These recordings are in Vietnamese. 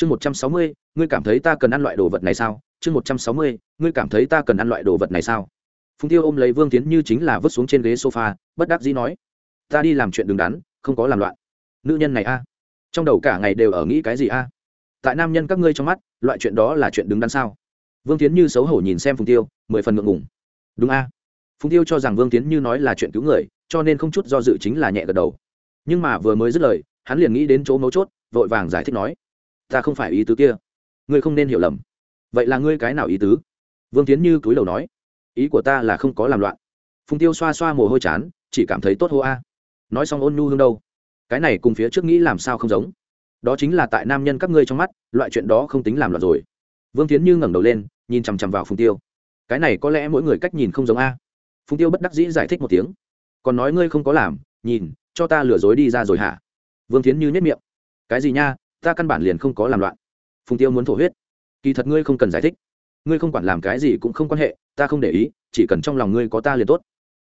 chương một trăm sáu mươi, ngươi cảm thấy ta cần ăn loại đồ vật này sao? Chương một trăm sáu mươi, ngươi cảm thấy ta cần ăn loại đồ vật này sao? Phùng tiêu ôm lấy vương tiến như chính là vứt xuống trên ghế sofa, bất đắc dĩ nói, ta đi làm chuyện đứng đắn, không có làm loạn. Nữ nhân này a, trong đầu cả ngày đều ở nghĩ cái gì a? Tại nam nhân các ngươi trong mắt, loại chuyện đó là chuyện đứng đắn sao? Vương tiến như xấu hổ nhìn xem phùng tiêu, mười phần ngượng ngùng. Đúng a. Phùng tiêu cho rằng vương tiến như nói là chuyện cứu người, cho nên không chút do dự chính là nhẹ gật đầu. Nhưng mà vừa mới dứt lời, hắn liền nghĩ đến chỗ mấu chốt, vội vàng giải thích nói ta không phải ý tứ kia. Ngươi không nên hiểu lầm. Vậy là ngươi cái nào ý tứ? Vương tiến như cúi đầu nói. Ý của ta là không có làm loạn. Phùng tiêu xoa xoa mồ hôi chán, chỉ cảm thấy tốt hô a. Nói xong ôn nhu hương đâu? Cái này cùng phía trước nghĩ làm sao không giống. Đó chính là tại nam nhân các ngươi trong mắt, loại chuyện đó không tính làm loạn rồi. Vương tiến như ngẩng đầu lên, nhìn chằm chằm vào phùng tiêu. Cái này có lẽ mỗi người cách nhìn không giống a. Phùng tiêu bất đắc dĩ giải thích một tiếng. Còn nói ngươi không có làm, nhìn, cho ta lừa dối đi ra rồi hả? Vương tiến như nhất miệng. Cái gì nha? Ta căn bản liền không có làm loạn. Phùng tiêu muốn thổ huyết. Kỳ thật ngươi không cần giải thích. Ngươi không quản làm cái gì cũng không quan hệ, ta không để ý, chỉ cần trong lòng ngươi có ta liền tốt.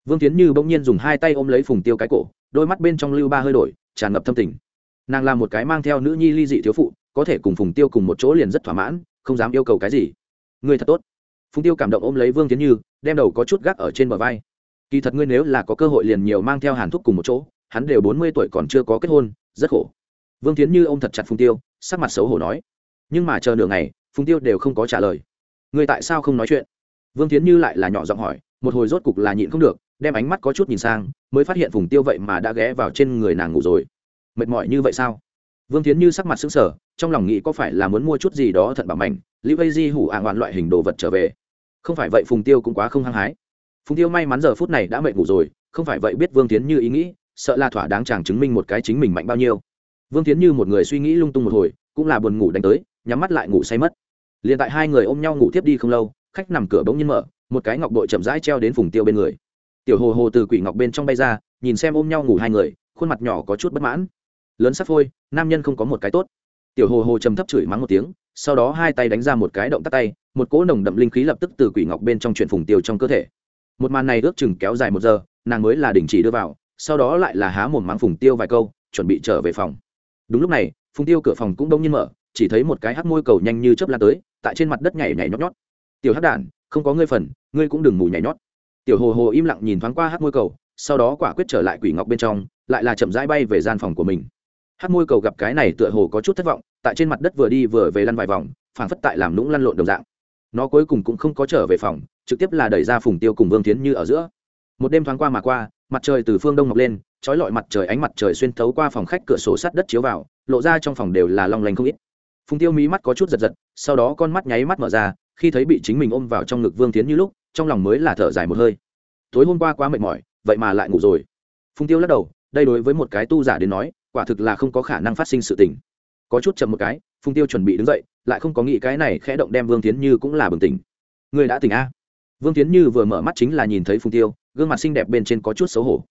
Vương tiến như bỗng nhiên dùng hai tay ôm lấy phùng tiêu cái cổ, đôi mắt bên trong lưu ba hơi đổi, tràn ngập thâm tình. Nàng là một cái mang theo nữ nhi ly dị thiếu phụ, có thể cùng phùng tiêu cùng một chỗ liền rất thỏa mãn, không dám yêu cầu cái gì. Ngươi thật tốt. Phùng tiêu cảm động ôm lấy vương tiến như, đem đầu có chút gác ở trên bờ vai. Kỳ thật ngươi nếu là có cơ hội liền nhiều mang theo hàn thúc cùng một chỗ, hắn đều bốn mươi tuổi còn chưa có kết hôn, rất khổ vương tiến như ô m thật chặt phùng tiêu, sắc mặt xấu hổ nói, nhưng mà chờ nửa ngày, phùng tiêu đều không có trả lời. Ngươi tại sao không nói chuyện? Vương tiến như lại là nhỏ giọng hỏi, một hồi rốt cục là nhịn không được, đem ánh mắt có chút nhìn sang, mới phát hiện phùng tiêu vậy mà đã ghé vào trên người nàng ngủ rồi. Mệt mỏi như vậy sao? Vương tiến như sắc mặt xứng sở trong lòng nghĩ có phải là muốn mua chút gì đó thận bảo mảnh lý vây di hủ ạng oạn loại hình đồ vật trở về. Không phải vậy phùng tiêu cũng quá không hăng hái. Phùng tiêu may mắn giờ phút này đã mệt ngủ rồi, không phải vậy biết vương tiến như ý nghĩ, sợ là thỏa đáng chàng chứng minh một cái chính mình mạnh bao nhiêu vương tiến như một người suy nghĩ lung tung một hồi, cũng là buồn ngủ đánh tới, nhắm mắt lại ngủ say mất. Liền tại hai người ôm nhau ngủ tiếp đi không lâu, khách nằm cửa bỗng nhiên mở, một cái ngọc bội chậm rãi treo đến phùng tiêu bên người. Tiểu hồ hồ từ quỷ ngọc bên trong bay ra, nhìn xem ôm nhau ngủ hai người, khuôn mặt nhỏ có chút bất mãn. Lớn sắc phôi, nam nhân không có một cái tốt. Tiểu hồ hồ trầm thấp chửi mắng một tiếng, sau đó hai tay đánh ra một cái động tắt tay, một cỗ nồng đậm linh khí lập tức từ quỷ ngọc bên trong chuyện phùng tiêu trong cơ thể. Một màn này ước chừng kéo dài một giờ, nàng mới là đình chỉ đưa vào, sau đó lại là há một mắng phùng tiêu vài câu, chuẩn bị trở về phòng đúng lúc này, phùng tiêu cửa phòng cũng đông nhiên mở, chỉ thấy một cái hắc môi cầu nhanh như chớp lan tới, tại trên mặt đất nhảy nhảy nhót nhót. Tiểu hắc đản, không có ngươi phần, ngươi cũng đừng mù nhảy nhót. Tiểu hồ hồ im lặng nhìn thoáng qua hắc môi cầu, sau đó quả quyết trở lại quỷ ngọc bên trong, lại là chậm rãi bay về gian phòng của mình. Hắc môi cầu gặp cái này tựa hồ có chút thất vọng, tại trên mặt đất vừa đi vừa về lăn vài vòng, phảng phất tại làm lũng lăn lộn đồng dạng. Nó cuối cùng cũng không có trở về phòng, trực tiếp là đẩy ra phùng tiêu cùng vương tiến như ở giữa. Một đêm thoáng qua mà qua mặt trời từ phương đông mọc lên trói lọi mặt trời ánh mặt trời xuyên thấu qua phòng khách cửa sổ sắt đất chiếu vào, lộ ra trong phòng đều là long lanh không ít. Phùng tiêu mí mắt có chút giật giật, sau đó con mắt nháy mắt mở ra, khi thấy bị chính mình ôm vào trong ngực vương tiến như lúc, trong lòng mới là thở dài một hơi. Tối hôm qua quá mệt mỏi, vậy mà lại ngủ rồi. Phùng tiêu lắc đầu, đây đối với một cái tu giả đến nói, quả thực là không có khả năng phát sinh sự tình. Có chút chậm một cái, phùng tiêu chuẩn bị đứng dậy, lại không có nghĩ cái này khẽ động đem vương tiến như cũng là bừng tỉnh. Người đã tỉnh a? Vương tiến như vừa mở mắt chính là nhìn thấy phùng tiêu, gương mặt xinh đẹp bên trên có chút xấu hổ.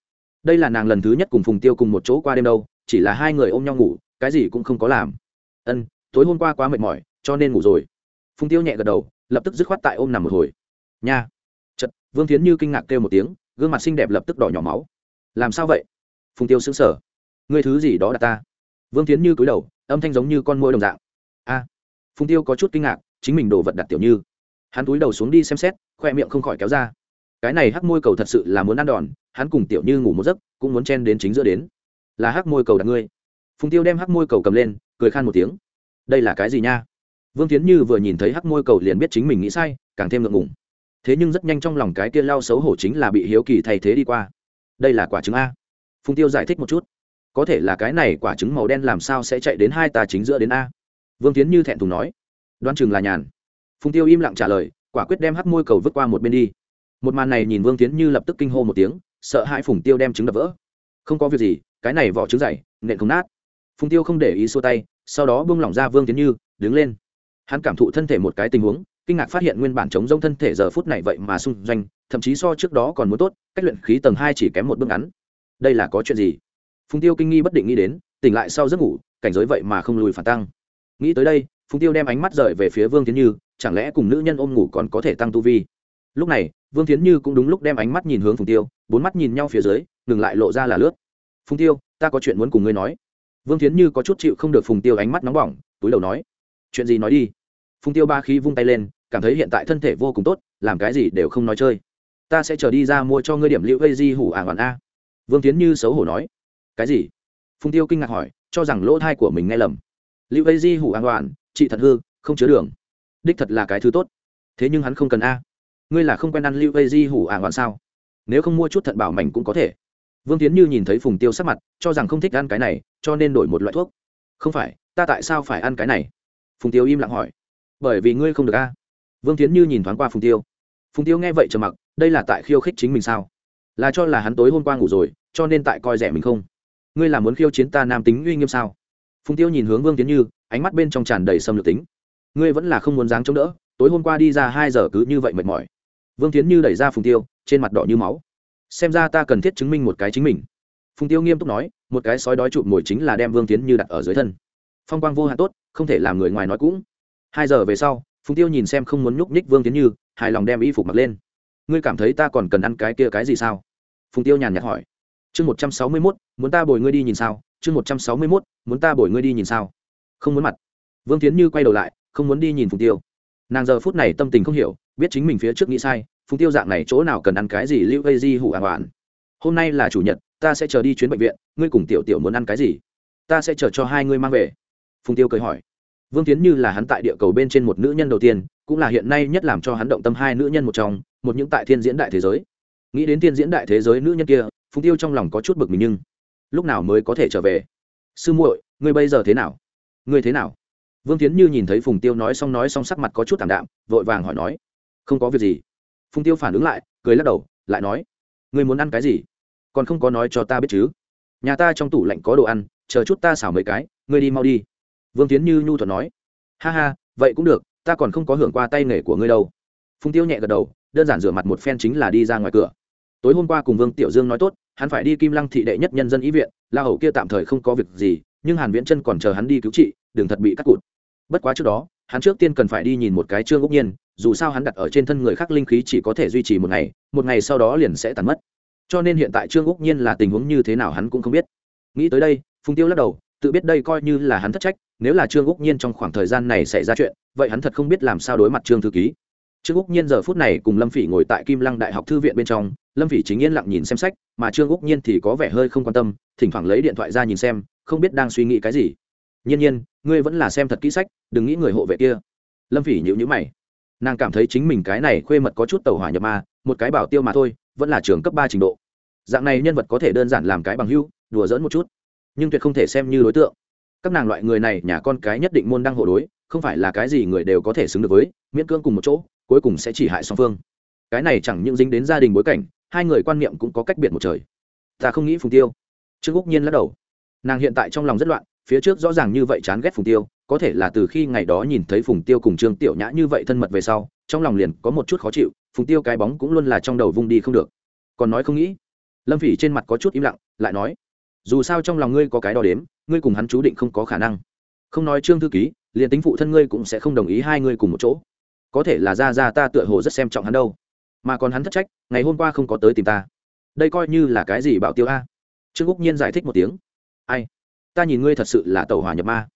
Đây là nàng lần thứ nhất cùng phùng tiêu cùng một chỗ qua đêm đâu, chỉ là hai người ôm nhau ngủ, cái gì cũng không có làm. Ân, tối hôm qua quá mệt mỏi, cho nên ngủ rồi. Phùng tiêu nhẹ gật đầu, lập tức dứt khoát tại ôm nằm một hồi. Nha. Chật vương tiến như kinh ngạc kêu một tiếng, gương mặt xinh đẹp lập tức đỏ nhỏ máu. Làm sao vậy? Phùng tiêu xứng sở ngươi thứ gì đó đặt ta? Vương tiến như cúi đầu, âm thanh giống như con môi đồng dạng. A. Phùng tiêu có chút kinh ngạc, chính mình đồ vật đặt tiểu như hắn túi đầu xuống đi xem xét, khoe miệng không khỏi kéo ra. Cái này hắc môi cầu thật sự là muốn ăn đòn, hắn cùng tiểu như ngủ một giấc, cũng muốn chen đến chính giữa đến. Là hắc môi cầu đặt ngươi. Phùng tiêu đem hắc môi cầu cầm lên, cười khan một tiếng. Đây là cái gì nha? Vương tiến như vừa nhìn thấy hắc môi cầu liền biết chính mình nghĩ sai, càng thêm ngượng ngùng. Thế nhưng rất nhanh trong lòng cái kia lao xấu hổ chính là bị hiếu kỳ thay thế đi qua. Đây là quả trứng a. Phùng tiêu giải thích một chút. Có thể là cái này quả trứng màu đen làm sao sẽ chạy đến hai tà chính giữa đến a? Vương tiến như thẹn thùng nói. Đoan chừng là nhàn phùng tiêu im lặng trả lời, quả quyết đem hắt môi cầu vứt qua một bên đi. Một màn này nhìn vương tiến như lập tức kinh hô một tiếng, sợ hãi phùng tiêu đem trứng đập vỡ. Không có việc gì, cái này vỏ trứng dày, nện không nát. Phùng tiêu không để ý xua tay, sau đó bung lỏng ra vương tiến như, đứng lên. Hắn cảm thụ thân thể một cái tình huống, kinh ngạc phát hiện nguyên bản chống rông thân thể giờ phút này vậy mà xung doanh, thậm chí so trước đó còn muốn tốt, cách luyện khí tầng hai chỉ kém một bước ngắn. Đây là có chuyện gì? Phùng tiêu kinh nghi bất định nghĩ đến, tỉnh lại sau giấc ngủ, cảnh giới vậy mà không lùi phản tăng. Nghĩ tới đây phùng tiêu đem ánh mắt rời về phía vương tiến như, chẳng lẽ cùng nữ nhân ôm ngủ còn có thể tăng tu vi? Lúc này, vương tiến như cũng đúng lúc đem ánh mắt nhìn hướng phùng tiêu, bốn mắt nhìn nhau phía dưới, ngừng lại lộ ra là lướt. Phùng tiêu, ta có chuyện muốn cùng ngươi nói. Vương tiến như có chút chịu không được phùng tiêu ánh mắt nóng bỏng, túi đầu nói, chuyện gì nói đi. Phùng tiêu ba khí vung tay lên, cảm thấy hiện tại thân thể vô cùng tốt, làm cái gì đều không nói chơi. Ta sẽ chờ đi ra mua cho ngươi điểm liệu gây di hủ à ả hoàn a. Vương tiến như xấu hổ nói, cái gì? Phùng tiêu kinh ngạc hỏi, cho rằng lỗ thai của mình nghe lầm. Liệu gây di hủ à ả hoàn chị thật hư, không chứa đường. Đích thật là cái thứ tốt. Thế nhưng hắn không cần a. Ngươi là không quen ăn lưu gây di hủ ả ngoạn sao? Nếu không mua chút thận bảo mảnh cũng có thể. Vương tiến như nhìn thấy phùng tiêu sắc mặt, cho rằng không thích ăn cái này, cho nên đổi một loại thuốc. Không phải, ta tại sao phải ăn cái này? Phùng tiêu im lặng hỏi. Bởi vì ngươi không được a. Vương tiến như nhìn thoáng qua phùng tiêu. Phùng tiêu nghe vậy trầm mặc, đây là tại khiêu khích chính mình sao? Là cho là hắn tối hôm qua ngủ rồi, cho nên tại coi rẻ mình không? Ngươi là muốn khiêu chiến ta nam tính uy nghiêm sao? Phùng tiêu nhìn hướng vương tiến như ánh mắt bên trong tràn đầy xâm lược tính. Ngươi vẫn là không muốn dáng chống đỡ, tối hôm qua đi ra hai giờ cứ như vậy mệt mỏi. Vương tiến như đẩy ra phùng tiêu, trên mặt đỏ như máu. Xem ra ta cần thiết chứng minh một cái chính mình. Phùng tiêu nghiêm túc nói, một cái sói đói chụp mồi chính là đem vương tiến như đặt ở dưới thân. Phong quang vô hạn tốt, không thể làm người ngoài nói cũng. Hai giờ về sau, phùng tiêu nhìn xem không muốn nhúc nhích vương tiến như, hài lòng đem y phục mặc lên. Ngươi cảm thấy ta còn cần ăn cái kia cái gì sao? Phùng tiêu nhàn nhạt hỏi. Chương một trăm sáu mươi mốt, muốn ta bồi ngươi đi nhìn sao? Chương một trăm sáu mươi mốt, muốn ta bồi ngươi đi nhìn sao? Không muốn mặt. Vương tiến như quay đầu lại, không muốn đi nhìn phùng tiêu. Nàng giờ phút này tâm tình không hiểu, biết chính mình phía trước nghĩ sai, phùng tiêu dạng này chỗ nào cần ăn cái gì lưu gây di hủ à an toàn. hôm nay là chủ nhật, ta sẽ chờ đi chuyến bệnh viện, ngươi cùng tiểu tiểu muốn ăn cái gì? Ta sẽ chờ cho hai ngươi mang về. Phùng tiêu cười hỏi. Vương tiến như là hắn tại địa cầu bên trên một nữ nhân đầu tiên, cũng là hiện nay nhất làm cho hắn động tâm hai nữ nhân một trong, một những tại thiên diễn đại thế giới. Nghĩ đến thiên diễn đại thế giới nữ nhân kia, phùng tiêu trong lòng có chút bực mình nhưng lúc nào mới có thể trở về? Sư muội, ngươi bây giờ thế nào? Ngươi thế nào? Vương tiến như nhìn thấy phùng tiêu nói xong nói xong sắc mặt có chút t ạ m đạm, vội vàng hỏi nói, không có việc gì. Phùng tiêu phản ứng lại, cười lắc đầu, lại nói, ngươi muốn ăn cái gì? Còn không có nói cho ta biết chứ? Nhà ta trong tủ lạnh có đồ ăn, chờ chút ta xảo mấy cái, ngươi đi mau đi. Vương tiến như nhu thuật nói, ha ha, vậy cũng được, ta còn không có hưởng qua tay nghề của ngươi đâu. Phùng tiêu nhẹ gật đầu, đơn giản rửa mặt một phen chính là đi ra ngoài cửa. Tối hôm qua cùng vương tiểu dương nói tốt, hắn phải đi kim lăng thị đệ nhất nhân dân ý viện, la hầu kia tạm thời không có việc gì, nhưng hàn viễn chân còn chờ hắn đi cứu trị đừng thật bị cắt cụt. Bất quá trước đó, hắn trước tiên cần phải đi nhìn một cái trương úc nhiên, dù sao hắn đặt ở trên thân người khác linh khí chỉ có thể duy trì một ngày một ngày sau đó liền sẽ tàn mất. Cho nên hiện tại trương úc nhiên là tình huống như thế nào hắn cũng không biết. Nghĩ tới đây, phùng tiêu lắc đầu, tự biết đây coi như là hắn thất trách, nếu là trương úc nhiên trong khoảng thời gian này xảy ra chuyện, vậy hắn thật không biết làm sao đối mặt trương thư ký. Trương úc nhiên giờ phút này cùng lâm phỉ ngồi tại kim lăng đại học thư viện bên trong, lâm phỉ chính yên lặng nhìn xem sách, mà trương úc nhiên thì có vẻ hơi không quan tâm, thỉnh thoảng lấy điện thoại ra nhìn xem, không biết đang suy nghĩ cái gì nhiên nhiên, ngươi vẫn là xem thật kỹ sách, đừng nghĩ người hộ vệ kia. Lâm phỉ nhịu nhữ mày. Nàng cảm thấy chính mình cái này khuê mật có chút tàu hỏa nhập ma, một cái bảo tiêu mà thôi, vẫn là trường cấp ba trình độ. Dạng này nhân vật có thể đơn giản làm cái bằng hưu, đùa dỡn một chút. Nhưng tuyệt không thể xem như đối tượng. Các nàng loại người này, nhà con cái nhất định môn đăng hộ đối, không phải là cái gì người đều có thể xứng được với, miễn cưỡng cùng một chỗ, cuối cùng sẽ chỉ hại song phương. Cái này chẳng những dính đến gia đình bối cảnh, hai người quan niệm cũng có cách biệt một trời. Ta không nghĩ phùng tiêu. Trương úc nhiên lắc đầu. Nàng hiện tại trong lòng rất loạn phía trước rõ ràng như vậy chán ghét phùng tiêu, có thể là từ khi ngày đó nhìn thấy phùng tiêu cùng trương tiểu nhã như vậy thân mật về sau, trong lòng liền có một chút khó chịu, phùng tiêu cái bóng cũng luôn là trong đầu vung đi không được. Còn nói không nghĩ, lâm phỉ trên mặt có chút im lặng, lại nói, dù sao trong lòng ngươi có cái đo đếm, ngươi cùng hắn chú định không có khả năng. Không nói trương thư ký, liền tính phụ thân ngươi cũng sẽ không đồng ý hai ngươi cùng một chỗ. Có thể là ra ra ta tựa hồ rất xem trọng hắn đâu. Mà còn hắn thất trách, ngày hôm qua không có tới tìm ta. Đây coi như là cái gì bảo tiêu a? Trương úc nhiên giải thích một tiếng. Ai? Ta nhìn ngươi thật sự là tàu hỏa nhập ma.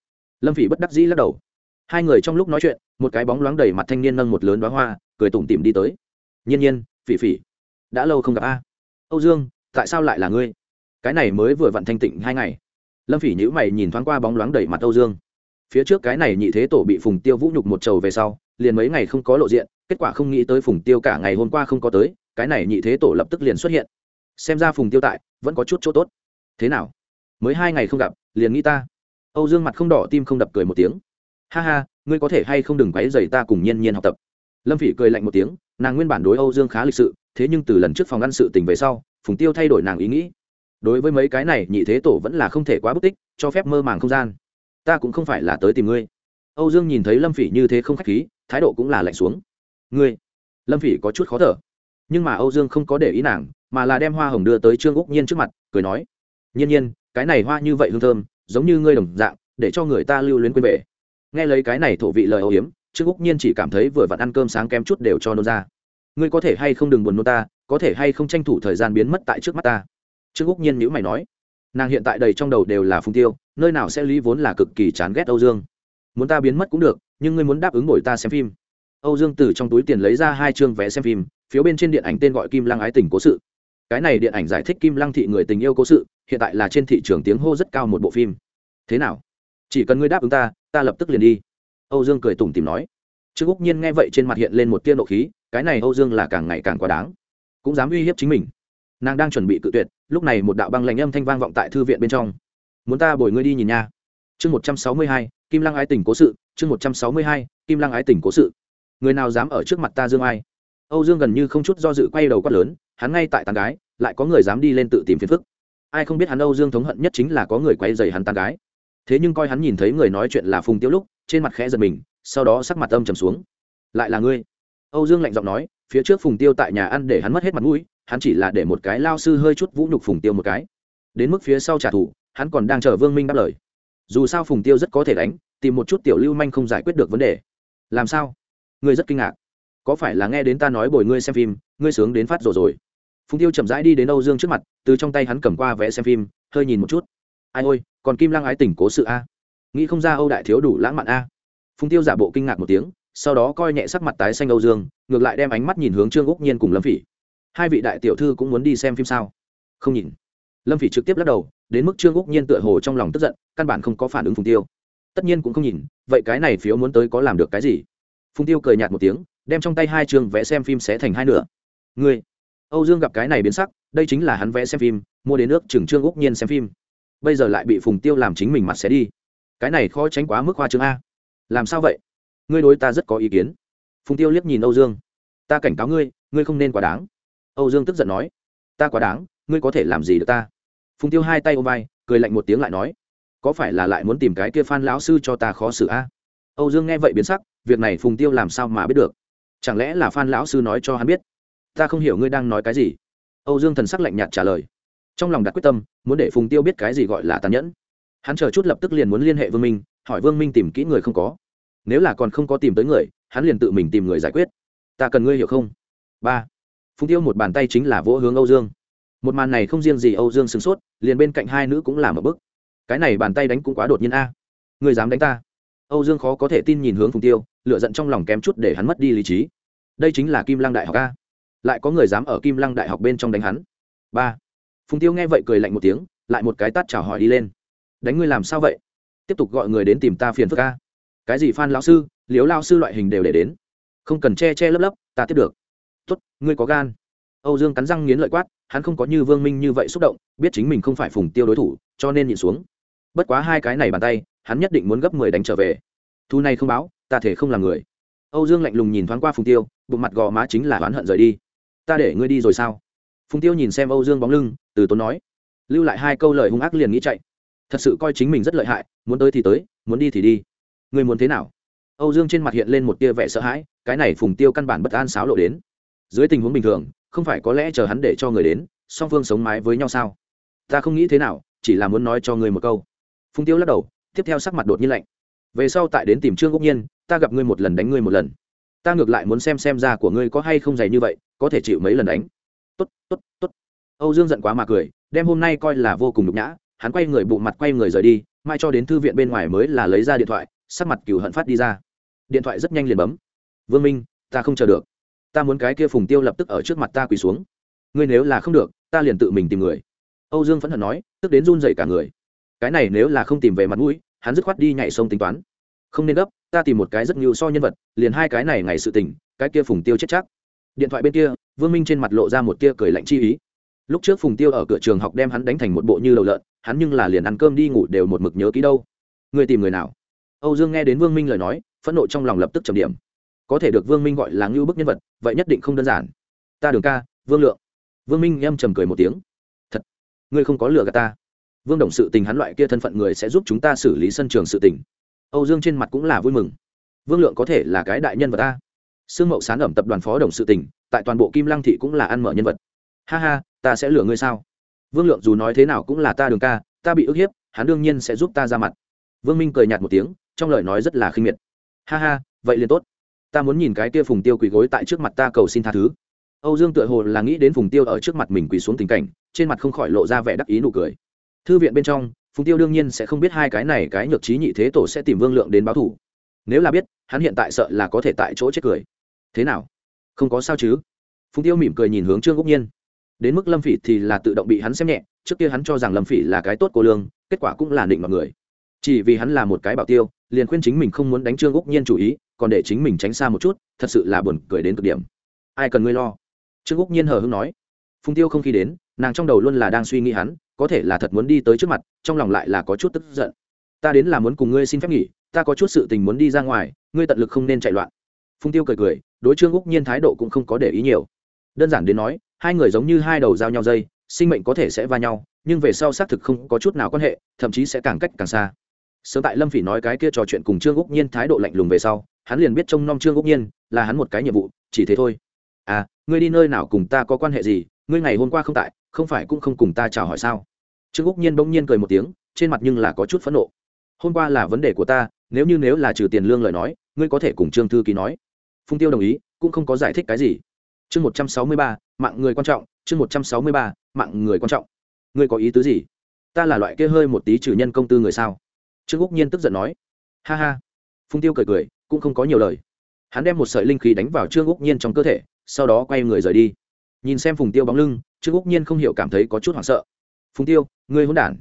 Lâm phỉ bất đắc dĩ lắc đầu. Hai người trong lúc nói chuyện, một cái bóng loáng đầy mặt thanh niên nâng một lớn đoá hoa, cười tủm tỉm đi tới. Nhiên nhiên, phỉ phỉ, đã lâu không gặp a. Âu dương, tại sao lại là ngươi? Cái này mới vừa vặn thanh tịnh hai ngày. Lâm phỉ nhữ mày nhìn thoáng qua bóng loáng đầy mặt âu dương. Phía trước cái này nhị thế tổ bị phùng tiêu vũ nhục một trầu về sau, liền mấy ngày không có lộ diện, kết quả không nghĩ tới phùng tiêu cả ngày hôm qua không có tới, cái này nhị thế tổ lập tức liền xuất hiện. Xem ra phùng tiêu tại, vẫn có chút chỗ tốt. Thế nào? Mới hai ngày không gặp, liền nghĩ ta. Âu dương mặt không đỏ, tim không đập, cười một tiếng. Ha ha, ngươi có thể hay không đừng quấy dày ta cùng nhiên nhiên học tập. Lâm phỉ cười lạnh một tiếng, nàng nguyên bản đối âu dương khá lịch sự, thế nhưng từ lần trước phòng ăn sự tình về sau, phùng tiêu thay đổi nàng ý nghĩ. Đối với mấy cái này, nhị thế tổ vẫn là không thể quá bất tích, cho phép mơ màng không gian. Ta cũng không phải là tới tìm ngươi. Âu dương nhìn thấy lâm phỉ như thế không k h á c h khí, thái độ cũng là lạnh xuống. Ngươi? Lâm phỉ có chút khó thở. Nhưng mà âu dương không có để ý nàng, mà là đem hoa hồng đưa tới trương úc nhiên trước mặt, cười nói, nhiên nhiên cái này hoa như vậy hương thơm, giống như ngươi đồng dạng, để cho người ta lưu luyến quên về. Nghe lấy cái này thổ vị lời âu hiếm trương úc nhiên chỉ cảm thấy vừa vặn ăn cơm sáng kém chút đều cho nôn ra. Ngươi có thể hay không đừng buồn nôn ta, có thể hay không tranh thủ thời gian biến mất tại trước mắt ta? Trương úc nhiên nhữ mày nói. Nàng hiện tại đầy trong đầu đều là phung tiêu, nơi nào sẽ lý vốn là cực kỳ chán ghét âu dương. Muốn ta biến mất cũng được, nhưng ngươi muốn đáp ứng đổi ta xem phim. Âu dương từ trong túi tiền lấy ra hai chương vé xem phim phiếu bên trên điện ảnh tên gọi kim lăng ái tình cố sự. Cái này điện ảnh giải thích kim lăng thị người tình yêu cố sự hiện tại là trên thị trường tiếng hô rất cao một bộ phim. Thế nào? Chỉ cần ngươi đáp ứng ta ta lập tức liền đi. Âu dương cười tủm tìm nói. Trương úc nhiên nghe vậy trên mặt hiện lên một tia nộ khí, cái này âu dương là càng ngày càng quá đáng. Cũng dám uy hiếp chính mình. Nàng đang chuẩn bị cự tuyệt, lúc này một đạo băng lạnh âm thanh vang vọng tại thư viện bên trong. Muốn ta bồi ngươi đi nhìn nha. Chương một trăm sáu mươi hai, kim lăng ái tình cố sự, chương một trăm sáu mươi hai, kim lăng ái tình cố sự. Người nào dám ở trước mặt ta dương ai? Âu dương gần như không chút do dự quay đầu quát lớn, hắn ngay tại tàn gái, lại có người dám đi lên tự tìm phiền phức ai không biết hắn âu dương thống hận nhất chính là có người quay dày hắn tán gái. Thế nhưng coi hắn nhìn thấy người nói chuyện là phùng tiêu lúc, trên mặt khẽ giật mình, sau đó sắc mặt âm trầm xuống. Lại là ngươi? Âu dương lạnh giọng nói, phía trước phùng tiêu tại nhà ăn để hắn mất hết mặt mũi, hắn chỉ là để một cái lao sư hơi chút vũ nhục phùng tiêu một cái. Đến mức phía sau trả thù, hắn còn đang chờ vương minh đáp lời. Dù sao phùng tiêu rất có thể đánh, tìm một chút tiểu lưu manh không giải quyết được vấn đề. Làm sao? Ngươi rất kinh ngạc. Có phải là nghe đến ta nói bồi ngươi xem phim, ngươi sướng đến phát rồi rồi? Phùng tiêu chậm rãi đi đến âu dương trước mặt, từ trong tay hắn cầm qua vẽ xem phim, hơi nhìn một chút. Ai ôi, còn kim lăng ái tỉnh cố sự a? Nghĩ không ra âu đại thiếu đủ lãng mạn a. Phùng tiêu giả bộ kinh ngạc một tiếng, sau đó coi nhẹ sắc mặt tái xanh âu dương, ngược lại đem ánh mắt nhìn hướng trương úc nhiên cùng lâm phỉ. Hai vị đại tiểu thư cũng muốn đi xem phim sao? Không nhìn. Lâm phỉ trực tiếp lắc đầu, đến mức trương úc nhiên tựa hồ trong lòng tức giận, căn bản không có phản ứng phùng tiêu. Tất nhiên cũng không nhìn, vậy cái này phiếu muốn tới có làm được cái gì? Phùng tiêu cười nhạt một tiếng, đem trong tay hai trường vẽ xem phim sẽ thành hai nửa. Ngươi âu dương gặp cái này biến sắc, đây chính là hắn vẽ xem phim, mua đến nước chừng trương úc nhiên xem phim. Bây giờ lại bị phùng tiêu làm chính mình mặt sẽ đi. Cái này khó tránh quá mức hoa chương a. Làm sao vậy? Ngươi đối ta rất có ý kiến. Phùng tiêu liếc nhìn âu dương. Ta cảnh cáo ngươi ngươi không nên quá đáng. Âu dương tức giận nói. Ta quá đáng, ngươi có thể làm gì được ta? Phùng tiêu hai tay ôm vai, cười lạnh một tiếng lại nói. Có phải là lại muốn tìm cái kia phan lão sư cho ta khó xử a? Âu dương nghe vậy biến sắc, việc này phùng tiêu làm sao mà biết được? Chẳng lẽ là phan lão sư nói cho hắn biết? Ta không hiểu ngươi đang nói cái gì. Âu dương thần sắc lạnh nhạt trả lời. Trong lòng đặt quyết tâm, muốn để phùng tiêu biết cái gì gọi là tàn nhẫn. Hắn chờ chút lập tức liền muốn liên hệ vương minh, hỏi vương minh tìm kỹ người không có. Nếu là còn không có tìm tới người, hắn liền tự mình tìm người giải quyết. Ta cần ngươi hiểu không? Ba. Phùng tiêu một bàn tay chính là vỗ hướng âu dương. Một màn này không riêng gì âu dương sửng sốt, liền bên cạnh hai nữ cũng làm ở bức cái này bàn tay đánh cũng quá đột nhiên a. Người dám đánh ta? Âu dương khó có thể tin nhìn hướng phùng tiêu lựa giận trong lòng kém chút để hắn mất đi lý trí. Đây chính là kim Lang đại học a lại có người dám ở kim lăng đại học bên trong đánh hắn. Ba. Phùng tiêu nghe vậy cười lạnh một tiếng, lại một cái tát chào hỏi đi lên. Đánh ngươi làm sao vậy? Tiếp tục gọi người đến tìm ta phiền phức ca cái gì phan lão sư liếu lao sư loại hình đều để đến. Không cần che che lấp lấp, ta tiếp được. Tốt, ngươi có gan. Âu dương cắn răng nghiến lợi quát, hắn không có như vương minh như vậy xúc động, biết chính mình không phải phùng tiêu đối thủ, cho nên nhịn xuống. Bất quá hai cái này bàn tay, hắn nhất định muốn gấp mười đánh trở về. Thu này không báo, ta thể không là người. Âu dương lạnh lùng nhìn thoáng qua phùng tiêu, bụng mặt gò má chính là oán hận rời đi ta để ngươi đi rồi sao? Phùng tiêu nhìn xem âu dương bóng lưng, từ tốn nói. Lưu lại hai câu lời hung ác liền nghĩ chạy. Thật sự coi chính mình rất lợi hại, muốn tới thì tới, muốn đi thì đi. Ngươi muốn thế nào? Âu dương trên mặt hiện lên một tia vẻ sợ hãi, cái này phùng tiêu căn bản bất an sáo lộ đến. Dưới tình huống bình thường, không phải có lẽ chờ hắn để cho người đến, song phương sống mái với nhau sao? Ta không nghĩ thế nào, chỉ là muốn nói cho ngươi một câu. Phùng tiêu lắc đầu, tiếp theo sắc mặt đột nhiên lạnh. Về sau tại đến tìm trương úc nhiên, ta gặp ngươi một lần đánh ngươi một lần ta ngược lại muốn xem xem da của ngươi có hay không dày như vậy, có thể chịu mấy lần đánh. Tốt tốt tốt. Âu dương giận quá mà cười, đem hôm nay coi là vô cùng nhục nhã, hắn quay người bụng mặt quay người rời đi, mai cho đến thư viện bên ngoài mới là lấy ra điện thoại, sắc mặt cừu hận phát đi ra. Điện thoại rất nhanh liền bấm. Vương minh, ta không chờ được. Ta muốn cái kia phùng tiêu lập tức ở trước mặt ta quỳ xuống. Ngươi nếu là không được, ta liền tự mình tìm người. Âu dương phẫn hận nói, tức đến run dậy cả người. Cái này nếu là không tìm về mặt mũi, hắn dứt khoát đi nhảy sông tính toán. Không nên gấp ta tìm một cái rất nhiều so nhân vật, liền hai cái này ngày sự tình, cái kia phùng tiêu chết chắc. Điện thoại bên kia, vương minh trên mặt lộ ra một tia cười lạnh chi ý. Lúc trước phùng tiêu ở cửa trường học đem hắn đánh thành một bộ như đầu lợn, hắn nhưng là liền ăn cơm đi ngủ đều một mực nhớ kỹ đâu. Người tìm người nào? Âu dương nghe đến vương minh lời nói, phẫn nộ trong lòng lập tức trầm điểm. Có thể được vương minh gọi là ngưu bức nhân vật, vậy nhất định không đơn giản. Ta đường ca, vương lượng. Vương minh em trầm cười một tiếng. Thật, ngươi không có lừa gạt ta. Vương đồng sự tình hắn loại kia thân phận người sẽ giúp chúng ta xử lý sân trường sự tình âu dương trên mặt cũng là vui mừng. Vương lượng có thể là cái đại nhân vật ta. Sương mậu sán ẩm tập đoàn phó đồng sự tình, tại toàn bộ kim lăng thị cũng là ăn mở nhân vật. Ha ha, ta sẽ lừa ngươi sao? Vương lượng dù nói thế nào cũng là ta đường ca, ta bị ức hiếp, hắn đương nhiên sẽ giúp ta ra mặt. Vương minh cười nhạt một tiếng, trong lời nói rất là khinh miệt. Ha ha, vậy liền tốt. Ta muốn nhìn cái kia phùng tiêu quỳ gối tại trước mặt ta cầu xin tha thứ. Âu dương tựa hồ là nghĩ đến phùng tiêu ở trước mặt mình quỳ xuống tình cảnh, trên mặt không khỏi lộ ra vẻ đắc ý nụ cười. Thư viện bên trong phùng tiêu đương nhiên sẽ không biết hai cái này cái nhược trí nhị thế tổ sẽ tìm vương lượng đến báo thủ. Nếu là biết, hắn hiện tại sợ là có thể tại chỗ chết cười. Thế nào? Không có sao chứ? Phùng tiêu mỉm cười nhìn hướng trương úc nhiên. Đến mức lâm phỉ thì là tự động bị hắn xem nhẹ, trước kia hắn cho rằng lâm phỉ là cái tốt cô lương, kết quả cũng là định mọi người. Chỉ vì hắn là một cái bảo tiêu, liền khuyên chính mình không muốn đánh trương úc nhiên chủ ý, còn để chính mình tránh xa một chút, thật sự là buồn cười đến cực điểm. Ai cần ngươi lo? Trương úc nhiên hờ hưng nói. Phùng tiêu không khi đến, nàng trong đầu luôn là đang suy nghĩ hắn có thể là thật muốn đi tới trước mặt, trong lòng lại là có chút tức giận. Ta đến là muốn cùng ngươi xin phép nghỉ, ta có chút sự tình muốn đi ra ngoài, ngươi tận lực không nên chạy loạn. Phùng tiêu cười cười, đối trương úc nhiên thái độ cũng không có để ý nhiều. Đơn giản đến nói, hai người giống như hai đầu dao nhau dây, sinh mệnh có thể sẽ va nhau, nhưng về sau xác thực không có chút nào quan hệ, thậm chí sẽ càng cách càng xa. Sớm tại lâm phỉ nói cái kia trò chuyện cùng trương úc nhiên thái độ lạnh lùng về sau, hắn liền biết trông nom trương úc nhiên là hắn một cái nhiệm vụ, chỉ thế thôi. À ngươi đi nơi nào cùng ta có quan hệ gì, ngươi ngày hôm qua không tại không phải cũng không cùng ta chào hỏi sao? Trương úc nhiên bỗng nhiên cười một tiếng, trên mặt nhưng là có chút phẫn nộ. Hôm qua là vấn đề của ta, nếu như nếu là trừ tiền lương lời nói, ngươi có thể cùng trương thư ký nói. Phung tiêu đồng ý, cũng không có giải thích cái gì. Chương một trăm sáu mươi ba, mạng người quan trọng, chương một trăm sáu mươi ba, mạng người quan trọng. Ngươi có ý tứ gì? Ta là loại kia hơi một tí trừ nhân công tư người sao? Trương úc nhiên tức giận nói. Ha ha. Phung tiêu cười cười, cũng không có nhiều lời. Hắn đem một sợi linh khí đánh vào trương úc nhiên trong cơ thể, sau đó quay người rời đi. Nhìn xem phùng tiêu bóng lưng trương úc nhiên không hiểu cảm thấy có chút hoảng sợ phùng tiêu ngươi hôn đản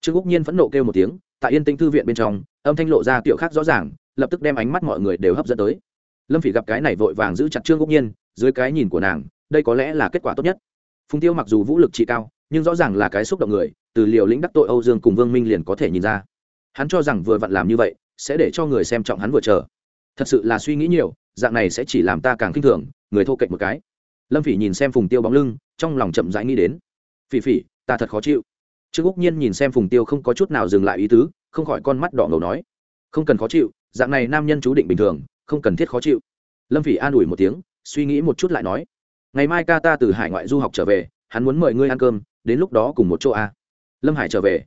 trương úc nhiên phẫn nộ kêu một tiếng tại yên tĩnh thư viện bên trong âm thanh lộ ra kiểu khác rõ ràng lập tức đem ánh mắt mọi người đều hấp dẫn tới lâm phỉ gặp cái này vội vàng giữ chặt trương úc nhiên dưới cái nhìn của nàng đây có lẽ là kết quả tốt nhất phùng tiêu mặc dù vũ lực trị cao nhưng rõ ràng là cái xúc động người từ liều lĩnh đắc tội âu dương cùng vương minh liền có thể nhìn ra hắn cho rằng vừa vặn làm như vậy sẽ để cho người xem trọng hắn vừa chờ thật sự là suy nghĩ nhiều dạng này sẽ chỉ làm ta càng k i n h thường người thô kệch một cái lâm phỉ nhìn xem phùng tiêu bóng lưng, trong lòng chậm rãi nghĩ đến. Phỉ phỉ, ta thật khó chịu. Trương úc nhiên nhìn xem phùng tiêu không có chút nào dừng lại ý tứ, không khỏi con mắt đỏ ngầu nói. Không cần khó chịu, dạng này nam nhân chú định bình thường, không cần thiết khó chịu. Lâm phỉ an ủi một tiếng, suy nghĩ một chút lại nói. Ngày mai ca ta từ hải ngoại du học trở về, hắn muốn mời ngươi ăn cơm, đến lúc đó cùng một chỗ a lâm hải trở về.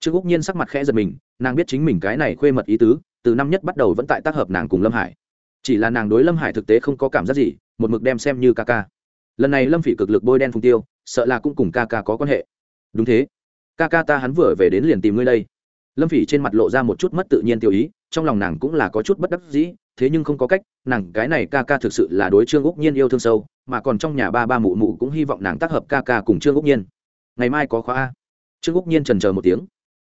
Trương úc nhiên sắc mặt khẽ giật mình, nàng biết chính mình cái này khuê mật ý tứ, từ năm nhất bắt đầu vẫn tại tác hợp nàng cùng lâm hải. Chỉ là nàng đối lâm hải thực tế không có cảm giác gì, một mực đem xem như ca ca lần này lâm phỉ cực lực bôi đen phùng tiêu, sợ là cũng cùng ca ca có quan hệ. Đúng thế. Ca ca ta hắn vừa về đến liền tìm ngươi đây. Lâm phỉ trên mặt lộ ra một chút mất tự nhiên tiêu ý, trong lòng nàng cũng là có chút bất đắc dĩ, thế nhưng không có cách, nàng cái này ca ca thực sự là đối trương úc nhiên yêu thương sâu, mà còn trong nhà ba ba mụ mụ cũng hy vọng nàng tác hợp ca ca cùng trương úc nhiên. Ngày mai có khóa a. Trương úc nhiên trần chờ một tiếng.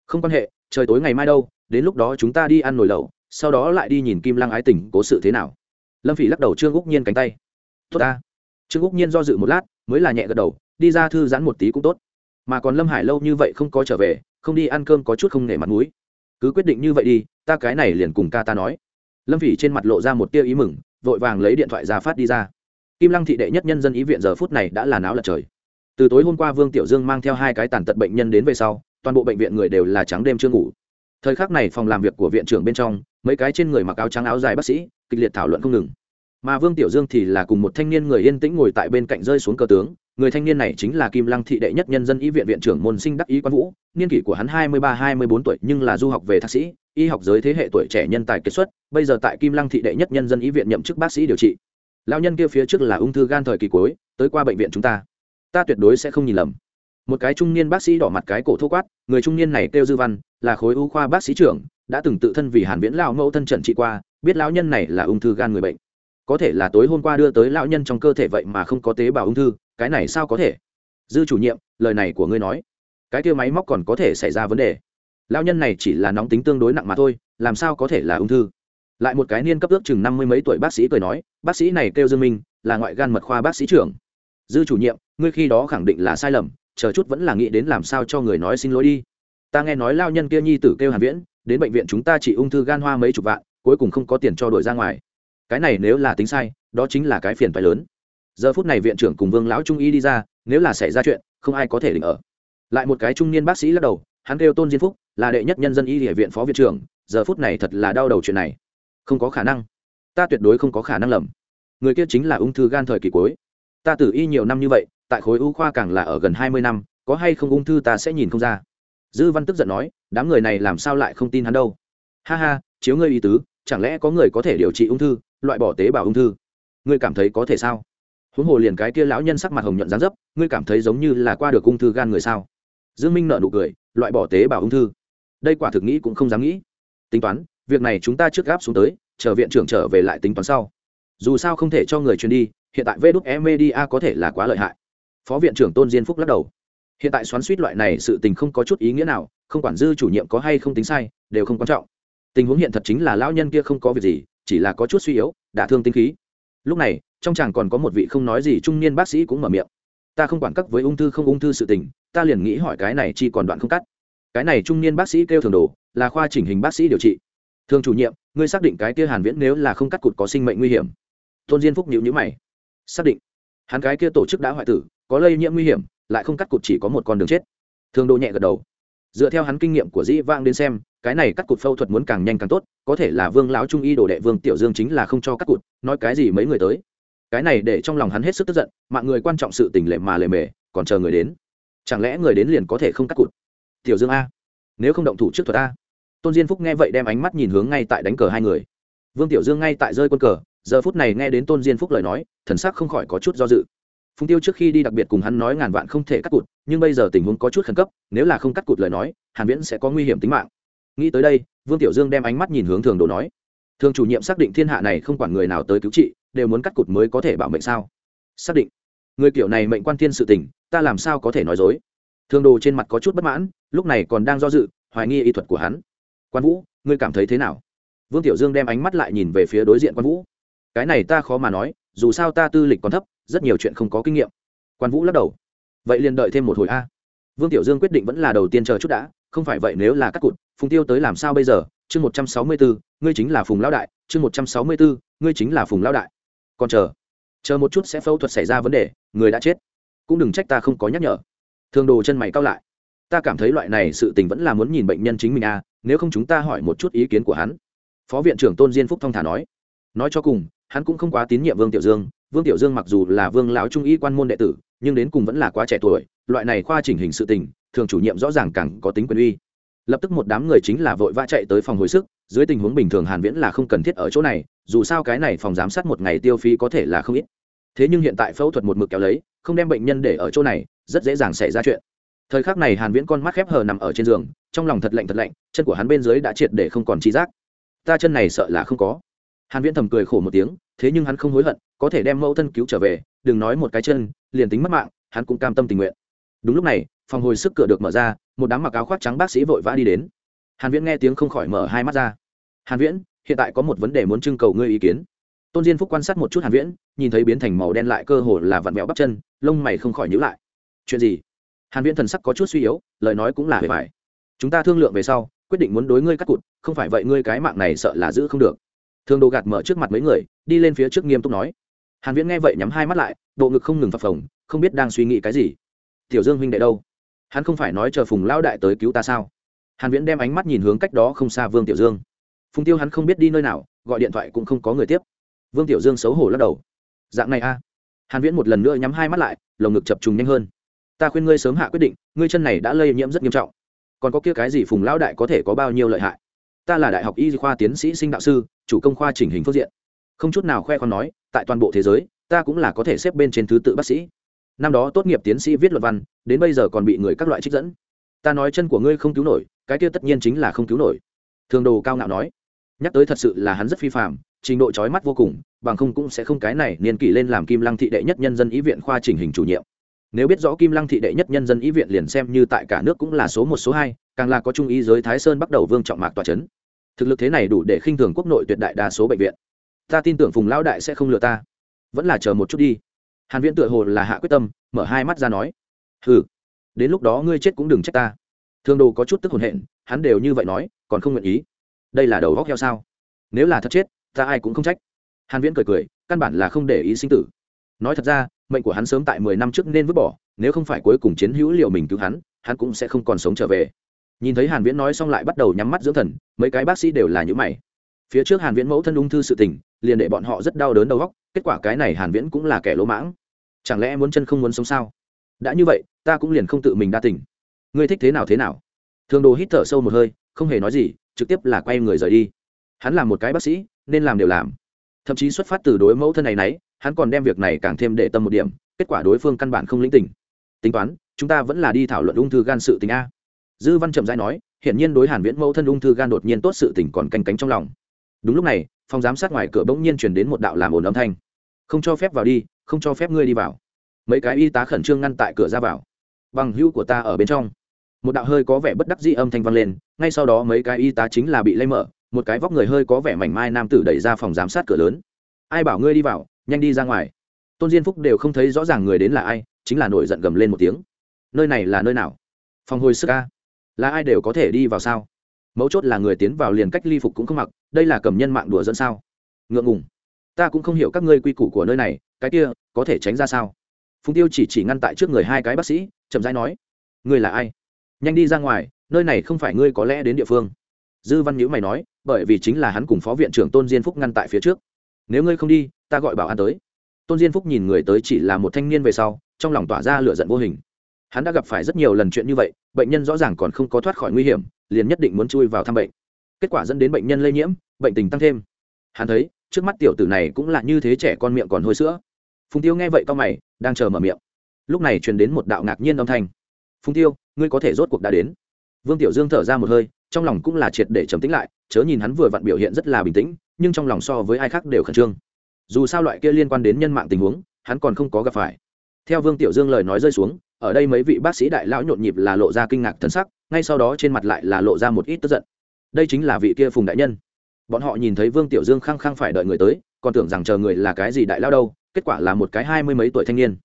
Không quan hệ, trời tối ngày mai đâu, đến lúc đó chúng ta đi ăn nồi lẩu, sau đó lại đi nhìn kim lăng ái tình cố sự thế nào. Lâm phỉ lắc đầu trương úc nhiên cánh tay. Tốt ta trương úc nhiên do dự một lát mới là nhẹ gật đầu đi ra thư giãn một tí cũng tốt mà còn lâm hải lâu như vậy không có trở về không đi ăn cơm có chút không nể mặt mũi cứ quyết định như vậy đi ta cái này liền cùng ca ta nói lâm phỉ trên mặt lộ ra một tia ý mừng vội vàng lấy điện thoại ra phát đi ra kim lăng thị đệ nhất nhân dân ý viện giờ phút này đã là náo lật trời từ tối hôm qua vương tiểu dương mang theo hai cái tàn tật bệnh nhân đến về sau toàn bộ bệnh viện người đều là trắng đêm chưa ngủ thời khắc này phòng làm việc của viện trưởng bên trong mấy cái trên người mặc áo trắng áo dài bác sĩ kịch liệt thảo luận không ngừng mà vương tiểu dương thì là cùng một thanh niên người yên tĩnh ngồi tại bên cạnh rơi xuống cờ tướng. Người thanh niên này chính là kim lăng thị đệ nhất nhân dân y viện viện trưởng môn sinh đắc ý quan vũ. Niên kỷ của hắn hai mươi ba, hai mươi bốn tuổi, nhưng là du học về thạc sĩ, y học giới thế hệ tuổi trẻ nhân tài kết xuất, bây giờ tại kim lăng thị đệ nhất nhân dân y viện nhậm chức bác sĩ điều trị. Lao nhân kia phía trước là ung thư gan thời kỳ cuối, tới qua bệnh viện chúng ta. Ta tuyệt đối sẽ không nhìn lầm. Một cái trung niên bác sĩ đỏ mặt cái cổ thô quát, người trung niên này kêu dư văn, là khối ưu khoa bác sĩ trưởng, đã từng tự thân vì hàn viễn lao mẫu thân trần trị qua, biết lão nhân này là ung thư gan người bệnh có thể là tối hôm qua đưa tới lão nhân trong cơ thể vậy mà không có tế bào ung thư, cái này sao có thể? Dư chủ nhiệm, lời này của ngươi nói, cái kia máy móc còn có thể xảy ra vấn đề. Lão nhân này chỉ là nóng tính tương đối nặng mà thôi, làm sao có thể là ung thư? Lại một cái niên cấp ước chừng năm mươi mấy tuổi bác sĩ cười nói, bác sĩ này kêu dương minh, là ngoại gan mật khoa bác sĩ trưởng. Dư chủ nhiệm, ngươi khi đó khẳng định là sai lầm, chờ chút vẫn là nghĩ đến làm sao cho người nói xin lỗi đi. Ta nghe nói lao nhân kia nhi tử kêu hàn viễn, đến bệnh viện chúng ta chỉ ung thư gan hoa mấy chục vạn, cuối cùng không có tiền cho đổi ra ngoài cái này nếu là tính sai, đó chính là cái phiền phái lớn. Giờ phút này viện trưởng cùng vương lão trung y đi ra, nếu là xảy ra chuyện, không ai có thể định ở. Lại một cái trung niên bác sĩ lắc đầu, hắn kêu tôn diên phúc, là đệ nhất nhân dân y địa viện phó viện trưởng, giờ phút này thật là đau đầu chuyện này. Không có khả năng. Ta tuyệt đối không có khả năng lầm. Người kia chính là ung thư gan thời kỳ cuối. Ta tử y nhiều năm như vậy, tại khối u khoa càng là ở gần hai mươi năm, có hay không ung thư ta sẽ nhìn không ra. Dư văn tức giận nói, đám người này làm sao lại không tin hắn đâu? Ha ha, chiếu ngươi ý tứ, chẳng lẽ có người có thể điều trị ung thư? Loại bỏ tế bào ung thư. Ngươi cảm thấy có thể sao? Huống hồ liền cái kia lão nhân sắc mặt hồng nhuận dán dấp, ngươi cảm thấy giống như là qua được ung thư gan người sao? Dương minh nợ nụ cười, loại bỏ tế bào ung thư. Đây quả thực nghĩ cũng không dám nghĩ. Tính toán, việc này chúng ta trước gáp xuống tới, chờ viện trưởng trở về lại tính toán sau. Dù sao không thể cho người truyền đi, hiện tại vê đúc e media có thể là quá lợi hại. Phó viện trưởng tôn diên phúc lắc đầu. Hiện tại xoắn suýt loại này sự tình không có chút ý nghĩa nào, không quản dư chủ nhiệm có hay không tính sai, đều không quan trọng. Tình huống hiện thật chính là lão nhân kia không có việc gì chỉ là có chút suy yếu, đả thương tinh khí. Lúc này, trong chàng còn có một vị không nói gì trung niên bác sĩ cũng mở miệng. Ta không quản cắt với ung thư không ung thư sự tình, ta liền nghĩ hỏi cái này chi còn đoạn không cắt. Cái này trung niên bác sĩ kêu thường đồ, là khoa chỉnh hình bác sĩ điều trị. Thường chủ nhiệm, ngươi xác định cái kia hàn viễn nếu là không cắt cụt có sinh mệnh nguy hiểm. Tôn diên phúc nhíu nhíu mày. Xác định. Hắn cái kia tổ chức đã hoại tử, có lây nhiễm nguy hiểm, lại không cắt cụt chỉ có một con đường chết. Thường đồ nhẹ gật đầu. Dựa theo hắn kinh nghiệm của dĩ vang đến xem cái này cắt cụt phẫu thuật muốn càng nhanh càng tốt, có thể là vương lão trung y đồ đệ vương tiểu dương chính là không cho cắt cụt, nói cái gì mấy người tới. Cái này để trong lòng hắn hết sức tức giận, mạng người quan trọng sự tình lệ mà lệ mề, còn chờ người đến. Chẳng lẽ người đến liền có thể không cắt cụt? Tiểu dương a, nếu không động thủ trước thuật a. Tôn diên phúc nghe vậy đem ánh mắt nhìn hướng ngay tại đánh cờ hai người. Vương tiểu dương ngay tại rơi quân cờ, giờ phút này nghe đến tôn diên phúc lời nói, thần sắc không khỏi có chút do dự. Phùng tiêu trước khi đi đặc biệt cùng hắn nói ngàn vạn không thể cắt cụt, nhưng bây giờ tình huống có chút khẩn cấp, nếu là không cắt cụt lời nói, hàn viễn sẽ có nguy hiểm tính mạng nghĩ tới đây, vương tiểu dương đem ánh mắt nhìn hướng thường đồ nói, thường chủ nhiệm xác định thiên hạ này không quản người nào tới cứu trị, đều muốn cắt cụt mới có thể bảo mệnh sao? Xác định. Người kiểu này mệnh quan thiên sự tình, ta làm sao có thể nói dối? Thường đồ trên mặt có chút bất mãn, lúc này còn đang do dự, hoài nghi y thuật của hắn. Quan vũ, ngươi cảm thấy thế nào? Vương tiểu dương đem ánh mắt lại nhìn về phía đối diện quan vũ. Cái này ta khó mà nói, dù sao ta tư lịch còn thấp, rất nhiều chuyện không có kinh nghiệm. Quan vũ lắc đầu. Vậy liền đợi thêm một hồi a. Vương tiểu dương quyết định vẫn là đầu tiên chờ chút đã, không phải vậy nếu là cắt cụt phùng tiêu tới làm sao bây giờ? Chương một trăm sáu mươi bốn ngươi chính là phùng lão đại. Chương một trăm sáu mươi bốn ngươi chính là phùng lão đại. Còn chờ chờ một chút sẽ phẫu thuật xảy ra vấn đề, người đã chết. Cũng đừng trách ta không có nhắc nhở. Thường đồ chân mày cao lại. Ta cảm thấy loại này sự tình vẫn là muốn nhìn bệnh nhân chính mình a nếu không chúng ta hỏi một chút ý kiến của hắn. Phó viện trưởng tôn diên phúc thông thả nói. Nói cho cùng, hắn cũng không quá tín nhiệm vương tiểu dương. Vương tiểu dương mặc dù là vương lão trung y quan môn đệ tử, nhưng đến cùng vẫn là quá trẻ tuổi. Loại này khoa chỉnh hình sự tình, thường chủ nhiệm rõ ràng càng có tính quyền uy lập tức một đám người chính là vội vã chạy tới phòng hồi sức, dưới tình huống bình thường hàn viễn là không cần thiết ở chỗ này, dù sao cái này phòng giám sát một ngày tiêu phí có thể là không ít. Thế nhưng hiện tại phẫu thuật một mực kéo lấy, không đem bệnh nhân để ở chỗ này, rất dễ dàng xảy ra chuyện. Thời khắc này hàn viễn con mắt khép hờ nằm ở trên giường, trong lòng thật lạnh thật lạnh, chân của hắn bên dưới đã triệt để không còn chi giác. Ta chân này sợ là không có. Hàn viễn thầm cười khổ một tiếng, thế nhưng hắn không hối hận, có thể đem mẫu thân cứu trở về, đừng nói một cái chân, liền tính mất mạng, hắn cũng cam tâm tình nguyện. Đúng lúc này, phòng hồi sức cửa được mở ra một đám mặc áo khoác trắng bác sĩ vội vã đi đến. Hàn viễn nghe tiếng không khỏi mở hai mắt ra. Hàn viễn, hiện tại có một vấn đề muốn trưng cầu ngươi ý kiến. Tôn diên phúc quan sát một chút hàn viễn, nhìn thấy biến thành màu đen lại cơ hồ là vặn vẹo bắp chân, lông mày không khỏi nhíu lại. Chuyện gì? Hàn viễn thần sắc có chút suy yếu, lời nói cũng là hề phải chúng ta thương lượng về sau, quyết định muốn đối ngươi cắt cụt, không phải vậy ngươi cái mạng này sợ là giữ không được. Thương đồ gạt mở trước mặt mấy người, đi lên phía trước nghiêm túc nói. Hàn viễn nghe vậy nhắm hai mắt lại, bộ ngực không ngừng phập phồng, không biết đang suy nghĩ cái gì. Tiểu dương huynh đệ đâu? Hắn không phải nói chờ phùng lão đại tới cứu ta sao? Hàn viễn đem ánh mắt nhìn hướng cách đó không xa vương tiểu dương. Phùng tiêu hắn không biết đi nơi nào, gọi điện thoại cũng không có người tiếp. Vương tiểu dương xấu hổ lắc đầu. Dạng này a. Hàn viễn một lần nữa nhắm hai mắt lại, lồng ngực chập trùng nhanh hơn. Ta khuyên ngươi sớm hạ quyết định, ngươi chân này đã lây nhiễm rất nghiêm trọng. Còn có kia cái gì phùng lão đại có thể có bao nhiêu lợi hại? Ta là đại học y khoa tiến sĩ sinh đạo sư, chủ công khoa chỉnh hình phương diện. Không chút nào khoe con nói, tại toàn bộ thế giới, ta cũng là có thể xếp bên trên thứ tự bác sĩ năm đó tốt nghiệp tiến sĩ viết luận văn, đến bây giờ còn bị người các loại trích dẫn. Ta nói chân của ngươi không cứu nổi, cái kia tất nhiên chính là không cứu nổi. Thường đồ cao ngạo nói, nhắc tới thật sự là hắn rất phi phạm trình độ trói mắt vô cùng, bằng không cũng sẽ không cái này niên kỷ lên làm kim lăng thị đệ nhất nhân dân ý viện khoa chỉnh hình chủ nhiệm. Nếu biết rõ kim lăng thị đệ nhất nhân dân ý viện liền xem như tại cả nước cũng là số một, số hai, càng là có trung ý giới thái sơn bắt đầu vương trọng mạc tòa c h ấ n thực lực thế này đủ để khinh thường quốc nội tuyệt đại đa số bệnh viện. Ta tin tưởng phùng lão đại sẽ không lừa ta. Vẫn là chờ một chút đi hàn viễn tựa hồ là hạ quyết tâm, mở hai mắt ra nói, hừ, đến lúc đó ngươi chết cũng đừng trách ta. Thương đồ có chút tức hồn hện, hắn đều như vậy nói, còn không nguyện ý. Đây là đầu góc heo sao? Nếu là thật chết, ta ai cũng không trách. Hàn viễn cười cười, căn bản là không để ý sinh tử. Nói thật ra, mệnh của hắn sớm tại mười năm trước nên vứt bỏ, nếu không phải cuối cùng chiến hữu liệu mình cứu hắn hắn cũng sẽ không còn sống trở về. Nhìn thấy hàn viễn nói xong lại bắt đầu nhắm mắt dưỡng thần, mấy cái bác sĩ đều là những mày. Phía trước hàn viễn mẫu thân ung thư sự tình, liền để bọn họ rất đau đớn đầu óc, kết quả cái này hàn viễn cũng là kẻ lỗ mãng chẳng lẽ muốn chân không muốn sống sao? Đã như vậy, ta cũng liền không tự mình đa tỉnh. ngươi thích thế nào thế nào? Thường đồ hít thở sâu một hơi, không hề nói gì, trực tiếp là quay người rời đi. Hắn là một cái bác sĩ, nên làm đều làm. Thậm chí xuất phát từ đối mẫu thân này nấy, hắn còn đem việc này càng thêm để tâm một điểm, kết quả đối phương căn bản không lĩnh tình. Tính toán, chúng ta vẫn là đi thảo luận ung thư gan sự tình a. Dư văn trầm dai nói, hiển nhiên đối hàn viễn mẫu thân ung thư gan đột nhiên tốt sự tình còn canh cánh trong lòng. Đúng lúc này, phòng giám sát ngoài cửa bỗng nhiên truyền đến một đạo làm ồn âm thanh. Không cho phép vào đi không cho phép ngươi đi vào. Mấy cái y tá khẩn trương ngăn tại cửa ra vào. Bằng hữu của ta ở bên trong. Một đạo hơi có vẻ bất đắc dĩ âm thanh vang lên, ngay sau đó mấy cái y tá chính là bị lây mở, một cái vóc người hơi có vẻ mảnh mai nam tử đẩy ra phòng giám sát cửa lớn. Ai bảo ngươi đi vào, nhanh đi ra ngoài. Tôn diên phúc đều không thấy rõ ràng người đến là ai, chính là nổi giận gầm lên một tiếng. Nơi này là nơi nào? Phòng hồi sức ca là ai đều có thể đi vào sao? Mấu chốt là người tiến vào liền cách ly phục cũng không mặc, đây là cầm nhân mạng đùa dẫn sao? Ngượng ngùng. Ta cũng không hiểu các ngươi quy củ của nơi này cái kia, có thể tránh ra sao? Phùng tiêu chỉ chỉ ngăn tại trước người hai cái bác sĩ, chậm rãi nói, ngươi là ai? Nhanh đi ra ngoài, nơi này không phải ngươi có lẽ đến địa phương. Dư văn nhữ mày nói, bởi vì chính là hắn cùng phó viện trưởng tôn diên phúc ngăn tại phía trước. Nếu ngươi không đi, ta gọi bảo an tới. Tôn diên phúc nhìn người tới chỉ là một thanh niên về sau, trong lòng tỏa ra lửa giận vô hình. Hắn đã gặp phải rất nhiều lần chuyện như vậy, bệnh nhân rõ ràng còn không có thoát khỏi nguy hiểm, liền nhất định muốn chui vào thăm bệnh. Kết quả dẫn đến bệnh nhân lây nhiễm, bệnh tình tăng thêm. Hắn thấy, trước mắt tiểu tử này cũng là như thế trẻ con miệng còn hôi sữa phùng tiêu nghe vậy cao mày, đang chờ mở miệng. Lúc này truyền đến một đạo ngạc nhiên âm thanh. Phùng tiêu, ngươi có thể rốt cuộc đã đến. Vương tiểu dương thở ra một hơi, trong lòng cũng là triệt để trầm tĩnh lại, chớ nhìn hắn vừa vặn biểu hiện rất là bình tĩnh, nhưng trong lòng so với ai khác đều khẩn trương. Dù sao loại kia liên quan đến nhân mạng tình huống, hắn còn không có gặp phải. Theo vương tiểu dương lời nói rơi xuống, ở đây mấy vị bác sĩ đại lão nhộn nhịp là lộ ra kinh ngạc thân sắc, ngay sau đó trên mặt lại là lộ ra một ít tức giận. Đây chính là vị kia phùng đại nhân. Bọn họ nhìn thấy vương tiểu dương khăng khăng phải đợi người tới, còn tưởng rằng chờ người là cái gì đại lao đâu kết quả là một cái hai mươi mấy tuổi thanh niên.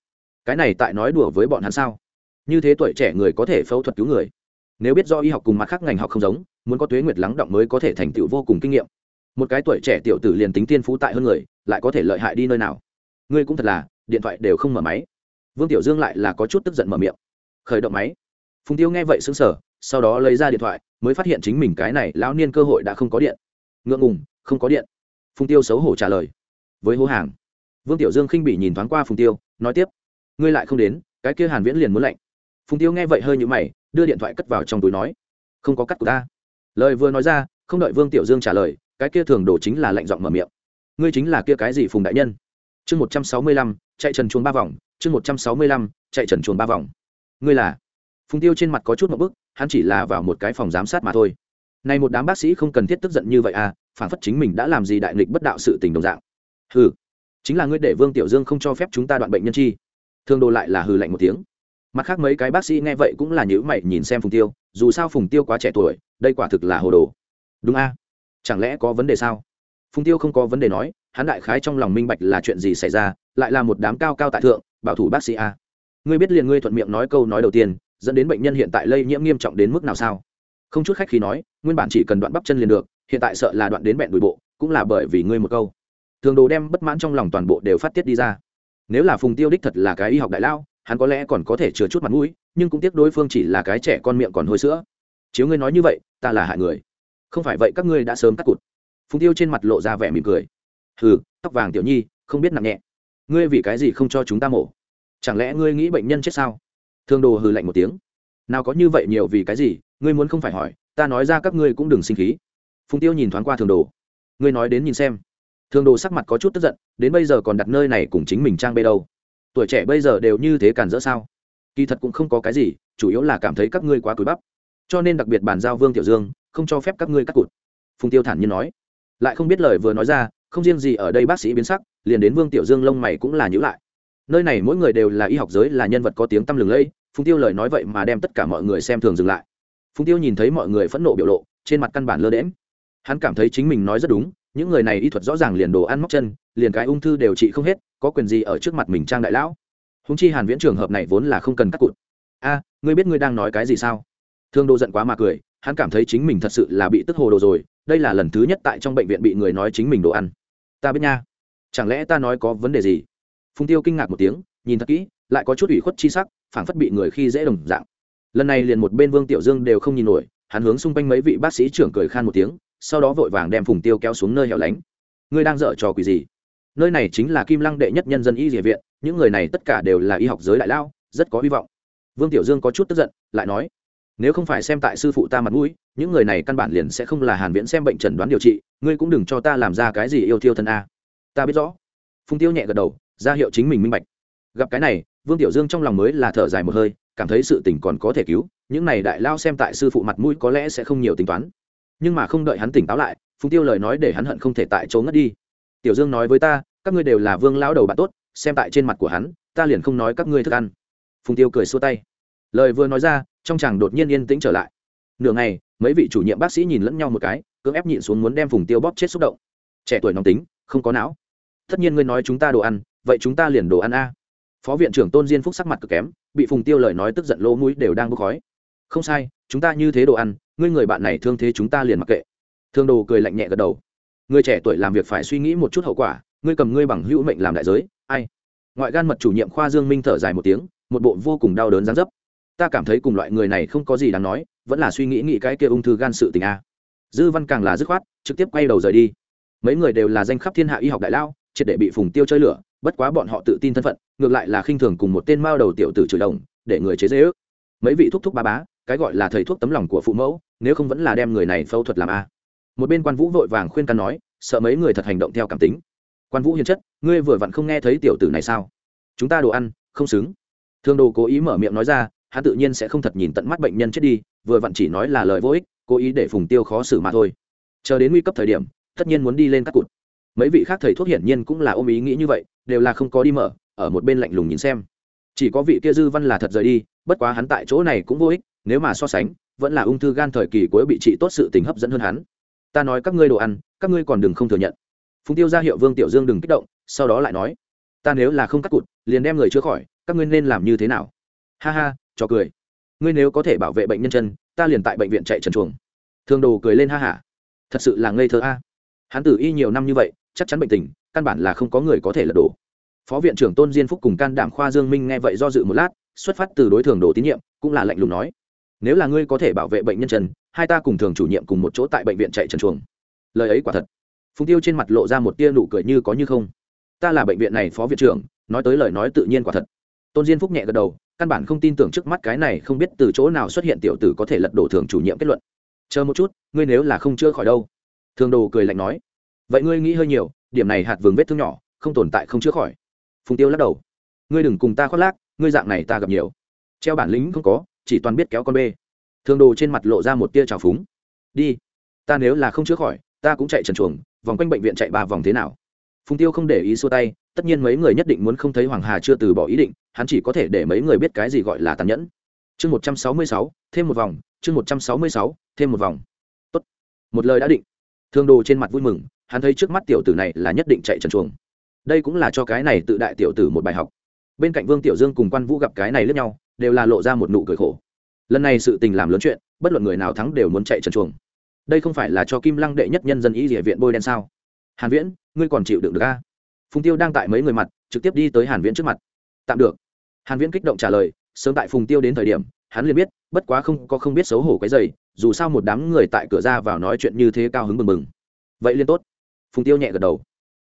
Cái này tại nói đùa với bọn hắn sao? Như thế tuổi trẻ người có thể phẫu thuật cứu người? Nếu biết do y học cùng mặt khác ngành học không giống, muốn có tuế nguyệt lắng động mới có thể thành tựu vô cùng kinh nghiệm. Một cái tuổi trẻ tiểu tử liền tính tiên phú tại hơn người, lại có thể lợi hại đi nơi nào? Ngươi cũng thật là, điện thoại đều không mở máy. Vương tiểu dương lại là có chút tức giận mở miệng. Khởi động máy. Phùng tiêu nghe vậy xứng sở sau đó lấy ra điện thoại, mới phát hiện chính mình cái này lão niên cơ hội đã không có điện. Ngượng ngùng, không có điện. Phùng tiêu xấu hổ trả lời. Với hố hàng vương tiểu dương khinh bị nhìn thoáng qua phùng tiêu, nói tiếp, ngươi lại không đến, cái kia hàn viễn liền muốn lạnh. Phùng tiêu nghe vậy hơi nhũ mày, đưa điện thoại cất vào trong túi nói, không có cắt của ta. Lời vừa nói ra, không đợi vương tiểu dương trả lời, cái kia thường đồ chính là lạnh giọng mở miệng, ngươi chính là kia cái gì phùng đại nhân? Chương một trăm sáu mươi lăm, chạy trần chuồng ba vòng, chương một trăm sáu mươi lăm, chạy trần chuồng ba vòng. Ngươi là? Phùng tiêu trên mặt có chút một bức, hắn chỉ là vào một cái phòng giám sát mà thôi. Này một đám bác sĩ không cần thiết tức giận như vậy à phản phất chính mình đã làm gì đại nghịch bất đạo sự tình đồng dạng. Hừ chính là ngươi để vương tiểu dương không cho phép chúng ta đoạn bệnh nhân chi. Thương đồ lại là hừ lạnh một tiếng. Mặt khác mấy cái bác sĩ nghe vậy cũng là nhữ mày nhìn xem phùng tiêu, dù sao phùng tiêu quá trẻ tuổi, đây quả thực là hồ đồ. Đúng a? Chẳng lẽ có vấn đề sao? Phùng tiêu không có vấn đề nói, hắn đại khái trong lòng minh bạch là chuyện gì xảy ra, lại là một đám cao cao tại thượng, bảo thủ bác sĩ a. Ngươi biết liền ngươi thuận miệng nói câu nói đầu tiên, dẫn đến bệnh nhân hiện tại lây nhiễm nghiêm trọng đến mức nào sao? Không chút khách khi nói, nguyên bản chỉ cần đoạn bắp chân liền được, hiện tại sợ là đoạn đến bẹn đùi bộ, cũng là bởi vì ngươi một câu thường đồ đem bất mãn trong lòng toàn bộ đều phát tiết đi ra. Nếu là phùng tiêu đích thật là cái y học đại lao, hắn có lẽ còn có thể chừa chút mặt mũi, nhưng cũng tiếc đối phương chỉ là cái trẻ con miệng còn hôi sữa. Chiếu ngươi nói như vậy, ta là hại người. Không phải vậy các ngươi đã sớm cắt cụt. Phùng tiêu trên mặt lộ ra vẻ mỉm cười. Hừ, tóc vàng tiểu nhi, không biết nặng nhẹ. Ngươi vì cái gì không cho chúng ta mổ? Chẳng lẽ ngươi nghĩ bệnh nhân chết sao? Thương đồ hừ lạnh một tiếng. Nào có như vậy nhiều vì cái gì, ngươi muốn không phải hỏi, ta nói ra các ngươi cũng đừng sinh khí. Phùng tiêu nhìn thoáng qua thường đồ. Ngươi nói đến nhìn xem thường đồ sắc mặt có chút tức giận, đến bây giờ còn đặt nơi này cùng chính mình trang bê đâu. Tuổi trẻ bây giờ đều như thế cản rỡ sao? Kỳ thật cũng không có cái gì, chủ yếu là cảm thấy các ngươi quá cúi bắp. Cho nên đặc biệt bàn giao vương tiểu dương, không cho phép các ngươi cắt cụt. Phùng tiêu thản nhiên nói. Lại không biết lời vừa nói ra, không riêng gì ở đây bác sĩ biến sắc, liền đến vương tiểu dương lông mày cũng là nhữ lại. Nơi này mỗi người đều là y học giới, là nhân vật có tiếng tăm lừng lẫy, phùng tiêu lời nói vậy mà đem tất cả mọi người xem thường dừng lại. Phùng tiêu nhìn thấy mọi người phẫn nộ biểu lộ, trên mặt căn bản lơ đễm hắn cảm thấy chính mình nói rất đúng những người này y thuật rõ ràng liền đồ ăn móc chân, liền cái ung thư đều trị không hết, có quyền gì ở trước mặt mình trang đại lão? Húng chi hàn viễn trường hợp này vốn là không cần cắt cụt. A, ngươi biết ngươi đang nói cái gì sao? Thương đô giận quá mà cười, hắn cảm thấy chính mình thật sự là bị tức hồ đồ rồi, đây là lần thứ nhất tại trong bệnh viện bị người nói chính mình đồ ăn. Ta biết nha. Chẳng lẽ ta nói có vấn đề gì? Phùng tiêu kinh ngạc một tiếng, nhìn thật kỹ, lại có chút ủy khuất chi sắc, phảng phất bị người khi dễ đồng dạng. Lần này liền một bên vương tiểu dương đều không nhìn nổi, hắn hướng xung quanh mấy vị bác sĩ trưởng cười khan một tiếng sau đó vội vàng đem phùng tiêu kéo xuống nơi hẻo lánh. Ngươi đang dở trò quỷ gì? Nơi này chính là kim lăng đệ nhất nhân dân y địa viện, những người này tất cả đều là y học giới đại lao, rất có hy vọng. Vương tiểu dương có chút tức giận, lại nói, nếu không phải xem tại sư phụ ta mặt mũi, những người này căn bản liền sẽ không là hàn viễn xem bệnh trần đoán điều trị, ngươi cũng đừng cho ta làm ra cái gì yêu thiêu thân a. Ta biết rõ. Phùng tiêu nhẹ gật đầu, ra hiệu chính mình minh bạch. Gặp cái này, vương tiểu dương trong lòng mới là thở dài một hơi, cảm thấy sự tình còn có thể cứu, những này đại lao xem tại sư phụ mặt mũi có lẽ sẽ không nhiều tính toán nhưng mà không đợi hắn tỉnh táo lại, phùng tiêu lời nói để hắn hận không thể tại chỗ ngất đi. Tiểu dương nói với ta, các ngươi đều là vương lão đầu bạn tốt, xem tại trên mặt của hắn, ta liền không nói các ngươi thức ăn. Phùng tiêu cười xua tay. Lời vừa nói ra, trong chàng đột nhiên yên tĩnh trở lại. Nửa ngày, mấy vị chủ nhiệm bác sĩ nhìn lẫn nhau một cái, cưỡng ép nhịn xuống muốn đem phùng tiêu bóp chết xúc động. Trẻ tuổi nóng tính, không có não. Tất nhiên ngươi nói chúng ta đồ ăn, vậy chúng ta liền đồ ăn a. Phó viện trưởng tôn diên phúc sắc mặt cực kém, bị phùng tiêu lời nói tức giận lỗ mũi đều đang bốc khói. Không sai, chúng ta như thế đồ ăn ngươi người bạn này thương thế chúng ta liền mặc kệ. Thương đồ cười lạnh nhẹ gật đầu. Người trẻ tuổi làm việc phải suy nghĩ một chút hậu quả, ngươi cầm ngươi bằng hữu mệnh làm đại giới, ai? Ngoại gan mật chủ nhiệm khoa dương minh thở dài một tiếng, một bộ vô cùng đau đớn gián dấp. Ta cảm thấy cùng loại người này không có gì đáng nói, vẫn là suy nghĩ nghĩ cái kia ung thư gan sự tình a. Dư văn càng là dứt khoát, trực tiếp quay đầu rời đi. Mấy người đều là danh khắp thiên hạ y học đại lao, triệt để bị phùng tiêu chơi lửa, bất quá bọn họ tự tin thân phận, ngược lại là khinh thường cùng một tên mao đầu tiểu tử chửi đồng, để người chế dễ ước mấy vị thúc thúc ba bá, cái gọi là thầy thuốc tấm lòng của phụ mẫu nếu không vẫn là đem người này phẫu thuật làm a. Một bên quan vũ vội vàng khuyên can nói, sợ mấy người thật hành động theo cảm tính. Quan vũ hiền chất, ngươi vừa vặn không nghe thấy tiểu tử này sao? Chúng ta đồ ăn, không xứng. Thương đồ cố ý mở miệng nói ra, hắn tự nhiên sẽ không thật nhìn tận mắt bệnh nhân chết đi, vừa vặn chỉ nói là lời vô ích, cố ý để phùng tiêu khó xử mà thôi. Chờ đến nguy cấp thời điểm, tất nhiên muốn đi lên các cụt. Mấy vị khác thầy thuốc hiển nhiên cũng là ôm ý nghĩ như vậy, đều là không có đi mở, ở một bên lạnh lùng nhìn xem. Chỉ có vị kia dư văn là thật rời đi, bất quá hắn tại chỗ này cũng vô ích nếu mà so sánh, vẫn là ung thư gan thời kỳ cuối bị trị tốt sự tình hấp dẫn hơn hắn. Ta nói các ngươi đồ ăn, các ngươi còn đừng không thừa nhận. Phùng tiêu ra hiệu vương tiểu dương đừng kích động, sau đó lại nói, ta nếu là không cắt cụt, liền đem người chữa khỏi, các ngươi nên làm như thế nào? Ha ha cho cười. Ngươi nếu có thể bảo vệ bệnh nhân chân, ta liền tại bệnh viện chạy trần chuồng. Thường đồ cười lên ha hả. Thật sự là ngây thơ a. Hắn tử y nhiều năm như vậy, chắc chắn bệnh tình, căn bản là không có người có thể lật đổ. Phó viện trưởng tôn diên phúc cùng can đảm khoa dương minh nghe vậy do dự một lát, xuất phát từ đối thường đồ tín nhiệm, cũng là lạnh lùng nói nếu là ngươi có thể bảo vệ bệnh nhân trần hai ta cùng thường chủ nhiệm cùng một chỗ tại bệnh viện chạy trần chuồng. Lời ấy quả thật. Phùng tiêu trên mặt lộ ra một tia nụ cười như có như không. Ta là bệnh viện này phó viện trưởng, nói tới lời nói tự nhiên quả thật. Tôn diên phúc nhẹ gật đầu, căn bản không tin tưởng trước mắt cái này không biết từ chỗ nào xuất hiện tiểu tử có thể lật đổ thường chủ nhiệm kết luận. Chờ một chút, ngươi nếu là không chữa khỏi đâu. Thường đồ cười lạnh nói. Vậy ngươi nghĩ hơi nhiều, điểm này hạt vườn vết thương nhỏ, không tồn tại không chữa khỏi. Phùng tiêu lắc đầu. Ngươi đừng cùng ta khoác lác, ngươi dạng này ta gặp nhiều. Treo bản lĩnh không có chỉ toàn biết kéo con bê. Thường đồ trên mặt lộ ra một tia trào phúng. Đi, ta nếu là không chữa khỏi, ta cũng chạy trần chuồng, vòng quanh bệnh viện chạy ba vòng thế nào? Phùng tiêu không để ý xua tay, tất nhiên mấy người nhất định muốn không thấy hoàng hà chưa từ bỏ ý định, hắn chỉ có thể để mấy người biết cái gì gọi là tàn nhẫn. Chương một trăm sáu mươi sáu, thêm một vòng, chương một trăm sáu mươi sáu, thêm một vòng. Tốt. một lời đã định. Thương đồ trên mặt vui mừng, hắn thấy trước mắt tiểu tử này là nhất định chạy trần chuồng. Đây cũng là cho cái này tự đại tiểu tử một bài học. Bên cạnh vương tiểu dương cùng quan vũ gặp cái này lướt nhau đều là lộ ra một nụ cười khổ. Lần này sự tình làm lớn chuyện bất luận người nào thắng đều muốn chạy trần chuồng. Đây không phải là cho kim lăng đệ nhất nhân dân y địa viện bôi đen sao? Hàn viễn ngươi còn chịu đựng được a? Phùng tiêu đang tại mấy người mặt trực tiếp đi tới hàn viễn trước mặt. Tạm được. Hàn viễn kích động trả lời sớm tại phùng tiêu đến thời điểm hắn liền biết bất quá không có không biết xấu hổ cái gì, dù sao một đám người tại cửa ra vào nói chuyện như thế cao hứng bừng bừng. Vậy liên tốt. Phùng tiêu nhẹ gật đầu.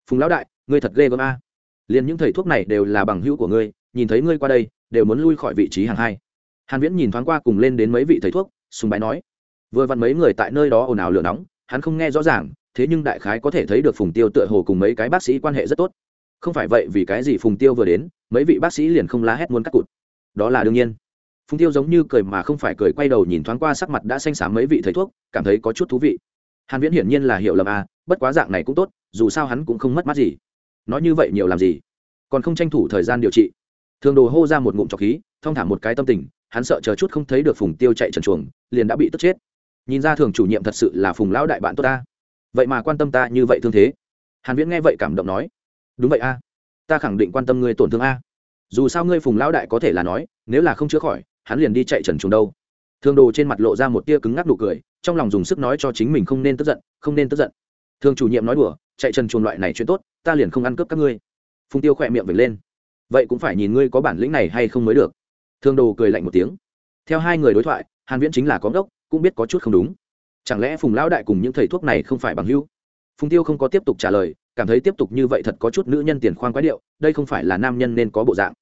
Phùng lão đại ngươi thật ghê gớm a. Liền những thầy thuốc này đều là bằng hữu của ngươi nhìn thấy ngươi qua đây đều muốn lui khỏi vị trí hàng hai. Hàn viễn nhìn thoáng qua cùng lên đến mấy vị thầy thuốc, sùng bái nói, vừa vặn mấy người tại nơi đó ồn ào lửa nóng, hắn không nghe rõ ràng, thế nhưng đại khái có thể thấy được phùng tiêu tựa hồ cùng mấy cái bác sĩ quan hệ rất tốt. Không phải vậy vì cái gì phùng tiêu vừa đến, mấy vị bác sĩ liền không lá hét muốn cắt cụt. Đó là đương nhiên. Phùng tiêu giống như cười mà không phải cười, quay đầu nhìn thoáng qua sắc mặt đã xanh xám mấy vị thầy thuốc, cảm thấy có chút thú vị. Hàn viễn hiển nhiên là hiểu lầm à bất quá dạng này cũng tốt, dù sao hắn cũng không mất mát gì. Nói như vậy nhiều làm gì? Còn không tranh thủ thời gian điều trị thường đồ hô ra một ngụm trọc khí thông thả một cái tâm tình, hắn sợ chờ chút không thấy được phùng tiêu chạy trần chuồng, liền đã bị tức chết. Nhìn ra thường chủ nhiệm thật sự là phùng lão đại bạn tốt ta. Vậy mà quan tâm ta như vậy thương thế. Hàn viễn nghe vậy cảm động nói, đúng vậy a, ta khẳng định quan tâm ngươi tổn thương a. Dù sao ngươi phùng lão đại có thể là nói, nếu là không chữa khỏi, hắn liền đi chạy trần chuồng đâu. Thường đồ trên mặt lộ ra một tia cứng ngắc nụ cười, trong lòng dùng sức nói cho chính mình không nên tức giận, không nên tức giận. Thường chủ nhiệm nói đùa, chạy trần chuồng loại này chuyện tốt, ta liền không ăn cướp các ngươi. Phùng tiêu khỏe miệng về lên vậy cũng phải nhìn ngươi có bản lĩnh này hay không mới được. Thương đồ cười lạnh một tiếng. Theo hai người đối thoại, hàn viễn chính là có ngốc cũng biết có chút không đúng. Chẳng lẽ phùng lão đại cùng những thầy thuốc này không phải bằng hữu? Phùng tiêu không có tiếp tục trả lời, cảm thấy tiếp tục như vậy thật có chút nữ nhân tiền khoan quái điệu, đây không phải là nam nhân nên có bộ dạng.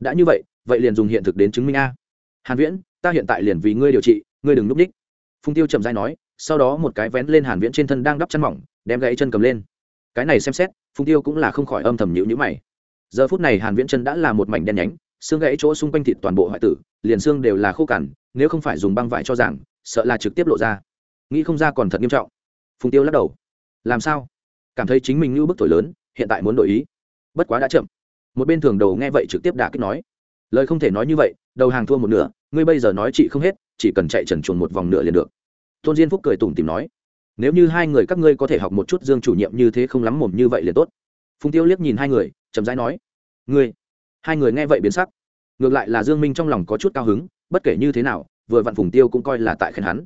Đã như vậy vậy liền dùng hiện thực đến chứng minh a. Hàn viễn, ta hiện tại liền vì ngươi điều trị, ngươi đừng núp đích phùng tiêu chậm rãi nói, sau đó một cái vén lên hàn viễn trên thân đang đắp chân mỏng, đem gãy chân cầm lên. Cái này xem xét, phùng tiêu cũng là không khỏi âm thầm nhíu nhíu mày giờ phút này hàn viễn chân đã là một mảnh đen nhánh xương gãy chỗ xung quanh thịt toàn bộ hoại tử liền xương đều là khô cằn nếu không phải dùng băng vải cho rằng, sợ là trực tiếp lộ ra. Nghĩ không ra còn thật nghiêm trọng. Phùng tiêu lắc đầu. Làm sao? Cảm thấy chính mình như bức tuổi lớn hiện tại muốn đổi ý. Bất quá đã chậm. Một bên thường đầu nghe vậy trực tiếp đả kích nói. Lời không thể nói như vậy đầu hàng thua một nửa ngươi bây giờ nói chị không hết chỉ cần chạy trần chuồn một vòng nửa liền được. Tôn diên phúc cười tủm tìm nói. Nếu như hai người các ngươi có thể học một chút dương chủ nhiệm như thế không lắm mồm như vậy liền tốt. Phùng tiêu liếc nhìn hai người chậm rãi nói, ngươi. Hai người nghe vậy biến sắc. Ngược lại là dương minh trong lòng có chút cao hứng, bất kể như thế nào, vừa vặn phùng tiêu cũng coi là tại khen hắn.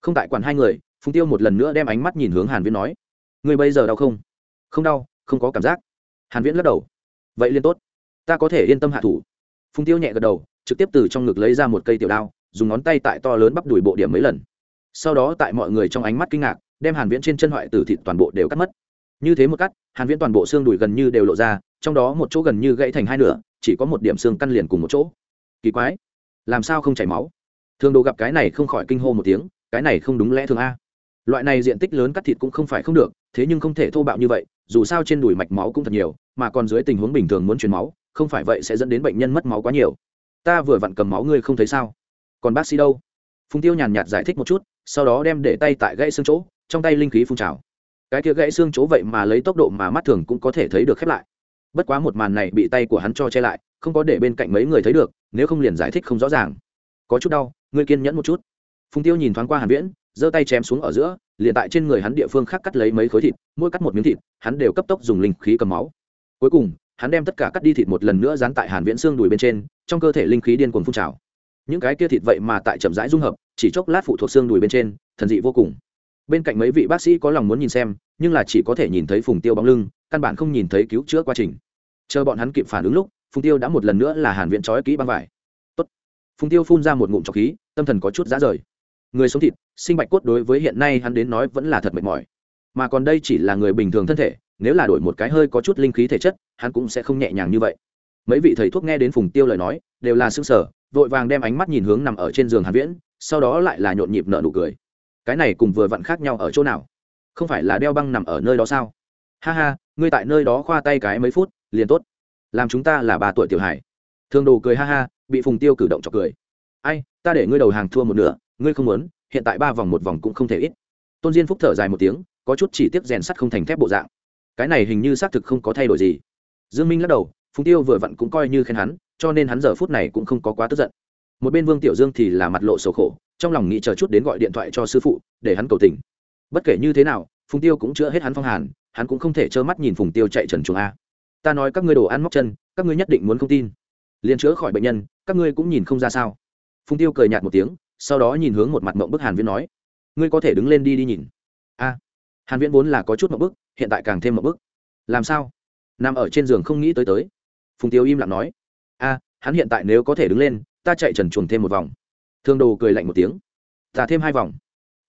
Không tại quản hai người, phùng tiêu một lần nữa đem ánh mắt nhìn hướng hàn viễn nói, ngươi bây giờ đau không? Không đau, không có cảm giác. Hàn viễn lắc đầu, vậy liên tốt, ta có thể yên tâm hạ thủ. Phùng tiêu nhẹ gật đầu, trực tiếp từ trong ngực lấy ra một cây tiểu đao, dùng ngón tay tại to lớn bắp đùi bộ điểm mấy lần. Sau đó tại mọi người trong ánh mắt kinh ngạc, đem hàn viễn trên chân hoại tử thịt toàn bộ đều cắt mất. Như thế một cắt, hàn viễn toàn bộ xương đùi gần như đều lộ ra trong đó một chỗ gần như gãy thành hai nửa, chỉ có một điểm xương căn liền cùng một chỗ. Kỳ quái, làm sao không chảy máu? Thường đồ gặp cái này không khỏi kinh hô một tiếng, cái này không đúng lẽ thường a. Loại này diện tích lớn cắt thịt cũng không phải không được, thế nhưng không thể thô bạo như vậy, dù sao trên đùi mạch máu cũng thật nhiều, mà còn dưới tình huống bình thường muốn truyền máu, không phải vậy sẽ dẫn đến bệnh nhân mất máu quá nhiều. Ta vừa vặn cầm máu ngươi không thấy sao? Còn bác sĩ đâu? Phùng tiêu nhàn nhạt giải thích một chút, sau đó đem để tay tại gãy xương chỗ, trong tay linh khí phun trào. Cái kia gãy xương chỗ vậy mà lấy tốc độ mà mắt thường cũng có thể thấy được khép lại bất quá một màn này bị tay của hắn cho che lại, không có để bên cạnh mấy người thấy được, nếu không liền giải thích không rõ ràng. Có chút đau, ngươi kiên nhẫn một chút. Phùng tiêu nhìn thoáng qua hàn viễn, giơ tay chém xuống ở giữa, liền tại trên người hắn địa phương khác cắt lấy mấy khối thịt, mỗi cắt một miếng thịt, hắn đều cấp tốc dùng linh khí cầm máu. Cuối cùng, hắn đem tất cả cắt đi thịt một lần nữa dán tại hàn viễn xương đùi bên trên, trong cơ thể linh khí điên cuồng phun trào. Những cái kia thịt vậy mà tại chậm rãi dung hợp, chỉ chốc lát phụ thuộc xương đùi bên trên, thần dị vô cùng bên cạnh mấy vị bác sĩ có lòng muốn nhìn xem, nhưng là chỉ có thể nhìn thấy phùng tiêu bóng lưng, căn bản không nhìn thấy cứu chữa quá trình. Chờ bọn hắn kịp phản ứng lúc, phùng tiêu đã một lần nữa là hàn viện trói kỹ băng vải. Tốt. phùng tiêu phun ra một ngụm trọc khí, tâm thần có chút giá rời. Người sống thịt, sinh bạch cốt đối với hiện nay hắn đến nói vẫn là thật mệt mỏi. Mà còn đây chỉ là người bình thường thân thể, nếu là đổi một cái hơi có chút linh khí thể chất, hắn cũng sẽ không nhẹ nhàng như vậy. Mấy vị thầy thuốc nghe đến phùng tiêu lời nói, đều là xương sở vội vàng đem ánh mắt nhìn hướng nằm ở trên giường hàn viễn, sau đó lại là nhộn nhịp nở nụ cười cái này cùng vừa vặn khác nhau ở chỗ nào? Không phải là đeo băng nằm ở nơi đó sao? Ha ha, ngươi tại nơi đó khoa tay cái mấy phút, liền tốt. Làm chúng ta là ba tuổi tiểu hải. Thường đồ cười ha ha, bị phùng tiêu cử động cho cười. Ai, ta để ngươi đầu hàng thua một nửa, ngươi không muốn, hiện tại ba vòng một vòng cũng không thể ít. Tôn diên phúc thở dài một tiếng, có chút chỉ tiếp rèn sắt không thành thép bộ dạng. Cái này hình như xác thực không có thay đổi gì. Dương minh lắc đầu, phùng tiêu vừa vặn cũng coi như khen hắn, cho nên hắn giờ phút này cũng không có quá tức giận một bên vương tiểu dương thì là mặt lộ sầu khổ, trong lòng nghĩ chờ chút đến gọi điện thoại cho sư phụ, để hắn cầu tình. Bất kể như thế nào, phùng tiêu cũng chữa hết hắn phong hàn, hắn cũng không thể trơ mắt nhìn phùng tiêu chạy trần chuồng a. Ta nói các ngươi đồ ăn móc chân, các ngươi nhất định muốn không tin. Liền chữa khỏi bệnh nhân, các ngươi cũng nhìn không ra sao. Phùng tiêu cười nhạt một tiếng, sau đó nhìn hướng một mặt mộng bức hàn viễn nói, ngươi có thể đứng lên đi đi nhìn. A. Hàn viễn vốn là có chút mộng bức, hiện tại càng thêm mộng bức. Làm sao? Nằm ở trên giường không nghĩ tới tới. Phùng tiêu im lặng nói, a, hắn hiện tại nếu có thể đứng lên ta chạy trần chuồng thêm một vòng. Thương đồ cười lạnh một tiếng. Ta thêm hai vòng.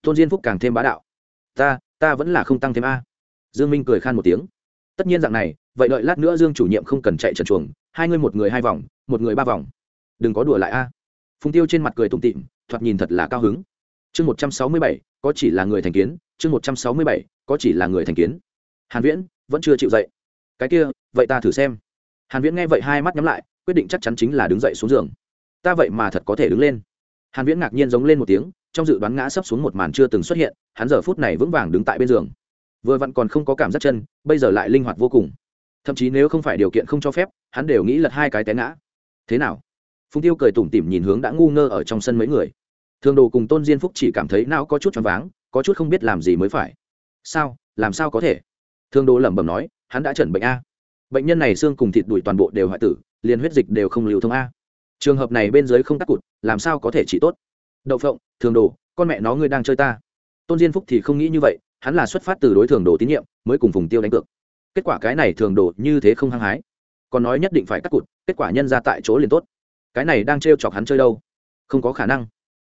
Tôn diên phúc càng thêm bá đạo. Ta ta vẫn là không tăng thêm a. Dương minh cười khan một tiếng. Tất nhiên dạng này, vậy đợi lát nữa dương chủ nhiệm không cần chạy trần chuồng, hai người một người hai vòng, một người ba vòng. Đừng có đùa lại a. Phùng tiêu trên mặt cười tủm tịm thoạt nhìn thật là cao hứng. Chương một trăm sáu mươi bảy, có chỉ là người thành kiến. Chương một trăm sáu mươi bảy, có chỉ là người thành kiến. Hàn viễn, vẫn chưa chịu dậy. Cái kia, vậy ta thử xem. Hàn viễn nghe vậy hai mắt nhắm lại, quyết định chắc chắn chính là đứng dậy xuống giường ta vậy mà thật có thể đứng lên. Hàn viễn ngạc nhiên giống lên một tiếng, trong dự đoán ngã sấp xuống một màn chưa từng xuất hiện, hắn giờ phút này vững vàng đứng tại bên giường. Vừa vặn còn không có cảm giác chân, bây giờ lại linh hoạt vô cùng. Thậm chí nếu không phải điều kiện không cho phép, hắn đều nghĩ lật hai cái té ngã. Thế nào? Phùng tiêu cười tủm tỉm nhìn hướng đã ngu ngơ ở trong sân mấy người. Thường đồ cùng tôn diên phúc chỉ cảm thấy não có chút choáng váng, có chút không biết làm gì mới phải. Sao? Làm sao có thể? Thường đồ lẩm bẩm nói, hắn đã chẩn bệnh a. Bệnh nhân này xương cùng thịt đuổi toàn bộ đều hoại tử, liền huyết dịch đều không lưu thông a trường hợp này bên dưới không tắc cụt, làm sao có thể chỉ tốt? Đậu phộng, thường đồ, con mẹ nó ngươi đang chơi ta. Tôn diên phúc thì không nghĩ như vậy, hắn là xuất phát từ đối thường đồ tín nhiệm, mới cùng phùng tiêu đánh cược. Kết quả cái này thường đồ như thế không hăng hái. Còn nói nhất định phải cắt cụt, kết quả nhân ra tại chỗ liền tốt. Cái này đang trêu chọc hắn chơi đâu? Không có khả năng.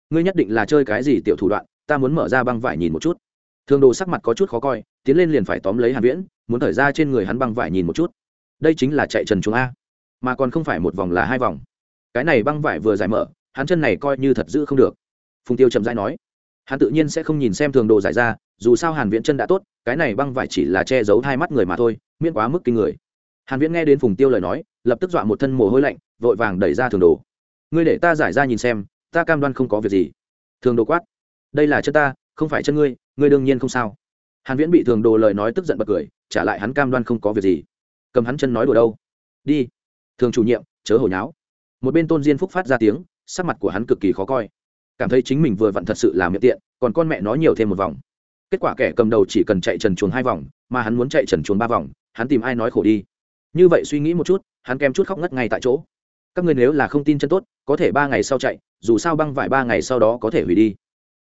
Ngươi nhất định là chơi cái gì tiểu thủ đoạn, ta muốn mở ra băng vải nhìn một chút. Thường đồ sắc mặt có chút khó coi, tiến lên liền phải tóm lấy hàn viễn, muốn thở ra trên người hắn băng vải nhìn một chút. Đây chính là chạy trần chúng a. Mà còn không phải một vòng là hai vòng cái này băng vải vừa giải mở, hắn chân này coi như thật giữ không được. Phùng tiêu chậm rãi nói, hắn tự nhiên sẽ không nhìn xem thường đồ giải ra, dù sao hàn viễn chân đã tốt, cái này băng vải chỉ là che giấu hai mắt người mà thôi, miễn quá mức kinh người. Hàn viễn nghe đến phùng tiêu lời nói, lập tức dọa một thân mồ hôi lạnh, vội vàng đẩy ra thường đồ. Ngươi để ta giải ra nhìn xem, ta cam đoan không có việc gì. Thường đồ quát, đây là chân ta, không phải chân ngươi ngươi đương nhiên không sao. Hàn viễn bị thường đồ lời nói tức giận bật cười, trả lại hắn cam đoan không có việc gì. Cầm hắn chân nói đùa đâu. Đi. Thường chủ nhiệm, chớ hồi nháo một bên tôn diên phúc phát ra tiếng, sắc mặt của hắn cực kỳ khó coi. Cảm thấy chính mình vừa vặn thật sự là miệng tiện, còn con mẹ nói nhiều thêm một vòng. Kết quả kẻ cầm đầu chỉ cần chạy trần chuồng hai vòng, mà hắn muốn chạy trần chuồng ba vòng, hắn tìm ai nói khổ đi. Như vậy suy nghĩ một chút, hắn kèm chút khóc ngất ngay tại chỗ. Các người nếu là không tin chân tốt, có thể ba ngày sau chạy, dù sao băng vải ba ngày sau đó có thể hủy đi.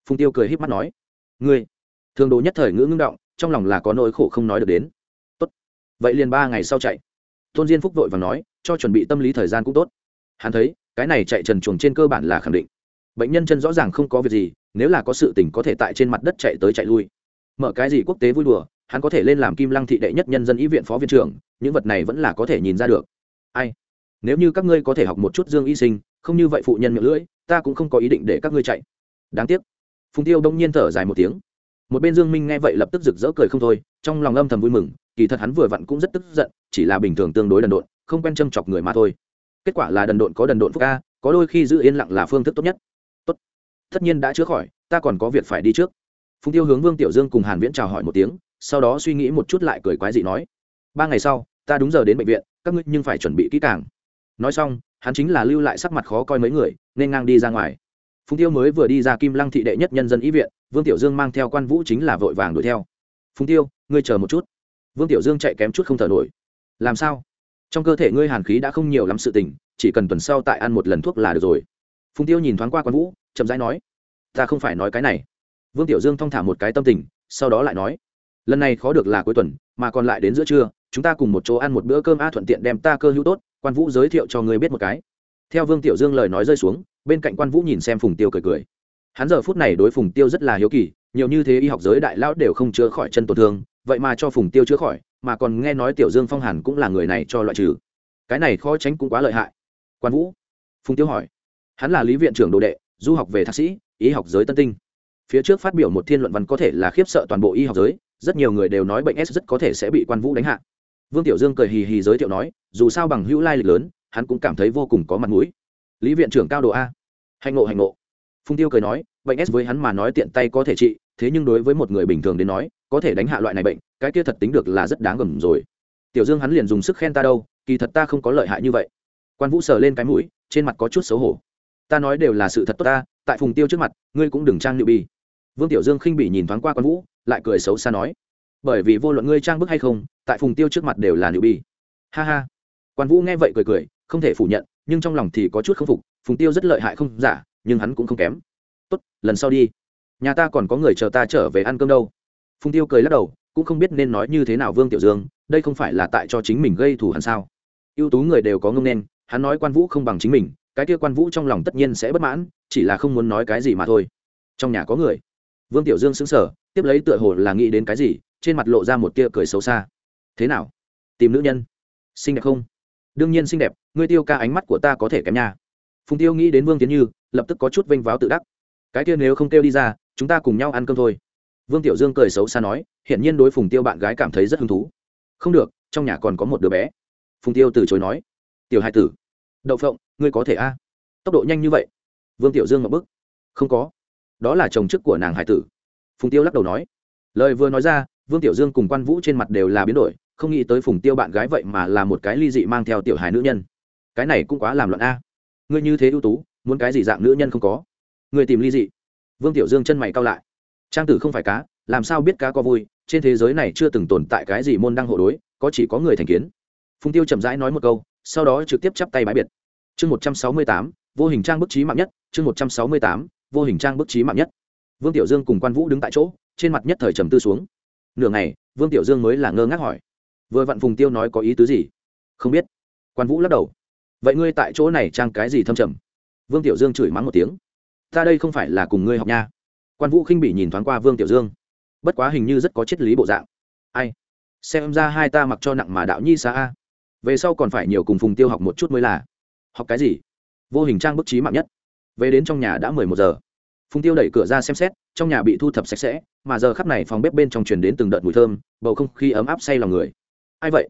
Phùng tiêu cười h í p mắt nói, ngươi. Thường đồ nhất thời ngữ ngưng động, trong lòng là có nỗi khổ không nói được đến. Tốt, vậy liền ba ngày sau chạy. Tôn diên phúc vội và nói, cho chuẩn bị tâm lý thời gian cũng tốt hắn thấy, cái này chạy trần chuồng trên cơ bản là khẳng định. Bệnh nhân chân rõ ràng không có việc gì, nếu là có sự tình có thể tại trên mặt đất chạy tới chạy lui. Mở cái gì quốc tế vui đùa, hắn có thể lên làm kim lăng thị đệ nhất nhân dân y viện phó viện trưởng, những vật này vẫn là có thể nhìn ra được. Ai? Nếu như các ngươi có thể học một chút dương y sinh, không như vậy phụ nhân miệng lưỡi, ta cũng không có ý định để các ngươi chạy. Đáng tiếc. Phùng tiêu đông nhiên thở dài một tiếng. Một bên dương minh nghe vậy lập tức rực rỡ cười không thôi, trong lòng âm thầm vui mừng, kỳ thật hắn vừa vặn cũng rất tức giận, chỉ là bình thường tương đối đần độn, không quen châm chọc người mà thôi kết quả là đần độn có đần độn phúc ca, có đôi khi giữ yên lặng là phương thức tốt nhất. Tốt. Tất nhiên đã chữa khỏi, ta còn có việc phải đi trước. Phùng tiêu hướng vương tiểu dương cùng hàn viễn chào hỏi một tiếng, sau đó suy nghĩ một chút lại cười quái dị nói, ba ngày sau, ta đúng giờ đến bệnh viện, các ngươi nhưng phải chuẩn bị kỹ càng. Nói xong, hắn chính là lưu lại sắc mặt khó coi mấy người, nên ngang đi ra ngoài. Phùng tiêu mới vừa đi ra kim lăng thị đệ nhất nhân dân ý viện, vương tiểu dương mang theo quan vũ chính là vội vàng đuổi theo. Phùng tiêu, ngươi chờ một chút. Vương tiểu dương chạy kém chút không thở nổi. Làm sao? Trong cơ thể ngươi hàn khí đã không nhiều lắm sự tình, chỉ cần tuần sau tại ăn một lần thuốc là được rồi. Phùng tiêu nhìn thoáng qua quan vũ, chậm rãi nói, ta không phải nói cái này. Vương tiểu dương thong thả một cái tâm tình, sau đó lại nói, lần này khó được là cuối tuần, mà còn lại đến giữa trưa, chúng ta cùng một chỗ ăn một bữa cơm a thuận tiện đem ta cơ hữu tốt. Quan vũ giới thiệu cho ngươi biết một cái. Theo vương tiểu dương lời nói rơi xuống, bên cạnh quan vũ nhìn xem phùng tiêu cười cười. Hắn giờ phút này đối phùng tiêu rất là hiếu kỳ, nhiều như thế y học giới đại lão đều không chữa khỏi chân tổn thương, vậy mà cho phùng tiêu chữa khỏi mà còn nghe nói tiểu dương phong hàn cũng là người này cho loại trừ. Cái này khó tránh cũng quá lợi hại. Quan vũ, phùng tiêu hỏi. Hắn là lý viện trưởng đồ đệ, du học về thạc sĩ, y học giới tân tinh. Phía trước phát biểu một thiên luận văn có thể là khiếp sợ toàn bộ y học giới, rất nhiều người đều nói bệnh s rất có thể sẽ bị quan vũ đánh hạ. Vương tiểu dương cười hì hì giới thiệu nói, dù sao bằng hữu lai lịch lớn, hắn cũng cảm thấy vô cùng có mặt mũi. Lý viện trưởng cao độ a. Hành ngộ hành ngộ. Phung tiêu cười nói, bệnh s với hắn mà nói tiện tay có thể trị thế nhưng đối với một người bình thường đến nói, có thể đánh hạ loại này bệnh, cái kia thật tính được là rất đáng gầm rồi. Tiểu dương hắn liền dùng sức khen ta đâu, kỳ thật ta không có lợi hại như vậy. Quan vũ sờ lên cái mũi, trên mặt có chút xấu hổ. Ta nói đều là sự thật tốt ta, tại phùng tiêu trước mặt, ngươi cũng đừng trang nhự bi vương tiểu dương khinh bị nhìn thoáng qua quan vũ, lại cười xấu xa nói, bởi vì vô luận ngươi trang bức hay không, tại phùng tiêu trước mặt đều là nữ bi ha ha. Quan vũ nghe vậy cười cười, không thể phủ nhận, nhưng trong lòng thì có chút k phục, phùng tiêu rất lợi hại không giả, nhưng hắn cũng không kém. Tốt, lần sau đi nhà ta còn có người chờ ta trở về ăn cơm đâu. Phùng tiêu cười lắc đầu, cũng không biết nên nói như thế nào vương tiểu dương, đây không phải là tại cho chính mình gây thù hẳn sao? Ưu tú người đều có ngông nên, hắn nói quan vũ không bằng chính mình, cái kia quan vũ trong lòng tất nhiên sẽ bất mãn, chỉ là không muốn nói cái gì mà thôi. Trong nhà có người. Vương tiểu dương xứng sở tiếp lấy tựa hồ là nghĩ đến cái gì, trên mặt lộ ra một tia cười xấu xa. Thế nào? Tìm nữ nhân. Xinh đẹp không? Đương nhiên xinh đẹp, ngươi tiêu ca ánh mắt của ta có thể kém nha. Phùng tiêu nghĩ đến vương tiến như, lập tức có chút vênh váo tự đắc. Cái kia nếu không kêu đi ra chúng ta cùng nhau ăn cơm thôi. Vương tiểu dương cười xấu xa nói, hiển nhiên đối phùng tiêu bạn gái cảm thấy rất hứng thú. Không được, trong nhà còn có một đứa bé. Phùng tiêu từ chối nói, tiểu hai tử, đậu phộng, ngươi có thể a. Tốc độ nhanh như vậy? Vương tiểu dương ngập bức. Không có, đó là chồng chức của nàng hải tử. Phùng tiêu lắc đầu nói. Lời vừa nói ra, vương tiểu dương cùng quan vũ trên mặt đều là biến đổi, không nghĩ tới phùng tiêu bạn gái vậy mà là một cái ly dị mang theo tiểu hài nữ nhân. Cái này cũng quá làm loạn a. Ngươi như thế ưu tú, muốn cái gì dạng nữ nhân không có? Ngươi tìm ly dị vương tiểu dương chân mày cao lại. Trang tử không phải cá, làm sao biết cá có vui, trên thế giới này chưa từng tồn tại cái gì môn đăng hộ đối, có chỉ có người thành kiến. Phùng tiêu chậm rãi nói một câu, sau đó trực tiếp chắp tay bãi biệt. Chương một trăm sáu mươi tám, vô hình trang bức trí mạng nhất, chương một trăm sáu mươi tám, vô hình trang bức trí mạng nhất. Vương tiểu dương cùng quan vũ đứng tại chỗ, trên mặt nhất thời trầm tư xuống. Nửa ngày, vương tiểu dương mới là ngơ ngác hỏi. Vừa vặn phùng tiêu nói có ý tứ gì? Không biết. Quan vũ lắc đầu. Vậy ngươi tại chỗ này trang cái gì thâm trầm? Vương tiểu dương chửi mắng một tiếng ta đây không phải là cùng ngươi học nha. Quan vũ khinh bị nhìn thoáng qua vương tiểu dương. Bất quá hình như rất có triết lý bộ dạng. Ai? Xem ra hai ta mặc cho nặng mà đạo nhi xa a. Về sau còn phải nhiều cùng phùng tiêu học một chút mới là. Học cái gì? Vô hình trang bức trí mạng nhất. Về đến trong nhà đã mười một giờ. Phùng tiêu đẩy cửa ra xem xét, trong nhà bị thu thập sạch sẽ, mà giờ khắp này phòng bếp bên trong truyền đến từng đợt mùi thơm, bầu không khí ấm áp say lòng người. Ai vậy?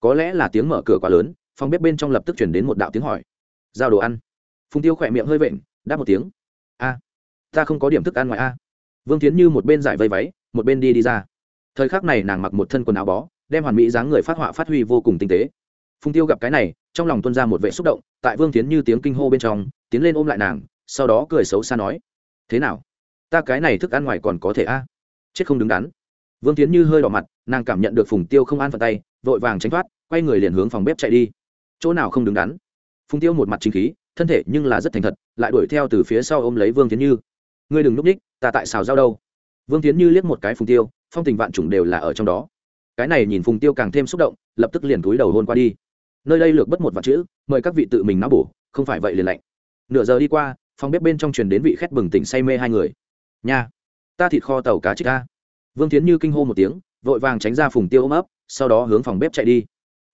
Có lẽ là tiếng mở cửa quá lớn, phòng bếp bên trong lập tức chuyển đến một đạo tiếng hỏi. Giao đồ ăn. Phùng tiêu khỏe miệng hơi vện, đáp một tiếng ta không có điểm thức ăn ngoài a. À. Vương tiến như một bên giải vây váy, một bên đi đi ra. Thời khắc này nàng mặc một thân quần áo bó, đem hoàn mỹ dáng người phát họa phát huy vô cùng tinh tế. Phùng tiêu gặp cái này, trong lòng tuân ra một vệ xúc động, tại vương tiến như tiếng kinh hô bên trong, tiến lên ôm lại nàng, sau đó cười xấu xa nói, thế nào? Ta cái này thức ăn ngoài còn có thể a? Chết không đứng đắn. Vương tiến như hơi đỏ mặt, nàng cảm nhận được phùng tiêu không an phận tay, vội vàng tránh thoát, quay người liền hướng phòng bếp chạy đi. Chỗ nào không đứng đắn? Phùng tiêu một mặt chính khí, thân thể nhưng là rất thành thật, lại đuổi theo từ phía sau ôm lấy vương tiến như ngươi đừng núp ních, ta tại xào giao đâu. Vương tiến như liếc một cái phùng tiêu, phong tình vạn chủng đều là ở trong đó. Cái này nhìn phùng tiêu càng thêm xúc động, lập tức liền túi đầu hôn qua đi. Nơi đây lược bất một vạn chữ, mời các vị tự mình náo bổ, không phải vậy liền lạnh. Nửa giờ đi qua, phòng bếp bên trong truyền đến vị khét bừng tỉnh say mê hai người. Nha, ta thịt kho tàu cá chích ta vương tiến như kinh hô một tiếng, vội vàng tránh ra phùng tiêu ôm ấp, sau đó hướng phòng bếp chạy đi.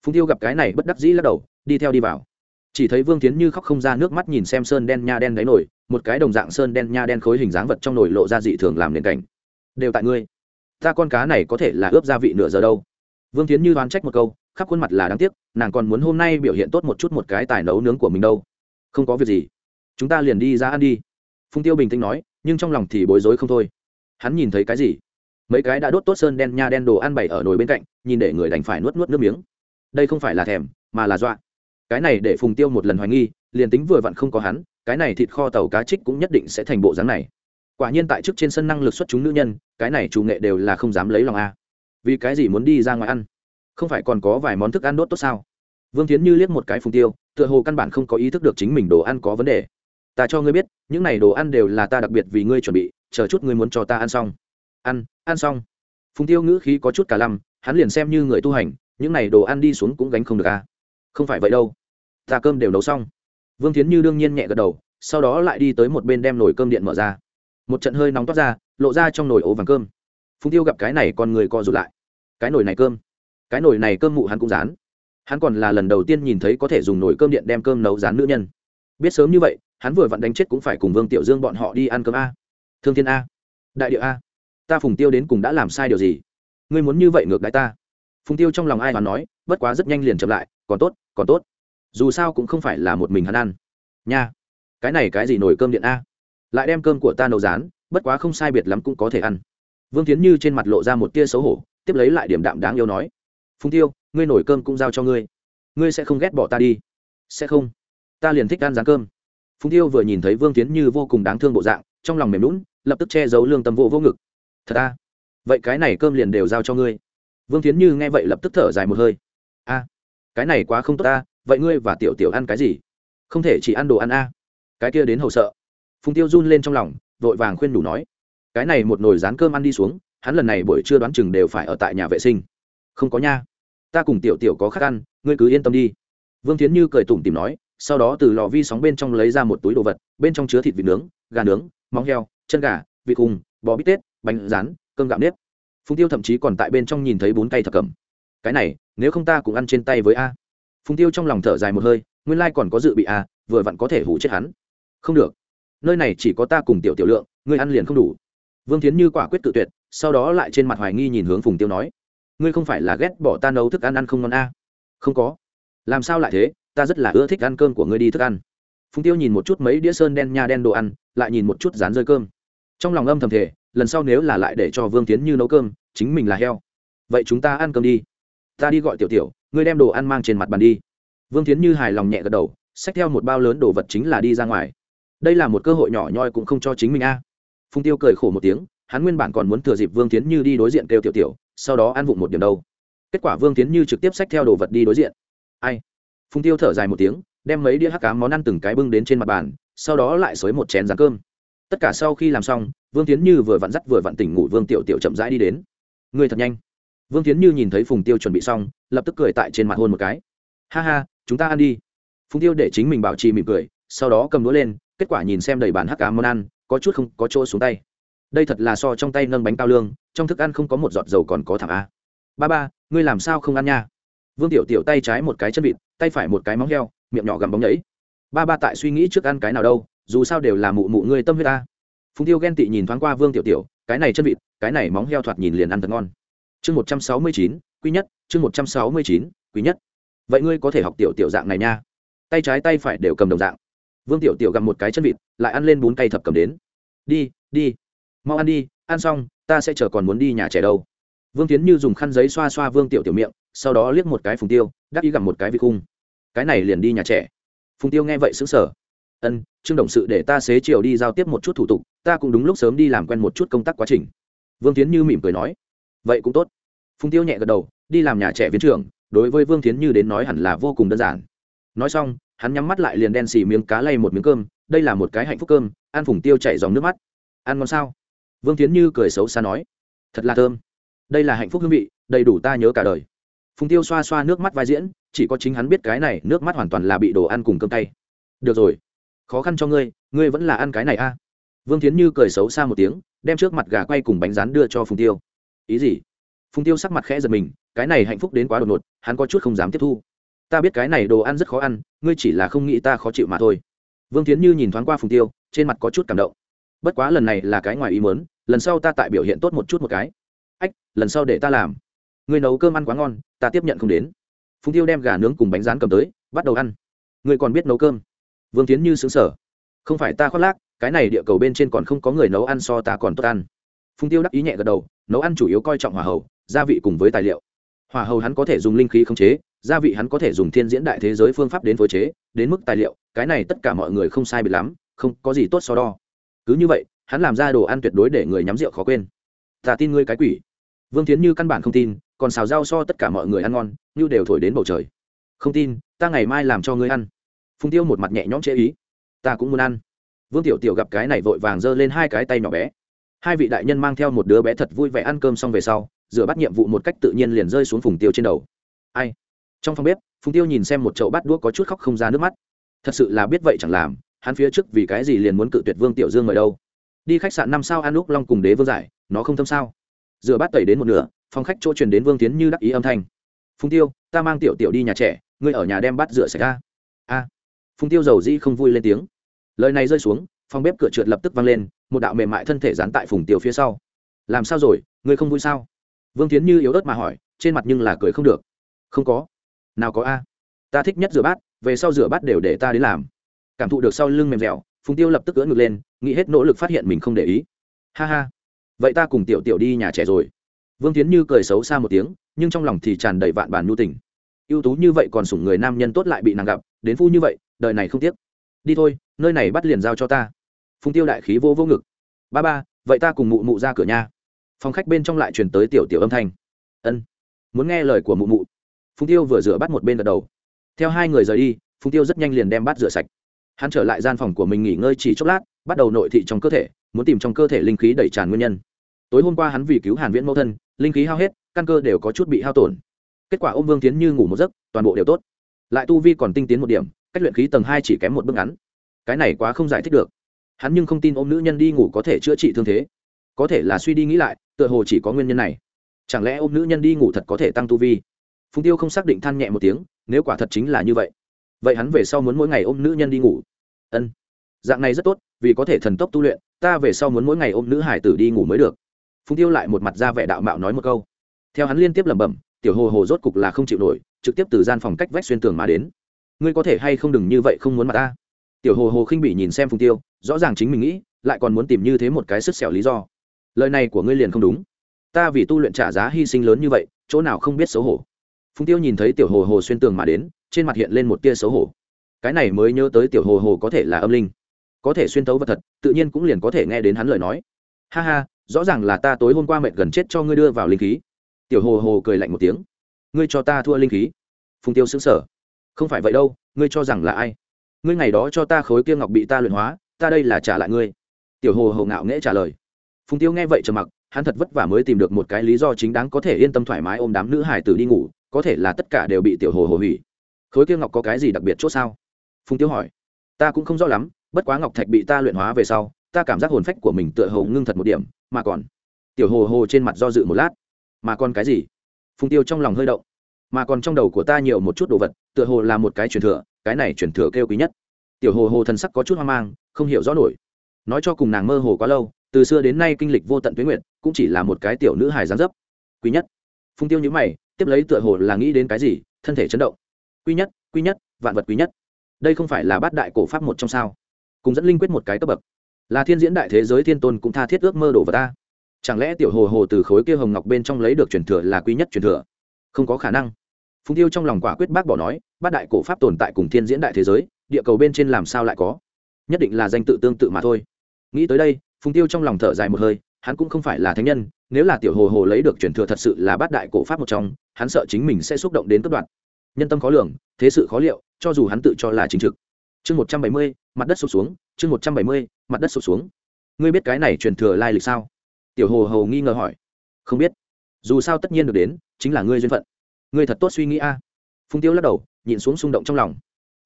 Phùng tiêu gặp cái này bất đắc dĩ lắc đầu, đi theo đi vào. Chỉ thấy vương tiến như khóc không ra nước mắt nhìn xem sơn đen nha đen đáy nổi một cái đồng dạng sơn đen nha đen khối hình dáng vật trong nồi lộ ra dị thường làm nền cảnh. Đều tại ngươi. Ta con cá này có thể là ướp gia vị nửa giờ đâu. Vương tiến như đoán trách một câu, khắp khuôn mặt là đáng tiếc, nàng còn muốn hôm nay biểu hiện tốt một chút một cái tài nấu nướng của mình đâu. Không có việc gì. Chúng ta liền đi ra ăn đi. Phùng tiêu bình tĩnh nói, nhưng trong lòng thì bối rối không thôi. Hắn nhìn thấy cái gì? Mấy cái đã đốt tốt sơn đen nha đen đồ ăn bày ở nồi bên cạnh, nhìn để người đành phải nuốt nuốt nước miếng. Đây không phải là thèm, mà là dọa. Cái này để phùng tiêu một lần hoài nghi, liền tính vừa vặn không có hắn cái này thịt kho tàu cá trích cũng nhất định sẽ thành bộ dáng này. Quả nhiên tại trước trên sân năng lực xuất chúng nữ nhân, cái này chủ nghệ đều là không dám lấy lòng a. Vì cái gì muốn đi ra ngoài ăn? Không phải còn có vài món thức ăn đốt tốt sao? Vương tiến như liếc một cái phùng tiêu, tựa hồ căn bản không có ý thức được chính mình đồ ăn có vấn đề. Ta cho ngươi biết, những này đồ ăn đều là ta đặc biệt vì ngươi chuẩn bị, chờ chút ngươi muốn cho ta ăn xong. Ăn ăn xong. Phùng tiêu ngữ khí có chút cả lăm, hắn liền xem như người tu hành, những này đồ ăn đi xuống cũng gánh không được a. Không phải vậy đâu. Ta cơm đều nấu xong vương tiến như đương nhiên nhẹ gật đầu, sau đó lại đi tới một bên đem nồi cơm điện mở ra. Một trận hơi nóng toát ra, lộ ra trong nồi ố vàng cơm. Phùng tiêu gặp cái này con người co rụt lại. Cái nồi này cơm. Cái nồi này cơm mụ hắn cũng rán hắn còn là lần đầu tiên nhìn thấy có thể dùng nồi cơm điện đem cơm nấu rán nữ nhân. Biết sớm như vậy, hắn vừa vặn đánh chết cũng phải cùng vương tiểu dương bọn họ đi ăn cơm a. Thương thiên a. Đại địa a. Ta phùng tiêu đến cùng đã làm sai điều gì? Ngươi muốn như vậy ngược đãi ta. Phùng tiêu trong lòng ai mà nói, bất quá rất nhanh liền chậm lại, còn tốt còn tốt dù sao cũng không phải là một mình hắn ăn. Nha, cái này cái gì nồi cơm điện a? Lại đem cơm của ta nấu rán, bất quá không sai biệt lắm cũng có thể ăn. Vương tiến như trên mặt lộ ra một tia xấu hổ, tiếp lấy lại điểm đạm đáng yêu nói, phùng tiêu, ngươi nổi cơm cũng giao cho ngươi. Ngươi sẽ không ghét bỏ ta đi. Sẽ không. Ta liền thích ăn rán cơm. Phùng tiêu vừa nhìn thấy vương tiến như vô cùng đáng thương bộ dạng, trong lòng mềm lún lập tức che giấu lương tâm vô vô ngực. Thật ta vậy cái này cơm liền đều giao cho ngươi. Vương tiến như nghe vậy lập tức thở dài một hơi. A, cái này quá không tốt ta vậy ngươi và tiểu tiểu ăn cái gì? Không thể chỉ ăn đồ ăn a. Cái kia đến hầu sợ. Phùng tiêu run lên trong lòng, vội vàng khuyên đủ nói. Cái này một nồi rán cơm ăn đi xuống, hắn lần này buổi trưa đoán chừng đều phải ở tại nhà vệ sinh. Không có nha. Ta cùng tiểu tiểu có khác ăn, ngươi cứ yên tâm đi. Vương tiến như cười tủm tìm nói, sau đó từ lò vi sóng bên trong lấy ra một túi đồ vật, bên trong chứa thịt vịt nướng, gà nướng, móng heo, chân gà, vịt hùng, bò bít tết, bánh rán, cơm gạo nếp. Phùng tiêu thậm chí còn tại bên trong nhìn thấy bún cây thập cẩm. Cái này, nếu không ta cũng ăn trên tay với a phùng tiêu trong lòng thở dài một hơi nguyên lai còn có dự bị à, vừa vặn có thể hủ chết hắn. Không được. Nơi này chỉ có ta cùng tiểu tiểu lượng ngươi ăn liền không đủ. Vương tiến như quả quyết tự tuyệt sau đó lại trên mặt hoài nghi nhìn hướng phùng tiêu nói ngươi không phải là ghét bỏ ta nấu thức ăn ăn không ngon a không có. Làm sao lại thế? Ta rất là ưa thích ăn cơm của ngươi đi thức ăn. Phùng tiêu nhìn một chút mấy đĩa sơn đen nha đen đồ ăn lại nhìn một chút rán rơi cơm. Trong lòng âm thầm thể lần sau nếu là lại để cho vương tiến như nấu cơm chính mình là heo. Vậy chúng ta ăn cơm đi. Ta đi gọi tiểu tiểu ngươi đem đồ ăn mang trên mặt bàn đi. Vương tiến như hài lòng nhẹ gật đầu, xách theo một bao lớn đồ vật chính là đi ra ngoài. Đây là một cơ hội nhỏ nhoi cũng không cho chính mình a. Phùng tiêu cười khổ một tiếng, hắn nguyên bản còn muốn thừa dịp vương tiến như đi đối diện kêu tiểu tiểu, sau đó ăn vụng một điểm đâu. Kết quả vương tiến như trực tiếp xách theo đồ vật đi đối diện. Ai? Phùng tiêu thở dài một tiếng, đem mấy đĩa hắc cá món ăn từng cái bưng đến trên mặt bàn, sau đó lại xới một chén rán cơm. Tất cả sau khi làm xong, vương tiến như vừa vặn dắt vừa vặn tỉnh ngủ vương tiểu tiểu chậm rãi đi đến. Người thật nhanh vương tiến như nhìn thấy phùng tiêu chuẩn bị xong, lập tức cười tại trên mặt hôn một cái. Ha ha, chúng ta ăn đi. Phùng tiêu để chính mình bảo trì mỉm cười, sau đó cầm đũa lên, kết quả nhìn xem đầy bàn hắc cá món ăn, có chút không có chỗ xuống tay. Đây thật là so trong tay nâng bánh cao lương, trong thức ăn không có một giọt dầu còn có thảm a. Ba ba, ngươi làm sao không ăn nha? Vương tiểu tiểu tay trái một cái chân vịt, tay phải một cái móng heo, miệng nhỏ gặm bóng nhảy. Ba ba tại suy nghĩ trước ăn cái nào đâu, dù sao đều là mụ mụ ngươi tâm huyết ta. Phùng tiêu ghen tị nhìn thoáng qua vương tiểu tiểu, cái này chân vịt, cái này móng heo thoạt nhìn liền ăn thật ngon chương một trăm sáu mươi chín, quý nhất, chương một trăm sáu mươi chín, quý nhất. Vậy ngươi có thể học tiểu tiểu dạng này nha. Tay trái tay phải đều cầm đồng dạng. Vương tiểu tiểu gặm một cái chân vịt, lại ăn lên bún cây thập cầm đến. Đi đi. Mau ăn đi, ăn xong, ta sẽ chờ còn muốn đi nhà trẻ đâu. Vương tiến như dùng khăn giấy xoa xoa vương tiểu tiểu miệng, sau đó liếc một cái phùng tiêu, đắc ý gặm một cái vị cung cái này liền đi nhà trẻ. Phùng tiêu nghe vậy xứng sở ân, trương đồng sự để ta xế chiều đi giao tiếp một chút thủ tục, ta cũng đúng lúc sớm đi làm quen một chút công tác quá trình. Vương tiến như mỉm cười nói vậy cũng tốt. Phùng tiêu nhẹ gật đầu, đi làm nhà trẻ viên trưởng, đối với vương thiến như đến nói hẳn là vô cùng đơn giản. Nói xong, hắn nhắm mắt lại liền đen xì miếng cá lay một miếng cơm, đây là một cái hạnh phúc cơm, ăn phùng tiêu chảy dòng nước mắt. Ăn ngon sao? Vương thiến như cười xấu xa nói. Thật là thơm. Đây là hạnh phúc hương vị, đầy đủ ta nhớ cả đời. Phùng tiêu xoa xoa nước mắt vai diễn, chỉ có chính hắn biết cái này nước mắt hoàn toàn là bị đồ ăn cùng cơm tay được rồi. Khó khăn cho ngươi ngươi vẫn là ăn cái này a. À? vương thiến như cười xấu xa một tiếng, đem trước mặt gà quay cùng bánh rán đưa cho phùng tiêu ý gì? Phùng tiêu sắc mặt khẽ giật mình, cái này hạnh phúc đến quá đột ngột, hắn có chút không dám tiếp thu. Ta biết cái này đồ ăn rất khó ăn, ngươi chỉ là không nghĩ ta khó chịu mà thôi. Vương tiến như nhìn thoáng qua phùng tiêu, trên mặt có chút cảm động. Bất quá lần này là cái ngoài ý mớn lần sau ta tại biểu hiện tốt một chút một cái. Ách, lần sau để ta làm. Ngươi nấu cơm ăn quá ngon, ta tiếp nhận không đến. Phùng tiêu đem gà nướng cùng bánh rán cầm tới, bắt đầu ăn. Ngươi còn biết nấu cơm? Vương tiến như xứng sở không phải ta khoác lác, cái này địa cầu bên trên còn không có người nấu ăn so ta còn tốt ăn. Phùng tiêu đắc ý nhẹ gật đầu nấu ăn chủ yếu coi trọng hỏa hầu gia vị cùng với tài liệu. Hỏa hầu hắn có thể dùng linh khí khống chế, gia vị hắn có thể dùng thiên diễn đại thế giới phương pháp đến phối chế, đến mức tài liệu, cái này tất cả mọi người không sai biệt lắm, không có gì tốt so đo. Cứ như vậy, hắn làm ra đồ ăn tuyệt đối để người nhắm rượu khó quên. Ta tin ngươi cái quỷ. Vương tiến như căn bản không tin, còn xào rau so tất cả mọi người ăn ngon, như đều thổi đến bầu trời. Không tin, ta ngày mai làm cho ngươi ăn. Phùng tiêu một mặt nhẹ nhõm chế ý. Ta cũng muốn ăn. Vương tiểu tiểu gặp cái này vội vàng giơ lên hai cái tay nhỏ bé hai vị đại nhân mang theo một đứa bé thật vui vẻ ăn cơm xong về sau, rửa bắt nhiệm vụ một cách tự nhiên liền rơi xuống phùng tiêu trên đầu. Ai? Trong phòng bếp, phùng tiêu nhìn xem một chậu bát đũa có chút khóc không ra nước mắt. Thật sự là biết vậy chẳng làm, hắn phía trước vì cái gì liền muốn cự tuyệt vương tiểu dương mời đâu? Đi khách sạn năm sao ăn lúc long cùng đế vương giải, nó không thâm sao? Rửa bát tẩy đến một nửa, phòng khách chỗ truyền đến vương tiến như đắc ý âm thanh. Phùng tiêu, ta mang tiểu tiểu đi nhà trẻ, ngươi ở nhà đem bát rửa sạch ra. A. Phùng tiêu giàu dĩ không vui lên tiếng. Lời này rơi xuống phòng bếp cửa trượt lập tức văng lên, một đạo mềm mại thân thể dán tại phùng tiêu phía sau. Làm sao rồi ngươi không vui sao? Vương tiến như yếu ớt mà hỏi, trên mặt nhưng là cười không được. Không có. Nào có a, ta thích nhất rửa bát, về sau rửa bát đều để ta đến làm. Cảm thụ được sau lưng mềm dẻo, phùng tiêu lập tức cưỡn ngược lên, nghĩ hết nỗ lực phát hiện mình không để ý. Ha ha, vậy ta cùng tiểu tiểu đi nhà trẻ rồi. Vương tiến như cười xấu xa một tiếng, nhưng trong lòng thì tràn đầy vạn bản nhu tình. Ưu tú như vậy còn sủng người nam nhân tốt lại bị nàng gặp, đến phu như vậy, đời này không tiếc. Đi thôi, nơi này bắt liền giao cho ta phùng tiêu đại khí vô vô ngực. Ba ba, vậy ta cùng mụ mụ ra cửa nhà. Phòng khách bên trong lại truyền tới tiểu tiểu âm thanh. Ân, muốn nghe lời của mụ mụ. Phùng tiêu vừa rửa bắt một bên gật đầu. Theo hai người rời đi phùng tiêu rất nhanh liền đem bát rửa sạch. Hắn trở lại gian phòng của mình nghỉ ngơi chỉ chốc lát, bắt đầu nội thị trong cơ thể, muốn tìm trong cơ thể linh khí đẩy tràn nguyên nhân. Tối hôm qua hắn vì cứu hàn viễn mẫu thân, linh khí hao hết, căn cơ đều có chút bị hao tổn. Kết quả ôm vương tiến như ngủ một giấc, toàn bộ đều tốt. Lại tu vi còn tinh tiến một điểm, cách luyện khí tầng hai chỉ kém một bước ngắn. Cái này quá không giải thích được hắn nhưng không tin ôm nữ nhân đi ngủ có thể chữa trị thương thế. Có thể là suy đi nghĩ lại, tựa hồ chỉ có nguyên nhân này. Chẳng lẽ ôm nữ nhân đi ngủ thật có thể tăng tu vi? Phùng tiêu không xác định than nhẹ một tiếng, nếu quả thật chính là như vậy vậy hắn về sau muốn mỗi ngày ôm nữ nhân đi ngủ. Ân. Dạng này rất tốt, vì có thể thần tốc tu luyện, ta về sau muốn mỗi ngày ôm nữ hải tử đi ngủ mới được. Phùng tiêu lại một mặt ra vẻ đạo mạo nói một câu. Theo hắn liên tiếp lẩm bẩm, tiểu hồ hồ rốt cục là không chịu nổi, trực tiếp từ gian phòng cách vách xuyên tường mà đến. Ngươi có thể hay không đừng như vậy không muốn mặt ta? Tiểu hồ hồ khinh bị nhìn xem phùng tiêu, rõ ràng chính mình nghĩ, lại còn muốn tìm như thế một cái sức xẻo lý do. Lời này của ngươi liền không đúng. Ta vì tu luyện trả giá hy sinh lớn như vậy, chỗ nào không biết xấu hổ. Phùng tiêu nhìn thấy tiểu hồ hồ xuyên tường mà đến, trên mặt hiện lên một tia xấu hổ. Cái này mới nhớ tới tiểu hồ hồ có thể là âm linh. Có thể xuyên tấu vật thật, tự nhiên cũng liền có thể nghe đến hắn lời nói. Ha ha, rõ ràng là ta tối hôm qua mệt gần chết cho ngươi đưa vào linh khí. Tiểu hồ hồ cười lạnh một tiếng. Ngươi cho ta thua linh khí. Phùng tiêu xứng sở không phải vậy đâu, ngươi cho rằng là ai? Ngươi ngày đó cho ta khối kia ngọc bị ta luyện hóa, ta đây là trả lại ngươi. Tiểu hồ hồ ngạo nghễ trả lời. Phùng tiêu nghe vậy trầm mặc, hắn thật vất vả mới tìm được một cái lý do chính đáng có thể yên tâm thoải mái ôm đám nữ hải tử đi ngủ, có thể là tất cả đều bị tiểu hồ hồ hủy. Khối kia ngọc có cái gì đặc biệt c h ỗ sao? Phùng tiêu hỏi. Ta cũng không rõ lắm, bất quá ngọc thạch bị ta luyện hóa về sau, ta cảm giác hồn phách của mình tựa hồ ngưng thật một điểm, mà còn, tiểu hồ hồ trên mặt do dự một lát. Mà còn cái gì? Phùng tiêu trong lòng hơi động. Mà còn trong đầu của ta nhiều một chút đồ vật, tựa hồ là một cái truyền thừa cái này truyền thừa kêu quý nhất. Tiểu hồ hồ thần sắc có chút hoang mang, không hiểu rõ nổi. Nói cho cùng nàng mơ hồ quá lâu, từ xưa đến nay kinh lịch vô tận tuyến nguyện cũng chỉ là một cái tiểu nữ hài gián dấp. Quý nhất. Phung tiêu nhữ mày, tiếp lấy tựa hồ là nghĩ đến cái gì, thân thể chấn động. Quý nhất quý nhất, vạn vật quý nhất. Đây không phải là bát đại cổ pháp một trong sao? Cùng dẫn linh quyết một cái cấp bậc. Là thiên diễn đại thế giới thiên tôn cũng tha thiết ước mơ đồ vào ta. Chẳng lẽ tiểu hồ hồ từ khối kia hồng ngọc bên trong lấy được truyền thừa là quý nhất truyền thừa? Không có khả năng phùng tiêu trong lòng quả quyết bác bỏ nói, bát đại cổ pháp tồn tại cùng thiên diễn đại thế giới, địa cầu bên trên làm sao lại có? Nhất định là danh tự tương tự mà thôi. Nghĩ tới đây, phùng tiêu trong lòng thở dài một hơi, hắn cũng không phải là thánh nhân, nếu là tiểu hồ hồ lấy được truyền thừa thật sự là bát đại cổ pháp một trong, hắn sợ chính mình sẽ xúc động đến tất đoạn. Nhân tâm khó lường, thế sự khó liệu, cho dù hắn tự cho là chính trực. Chương một trăm bảy mươi, mặt đất sụp xuống, chương một trăm bảy mươi, mặt đất sụp xuống. Ngươi biết cái này truyền thừa lai lịch sao? Tiểu hồ hồ nghi ngờ hỏi. Không biết. Dù sao tất nhiên được đến, chính là ngươi duyên phận ngươi thật tốt suy nghĩ a. Phung tiêu lắc đầu nhìn xuống xung động trong lòng.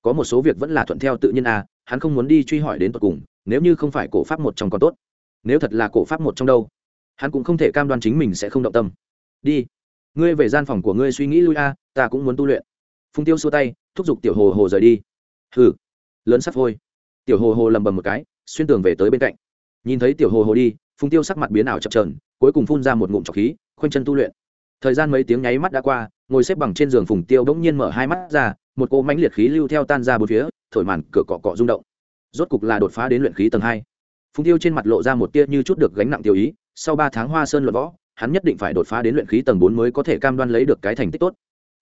Có một số việc vẫn là thuận theo tự nhiên a, hắn không muốn đi truy hỏi đến tận cùng, nếu như không phải cổ pháp một trong còn tốt. Nếu thật là cổ pháp một trong đâu, hắn cũng không thể cam đoan chính mình sẽ không động tâm. Đi, ngươi về gian phòng của ngươi suy nghĩ lui a, ta cũng muốn tu luyện. Phung tiêu xua tay, thúc giục tiểu hồ hồ rời đi. Hừ, lớn sắp vôi tiểu hồ hồ lầm bầm một cái, xuyên tường về tới bên cạnh. Nhìn thấy tiểu hồ hồ đi phung tiêu sắc mặt biến ảo chập trờn cuối cùng phun ra một ngụm trọc khí, khoanh chân tu luyện thời gian mấy tiếng nháy mắt đã qua, ngồi xếp bằng trên giường phùng tiêu bỗng nhiên mở hai mắt ra, một cỗ mánh liệt khí lưu theo tan ra bốn phía, thổi màn cửa cọ cọ rung động. Rốt cục là đột phá đến luyện khí tầng hai. Phùng tiêu trên mặt lộ ra một tia như chút được gánh nặng tiêu ý, sau ba tháng hoa sơn luận võ, hắn nhất định phải đột phá đến luyện khí tầng bốn mới có thể cam đoan lấy được cái thành tích tốt.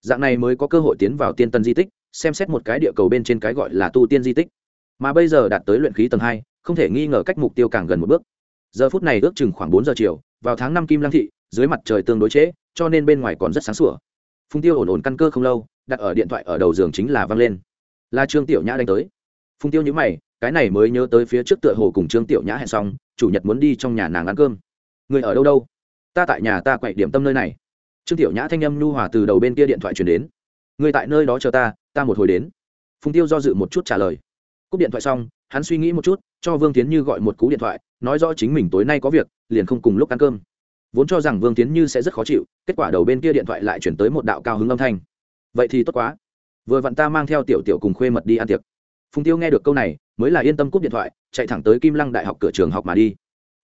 Dạng này mới có cơ hội tiến vào tiên tân di tích, xem xét một cái địa cầu bên trên cái gọi là tu tiên di tích. Mà bây giờ đạt tới luyện khí tầng hai, không thể nghi ngờ cách mục tiêu càng gần một bước. Giờ phút này ước chừng khoảng bốn giờ chiều, vào tháng năm kim lăng thị, dưới mặt trời tương đối trễ cho nên bên ngoài còn rất sáng sủa. Phùng tiêu ổn ổn căn cơ không lâu, đặt ở điện thoại ở đầu giường chính là văng lên. Là trương tiểu nhã đánh tới. Phùng tiêu nhữ mày, cái này mới nhớ tới phía trước tựa hồ cùng trương tiểu nhã hẹn xong, chủ nhật muốn đi trong nhà nàng ăn cơm. Người ở đâu đâu? Ta tại nhà ta quậy điểm tâm nơi này. Trương tiểu nhã thanh âm nhu hòa từ đầu bên kia điện thoại truyền đến. Người tại nơi đó chờ ta ta một hồi đến. Phùng tiêu do dự một chút trả lời. Cúp điện thoại xong, hắn suy nghĩ một chút, cho vương tiến như gọi một cú điện thoại, nói rõ chính mình tối nay có việc, liền không cùng lúc ăn cơm vốn cho rằng vương tiến như sẽ rất khó chịu, kết quả đầu bên kia điện thoại lại chuyển tới một đạo cao hứng âm thanh. Vậy thì tốt quá. Vừa vặn ta mang theo tiểu tiểu cùng khuê mật đi ăn tiệc. Phùng tiêu nghe được câu này, mới là yên tâm cúp điện thoại, chạy thẳng tới kim lăng đại học cửa trường học mà đi.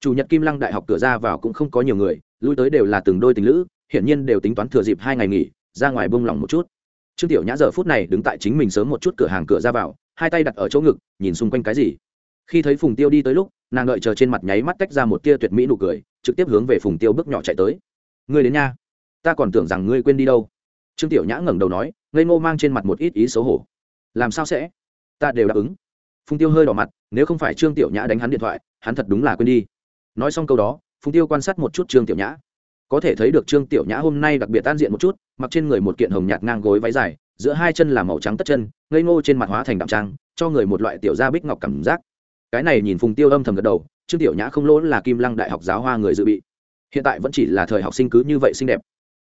Chủ nhật kim lăng đại học cửa ra vào cũng không có nhiều người, lui tới đều là từng đôi tình lữ, hiển nhiên đều tính toán thừa dịp hai ngày nghỉ, ra ngoài bông lỏng một chút. Trương tiểu nhã giờ phút này đứng tại chính mình sớm một chút cửa hàng cửa ra vào, hai tay đặt ở chỗ ngực, nhìn xung quanh cái gì. Khi thấy phùng tiêu đi tới lúc nàng đợi chờ trên mặt nháy mắt tách ra một tia tuyệt mỹ nụ cười, trực tiếp hướng về phùng tiêu bước nhỏ chạy tới. Ngươi đến nha. Ta còn tưởng rằng ngươi quên đi đâu. Trương tiểu nhã ngẩng đầu nói, ngây ngô mang trên mặt một ít ý xấu hổ. Làm sao sẽ? Ta đều đáp ứng. Phùng tiêu hơi đỏ mặt, nếu không phải trương tiểu nhã đánh hắn điện thoại, hắn thật đúng là quên đi. Nói xong câu đó, phùng tiêu quan sát một chút trương tiểu nhã. Có thể thấy được trương tiểu nhã hôm nay đặc biệt tan diện một chút, mặc trên người một kiện hồng nhạt ngang gối váy dài, giữa hai chân là màu trắng tất chân, ngây ngô trên mặt hóa thành đạm trang, cho người một loại tiểu gia bích ngọc cảm giác cái này nhìn phùng tiêu âm thầm gật đầu, trương tiểu nhã không lỗ là kim lăng đại học giáo hoa người dự bị. Hiện tại vẫn chỉ là thời học sinh cứ như vậy xinh đẹp.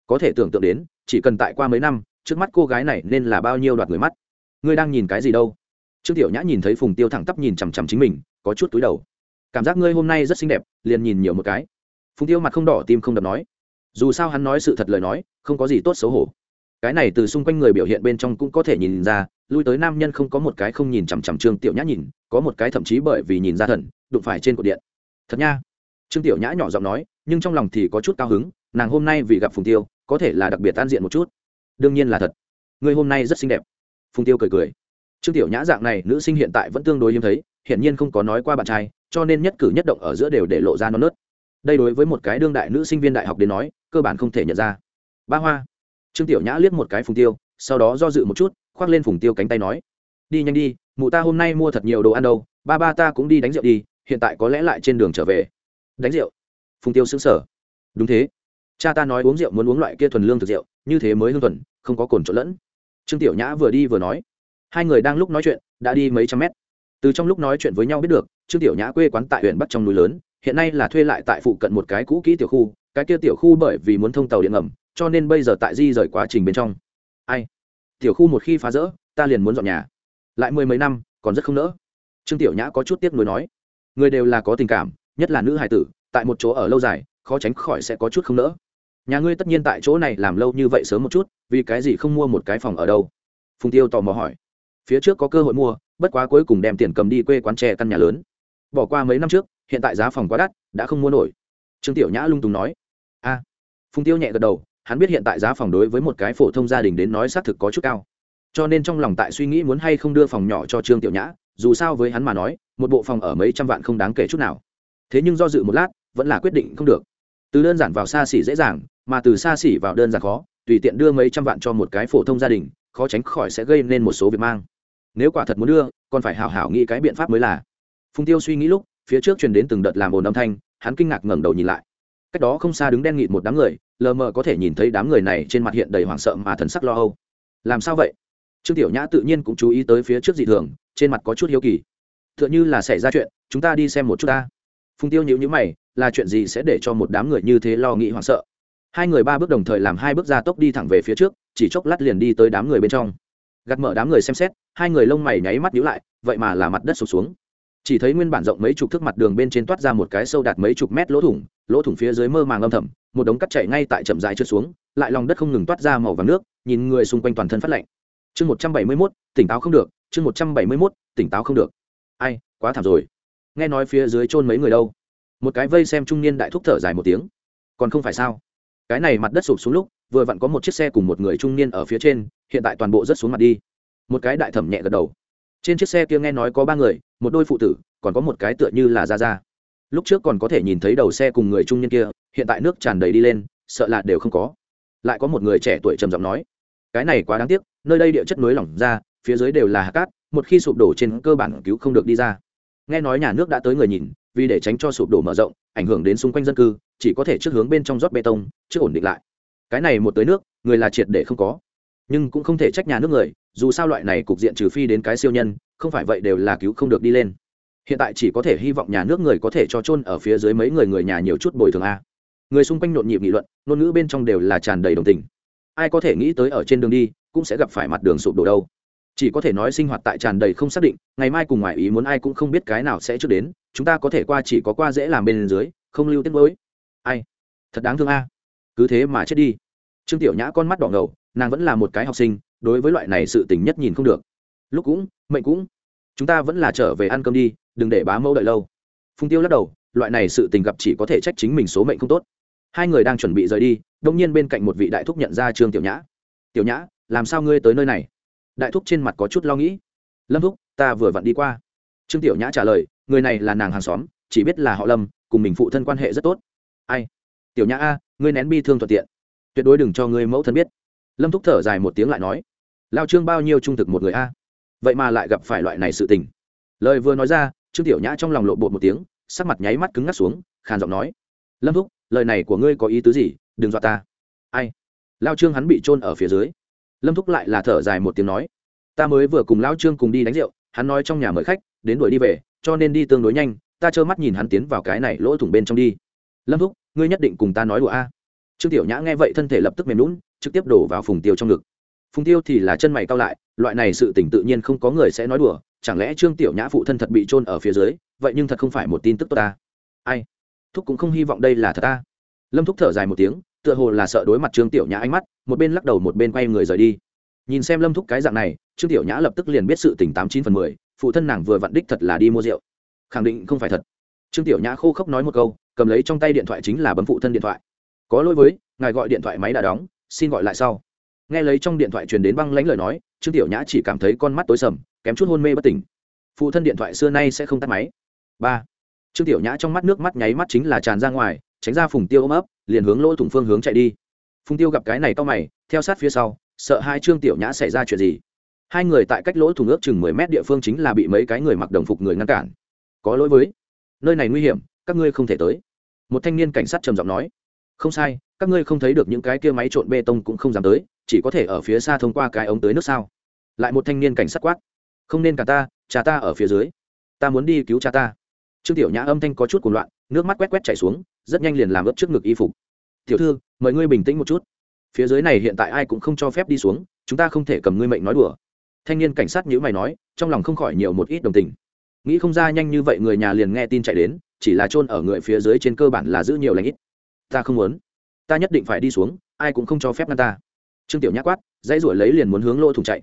Có thể tưởng tượng đến, chỉ cần tại qua mấy năm, trước mắt cô gái này nên là bao nhiêu đoạt người mắt. Ngươi đang nhìn cái gì đâu? Trương tiểu nhã nhìn thấy phùng tiêu thẳng tắp nhìn chằm chằm chính mình, có chút túi đầu. Cảm giác ngươi hôm nay rất xinh đẹp, liền nhìn nhiều một cái. Phùng tiêu mặt không đỏ, tim không đập nói. Dù sao hắn nói sự thật lời nói, không có gì tốt xấu hổ cái này từ xung quanh người biểu hiện bên trong cũng có thể nhìn ra, lui tới nam nhân không có một cái không nhìn chằm chằm trương tiểu nhã nhìn, có một cái thậm chí bởi vì nhìn ra thần, đụng phải trên cột điện. Thật nha. Trương tiểu nhã nhỏ giọng nói, nhưng trong lòng thì có chút cao hứng, nàng hôm nay vì gặp phùng tiêu, có thể là đặc biệt tan diện một chút. Đương nhiên là thật. Người hôm nay rất xinh đẹp. Phùng tiêu cười cười. Trương tiểu nhã dạng này, nữ sinh hiện tại vẫn tương đối hiếm thấy, hiển nhiên không có nói qua bạn trai, cho nên nhất cử nhất động ở giữa đều để lộ ra non nớt. Đây đối với một cái đương đại nữ sinh viên đại học đến nói, cơ bản không thể nhận ra. Ba hoa trương tiểu nhã liếc một cái phùng tiêu, sau đó do dự một chút, khoác lên phùng tiêu cánh tay nói, đi nhanh đi, mụ ta hôm nay mua thật nhiều đồ ăn đâu, ba ba ta cũng đi đánh rượu đi, hiện tại có lẽ lại trên đường trở về. Đánh rượu? Phùng tiêu xứng sở đúng thế. Cha ta nói uống rượu muốn uống loại kia thuần lương thực rượu, như thế mới hương thuần, không có cồn trộn lẫn. Trương tiểu nhã vừa đi vừa nói. Hai người đang lúc nói chuyện, đã đi mấy trăm mét. Từ trong lúc nói chuyện với nhau biết được, trương tiểu nhã quê quán tại huyện bắc trong núi lớn, hiện nay là thuê lại tại phụ cận một cái cũ kỹ tiểu khu, cái kia tiểu khu bởi vì muốn thông tàu điện ngầm cho nên bây giờ tại di rời quá trình bên trong. Ai? Tiểu khu một khi phá rỡ, ta liền muốn dọn nhà. Lại mười mấy năm, còn rất không nỡ. Trương tiểu nhã có chút tiếc nuối nói. Người đều là có tình cảm, nhất là nữ hài tử, tại một chỗ ở lâu dài, khó tránh khỏi sẽ có chút không nỡ. Nhà ngươi tất nhiên tại chỗ này làm lâu như vậy sớm một chút, vì cái gì không mua một cái phòng ở đâu? Phùng tiêu tò mò hỏi. Phía trước có cơ hội mua, bất quá cuối cùng đem tiền cầm đi quê quán tre căn nhà lớn. Bỏ qua mấy năm trước, hiện tại giá phòng quá đắt, đã không mua nổi. Trương tiểu nhã lung tùng nói. A. Phùng tiêu nhẹ gật đầu hắn biết hiện tại giá phòng đối với một cái phổ thông gia đình đến nói xác thực có chút cao. Cho nên trong lòng tại suy nghĩ muốn hay không đưa phòng nhỏ cho trương tiểu nhã, dù sao với hắn mà nói, một bộ phòng ở mấy trăm vạn không đáng kể chút nào. Thế nhưng do dự một lát, vẫn là quyết định không được. Từ đơn giản vào xa xỉ dễ dàng, mà từ xa xỉ vào đơn giản khó, tùy tiện đưa mấy trăm vạn cho một cái phổ thông gia đình, khó tránh khỏi sẽ gây nên một số việc mang. Nếu quả thật muốn đưa, còn phải hảo hảo nghĩ cái biện pháp mới là. Phùng tiêu suy nghĩ lúc, phía trước truyền đến từng đợt làm ồn âm thanh, hắn kinh ngạc ngẩng đầu nhìn lại cách đó không xa đứng đen nghịt một đám người, lờ mờ có thể nhìn thấy đám người này trên mặt hiện đầy hoảng sợ mà thần sắc lo âu. Làm sao vậy? Trương tiểu nhã tự nhiên cũng chú ý tới phía trước dị thường, trên mặt có chút hiếu kỳ. T h ư ợ n h ư là xảy ra chuyện, chúng ta đi xem một chút ta. Phùng tiêu nhữ nhữ mày, là chuyện gì sẽ để cho một đám người như thế lo nghĩ hoảng sợ? Hai người ba bước đồng thời làm hai bước ra tốc đi thẳng về phía trước, chỉ chốc lát liền đi tới đám người bên trong. Gặt mở đám người xem xét, hai người lông mày nháy mắt nhíu lại, vậy mà là mặt đất sụp xuống. Chỉ thấy nguyên bản rộng mấy chục thước mặt đường bên trên toát ra một cái sâu đạt mấy chục mét lỗ thủng lỗ thủng phía dưới mơ màng âm thầm, một đống cắt chảy ngay tại chậm dài trượt xuống, lại lòng đất không ngừng toát ra màu vàng nước, nhìn người xung quanh toàn thân phát lạnh. Chương một trăm bảy mươi mốt, tỉnh táo không được, chương một trăm bảy mươi mốt, tỉnh táo không được. Ai, quá thảm rồi. Nghe nói phía dưới chôn mấy người đâu? Một cái vây xem trung niên đại thúc thở dài một tiếng. Còn không phải sao? Cái này mặt đất sụp xuống lúc, vừa vặn có một chiếc xe cùng một người trung niên ở phía trên, hiện tại toàn bộ rất xuống mặt đi. Một cái đại thẩm nhẹ gật đầu. Trên chiếc xe kia nghe nói có ba người, một đôi phụ tử, còn có một cái tựa như là ra ra lúc trước còn có thể nhìn thấy đầu xe cùng người trung niên kia, hiện tại nước tràn đầy đi lên, sợ là đều không có. Lại có một người trẻ tuổi trầm giọng nói, cái này quá đáng tiếc, nơi đây địa chất núi lỏng ra, phía dưới đều là hạt cát, một khi sụp đổ trên cơ bản cứu không được đi ra. Nghe nói nhà nước đã tới người nhìn, vì để tránh cho sụp đổ mở rộng, ảnh hưởng đến xung quanh dân cư, chỉ có thể trước hướng bên trong rót bê tông, trước ổn định lại. Cái này một tới nước, người là triệt để không có. Nhưng cũng không thể trách nhà nước người, dù sao loại này cục diện trừ phi đến cái siêu nhân, không phải vậy đều là cứu không được đi lên hiện tại chỉ có thể hy vọng nhà nước người có thể cho chôn ở phía dưới mấy người người nhà nhiều chút bồi thường a. Người xung quanh nhộn nhịp nghị luận, ngôn ngữ bên trong đều là tràn đầy đồng tình. Ai có thể nghĩ tới ở trên đường đi, cũng sẽ gặp phải mặt đường sụp đổ đâu. Chỉ có thể nói sinh hoạt tại tràn đầy không xác định, ngày mai cùng ngoài ý muốn ai cũng không biết cái nào sẽ trước đến, chúng ta có thể qua chỉ có qua dễ làm bên dưới, không lưu tiết mới ai? Thật đáng thương a. Cứ thế mà chết đi. Trương tiểu nhã con mắt đỏ ngầu, nàng vẫn là một cái học sinh, đối với loại này sự tình nhất nhìn không được. Lúc cũng, mệnh cũng. Chúng ta vẫn là trở về ăn cơm đi đừng để bá mẫu đợi lâu. Phùng tiêu lắc đầu, loại này sự tình gặp chỉ có thể trách chính mình số mệnh không tốt. Hai người đang chuẩn bị rời đi đông nhiên bên cạnh một vị đại thúc nhận ra trương tiểu nhã. Tiểu nhã, làm sao ngươi tới nơi này? Đại thúc trên mặt có chút lo nghĩ. Lâm thúc, ta vừa vặn đi qua. Trương tiểu nhã trả lời, người này là nàng hàng xóm, chỉ biết là họ lâm, cùng mình phụ thân quan hệ rất tốt. Ai? Tiểu nhã a, ngươi nén bi thương thuận tiện. Tuyệt đối đừng cho ngươi mẫu thân biết. Lâm thúc thở dài một tiếng lại nói, lao trương bao nhiêu trung thực một người a? Vậy mà lại gặp phải loại này sự tình. Lời vừa nói ra trương tiểu nhã trong lòng lộ bột một tiếng, sắc mặt nháy mắt cứng ngắt xuống, khàn giọng nói, lâm thúc, lời này của ngươi có ý tứ gì? Đừng dọa ta. Ai? Lao trương hắn bị trôn ở phía dưới. Lâm thúc lại là thở dài một tiếng nói, ta mới vừa cùng lao trương cùng đi đánh rượu, hắn nói trong nhà mời khách, đến đuổi đi về, cho nên đi tương đối nhanh, ta trơ mắt nhìn hắn tiến vào cái này lỗ thủng bên trong đi. Lâm thúc, ngươi nhất định cùng ta nói đùa a. Trương tiểu nhã nghe vậy thân thể lập tức mềm lún trực tiếp đổ vào phùng tiêu trong ngực. Phùng tiêu thì là chân mày cao lại, loại này sự tỉnh tự nhiên không có người sẽ nói đùa chẳng lẽ trương tiểu nhã phụ thân thật bị trôn ở phía dưới, vậy nhưng thật không phải một tin tức tốt ta. Ai? Thúc cũng không hy vọng đây là thật ta. Lâm thúc thở dài một tiếng, tựa hồ là sợ đối mặt trương tiểu nhã ánh mắt, một bên lắc đầu một bên quay người rời đi. Nhìn xem lâm thúc cái dạng này, trương tiểu nhã lập tức liền biết sự tình tám chín phần mười, phụ thân nàng vừa vặn đích thật là đi mua rượu. Khẳng định không phải thật. Trương tiểu nhã khô khốc nói một câu, cầm lấy trong tay điện thoại chính là bấm phụ thân điện thoại. Có lỗi với, ngài gọi điện thoại máy đã đóng, xin gọi lại sau nghe lấy trong điện thoại truyền đến băng lãnh lời nói, trương tiểu nhã chỉ cảm thấy con mắt tối sầm, kém chút hôn mê bất tỉnh. Phụ thân điện thoại xưa nay sẽ không tắt máy. Ba. Trương tiểu nhã trong mắt nước mắt nháy mắt chính là tràn ra ngoài, tránh ra phùng tiêu ôm ấp, liền hướng lỗ thủng phương hướng chạy đi. Phùng tiêu gặp cái này to mày, theo sát phía sau, sợ hai trương tiểu nhã xảy ra chuyện gì. Hai người tại cách lỗ thủng ước chừng mười mét địa phương chính là bị mấy cái người mặc đồng phục người ngăn cản. Có lỗi với. Nơi này nguy hiểm, các ngươi không thể tới. Một thanh niên cảnh sát trầm giọng nói. Không sai, các ngươi không thấy được những cái kia máy trộn bê tông cũng không dám tới chỉ có thể ở phía xa thông qua cái ống tới nước sao? Lại một thanh niên cảnh sát quát. Không nên cả ta, cha ta ở phía dưới. Ta muốn đi cứu cha ta. Trương tiểu nhã âm thanh có chút cuồng loạn, nước mắt quét quét chảy xuống, rất nhanh liền làm ướp trước ngực y phục. Tiểu thư, mời ngươi bình tĩnh một chút. Phía dưới này hiện tại ai cũng không cho phép đi xuống, chúng ta không thể cầm ngươi mệnh nói đùa. Thanh niên cảnh sát nhữ mày nói, trong lòng không khỏi nhiều một ít đồng tình. Nghĩ không ra nhanh như vậy người nhà liền nghe tin chạy đến, chỉ là chôn ở người phía dưới trên cơ bản là giữ nhiều lãnh ít. Ta không muốn. Ta nhất định phải đi xuống, ai cũng không cho phép ngăn ta trương tiểu nhã quát, dãy ruổi lấy liền muốn hướng lỗ thủng chạy.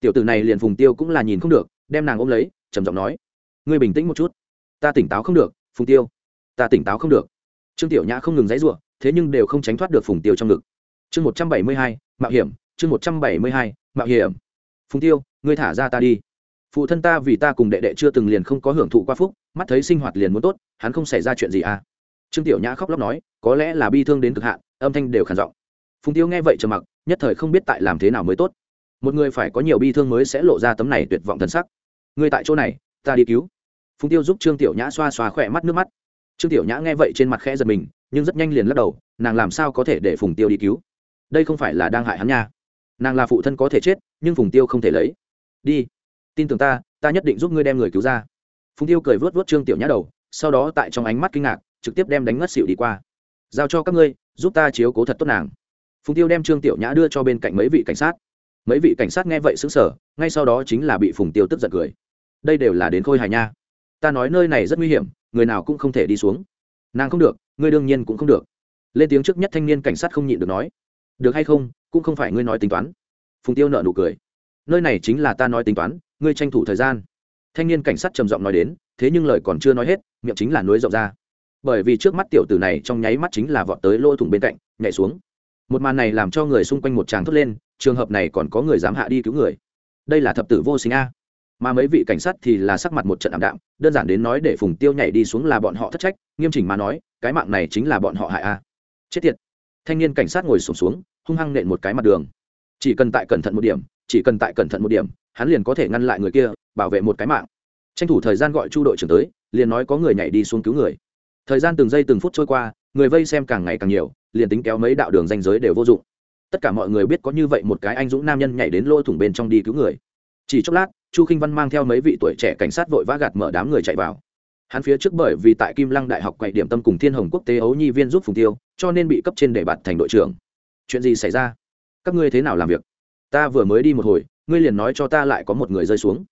Tiểu tử này liền phùng tiêu cũng là nhìn không được, đem nàng ôm lấy, trầm giọng nói, ngươi bình tĩnh một chút, ta tỉnh táo không được, phùng tiêu, ta tỉnh táo không được. Trương tiểu nhã không ngừng dãy ruộng, thế nhưng đều không tránh thoát được phùng tiêu trong ngực. Chương một trăm bảy mươi hai, mạo hiểm, chương một trăm bảy mươi hai, mạo hiểm. Phùng tiêu, ngươi thả ra ta đi. Phụ thân ta vì ta cùng đệ đệ chưa từng liền không có hưởng thụ qua phúc, mắt thấy sinh hoạt liền muốn tốt, hắn không xảy ra chuyện gì à? Trương tiểu nhã khóc lóc nói, có lẽ là bi thương đến cực hạn, âm thanh đều khản giọng. Phùng tiêu nghe vậy trầm mặc nhất thời không biết tại làm thế nào mới tốt. Một người phải có nhiều bi thương mới sẽ lộ ra tấm này tuyệt vọng thần sắc. Người tại chỗ này, ta đi cứu. Phùng tiêu giúp trương tiểu nhã xoa xoa khỏe mắt nước mắt. Trương tiểu nhã nghe vậy trên mặt khẽ giật mình, nhưng rất nhanh liền lắc đầu, nàng làm sao có thể để phùng tiêu đi cứu? Đây không phải là đang hại hắn nha. Nàng là phụ thân có thể chết, nhưng phùng tiêu không thể lấy. Đi, tin tưởng ta ta nhất định giúp ngươi đem người cứu ra. Phùng tiêu cười vớt vớt trương tiểu nhã đầu, sau đó tại trong ánh mắt kinh ngạc, trực tiếp đem đánh ngất xịu đi qua. Giao cho các ngươi, giúp ta chiếu cố thật tốt nàng phùng tiêu đem trương tiểu nhã đưa cho bên cạnh mấy vị cảnh sát mấy vị cảnh sát nghe vậy xứng sở ngay sau đó chính là bị phùng tiêu tức giận cười đây đều là đến khôi hài nha ta nói nơi này rất nguy hiểm người nào cũng không thể đi xuống nàng không được ngươi đương nhiên cũng không được lên tiếng trước nhất thanh niên cảnh sát không nhịn được nói được hay không cũng không phải ngươi nói tính toán phùng tiêu nợ nụ cười nơi này chính là ta nói tính toán ngươi tranh thủ thời gian thanh niên cảnh sát trầm giọng nói đến thế nhưng lời còn chưa nói hết miệng chính là núi rộng ra bởi vì trước mắt tiểu tử này trong nháy mắt chính là vọt tới lỗ thủng bên cạnh nhảy xuống một màn này làm cho người xung quanh một tràng thốt lên trường hợp này còn có người dám hạ đi cứu người. Đây là thập tử vô sinh a. Mà mấy vị cảnh sát thì là sắc mặt một trận ảm đạm đơn giản đến nói để phùng tiêu nhảy đi xuống là bọn họ thất trách nghiêm chỉnh mà nói cái mạng này chính là bọn họ hại a. Chết tiệt. Thanh niên cảnh sát ngồi sụp xuống, xuống hung hăng nện một cái mặt đường. Chỉ cần tại cẩn thận một điểm chỉ cần tại cẩn thận một điểm hắn liền có thể ngăn lại người kia bảo vệ một cái mạng. Tranh thủ thời gian gọi chu đội trưởng tới liền nói có người nhảy đi xuống cứu người. Thời gian từng giây từng phút trôi qua người vây xem càng ngày càng nhiều liền tính kéo mấy đạo đường danh giới đều vô dụng. Tất cả mọi người biết có như vậy một cái anh dũng nam nhân nhảy đến lỗ thủng bên trong đi cứu người. Chỉ chốc lát, chu k i n h văn mang theo mấy vị tuổi trẻ cảnh sát vội vã gạt mở đám người chạy vào. Hắn phía trước bởi vì tại kim lăng đại học quậy điểm tâm cùng thiên hồng quốc tế ấu nhi viên giúp phùng tiêu, cho nên bị cấp trên đề bạt thành đội trưởng. Chuyện gì xảy ra? Các ngươi thế nào làm việc? Ta vừa mới đi một hồi, ngươi liền nói cho ta lại có một người rơi xuống.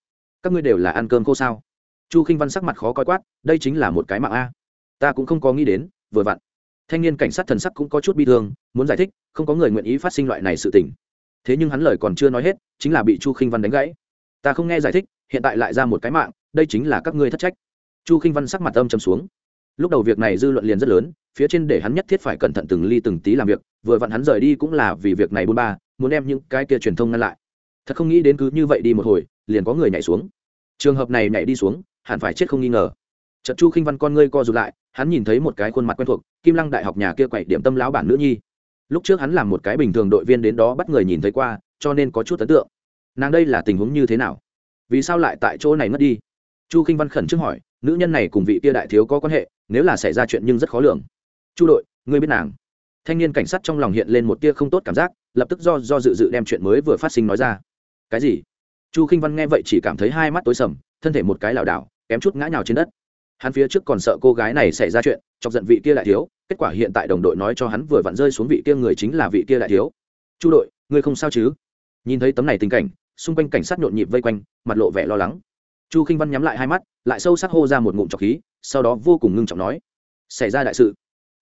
Các ngươi đều là ăn cơm khô sao? Chu k i n h văn sắc mặt khó coi quát, đây chính là một cái mạng a. Ta cũng không có nghĩ đến, vừa vặn thanh niên cảnh sát thần sắc cũng có chút bi thương, muốn giải thích, không có người nguyện ý phát sinh loại này sự tình. Thế nhưng hắn lời còn chưa nói hết, chính là bị chu k i n h văn đánh gãy. Ta không nghe giải thích, hiện tại lại ra một cái mạng, đây chính là các ngươi thất trách. Chu k i n h văn sắc mặt âm châm xuống. Lúc đầu việc này dư luận liền rất lớn, phía trên để hắn nhất thiết phải cẩn thận từng ly từng tí làm việc, vừa vặn hắn rời đi cũng là vì việc này bôn ba, muốn đem những cái kia truyền thông ngăn lại. Thật không nghĩ đến cứ như vậy đi một hồi, liền có người nhảy xuống. Trường hợp này nhảy đi xuống, hẳn phải chết không nghi ngờ trận chu khinh văn con ngươi co rụt lại, hắn nhìn thấy một cái khuôn mặt quen thuộc, kim lăng đại học nhà kia quậy điểm tâm lão bản nữ nhi. Lúc trước hắn làm một cái bình thường đội viên đến đó bắt người nhìn thấy qua, cho nên có chút ấn tượng. Nàng đây là tình huống như thế nào? Vì sao lại tại chỗ này mất đi? Chu Khinh văn khẩn trước hỏi, nữ nhân này cùng vị kia đại thiếu có quan hệ, nếu là xảy ra chuyện nhưng rất khó lường. Chu đội, ngươi biết nàng. Thanh niên cảnh sát trong lòng hiện lên một tia không tốt cảm giác, lập tức do do dự dự đem chuyện mới vừa phát sinh nói ra. Cái gì? Chu Khinh văn nghe vậy chỉ cảm thấy hai mắt tối sầm, thân thể một cái lảo đảo, kém chút ngã nhào trên đất hắn phía trước còn sợ cô gái này xảy ra chuyện, chọc giận vị kia đại thiếu, kết quả hiện tại đồng đội nói cho hắn vừa vặn rơi xuống vị kia người chính là vị kia đại thiếu. Chu đội, ngươi không sao chứ? Nhìn thấy tấm này tình cảnh, xung quanh cảnh sát nhộn nhịp vây quanh, mặt lộ vẻ lo lắng. Chu k i n h văn nhắm lại hai mắt, lại sâu sắc hô ra một ngụm trọc khí, sau đó vô cùng ngưng trọng nói, xảy ra đại sự.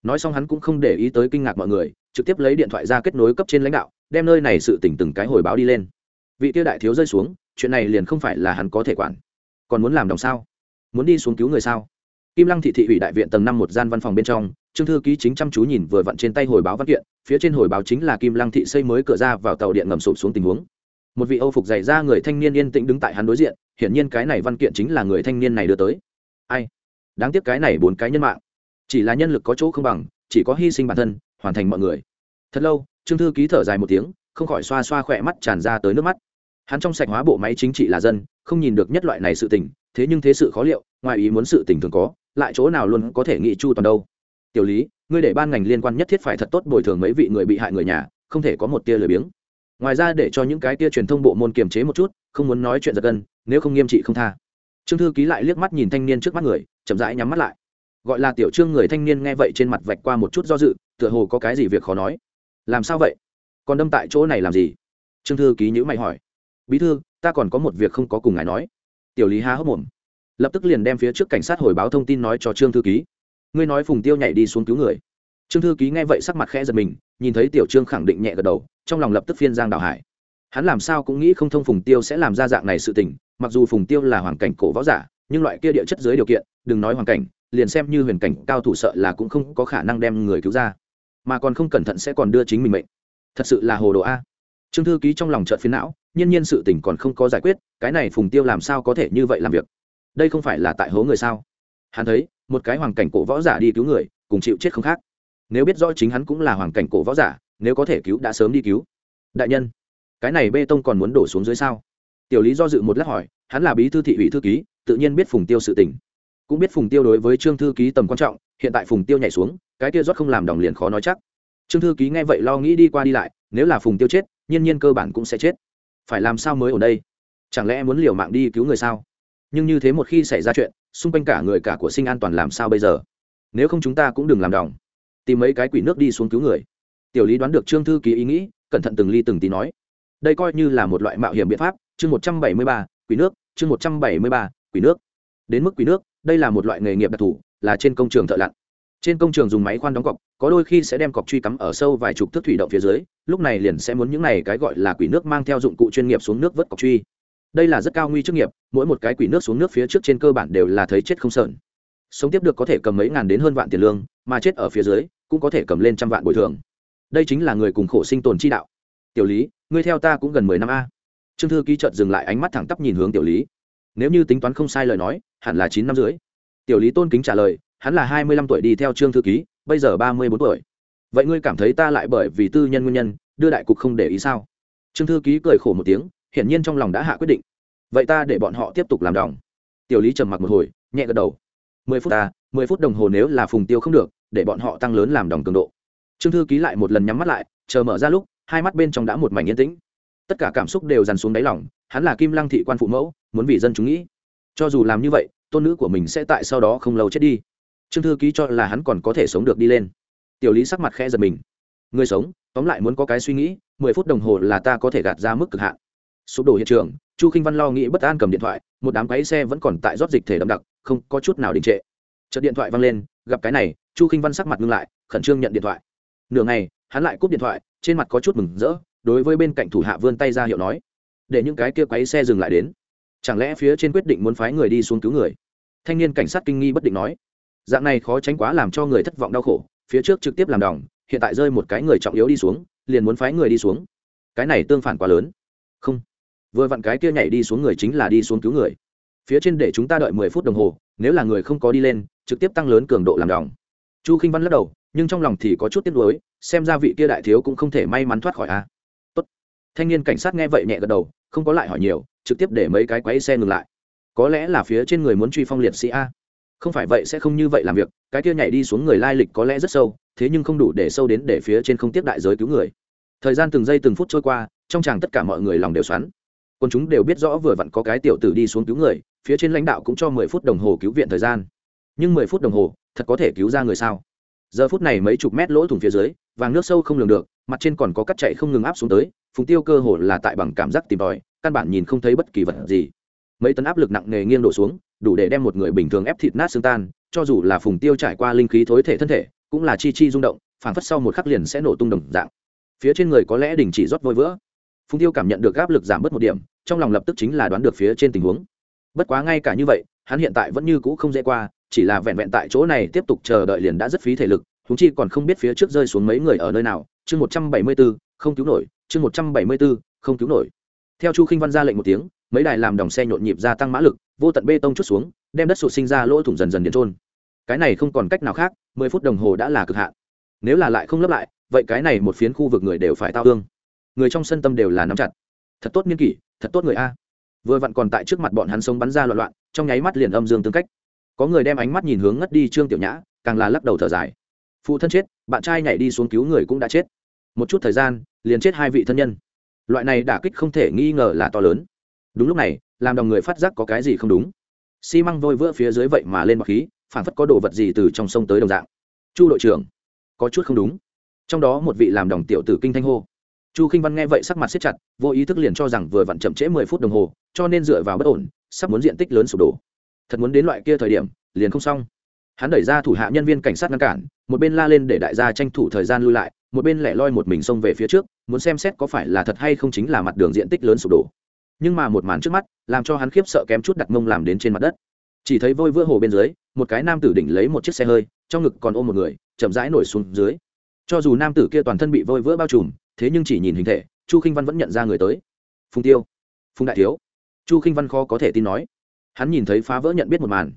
Nói xong hắn cũng không để ý tới kinh ngạc mọi người, trực tiếp lấy điện thoại ra kết nối cấp trên lãnh đạo, đem nơi này sự tỉnh từng cái hồi báo đi lên. Vị tiêu đại thiếu rơi xuống, chuyện này liền không phải là hắn có thể quản. Còn muốn làm đồng sao? Muốn đi xuống cứu người sao? Kim lăng thị thị ủy đại viện tầng năm một gian văn phòng bên trong, trương thư ký chính chăm chú nhìn vừa vặn trên tay hồi báo văn kiện, phía trên hồi báo chính là kim lăng thị xây mới cửa ra vào tàu điện ngầm sụp xuống tình huống. Một vị âu phục dày ra người thanh niên yên tĩnh đứng tại hắn đối diện, hiển nhiên cái này văn kiện chính là người thanh niên này đưa tới. Ai? Đáng tiếc cái này bốn cái nhân mạng. Chỉ là nhân lực có chỗ không bằng, chỉ có hy sinh bản thân, hoàn thành mọi người. Thật lâu, trương thư ký thở dài một tiếng, không khỏi xoa xoa khỏe mắt tràn ra tới nước mắt. Hắn trong sạch hóa bộ máy chính trị là dân, không nhìn được nhất loại này sự tình, thế nhưng thế sự khó liệu, ngoài ý muốn sự tình thường có lại chỗ nào luôn có thể nghị chu toàn đâu. Tiểu lý, ngươi để ban ngành liên quan nhất thiết phải thật tốt bồi thường mấy vị người bị hại người nhà, không thể có một tia lười biếng. Ngoài ra để cho những cái tia truyền thông bộ môn kiềm chế một chút, không muốn nói chuyện giật gân, nếu không nghiêm trị không tha. Trương thư ký lại liếc mắt nhìn thanh niên trước mắt người, chậm rãi nhắm mắt lại. Gọi là tiểu trương người thanh niên nghe vậy trên mặt vạch qua một chút do dự, tựa hồ có cái gì việc khó nói. Làm sao vậy? Còn đâm tại chỗ này làm gì? Trương thư ký nhữ mày hỏi. Bí thư, ta còn có một việc không có cùng ngài nói. Tiểu lý há hốc mồm lập tức liền đem phía trước cảnh sát hồi báo thông tin nói cho trương thư ký. Ngươi nói phùng tiêu nhảy đi xuống cứu người. Trương thư ký nghe vậy sắc mặt khẽ giật mình, nhìn thấy tiểu trương khẳng định nhẹ gật đầu, trong lòng lập tức phiên giang đào hải. Hắn làm sao cũng nghĩ không thông phùng tiêu sẽ làm ra dạng này sự tình, mặc dù phùng tiêu là hoàn cảnh cổ võ giả, nhưng loại kia địa chất dưới điều kiện, đừng nói hoàn cảnh, liền xem như huyền cảnh cao thủ sợ là cũng không có khả năng đem người cứu ra. Mà còn không cẩn thận sẽ còn đưa chính mình mệnh. Thật sự là hồ đồ a. Trương thư ký trong lòng chợt phiến não, nhiên nhiên sự tình còn không có giải quyết, cái này phùng tiêu làm sao có thể như vậy làm việc? Đây không phải là tại hố người sao? Hắn thấy, một cái hoàng cảnh cổ võ giả đi cứu người, cùng chịu chết không khác. Nếu biết rõ chính hắn cũng là hoàng cảnh cổ võ giả, nếu có thể cứu đã sớm đi cứu. Đại nhân, cái này bê tông còn muốn đổ xuống dưới sao? Tiểu lý do dự một lát hỏi, hắn là bí thư thị ủy thư ký, tự nhiên biết phùng tiêu sự tình. Cũng biết phùng tiêu đối với trương thư ký tầm quan trọng, hiện tại phùng tiêu nhảy xuống, cái kia rót không làm đồng liền khó nói chắc. Trương thư ký nghe vậy lo nghĩ đi qua đi lại, nếu là phùng tiêu chết, nhiên nhiên cơ bản cũng sẽ chết. Phải làm sao mới ở đây? Chẳng lẽ muốn liều mạng đi cứu người sao? Nhưng như thế một khi xảy ra chuyện, xung quanh cả người cả của sinh an toàn làm sao bây giờ? Nếu không chúng ta cũng đừng làm đòng tìm mấy cái quỷ nước đi xuống cứu người. Tiểu lý đoán được trương thư ký ý nghĩ, cẩn thận từng ly từng tí nói. Đây coi như là một loại mạo hiểm biện pháp. Chương một trăm bảy mươi ba, quỷ nước. Chương một trăm bảy mươi ba, quỷ nước. Đến mức quỷ nước, đây là một loại nghề nghiệp đặc thù, là trên công trường thợ lặn. Trên công trường dùng máy khoan đóng cọc, có đôi khi sẽ đem cọc truy cắm ở sâu vài chục thước thủy động phía dưới, lúc này liền sẽ muốn những này cái gọi là quỷ nước mang theo dụng cụ chuyên nghiệp xuống nước vớt cọc truy đây là rất cao nguy chức nghiệp, mỗi một cái quỷ nước xuống nước phía trước trên cơ bản đều là thấy chết không sợn. Sống tiếp được có thể cầm mấy ngàn đến hơn vạn tiền lương, mà chết ở phía dưới, cũng có thể cầm lên trăm vạn bồi thường. Đây chính là người cùng khổ sinh tồn chi đạo. Tiểu lý, ngươi theo ta cũng gần mười năm a. Trương thư ký chợt dừng lại ánh mắt thẳng tắp nhìn hướng tiểu lý. Nếu như tính toán không sai lời nói, hẳn là chín năm dưới tiểu lý tôn kính trả lời, hắn là hai mươi lăm tuổi đi theo trương thư ký, bây giờ ba mươi bốn tuổi. Vậy ngươi cảm thấy ta lại bởi vì tư nhân nguyên nhân, đưa đại cục không để ý sao? Trương thư ký cười khổ một tiếng hiển nhiên trong lòng đã hạ quyết định. Vậy ta để bọn họ tiếp tục làm đòng tiểu lý trầm mặc một hồi, nhẹ gật đầu. Mười phút ta, mười phút đồng hồ nếu là phùng tiêu không được, để bọn họ tăng lớn làm đồng cường độ. Trương thư ký lại một lần nhắm mắt lại, chờ mở ra lúc, hai mắt bên trong đã một mảnh yên tĩnh. Tất cả cảm xúc đều dằn xuống đáy lòng, hắn là kim lăng thị quan phụ mẫu, muốn vì dân chúng nghĩ. Cho dù làm như vậy, tôn nữ của mình sẽ tại sau đó không lâu chết đi. Trương thư ký cho là hắn còn có thể sống được đi lên. Tiểu lý sắc mặt khẽ giật mình. Người sống, tóm lại muốn có cái suy nghĩ, mười phút đồng hồ là ta có thể gạt ra mức cực hạn sụp đổ hiện trường, chu k i n h văn lo nghĩ bất an cầm điện thoại, một đám quáy xe vẫn còn tại rót dịch thể đậm đặc, không có chút nào đình trệ. Chợt điện thoại văng lên, gặp cái này, chu k i n h văn sắc mặt ngưng lại, khẩn trương nhận điện thoại. Nửa ngày, hắn lại cúp điện thoại, trên mặt có chút mừng rỡ, đối với bên cạnh thủ hạ vươn tay ra hiệu nói, để những cái kia quáy xe dừng lại đến. Chẳng lẽ phía trên quyết định muốn phái người đi xuống cứu người? Thanh niên cảnh sát kinh nghi bất định nói, dạng này khó tránh quá làm cho người thất vọng đau khổ, phía trước trực tiếp làm đòng hiện tại rơi một cái người trọng yếu đi xuống, liền muốn phái người đi xuống. Cái này tương phản quá lớn. Không vừa vặn cái kia nhảy đi xuống người chính là đi xuống cứu người. Phía trên để chúng ta đợi mười phút đồng hồ, nếu là người không có đi lên, trực tiếp tăng lớn cường độ làm đòng chu k i n h văn lắc đầu, nhưng trong lòng thì có chút tiếc nuối, xem ra vị kia đại thiếu cũng không thể may mắn thoát khỏi a. Tốt. thanh niên cảnh sát nghe vậy nhẹ gật đầu, không có lại hỏi nhiều, trực tiếp để mấy cái quáy xe ngừng lại. Có lẽ là phía trên người muốn truy phong liệt sĩ a. Không phải vậy sẽ không như vậy làm việc, cái kia nhảy đi xuống người lai lịch có lẽ rất sâu, thế nhưng không đủ để sâu đến để phía trên không tiếp đại giới cứu người. Thời gian từng giây từng phút trôi qua, trong chàng tất cả mọi người lòng đều xoắn còn chúng đều biết rõ vừa vặn có cái tiểu tử đi xuống cứu người, phía trên lãnh đạo cũng cho mười phút đồng hồ cứu viện thời gian. Nhưng mười phút đồng hồ, thật có thể cứu ra người sao? Giờ phút này mấy chục mét lỗ thủng phía dưới, vàng nước sâu không lường được, mặt trên còn có cắt chạy không ngừng áp xuống tới, phùng tiêu cơ hồ là tại bằng cảm giác tìm tòi, căn bản nhìn không thấy bất kỳ vật gì. Mấy tấn áp lực nặng nề nghiêng đổ xuống, đủ để đem một người bình thường ép thịt nát xương tan, cho dù là phùng tiêu trải qua linh khí thối thể thân thể, cũng là chi chi rung động, phảng phất sau một khắc liền sẽ nổ tung đồng dạng. Phía trên người có lẽ đình chỉ rót vôi vữa. Phùng tiêu cảm nhận được áp lực giảm bớt một điểm trong lòng lập tức chính là đoán được phía trên tình huống. Bất quá ngay cả như vậy, hắn hiện tại vẫn như cũ không dễ qua, chỉ là vẹn vẹn tại chỗ này tiếp tục chờ đợi liền đã rất phí thể lực húng chi còn không biết phía trước rơi xuống mấy người ở nơi nào. Chương một trăm bảy mươi bốn, không cứu nổi, chương một trăm bảy mươi bốn, không cứu nổi. Theo chu khinh văn ra lệnh một tiếng, mấy đài làm đồng xe nhộn nhịp gia tăng mã lực, vô tận bê tông chút xuống, đem đất sụt sinh ra lỗ thủng dần dần điện trôn. Cái này không còn cách nào khác, mười phút đồng hồ đã là cực hạn. Nếu là lại không lấp lại, vậy cái này một phiến khu vực người đều phải tao thương. Người trong sân tâm đều là nắm chặt. Thật tốt niên kỷ thật tốt người a. Vừa vặn còn tại trước mặt bọn hắn sống bắn ra loạn loạn, trong nháy mắt liền âm dương tương cách. Có người đem ánh mắt nhìn hướng ngất đi trương tiểu nhã, càng là lắc đầu thở dài. Phụ thân chết, bạn trai nhảy đi xuống cứu người cũng đã chết. Một chút thời gian, liền chết hai vị thân nhân. Loại này đả kích không thể nghi ngờ là to lớn. Đúng lúc này, làm đồng người phát giác có cái gì không đúng. Xi măng vôi vữa phía dưới vậy mà lên bọc khí phản phất có đồ vật gì từ trong sông tới đồng dạng. Chu đội trưởng, có chút không đúng. Trong đó một vị làm đồng tiểu tử kinh thanh hô chu k i n h văn nghe vậy sắc mặt siết chặt, vô ý thức liền cho rằng vừa vặn chậm trễ mười phút đồng hồ, cho nên dựa vào bất ổn, sắp muốn diện tích lớn sụp đổ. Thật muốn đến loại kia thời điểm, liền không xong. Hắn đẩy ra thủ hạ nhân viên cảnh sát ngăn cản, một bên la lên để đại gia tranh thủ thời gian lui lại, một bên lẻ loi một mình xông về phía trước, muốn xem xét có phải là thật hay không chính là mặt đường diện tích lớn sụp đổ. Nhưng mà một màn trước mắt, làm cho hắn khiếp sợ kém chút đặt mông làm đến trên mặt đất. Chỉ thấy vôi vữa hồ bên dưới, một cái nam tử đỉnh lấy một chiếc xe hơi, trong ngực còn ôm một người, chậm rãi nổi xuống dưới. Cho dù nam tử kia toàn thân bị vôi vữa bao trùm thế nhưng chỉ nhìn hình thể, chu k i n h văn vẫn nhận ra người tới. Phùng tiêu, phùng đại thiếu. Chu k i n h văn khó có thể tin nói. Hắn nhìn thấy phá vỡ nhận biết một màn.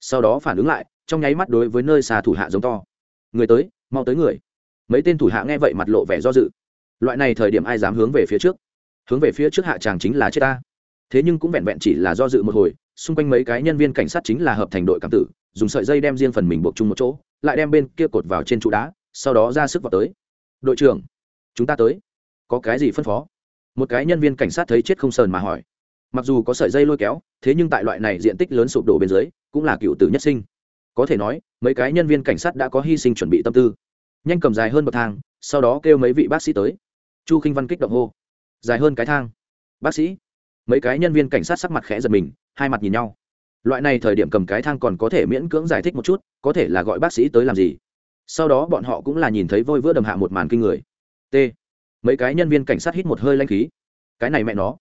Sau đó phản ứng lại, trong nháy mắt đối với nơi xà thủ hạ giống to. Người tới, mau tới người. Mấy tên thủ hạ nghe vậy mặt lộ vẻ do dự. Loại này thời điểm ai dám hướng về phía trước? Hướng về phía trước hạ tràng chính là chết ta. Thế nhưng cũng vẹn vẹn chỉ là do dự một hồi, xung quanh mấy cái nhân viên cảnh sát chính là hợp thành đội cảm tử, dùng sợi dây đem riêng phần mình buộc chung một chỗ, lại đem bên kia cột vào trên trụ đá, sau đó ra sức vào tới. Đội trưởng chúng ta tới. Có cái gì phân phó? Một cái nhân viên cảnh sát thấy chết không sờn mà hỏi. Mặc dù có sợi dây lôi kéo, thế nhưng tại loại này diện tích lớn sụp đổ bên dưới, cũng là cựu tử nhất sinh. Có thể nói, mấy cái nhân viên cảnh sát đã có hy sinh chuẩn bị tâm tư. Nhanh cầm dài hơn bậc thang, sau đó kêu mấy vị bác sĩ tới. Chu k i n h văn kích động hô. Dài hơn cái thang. Bác sĩ. Mấy cái nhân viên cảnh sát sắc mặt khẽ giật mình, hai mặt nhìn nhau. Loại này thời điểm cầm cái thang còn có thể miễn cưỡng giải thích một chút, có thể là gọi bác sĩ tới làm gì. Sau đó bọn họ cũng là nhìn thấy vôi vữa đầm hạ một màn kinh người t. Mấy cái nhân viên cảnh sát hít một hơi lanh khí. Cái này mẹ nó,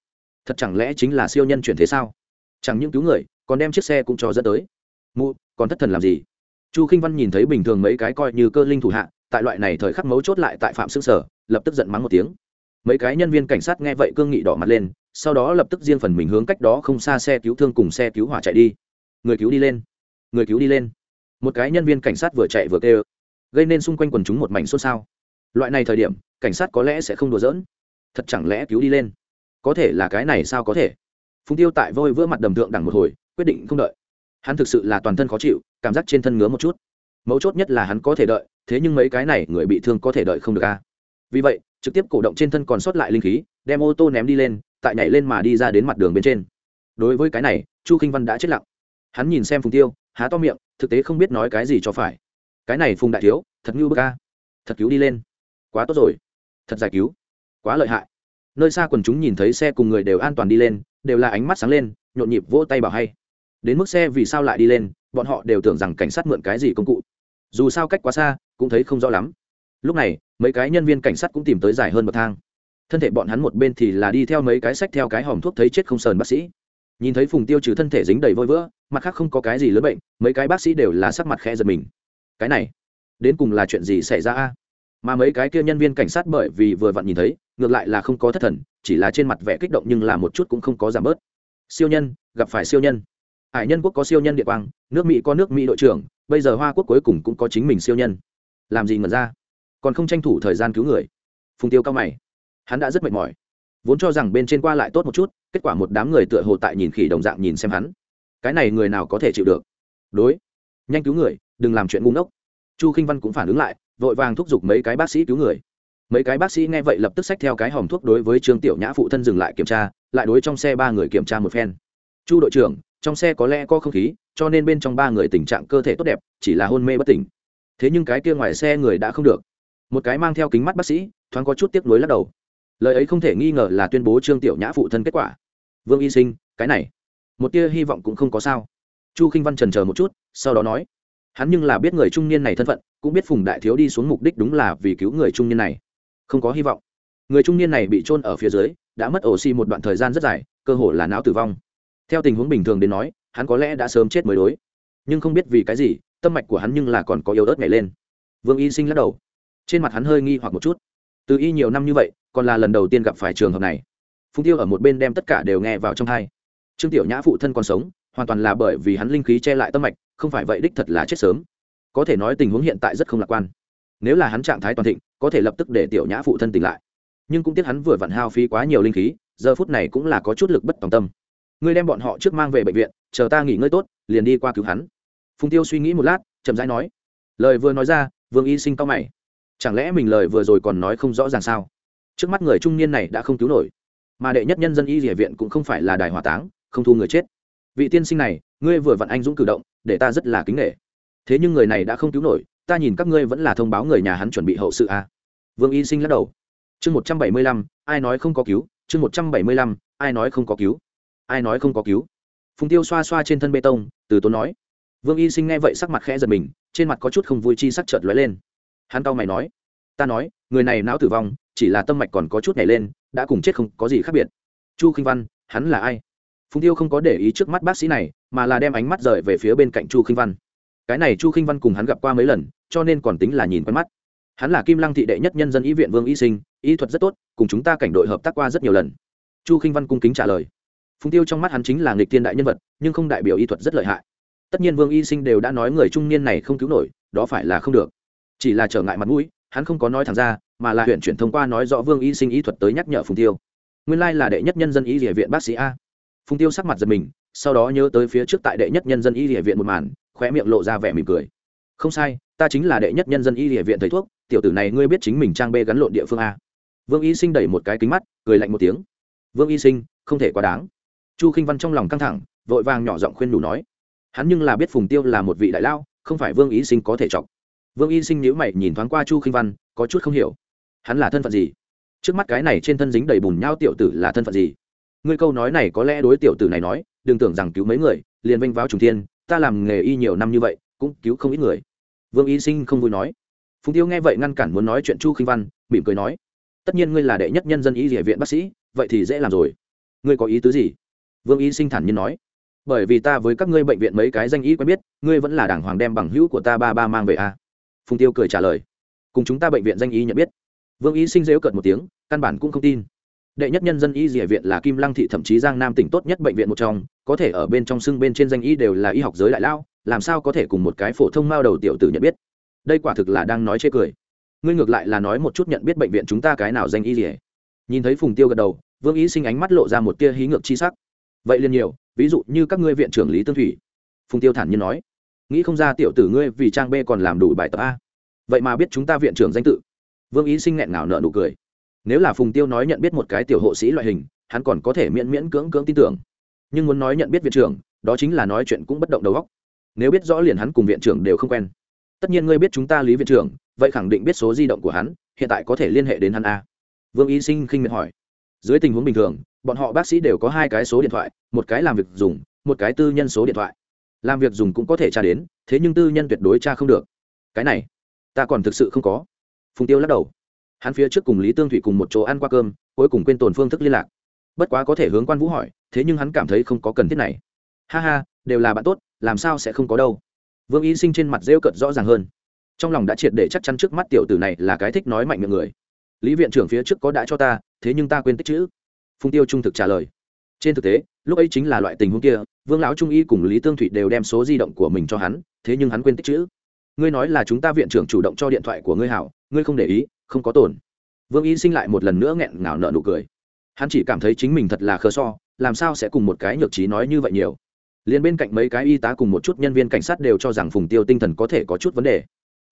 thật chẳng lẽ chính là siêu nhân chuyển thế sao? Chẳng những cứu người, còn đem chiếc xe cũng cho dẫn tới. Mụ, còn thất thần làm gì? Chu k i n h văn nhìn thấy bình thường mấy cái coi như cơ linh thủ hạ, tại loại này thời khắc mấu chốt lại tại phạm xương sở, lập tức giận mắng một tiếng. Mấy cái nhân viên cảnh sát nghe vậy cương nghị đỏ mặt lên, sau đó lập tức riêng phần mình hướng cách đó không xa xe cứu thương cùng xe cứu hỏa chạy đi. Người cứu đi lên, người cứu đi lên. Một cái nhân viên cảnh sát vừa chạy vừa kêu, gây nên xung quanh quần chúng một mảnh xôn xao loại này thời điểm, cảnh sát có lẽ sẽ không đùa giỡn. Thật chẳng lẽ cứu đi lên? Có thể là cái này sao có thể? Phùng tiêu tại vôi vữa mặt đầm tượng đằng một hồi, quyết định không đợi. Hắn thực sự là toàn thân khó chịu, cảm giác trên thân ngứa một chút. Mấu chốt nhất là hắn có thể đợi, thế nhưng mấy cái này người bị thương có thể đợi không được a. Vì vậy, trực tiếp cổ động trên thân còn sót lại linh khí, đem ô tô ném đi lên, tại nhảy lên mà đi ra đến mặt đường bên trên. Đối với cái này, chu k i n h văn đã chết lặng. Hắn nhìn xem phùng tiêu, há to miệng, thực tế không biết nói cái gì cho phải. Cái này phùng đại thiếu, thật ngưu bức ca thật cứu đi lên quá tốt rồi. Thật giải cứu. Quá lợi hại. Nơi xa quần chúng nhìn thấy xe cùng người đều an toàn đi lên, đều là ánh mắt sáng lên, nhộn nhịp vỗ tay bảo hay. Đến mức xe vì sao lại đi lên, bọn họ đều tưởng rằng cảnh sát mượn cái gì công cụ. Dù sao cách quá xa, cũng thấy không rõ lắm. Lúc này, mấy cái nhân viên cảnh sát cũng tìm tới dài hơn bậc thang. Thân thể bọn hắn một bên thì là đi theo mấy cái sách theo cái hòm thuốc thấy chết không sờn bác sĩ. Nhìn thấy phùng tiêu trừ thân thể dính đầy vôi vữa, mặt khác không có cái gì lớn bệnh, mấy cái bác sĩ đều là sắc mặt khẽ giật mình. Cái này, đến cùng là chuyện gì xảy ra a? Mà mấy cái kia nhân viên cảnh sát bởi vì vừa vặn nhìn thấy, ngược lại là không có thất thần, chỉ là trên mặt vẻ kích động nhưng là một chút cũng không có giảm bớt. Siêu nhân, gặp phải siêu nhân. Hải nhân quốc có siêu nhân địa quang, nước mỹ có nước mỹ đội trưởng, bây giờ hoa quốc cuối cùng cũng có chính mình siêu nhân. Làm gì ngẩn ra? Còn không tranh thủ thời gian cứu người. Phùng tiêu cao mày. Hắn đã rất mệt mỏi. Vốn cho rằng bên trên qua lại tốt một chút, kết quả một đám người tựa hồ tại nhìn khỉ đồng dạng nhìn xem hắn. Cái này người nào có thể chịu được? Đối. Nhanh cứu người, đừng làm chuyện ngu ngốc. Chu k i n h văn cũng phản ứng lại vội vàng thúc giục mấy cái bác sĩ cứu người. Mấy cái bác sĩ nghe vậy lập tức xách theo cái hòm thuốc đối với trương tiểu nhã phụ thân dừng lại kiểm tra, lại đối trong xe ba người kiểm tra một phen. Chu đội trưởng, trong xe có lẽ có không khí, cho nên bên trong ba người tình trạng cơ thể tốt đẹp, chỉ là hôn mê bất tỉnh. Thế nhưng cái kia ngoài xe người đã không được. Một cái mang theo kính mắt bác sĩ, thoáng có chút tiếc nuối lắc đầu. Lời ấy không thể nghi ngờ là tuyên bố trương tiểu nhã phụ thân kết quả. Vương y sinh, cái này, một tia hy vọng cũng không có sao. Chu k i n h văn trần chờ một chút, sau đó nói, hắn nhưng là biết người trung niên này thân phận cũng biết phùng đại thiếu đi xuống mục đích đúng là vì cứu người trung niên này. Không có hy vọng. Người trung niên này bị trôn ở phía dưới, đã mất oxy một đoạn thời gian rất dài, cơ hồ là não tử vong. Theo tình huống bình thường đến nói, hắn có lẽ đã sớm chết mới đối. Nhưng không biết vì cái gì, tâm mạch của hắn nhưng là còn có yếu ớt nhảy lên. Vương y sinh lắc đầu. Trên mặt hắn hơi nghi hoặc một chút. Từ y nhiều năm như vậy, còn là lần đầu tiên gặp phải trường hợp này. Phùng tiêu ở một bên đem tất cả đều nghe vào trong hai trương tiểu nhã phụ thân còn sống, hoàn toàn là bởi vì hắn linh khí che lại tâm mạch, không phải vậy đích thật là chết sớm có thể nói tình huống hiện tại rất không lạc quan. Nếu là hắn trạng thái toàn thịnh, có thể lập tức để tiểu nhã phụ thân tỉnh lại. Nhưng cũng tiếc hắn vừa vặn hao phí quá nhiều linh khí, giờ phút này cũng là có chút lực bất tòng tâm. Ngươi đem bọn họ trước mang về bệnh viện, chờ ta nghỉ ngơi tốt, liền đi qua cứu hắn. Phùng tiêu suy nghĩ một lát, chậm rãi nói. Lời vừa nói ra, vương y sinh cao mày. Chẳng lẽ mình lời vừa rồi còn nói không rõ ràng sao? Trước mắt người trung niên này đã không cứu nổi. Mà đệ nhất nhân dân y địa viện cũng không phải là đài hỏa táng, không thu người chết. Vị tiên sinh này, ngươi vừa vặn anh dũng cử động, để ta rất là kính nghệ thế nhưng người này đã không cứu nổi, ta nhìn các ngươi vẫn là thông báo người nhà hắn chuẩn bị hậu sự à. vương y sinh lắc đầu. Chương một trăm bảy mươi lăm, ai nói không có cứu? Chương một trăm bảy mươi lăm, ai nói không có cứu? Ai nói không có cứu? Phùng tiêu xoa xoa trên thân bê tông, từ tốn nói. Vương y sinh nghe vậy sắc mặt khẽ giật mình, trên mặt có chút không vui chi sắc chợt lóe lên. Hắn tao mày nói. Ta nói, người này não tử vong, chỉ là tâm mạch còn có chút nhảy lên, đã cùng chết không có gì khác biệt. Chu khinh văn, hắn là ai? Phùng tiêu không có để ý trước mắt bác sĩ này, mà là đem ánh mắt rời về phía bên cạnh chu khinh văn cái này chu khinh văn cùng hắn gặp qua mấy lần, cho nên còn tính là nhìn quen mắt. Hắn là kim lăng thị đệ nhất nhân dân y viện vương y sinh, y thuật rất tốt, cùng chúng ta cảnh đội hợp tác qua rất nhiều lần. Chu khinh văn cung kính trả lời. Phùng tiêu trong mắt hắn chính là nghịch thiên đại nhân vật, nhưng không đại biểu y thuật rất lợi hại. Tất nhiên vương y sinh đều đã nói người trung niên này không cứu nổi, đó phải là không được. Chỉ là trở ngại mặt mũi, hắn không có nói thẳng ra, mà là huyện chuyển thông qua nói rõ vương y sinh y thuật tới nhắc nhở phùng tiêu. Nguyên lai là đệ nhất nhân dân y địa viện bác sĩ a. Phùng tiêu sắc mặt giật mình, sau đó nhớ tới phía trước tại đệ nhất nhân dân y địa viện một màn khóe miệng lộ ra vẻ mỉm cười. Không sai, ta chính là đệ nhất nhân dân y địa viện thầy thuốc, tiểu tử này ngươi biết chính mình trang bê gắn lộn địa phương a. Vương y sinh đẩy một cái kính mắt, cười lạnh một tiếng. Vương y sinh, không thể quá đáng. Chu khinh văn trong lòng căng thẳng, vội vàng nhỏ giọng khuyên đủ nói. Hắn nhưng là biết phùng tiêu là một vị đại lao, không phải vương y sinh có thể chọc. Vương y sinh nhữ mày nhìn thoáng qua chu khinh văn, có chút không hiểu. Hắn là thân phận gì? Trước mắt cái này trên thân dính đầy bùn nhau tiểu tử là thân phận gì? Ngươi câu nói này có lẽ đối tiểu tử này nói, đừng tưởng rằng cứu mấy người, liền vênh vào trùng thiên ta làm nghề y nhiều năm như vậy, cũng cứu không ít người. Vương y sinh không vui nói. Phùng tiêu nghe vậy ngăn cản muốn nói chuyện chu khinh văn, mỉm cười nói. Tất nhiên ngươi là đệ nhất nhân dân y địa viện bác sĩ, vậy thì dễ làm rồi. Ngươi có ý tứ gì? Vương y sinh thản nhiên nói. Bởi vì ta với các ngươi bệnh viện mấy cái danh y quen biết, ngươi vẫn là đảng hoàng đem bằng hữu của ta ba ba mang về a. À? phùng tiêu cười trả lời. Cùng chúng ta bệnh viện danh y nhận biết. Vương y sinh rêu cợt một tiếng, căn bản cũng không tin đệ nhất nhân dân y dỉa viện là kim lăng thị thậm chí giang nam tỉnh tốt nhất bệnh viện một trong, có thể ở bên trong xưng bên trên danh y đều là y học giới đại lao làm sao có thể cùng một cái phổ thông mao đầu tiểu tử nhận biết? Đây quả thực là đang nói chê cười. Ngươi ngược lại là nói một chút nhận biết bệnh viện chúng ta cái nào danh y gì nhìn thấy phùng tiêu gật đầu, vương ý sinh ánh mắt lộ ra một tia hí ngược chi sắc. Vậy liền nhiều, ví dụ như các ngươi viện trưởng lý tương thủy. Phùng tiêu thản nhiên nói. Nghĩ không ra tiểu tử ngươi vì trang b còn làm đủ bài tập a. Vậy mà biết chúng ta viện trưởng danh tự. Vương ý sinh nghẹn ngào nợ nụ cười nếu là phùng tiêu nói nhận biết một cái tiểu hộ sĩ loại hình, hắn còn có thể miễn miễn cưỡng cưỡng tin tưởng. Nhưng muốn nói nhận biết viện trưởng, đó chính là nói chuyện cũng bất động đầu óc. Nếu biết rõ liền hắn cùng viện trưởng đều không quen. Tất nhiên ngươi biết chúng ta lý viện trưởng, vậy khẳng định biết số di động của hắn, hiện tại có thể liên hệ đến hắn a. Vương y sinh khinh miệt hỏi. Dưới tình huống bình thường, bọn họ bác sĩ đều có hai cái số điện thoại, một cái làm việc dùng, một cái tư nhân số điện thoại. Làm việc dùng cũng có thể tra đến, thế nhưng tư nhân tuyệt đối tra không được. Cái này, ta còn thực sự không có. Phùng tiêu lắc đầu hắn phía trước cùng lý tương thủy cùng một chỗ ăn qua cơm, cuối cùng quên tồn phương thức liên lạc. Bất quá có thể hướng quan vũ hỏi, thế nhưng hắn cảm thấy không có cần thiết này. Ha ha, đều là bạn tốt, làm sao sẽ không có đâu. Vương y sinh trên mặt rêu cợt rõ ràng hơn. Trong lòng đã triệt để chắc chắn trước mắt tiểu tử này là cái thích nói mạnh miệng người. Lý viện trưởng phía trước có đã cho ta, thế nhưng ta quên tích chữ. Phung tiêu trung thực trả lời. Trên thực tế, lúc ấy chính là loại tình huống kia, vương lão trung y cùng lý tương thụy đều đem số di động của mình cho hắn, thế nhưng hắn quên tích chữ. Ngươi nói là chúng ta viện trưởng chủ động cho điện thoại của ngươi hảo, ngươi không để ý không có tổn. Vương y sinh lại một lần nữa nghẹn ngào nợ nụ cười. Hắn chỉ cảm thấy chính mình thật là khờ so, làm sao sẽ cùng một cái nhược trí nói như vậy nhiều? Liền bên cạnh mấy cái y tá cùng một chút nhân viên cảnh sát đều cho rằng phùng tiêu tinh thần có thể có chút vấn đề.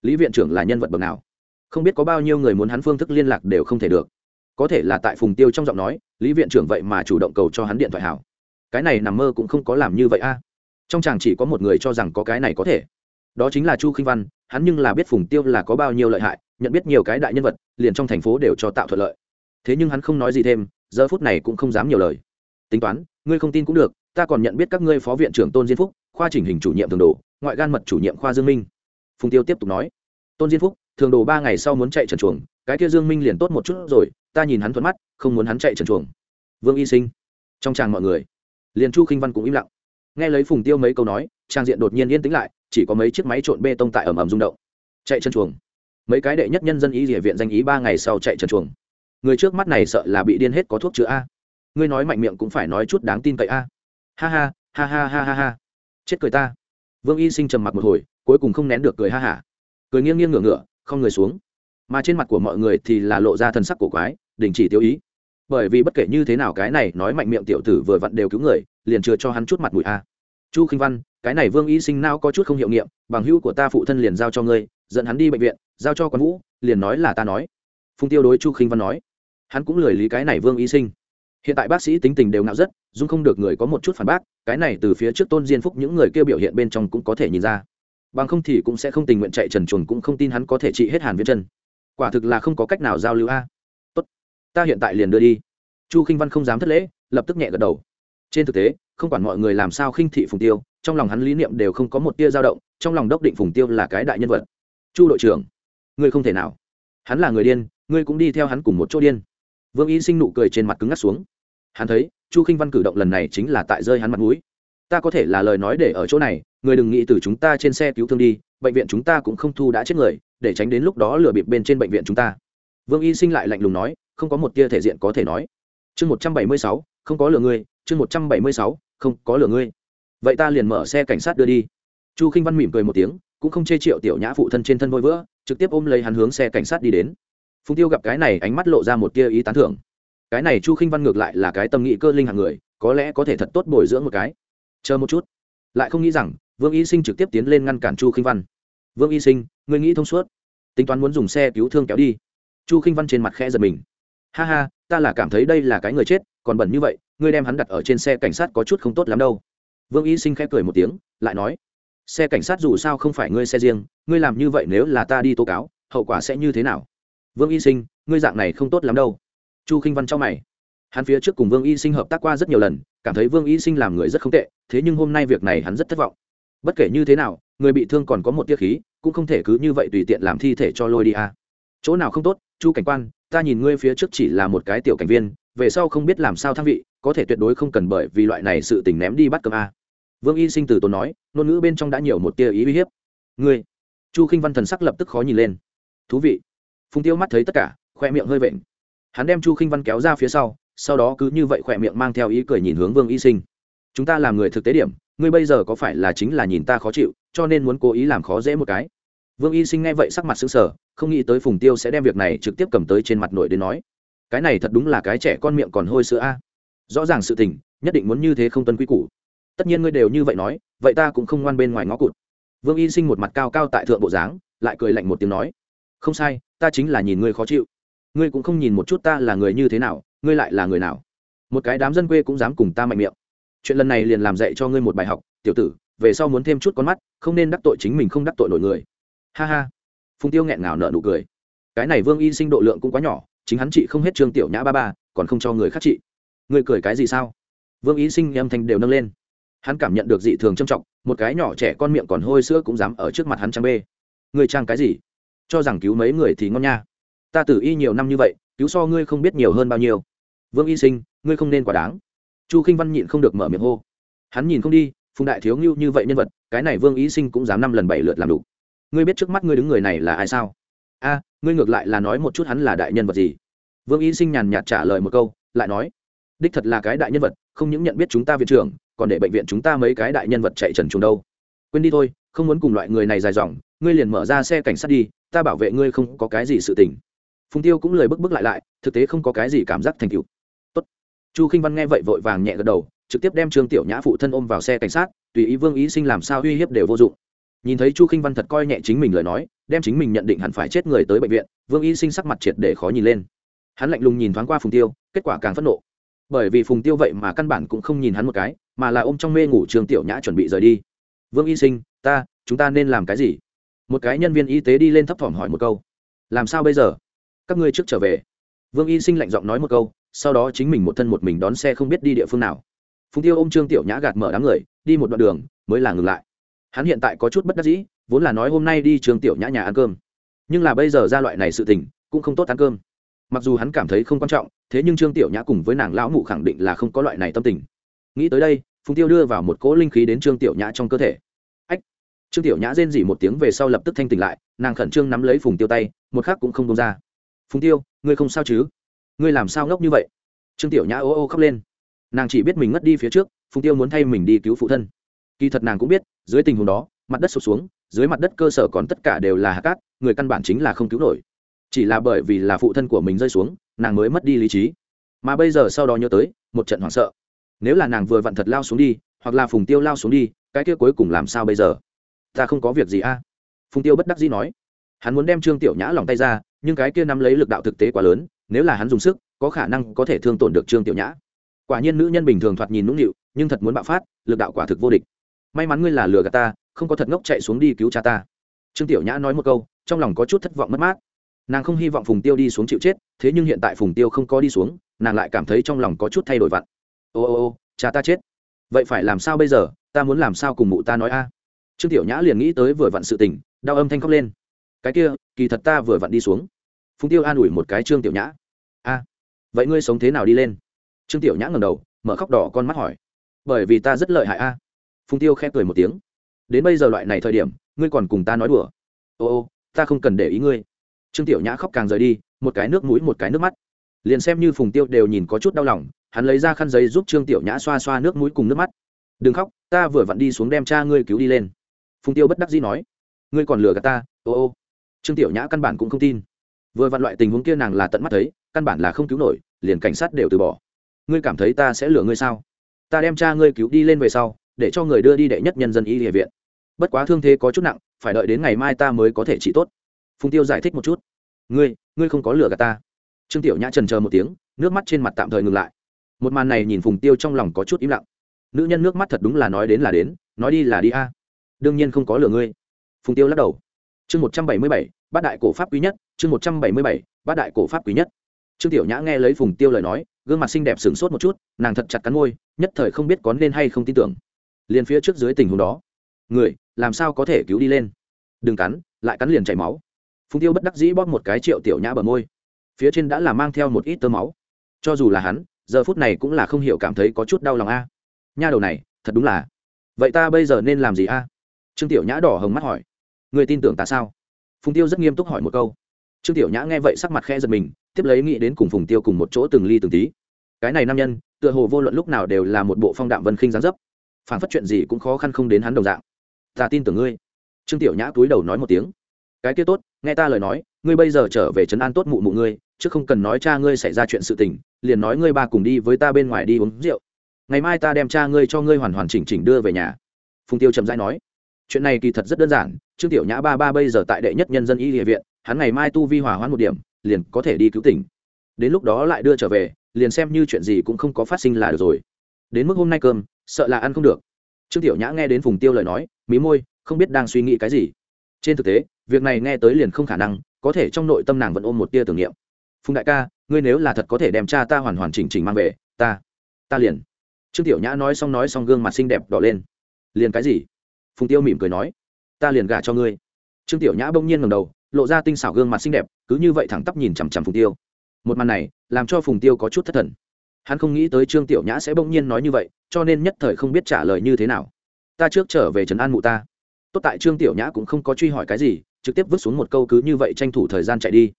Lý viện trưởng là nhân vật bậc nào? Không biết có bao nhiêu người muốn hắn phương thức liên lạc đều không thể được. Có thể là tại phùng tiêu trong giọng nói, lý viện trưởng vậy mà chủ động cầu cho hắn điện thoại hảo. Cái này nằm mơ cũng không có làm như vậy a. Trong chàng chỉ có một người cho rằng có cái này có thể. Đó chính là chu khinh văn, hắn nhưng là biết phùng tiêu là có bao nhiêu lợi hại nhận biết nhiều cái đại nhân vật, liền trong thành phố đều cho tạo thuận lợi. Thế nhưng hắn không nói gì thêm, giờ phút này cũng không dám nhiều lời. Tính toán, ngươi không tin cũng được, ta còn nhận biết các ngươi phó viện trưởng tôn diên phúc, khoa chỉnh hình chủ nhiệm thường đồ, ngoại gan mật chủ nhiệm khoa dương minh. Phùng tiêu tiếp tục nói, tôn diên phúc, thường đồ ba ngày sau muốn chạy trần chuồng, cái kia dương minh liền tốt một chút rồi, ta nhìn hắn thuận mắt, không muốn hắn chạy trần chuồng. Vương y sinh, trong tràng mọi người, liền chu khinh văn cũng im lặng. Nghe lấy phùng tiêu mấy câu nói, trang diện đột nhiên yên tĩnh lại, chỉ có mấy chiếc máy trộn bê tông tại ẩm ẩm rung động. Chạy trần chuồng mấy cái đệ nhất nhân dân y địa viện danh ý ba ngày sau chạy trần chuồng. Người trước mắt này sợ là bị điên hết có thuốc chữa a. Ngươi nói mạnh miệng cũng phải nói chút đáng tin cậy a. Ha ha ha ha ha ha ha. Chết cười ta. Vương y sinh trầm mặc một hồi, cuối cùng không nén được cười ha hả. Cười nghiêng nghiêng ngửa ngửa, không người xuống. Mà trên mặt của mọi người thì là lộ ra thân sắc cổ quái, đình chỉ tiêu ý. Bởi vì bất kể như thế nào cái này nói mạnh miệng tiểu tử vừa vặn đều cứu người, liền chưa cho hắn chút mặt mũi a. Chu khinh văn, cái này vương y sinh nao có chút không hiệu nghiệm, bằng hữu của ta phụ thân liền giao cho ngươi dẫn hắn đi bệnh viện, giao cho quán vũ, liền nói là ta nói. Phùng tiêu đối chu khinh văn nói. Hắn cũng lười lý cái này vương y sinh. Hiện tại bác sĩ tính tình đều ngạo rất, dung không được người có một chút phản bác, cái này từ phía trước tôn diên phúc những người kêu biểu hiện bên trong cũng có thể nhìn ra. Bằng không thì cũng sẽ không tình nguyện chạy trần chuồn cũng không tin hắn có thể trị hết hàn viễn chân quả thực là không có cách nào giao lưu a. Tốt, ta hiện tại liền đưa đi. Chu khinh văn không dám thất lễ, lập tức nhẹ gật đầu. Trên thực tế, không quản mọi người làm sao khinh thị phùng tiêu, trong lòng hắn lý niệm đều không có một tia dao động, trong lòng đốc định phùng tiêu là cái đại nhân vật chu đội trưởng. Ngươi không thể nào. Hắn là người điên, ngươi cũng đi theo hắn cùng một chỗ điên. Vương y sinh nụ cười trên mặt cứng ngắt xuống. Hắn thấy, chu k i n h văn cử động lần này chính là tại rơi hắn mặt mũi. Ta có thể là lời nói để ở chỗ này người đừng nghĩ từ chúng ta trên xe cứu thương đi, bệnh viện chúng ta cũng không thu đã chết người, để tránh đến lúc đó lừa bịp bên trên bệnh viện chúng ta. Vương y sinh lại lạnh lùng nói, không có một tia thể diện có thể nói. Chương một trăm bảy mươi sáu, không có lừa ngươi, chương một trăm bảy mươi sáu, không có lừa ngươi. Vậy ta liền mở xe cảnh sát đưa đi. Chu k i n h văn mỉm cười một tiếng cũng không chê triệu tiểu nhã phụ thân trên thân vôi vữa, trực tiếp ôm lấy hắn hướng xe cảnh sát đi đến. Phùng tiêu gặp cái này ánh mắt lộ ra một tia ý tán thưởng. Cái này chu khinh văn ngược lại là cái tâm nghị cơ linh hạng người, có lẽ có thể thật tốt bồi dưỡng một cái. Chờ một chút. Lại không nghĩ rằng, vương y sinh trực tiếp tiến lên ngăn cản chu khinh văn. Vương y sinh người nghĩ thông suốt. Tính toán muốn dùng xe cứu thương kéo đi. Chu khinh văn trên mặt khẽ giật mình. Ha ha, ta là cảm thấy đây là cái người chết, còn bẩn như vậy, ngươi đem hắn đặt ở trên xe cảnh sát có chút không tốt lắm đâu. Vương y sinh khẽ cười một tiếng, lại nói xe cảnh sát dù sao không phải ngươi xe riêng, ngươi làm như vậy nếu là ta đi tố cáo, hậu quả sẽ như thế nào? Vương y sinh, ngươi dạng này không tốt lắm đâu. Chu k i n h văn cho mày. Hắn phía trước cùng vương y sinh hợp tác qua rất nhiều lần, cảm thấy vương y sinh làm người rất không tệ, thế nhưng hôm nay việc này hắn rất thất vọng. Bất kể như thế nào, người bị thương còn có một tiết khí, cũng không thể cứ như vậy tùy tiện làm thi thể cho lôi đi à. chỗ nào không tốt, chu cảnh quan, ta nhìn ngươi phía trước chỉ là một cái tiểu cảnh viên, về sau không biết làm sao thăng vị, có thể tuyệt đối không cần bởi vì loại này sự tình ném đi bắt cơm a vương y sinh từ tốn nói, ngôn ngữ bên trong đã nhiều một tia ý uy hiếp. Ngươi, chu k i n h văn thần sắc lập tức khó nhìn lên. Thú vị. Phùng tiêu mắt thấy tất cả khoe miệng hơi vện. Hắn đem chu k i n h văn kéo ra phía sau sau đó cứ như vậy khoe miệng mang theo ý cười nhìn hướng vương y sinh. Chúng ta làm người thực tế điểm, ngươi bây giờ có phải là chính là nhìn ta khó chịu, cho nên muốn cố ý làm khó dễ một cái? Vương y sinh nghe vậy sắc mặt xứng sở không nghĩ tới phùng tiêu sẽ đem việc này trực tiếp cầm tới trên mặt nội đến nói. Cái này thật đúng là cái trẻ con miệng còn hôi sữa a. Rõ ràng sự tình, nhất định muốn như thế không tuân quy củ tất nhiên ngươi đều như vậy nói, vậy ta cũng không ngoan bên ngoài ngõ cụt. Vương y sinh một mặt cao cao tại thượng bộ dáng, lại cười lạnh một tiếng nói, không sai, ta chính là nhìn ngươi khó chịu. Ngươi cũng không nhìn một chút ta là người như thế nào, ngươi lại là người nào. Một cái đám dân quê cũng dám cùng ta mạnh miệng. Chuyện lần này liền làm dạy cho ngươi một bài học, tiểu tử, về sau muốn thêm chút con mắt, không nên đắc tội chính mình không đắc tội nổi người. Ha ha. Phùng tiêu nghẹn ngào nợ nụ cười. Cái này vương y sinh độ lượng cũng quá nhỏ, chính hắn chị không hết trương tiểu nhã ba ba, còn không cho người khác chị Ngươi cười cái gì sao? Vương Y sinh âm thanh đều nâng lên hắn cảm nhận được dị thường trầm trọng, một cái nhỏ trẻ con miệng còn hôi sữa cũng dám ở trước mặt hắn trang bê. Người trang cái gì? Cho rằng cứu mấy người thì ngon nha. Ta tử y nhiều năm như vậy, cứu so ngươi không biết nhiều hơn bao nhiêu. Vương y sinh, ngươi không nên quá đáng. Chu k i n h văn nhịn không được mở miệng hô. Hắn nhìn không đi, phùng đại thiếu ngưu như vậy nhân vật, cái này vương y sinh cũng dám năm lần bảy lượt làm đủ. Ngươi biết trước mắt ngươi đứng người này là ai sao? A, ngươi ngược lại là nói một chút hắn là đại nhân vật gì? Vương y sinh nhàn nhạt trả lời một câu, lại nói, đích thật là cái đại nhân vật không những nhận biết chúng ta viện trưởng, còn để bệnh viện chúng ta mấy cái đại nhân vật chạy trần trùng đâu. Quên đi thôi, không muốn cùng loại người này dài dòng, ngươi liền mở ra xe cảnh sát đi, ta bảo vệ ngươi không có cái gì sự tình. Phùng tiêu cũng lời bức bức lại lại, thực tế không có cái gì cảm giác thành cựu Tốt. chu k i n h văn nghe vậy vội vàng nhẹ gật đầu, trực tiếp đem trương tiểu nhã phụ thân ôm vào xe cảnh sát, tùy ý vương ý sinh làm sao uy hiếp đều vô dụng. Nhìn thấy chu k i n h văn thật coi nhẹ chính mình lời nói, đem chính mình nhận định hẳn phải chết người tới bệnh viện, vương y sinh sắc mặt triệt để khó nhìn lên. Hắn lạnh lùng nhìn thoáng qua phùng tiêu, kết quả càng phẫn nộ bởi vì phùng tiêu vậy mà căn bản cũng không nhìn hắn một cái, mà là ôm trong mê ngủ trường tiểu nhã chuẩn bị rời đi. Vương y sinh, ta, chúng ta nên làm cái gì? Một cái nhân viên y tế đi lên thấp thỏm hỏi một câu. Làm sao bây giờ? Các ngươi trước trở về. Vương y sinh lạnh giọng nói một câu, sau đó chính mình một thân một mình đón xe không biết đi địa phương nào. Phùng tiêu ôm trương tiểu nhã gạt mở đám người, đi một đoạn đường, mới là ngừng lại. Hắn hiện tại có chút bất đắc dĩ, vốn là nói hôm nay đi trường tiểu nhã nhà ăn cơm. Nhưng là bây giờ ra loại này sự tình, cũng không tốt ăn cơm. Mặc dù hắn cảm thấy không quan trọng thế nhưng trương tiểu nhã cùng với nàng lão mụ khẳng định là không có loại này tâm tình. Nghĩ tới đây, phùng tiêu đưa vào một cỗ linh khí đến trương tiểu nhã trong cơ thể. Ách! Trương tiểu nhã rên dỉ một tiếng về sau lập tức thanh tỉnh lại, nàng khẩn trương nắm lấy phùng tiêu tay, một khác cũng không công ra. Phùng tiêu, ngươi không sao chứ? Ngươi làm sao ngốc như vậy? Trương tiểu nhã ô ô khóc lên. Nàng chỉ biết mình ngất đi phía trước, phùng tiêu muốn thay mình đi cứu phụ thân. Kỳ thật nàng cũng biết, dưới tình huống đó, mặt đất sụp xuống, dưới mặt đất cơ sở còn tất cả đều là hạ cát, người căn bản chính là không cứu nổi chỉ là bởi vì là phụ thân của mình rơi xuống, nàng mới mất đi lý trí. Mà bây giờ sau đó nhớ tới, một trận hoảng sợ. Nếu là nàng vừa vặn thật lao xuống đi, hoặc là phùng tiêu lao xuống đi, cái kia cuối cùng làm sao bây giờ? Ta không có việc gì a? Phùng tiêu bất đắc dĩ nói. Hắn muốn đem trương tiểu nhã lòng tay ra, nhưng cái kia nắm lấy lực đạo thực tế quá lớn, nếu là hắn dùng sức, có khả năng có thể thương tổn được trương tiểu nhã. Quả nhiên nữ nhân bình thường thoạt nhìn nũng nịu, nhưng thật muốn bạo phát, lực đạo quả thực vô địch. May mắn ngươi là lừa gạt ta, không có thật ngốc chạy xuống đi cứu cha ta. Trương tiểu nhã nói một câu, trong lòng có chút thất vọng mất mát nàng không hy vọng phùng tiêu đi xuống chịu chết, thế nhưng hiện tại phùng tiêu không có đi xuống, nàng lại cảm thấy trong lòng có chút thay đổi vặn. Ô ô ô, cha ta chết. Vậy phải làm sao bây giờ? Ta muốn làm sao cùng mụ ta nói a? Trương tiểu nhã liền nghĩ tới vừa vặn sự tình, đau âm thanh khóc lên. Cái kia, kỳ thật ta vừa vặn đi xuống. Phùng tiêu an ủi một cái trương tiểu nhã. A, vậy ngươi sống thế nào đi lên? Trương tiểu nhã ngầm đầu, mở khóc đỏ con mắt hỏi. Bởi vì ta rất lợi hại a. Phùng tiêu khẽ cười một tiếng. Đến bây giờ loại này thời điểm, ngươi còn cùng ta nói đùa. Ô ô, ta không cần để ý ngươi trương tiểu nhã khóc càng rời đi, một cái nước mũi, một cái nước mắt. Liền xem như phùng tiêu đều nhìn có chút đau lòng, hắn lấy ra khăn giấy giúp trương tiểu nhã xoa xoa nước mũi cùng nước mắt. Đừng khóc, ta vừa vặn đi xuống đem cha ngươi cứu đi lên. Phùng tiêu bất đắc dĩ nói. Ngươi còn lừa gạt ta, ô ô. Trương tiểu nhã căn bản cũng không tin. Vừa vặn loại tình huống kia nàng là tận mắt thấy, căn bản là không cứu nổi, liền cảnh sát đều từ bỏ. Ngươi cảm thấy ta sẽ lừa ngươi sao? Ta đem cha ngươi cứu đi lên về sau, để cho người đưa đi đệ nhất nhân dân y địa viện. Bất quá thương thế có chút nặng, phải đợi đến ngày mai ta mới có thể trị tốt phùng tiêu giải thích một chút. Ngươi ngươi không có lừa gạt ta. Trương tiểu nhã trần chờ một tiếng, nước mắt trên mặt tạm thời ngừng lại. Một màn này nhìn phùng tiêu trong lòng có chút im lặng. Nữ nhân nước mắt thật đúng là nói đến là đến, nói đi là đi a. Đương nhiên không có lừa ngươi. Phùng tiêu lắc đầu. Chương một trăm bảy mươi bảy, bát đại cổ pháp quý nhất, chương một trăm bảy mươi bảy, bát đại cổ pháp quý nhất. Trương tiểu nhã nghe lấy phùng tiêu lời nói, gương mặt xinh đẹp sửng sốt một chút, nàng thật chặt cắn môi, nhất thời không biết có nên hay không tin tưởng. Liền phía trước dưới tình huống đó, người, làm sao có thể cứu đi lên? Đừng cắn, lại cắn liền chảy máu phùng tiêu bất đắc dĩ bóp một cái triệu tiểu nhã bờ môi. Phía trên đã là mang theo một ít tơ máu. Cho dù là hắn, giờ phút này cũng là không hiểu cảm thấy có chút đau lòng a. Nha đầu này, thật đúng là. Vậy ta bây giờ nên làm gì a? Trương tiểu nhã đỏ hồng mắt hỏi. Người tin tưởng ta sao? Phùng tiêu rất nghiêm túc hỏi một câu. Trương tiểu nhã nghe vậy sắc mặt khe giật mình, tiếp lấy nghĩ đến cùng phùng tiêu cùng một chỗ từng ly từng tí. Cái này nam nhân, tựa hồ vô luận lúc nào đều là một bộ phong đạm vân khinh gián dấp. Phản phát chuyện gì cũng khó khăn không đến hắn đồng dạng. Ta tin tưởng ngươi. Trương tiểu nhã túi đầu nói một tiếng. Cái kia tốt nghe ta lời nói, ngươi bây giờ trở về trấn an tốt mụ mụ ngươi, chứ không cần nói cha ngươi xảy ra chuyện sự tình, liền nói ngươi ba cùng đi với ta bên ngoài đi uống rượu. Ngày mai ta đem cha ngươi cho ngươi hoàn hoàn chỉnh chỉnh đưa về nhà. Phùng tiêu trầm rãi nói. Chuyện này kỳ thật rất đơn giản, trương tiểu nhã ba ba bây giờ tại đệ nhất nhân dân y địa viện, hắn ngày mai tu vi hòa hoãn một điểm, liền có thể đi cứu tỉnh. Đến lúc đó lại đưa trở về, liền xem như chuyện gì cũng không có phát sinh là được rồi. Đến mức hôm nay cơm, sợ là ăn không được. Trương tiểu nhã nghe đến phùng tiêu lời nói, mí môi, không biết đang suy nghĩ cái gì trên thực tế, việc này nghe tới liền không khả năng, có thể trong nội tâm nàng vẫn ôm một tia tưởng niệm. Phùng đại ca, ngươi nếu là thật có thể đem cha ta hoàn hoàn chỉnh chỉnh mang về, ta ta liền. Trương tiểu nhã nói xong nói xong gương mặt xinh đẹp đỏ lên. Liền cái gì? Phùng tiêu mỉm cười nói. Ta liền gả cho ngươi. Trương tiểu nhã bỗng nhiên ngầm đầu, lộ ra tinh xảo gương mặt xinh đẹp, cứ như vậy thẳng tắp nhìn chằm chằm phùng tiêu. Một màn này, làm cho phùng tiêu có chút thất thần. Hắn không nghĩ tới trương tiểu nhã sẽ bỗng nhiên nói như vậy, cho nên nhất thời không biết trả lời như thế nào. Ta trước trở về trấn an mụ ta tốt tại trương tiểu nhã cũng không có truy hỏi cái gì, trực tiếp vứt xuống một câu cứ như vậy tranh thủ thời gian chạy đi.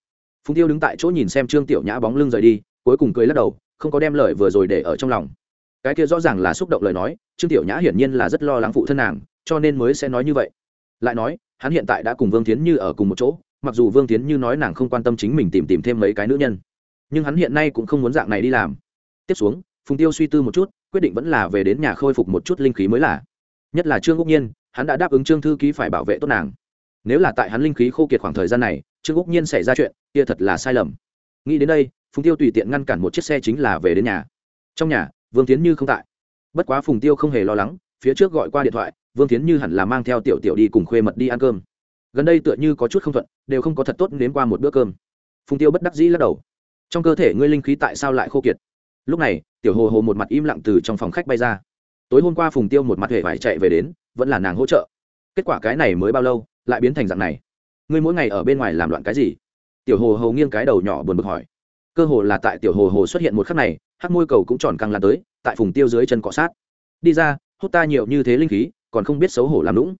Phùng tiêu đứng tại chỗ nhìn xem trương tiểu nhã bóng lưng rời đi, cuối cùng cười lắc đầu, không có đem lời vừa rồi để ở trong lòng. Cái kia rõ ràng là xúc động lời nói, trương tiểu nhã hiển nhiên là rất lo lắng phụ thân nàng, cho nên mới sẽ nói như vậy. Lại nói, hắn hiện tại đã cùng vương tiến như ở cùng một chỗ, mặc dù vương tiến như nói nàng không quan tâm chính mình tìm tìm thêm mấy cái nữ nhân, nhưng hắn hiện nay cũng không muốn dạng này đi làm. Tiếp xuống, phùng tiêu suy tư một chút, quyết định vẫn là về đến nhà khôi phục một chút linh khí mới là. Nhất là trương quốc nhiên hắn đã đáp ứng trương thư ký phải bảo vệ tốt nàng. Nếu là tại hắn linh khí khô kiệt khoảng thời gian này, trương úc nhiên xảy ra chuyện, kia thật là sai lầm. Nghĩ đến đây, phùng tiêu tùy tiện ngăn cản một chiếc xe chính là về đến nhà. Trong nhà, vương tiến như không tại. Bất quá phùng tiêu không hề lo lắng, phía trước gọi qua điện thoại, vương tiến như hẳn là mang theo tiểu tiểu đi cùng khuê mật đi ăn cơm. Gần đây tựa như có chút không thuận, đều không có thật tốt nếm qua một bữa cơm. Phùng tiêu bất đắc dĩ lắc đầu. Trong cơ thể ngươi linh khí tại sao lại khô kiệt? Lúc này, tiểu hồ hồ một mặt im lặng từ trong phòng khách bay ra. Tối hôm qua phùng tiêu một mặt hề vải chạy về đến vẫn là nàng hỗ trợ. Kết quả cái này mới bao lâu, lại biến thành dạng này? Ngươi mỗi ngày ở bên ngoài làm loạn cái gì? Tiểu hồ hồ nghiêng cái đầu nhỏ buồn bực hỏi. Cơ hồ là tại tiểu hồ hồ xuất hiện một khắc này, hắc môi cầu cũng tròn căng lan tới, tại phùng tiêu dưới chân cọ sát. Đi ra, hút ta nhiều như thế linh khí, còn không biết xấu hổ làm lũng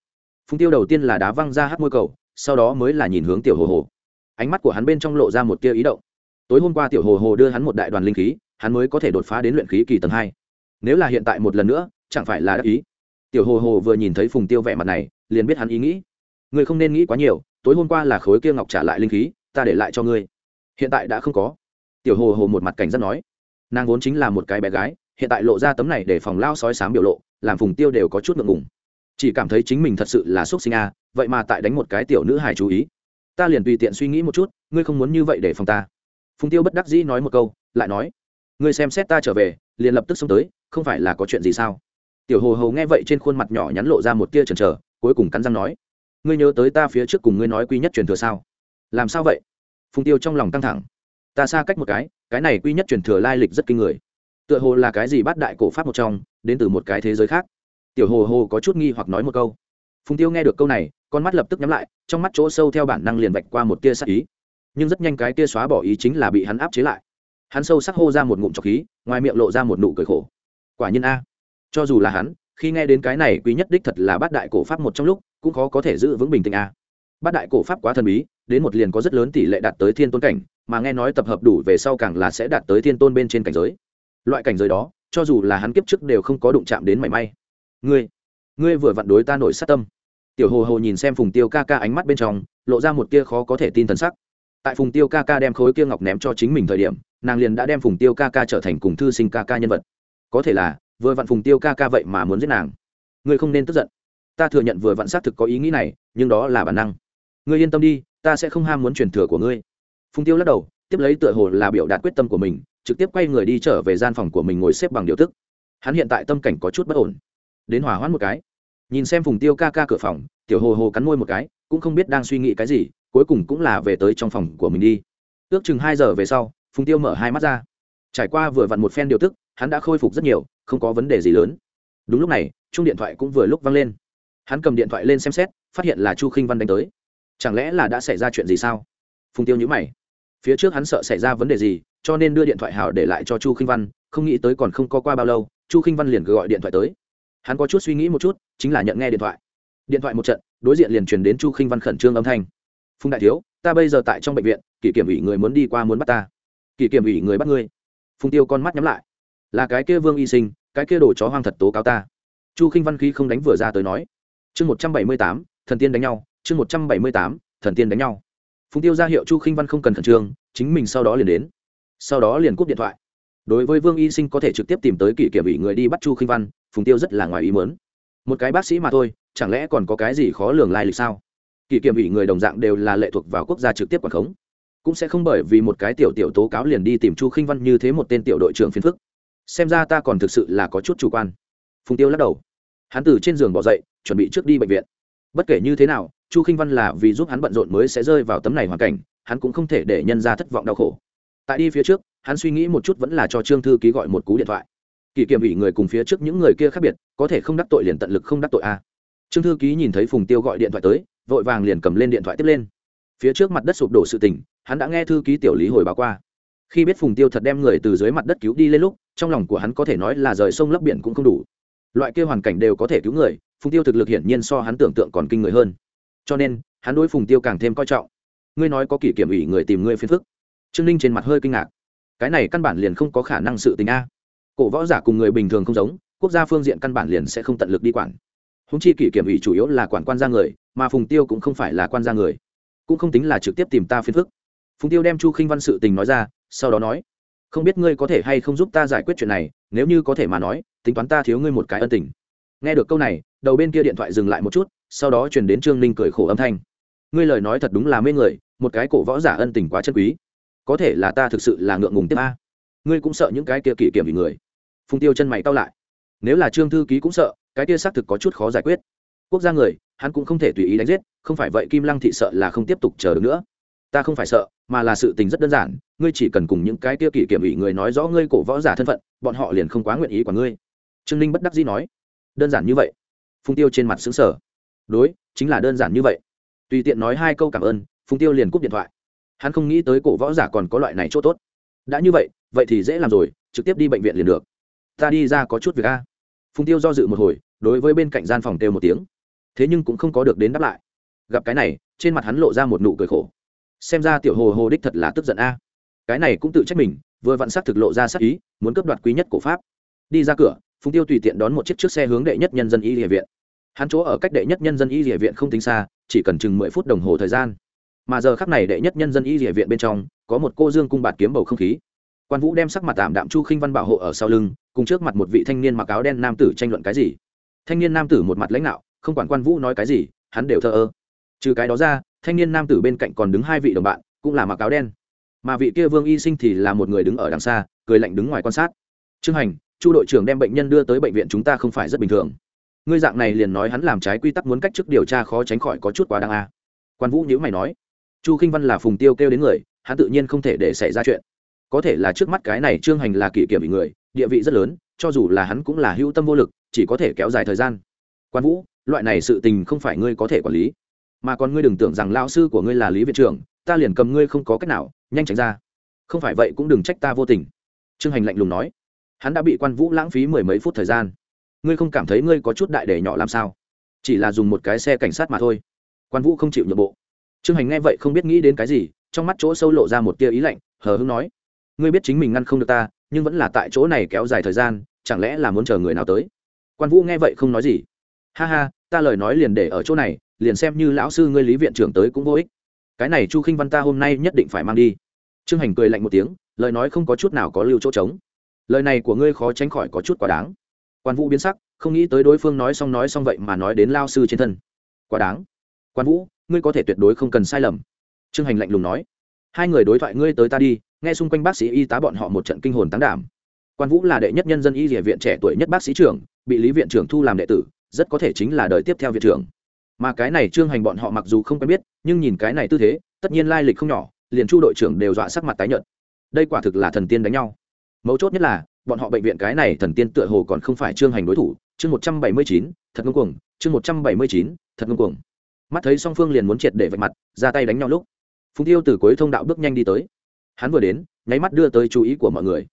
phùng tiêu đầu tiên là đá văng ra hắc môi cầu, sau đó mới là nhìn hướng tiểu hồ hồ. Ánh mắt của hắn bên trong lộ ra một tia ý động. Tối hôm qua tiểu hồ hồ đưa hắn một đại đoàn linh khí, hắn mới có thể đột phá đến luyện khí kỳ tầng hai. Nếu là hiện tại một lần nữa, chẳng phải là đắc ý tiểu hồ hồ vừa nhìn thấy phùng tiêu vẻ mặt này, liền biết hắn ý nghĩ. Ngươi không nên nghĩ quá nhiều, tối hôm qua là khối kia ngọc trả lại linh khí, ta để lại cho ngươi. Hiện tại đã không có. Tiểu hồ hồ một mặt cảnh giác nói. Nàng vốn chính là một cái bé gái, hiện tại lộ ra tấm này để phòng lao sói sám biểu lộ, làm phùng tiêu đều có chút ngượng ngùng. Chỉ cảm thấy chính mình thật sự là xúc sinh a, vậy mà tại đánh một cái tiểu nữ hài chú ý. Ta liền tùy tiện suy nghĩ một chút, ngươi không muốn như vậy để phòng ta. Phùng tiêu bất đắc dĩ nói một câu, lại nói. Ngươi xem xét ta trở về, liền lập tức xông tới, không phải là có chuyện gì sao? Tiểu hồ hầu nghe vậy trên khuôn mặt nhỏ nhắn lộ ra một tia chần chờ, cuối cùng cắn răng nói, ngươi nhớ tới ta phía trước cùng ngươi nói quy nhất truyền thừa sao? Làm sao vậy? Phùng tiêu trong lòng căng thẳng, ta xa cách một cái cái này quy nhất truyền thừa lai lịch rất kinh người. Tựa hồ là cái gì bát đại cổ pháp một trong, đến từ một cái thế giới khác. Tiểu hồ hồ có chút nghi hoặc nói một câu. Phùng tiêu nghe được câu này, con mắt lập tức nhắm lại, trong mắt chỗ sâu theo bản năng liền vạch qua một tia sắc ý. Nhưng rất nhanh cái tia xóa bỏ ý chính là bị hắn áp chế lại. Hắn sâu sắc hô ra một ngụm trọc khí, ngoài miệng lộ ra một nụ cười khổ. Quả nhiên a cho dù là hắn, khi nghe đến cái này quý nhất đích thật là bát đại cổ pháp một trong lúc, cũng khó có thể giữ vững bình tĩnh a. Bát đại cổ pháp quá thần bí, đến một liền có rất lớn tỷ lệ đạt tới thiên tôn cảnh, mà nghe nói tập hợp đủ về sau càng là sẽ đạt tới thiên tôn bên trên cảnh giới. Loại cảnh giới đó, cho dù là hắn kiếp trước đều không có đụng chạm đến mảy may. Ngươi ngươi vừa vặn đối ta nổi sát tâm. Tiểu hồ hồ nhìn xem phùng tiêu ca ca ánh mắt bên trong, lộ ra một tia khó có thể tin thần sắc. Tại phùng tiêu ca ca đem khối kia ngọc ném cho chính mình thời điểm, nàng liền đã đem phùng tiêu ca ca trở thành cùng thư sinh ca ca nhân vật. Có thể là vừa vặn phùng tiêu ca ca vậy mà muốn giết nàng. Ngươi không nên tức giận. Ta thừa nhận vừa vặn xác thực có ý nghĩ này, nhưng đó là bản năng. Ngươi yên tâm đi, ta sẽ không ham muốn truyền thừa của ngươi. Phùng tiêu lắc đầu, tiếp lấy tựa hồ là biểu đạt quyết tâm của mình, trực tiếp quay người đi trở về gian phòng của mình ngồi xếp bằng điều tức. Hắn hiện tại tâm cảnh có chút bất ổn. Đến hòa hoãn một cái. Nhìn xem phùng tiêu ca ca cửa phòng, tiểu hồ hồ cắn môi một cái, cũng không biết đang suy nghĩ cái gì, cuối cùng cũng là về tới trong phòng của mình đi. Ước chừng hai giờ về sau, phùng tiêu mở hai mắt ra. Trải qua vừa vặn một phen điều tức hắn đã khôi phục rất nhiều, không có vấn đề gì lớn. Đúng lúc này chung điện thoại cũng vừa lúc văng lên. Hắn cầm điện thoại lên xem xét, phát hiện là chu khinh văn đánh tới. Chẳng lẽ là đã xảy ra chuyện gì sao? Phùng tiêu nhữ mày. Phía trước hắn sợ xảy ra vấn đề gì, cho nên đưa điện thoại hào để lại cho chu khinh văn, không nghĩ tới còn không có qua bao lâu, chu khinh văn liền gọi điện thoại tới. Hắn có chút suy nghĩ một chút, chính là nhận nghe điện thoại. Điện thoại một trận, đối diện liền truyền đến chu khinh văn khẩn trương âm thanh. Phùng đại thiếu, ta bây giờ tại trong bệnh viện, kỷ kiểm ủy người muốn đi qua muốn bắt ta. Kỷ kiểm ủy người bắt ngươi. Phùng tiêu con mắt nhắm lại là cái kia vương y sinh, cái kia đồ chó hoang thật tố cáo ta. Chu khinh văn khí không đánh vừa ra tới nói. Chương một trăm bảy mươi tám, thần tiên đánh nhau. Chương một trăm bảy mươi tám, thần tiên đánh nhau. Phùng tiêu ra hiệu chu khinh văn không cần khẩn trương, chính mình sau đó liền đến. Sau đó liền cúp điện thoại. Đối với vương y sinh có thể trực tiếp tìm tới kỷ kiểm ủy người đi bắt chu khinh văn, phùng tiêu rất là ngoài ý mớn một cái bác sĩ mà thôi, chẳng lẽ còn có cái gì khó lường lai lịch sao? Kỷ kiểm ủy người đồng dạng đều là lệ thuộc vào quốc gia trực tiếp quản khống. Cũng sẽ không bởi vì một cái tiểu tiểu tố cáo liền đi tìm chu khinh văn như thế một tên tiểu đội trưởng phiền phức xem ra ta còn thực sự là có chút chủ quan. Phùng tiêu lắc đầu. Hắn từ trên giường bỏ dậy, chuẩn bị trước đi bệnh viện. Bất kể như thế nào, chu khinh văn là vì giúp hắn bận rộn mới sẽ rơi vào tấm này hoàn cảnh, hắn cũng không thể để nhân ra thất vọng đau khổ. Tại đi phía trước, hắn suy nghĩ một chút vẫn là cho trương thư ký gọi một cú điện thoại. Kỳ kiểm ủy người cùng phía trước những người kia khác biệt, có thể không đắc tội liền tận lực không đắc tội a. Trương thư ký nhìn thấy phùng tiêu gọi điện thoại tới, vội vàng liền cầm lên điện thoại tiếp lên. Phía trước mặt đất sụp đổ sự tình, hắn đã nghe thư ký tiểu lý hồi báo qua. Khi biết phùng tiêu thật đem người từ dưới mặt đất cứu đi lên lúc trong lòng của hắn có thể nói là rời sông lấp biển cũng không đủ. Loại kia hoàn cảnh đều có thể cứu người, phùng tiêu thực lực hiển nhiên so hắn tưởng tượng còn kinh người hơn. Cho nên, hắn đối phùng tiêu càng thêm coi trọng. Ngươi nói có kỷ kiểm ủy người tìm ngươi phiền phức. Trương ninh trên mặt hơi kinh ngạc. Cái này căn bản liền không có khả năng sự tình a. Cổ võ giả cùng người bình thường không giống, quốc gia phương diện căn bản liền sẽ không tận lực đi quản. Húng chi kỷ kiểm ủy chủ yếu là quản quan gia người, mà phùng tiêu cũng không phải là quan gia người. Cũng không tính là trực tiếp tìm ta phiền phức. Phùng tiêu đem chu khinh văn sự tình nói ra, sau đó nói không biết ngươi có thể hay không giúp ta giải quyết chuyện này, nếu như có thể mà nói, tính toán ta thiếu ngươi một cái ân tình. Nghe được câu này, đầu bên kia điện thoại dừng lại một chút, sau đó chuyển đến trương ninh cười khổ âm thanh. Ngươi lời nói thật đúng là mê người, một cái cổ võ giả ân tình quá chân quý. Có thể là ta thực sự là ngượng ngùng tiếp a. Ngươi cũng sợ những cái kia kỷ kiểm vì người. Phùng tiêu chân mày cao lại. Nếu là trương thư ký cũng sợ, cái kia xác thực có chút khó giải quyết. Quốc gia người, hắn cũng không thể tùy ý đánh giết, không phải vậy kim lăng thị sợ là không tiếp tục chờ được nữa ta không phải sợ, mà là sự tình rất đơn giản, ngươi chỉ cần cùng những cái kia kỷ kiểm ủy người nói rõ ngươi cổ võ giả thân phận, bọn họ liền không quá nguyện ý của ngươi. Trương ninh bất đắc dĩ nói. Đơn giản như vậy. Phùng tiêu trên mặt xứng sở đối, chính là đơn giản như vậy. Tùy tiện nói hai câu cảm ơn, phùng tiêu liền cúp điện thoại. Hắn không nghĩ tới cổ võ giả còn có loại này chỗ tốt. Đã như vậy vậy thì dễ làm rồi, trực tiếp đi bệnh viện liền được. Ta đi ra có chút việc a. Phùng tiêu do dự một hồi, đối với bên cạnh gian phòng kêu một tiếng. Thế nhưng cũng không có được đến đáp lại. Gặp cái này, trên mặt hắn lộ ra một nụ cười khổ xem ra tiểu hồ hồ đích thật là tức giận a. Cái này cũng tự trách mình, vừa vặn sắc thực lộ ra sắc ý, muốn cướp đoạt quý nhất của pháp. Đi ra cửa, phùng tiêu tùy tiện đón một chiếc chiếc xe hướng đệ nhất nhân dân y địa viện. Hắn chỗ ở cách đệ nhất nhân dân y địa viện không tính xa, chỉ cần chừng mười phút đồng hồ thời gian. Mà giờ khắc này đệ nhất nhân dân y địa viện bên trong, có một cô dương cung bạt kiếm bầu không khí. Quan vũ đem sắc mặt tạm đạm chu khinh văn bảo hộ ở sau lưng, cùng trước mặt một vị thanh niên mặc áo đen nam tử tranh luận cái gì. Thanh niên nam tử một mặt lãnh đạo, không quản quan vũ nói cái gì, hắn đều thờ ơ. Trừ cái đó ra thanh niên nam tử bên cạnh còn đứng hai vị đồng bạn, cũng là mặc áo đen. Mà vị kia vương y sinh thì là một người đứng ở đằng xa, cười lạnh đứng ngoài quan sát. Trương hành, chu đội trưởng đem bệnh nhân đưa tới bệnh viện chúng ta không phải rất bình thường. Ngươi dạng này liền nói hắn làm trái quy tắc muốn cách chức điều tra khó tránh khỏi có chút quá đáng a. Quan vũ nhữ mày nói. Chu khinh văn là phùng tiêu kêu đến người, hắn tự nhiên không thể để xảy ra chuyện. Có thể là trước mắt cái này trương hành là kỷ kiểm bị người, địa vị rất lớn, cho dù là hắn cũng là hữu tâm vô lực, chỉ có thể kéo dài thời gian. Quan vũ, loại này sự tình không phải ngươi có thể quản lý mà còn ngươi đừng tưởng rằng lao sư của ngươi là lý viện trưởng, ta liền cầm ngươi không có cách nào, nhanh tránh ra. Không phải vậy cũng đừng trách ta vô tình. Trương hành lạnh lùng nói. Hắn đã bị quan vũ lãng phí mười mấy phút thời gian. Ngươi không cảm thấy ngươi có chút đại để nhỏ làm sao? Chỉ là dùng một cái xe cảnh sát mà thôi. Quan vũ không chịu nhượng bộ. Trương hành nghe vậy không biết nghĩ đến cái gì, trong mắt chỗ sâu lộ ra một tia ý lạnh, hờ hưng nói. Ngươi biết chính mình ngăn không được ta, nhưng vẫn là tại chỗ này kéo dài thời gian, chẳng lẽ là muốn chờ người nào tới? Quan vũ nghe vậy không nói gì. Ha ha, ta lời nói liền để ở chỗ này liền xem như lão sư ngươi lý viện trưởng tới cũng vô ích. Cái này chu khinh văn ta hôm nay nhất định phải mang đi. Trương hành cười lạnh một tiếng, lời nói không có chút nào có lưu chỗ trống. Lời này của ngươi khó tránh khỏi có chút quá đáng. Quan vũ biến sắc, không nghĩ tới đối phương nói xong nói xong vậy mà nói đến lao sư trên thân. Quá đáng. Quan vũ, ngươi có thể tuyệt đối không cần sai lầm. Trương hành lạnh lùng nói. Hai người đối thoại ngươi tới ta đi, nghe xung quanh bác sĩ y tá bọn họ một trận kinh hồn tán đảm. Quan vũ là đệ nhất nhân dân y địa viện trẻ tuổi nhất bác sĩ trưởng, bị lý viện trưởng thu làm đệ tử, rất có thể chính là đời tiếp theo viện trưởng mà cái này trương hành bọn họ mặc dù không quen biết, nhưng nhìn cái này tư thế, tất nhiên lai lịch không nhỏ, liền chu đội trưởng đều dọa sắc mặt tái nhợt. Đây quả thực là thần tiên đánh nhau. Mấu chốt nhất là, bọn họ bệnh viện cái này thần tiên tựa hồ còn không phải trương hành đối thủ, chương một trăm bảy mươi chín, thật ngưng cuồng, chương một trăm bảy mươi chín, thật ngưng cuồng. Mắt thấy song phương liền muốn triệt để vạch mặt, ra tay đánh nhau lúc, phùng tiêu từ cuối thông đạo bước nhanh đi tới. Hắn vừa đến, nháy mắt đưa tới chú ý của mọi người.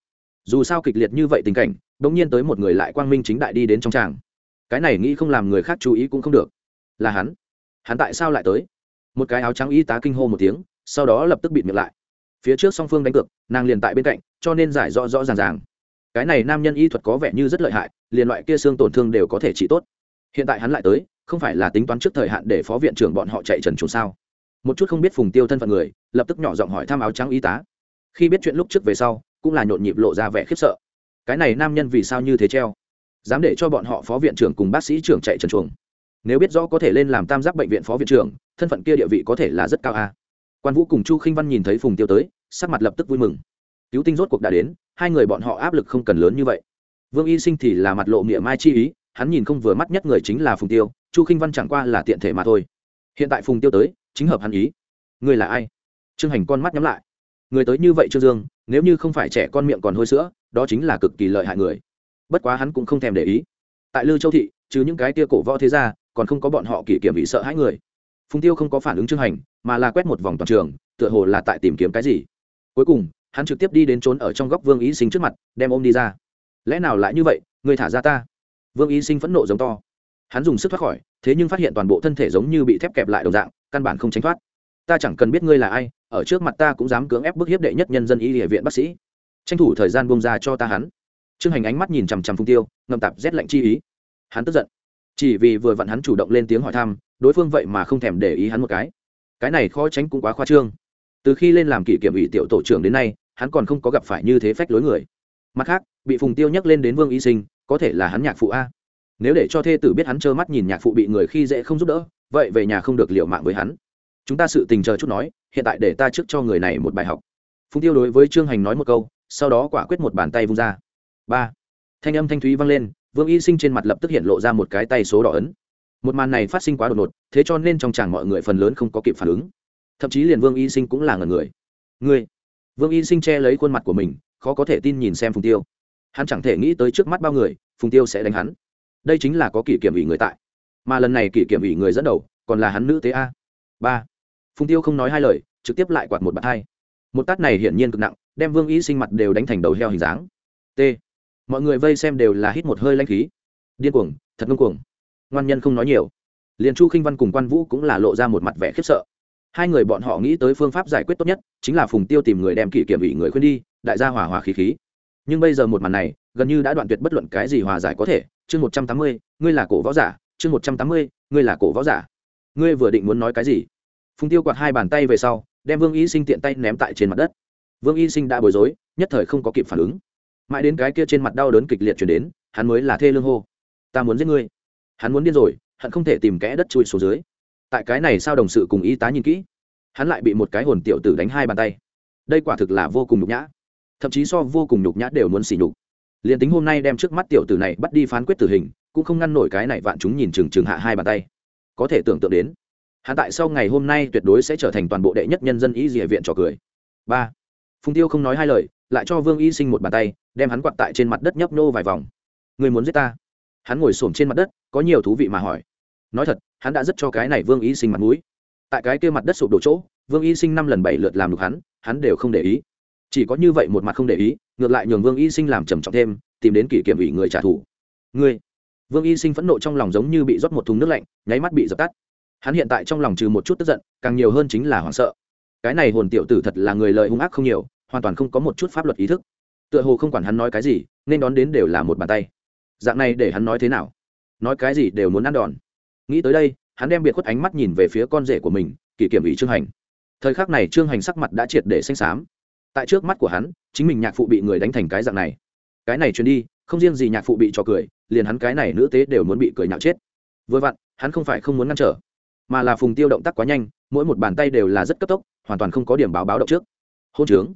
Dù sao kịch liệt như vậy tình cảnh đ ỗ n g nhiên tới một người lại quang minh chính đại đi đến trong tràng. Cái này nghĩ không làm người khác chú ý cũng không được là hắn. Hắn tại sao lại tới? Một cái áo trắng y tá kinh hô một tiếng, sau đó lập tức bịt miệng lại. Phía trước song phương đánh cược, nàng liền tại bên cạnh, cho nên giải rõ rõ ràng ràng. Cái này nam nhân y thuật có vẻ như rất lợi hại, liền loại kia xương tổn thương đều có thể trị tốt. Hiện tại hắn lại tới, không phải là tính toán trước thời hạn để phó viện trưởng bọn họ chạy trần trốn sao? Một chút không biết phùng tiêu thân phận người, lập tức nhỏ giọng hỏi thăm áo trắng y tá. Khi biết chuyện lúc trước về sau, cũng là nhộn nhịp lộ ra vẻ khiếp sợ. Cái này nam nhân vì sao như thế treo? Dám để cho bọn họ phó viện trưởng cùng bác sĩ trưởng chạy trần chuồng nếu biết rõ có thể lên làm tam giác bệnh viện phó viện trưởng, thân phận kia địa vị có thể là rất cao a. Quan vũ cùng chu khinh văn nhìn thấy phùng tiêu tới, sắc mặt lập tức vui mừng. Cứu tinh rốt cuộc đã đến, hai người bọn họ áp lực không cần lớn như vậy. Vương y sinh thì là mặt lộ miệng mai chi ý, hắn nhìn không vừa mắt nhất người chính là phùng tiêu, chu khinh văn chẳng qua là tiện thể mà thôi. Hiện tại phùng tiêu tới, chính hợp hắn ý. Người là ai? Trương hành con mắt nhắm lại. Người tới như vậy trương dương, nếu như không phải trẻ con miệng còn hôi sữa, đó chính là cực kỳ lợi hại người. Bất quá hắn cũng không thèm để ý. Tại lư châu thị, trừ những cái tia cổ võ thế ra còn không có bọn họ kỷ kiểm bị sợ hãi người. Phùng tiêu không có phản ứng trương hành, mà là quét một vòng toàn trường, tựa hồ là tại tìm kiếm cái gì. Cuối cùng, hắn trực tiếp đi đến trốn ở trong góc vương ý sinh trước mặt, đem ôm đi ra. Lẽ nào lại như vậy, người thả ra ta? Vương ý sinh phẫn nộ giống to. Hắn dùng sức thoát khỏi, thế nhưng phát hiện toàn bộ thân thể giống như bị thép kẹp lại đồng dạng, căn bản không tránh thoát. Ta chẳng cần biết ngươi là ai, ở trước mặt ta cũng dám cưỡng ép bức hiếp đệ nhất nhân dân y địa viện bác sĩ. Tranh thủ thời gian bông ra cho ta hắn. Trương hành ánh mắt nhìn chằm chằm phung tiêu ngầm tạp rét lạnh chi ý. Hắn tức giận chỉ vì vừa vặn hắn chủ động lên tiếng hỏi thăm, đối phương vậy mà không thèm để ý hắn một cái. Cái này khó tránh cũng quá khoa trương. Từ khi lên làm kỷ kiểm ủy tiểu tổ trưởng đến nay, hắn còn không có gặp phải như thế phách lối người. Mặt khác, bị phùng tiêu nhắc lên đến vương y sinh, có thể là hắn nhạc phụ a. Nếu để cho thê tử biết hắn trơ mắt nhìn nhạc phụ bị người khi dễ không giúp đỡ, vậy về nhà không được liệu mạng với hắn. Chúng ta sự tình chờ chút nói, hiện tại để ta trước cho người này một bài học. Phùng tiêu đối với trương hành nói một câu, sau đó quả quyết một bàn tay vung ra. Ba. Thanh âm thanh thúy vang lên vương y sinh trên mặt lập tức hiện lộ ra một cái tay số đỏ ấn. Một màn này phát sinh quá đột ngột, thế cho nên trong chàng mọi người phần lớn không có kịp phản ứng. Thậm chí liền vương y sinh cũng là ngần người. Người vương y sinh che lấy khuôn mặt của mình, khó có thể tin nhìn xem phùng tiêu. Hắn chẳng thể nghĩ tới trước mắt bao người, phùng tiêu sẽ đánh hắn. Đây chính là có kỷ kiểm ủy người tại. Mà lần này kỷ kiểm ủy người dẫn đầu, còn là hắn nữ tế a. Ba. Phùng tiêu không nói hai lời, trực tiếp lại quạt một bạt hai. Một tát này hiển nhiên cực nặng, đem vương Y sinh mặt đều đánh thành đầu heo hình dáng. T mọi người vây xem đều là hít một hơi lanh khí. Điên cuồng, thật ngưng cuồng. Ngoan nhân không nói nhiều. Liền chu khinh văn cùng quan vũ cũng là lộ ra một mặt vẻ khiếp sợ. Hai người bọn họ nghĩ tới phương pháp giải quyết tốt nhất, chính là phùng tiêu tìm người đem kỷ kiểm ủy người khuyên đi, đại gia hòa hòa khí khí. Nhưng bây giờ một màn này, gần như đã đoạn tuyệt bất luận cái gì hòa giải có thể. Chương một trăm tám mươi, ngươi là cổ võ giả. Chương một trăm tám mươi, ngươi là cổ võ giả. Ngươi vừa định muốn nói cái gì? Phùng tiêu quạt hai bàn tay về sau, đem vương y sinh tiện tay ném tại trên mặt đất. Vương y sinh đã bối rối, nhất thời không có kịp phản ứng mãi đến cái kia trên mặt đau đớn kịch liệt chuyển đến, hắn mới là thê lương hô. Ta muốn giết ngươi. Hắn muốn điên rồi, hận không thể tìm kẽ đất chui xuống dưới. Tại cái này sao đồng sự cùng y tá nhìn kỹ, hắn lại bị một cái hồn tiểu tử đánh hai bàn tay. Đây quả thực là vô cùng nhục nhã. Thậm chí so vô cùng nhục nhã đều muốn xỉ nhục. Liền tính hôm nay đem trước mắt tiểu tử này bắt đi phán quyết tử hình, cũng không ngăn nổi cái này vạn chúng nhìn chừng chừng hạ hai bàn tay. Có thể tưởng tượng đến, hắn tại sau ngày hôm nay tuyệt đối sẽ trở thành toàn bộ đệ nhất nhân dân ý dìa viện trò cười. Ba. Phùng tiêu không nói hai lời lại cho vương y sinh một bàn tay, đem hắn quặt tại trên mặt đất nhấp nô vài vòng. Người muốn giết ta? Hắn ngồi xổm trên mặt đất, có nhiều thú vị mà hỏi. Nói thật, hắn đã rất cho cái này vương y sinh mặt mũi. Tại cái kia mặt đất sụp đổ chỗ, vương y sinh năm lần bảy lượt làm được hắn hắn đều không để ý. Chỉ có như vậy một mặt không để ý, ngược lại nhường vương y sinh làm trầm trọng thêm, tìm đến kỷ kiểm ủy người trả thù. Ngươi! Vương y sinh phẫn nộ trong lòng giống như bị rót một thùng nước lạnh, nháy mắt bị dập tắt. Hắn hiện tại trong lòng trừ một chút tức giận, càng nhiều hơn chính là hoảng sợ. Cái này hồn tiểu tử thật là người lợi hung ác không nhiều hoàn toàn không có một chút pháp luật ý thức. Tựa hồ không quản hắn nói cái gì, nên đón đến đều là một bàn tay. Dạng này để hắn nói thế nào? Nói cái gì đều muốn ăn đòn. Nghĩ tới đây, hắn đem biệt khuất ánh mắt nhìn về phía con rể của mình kỷ kiểm ủy trương hành. Thời khắc này trương hành sắc mặt đã triệt để xanh xám. Tại trước mắt của hắn, chính mình nhạc phụ bị người đánh thành cái dạng này. Cái này truyền đi, không riêng gì nhạc phụ bị trò cười, liền hắn cái này nữ tế đều muốn bị cười nhạo chết. Vừa vặn, hắn không phải không muốn ngăn trở, mà là phùng tiêu động tác quá nhanh, mỗi một bàn tay đều là rất cấp tốc, hoàn toàn không có điểm báo báo động trước. Hôn trướng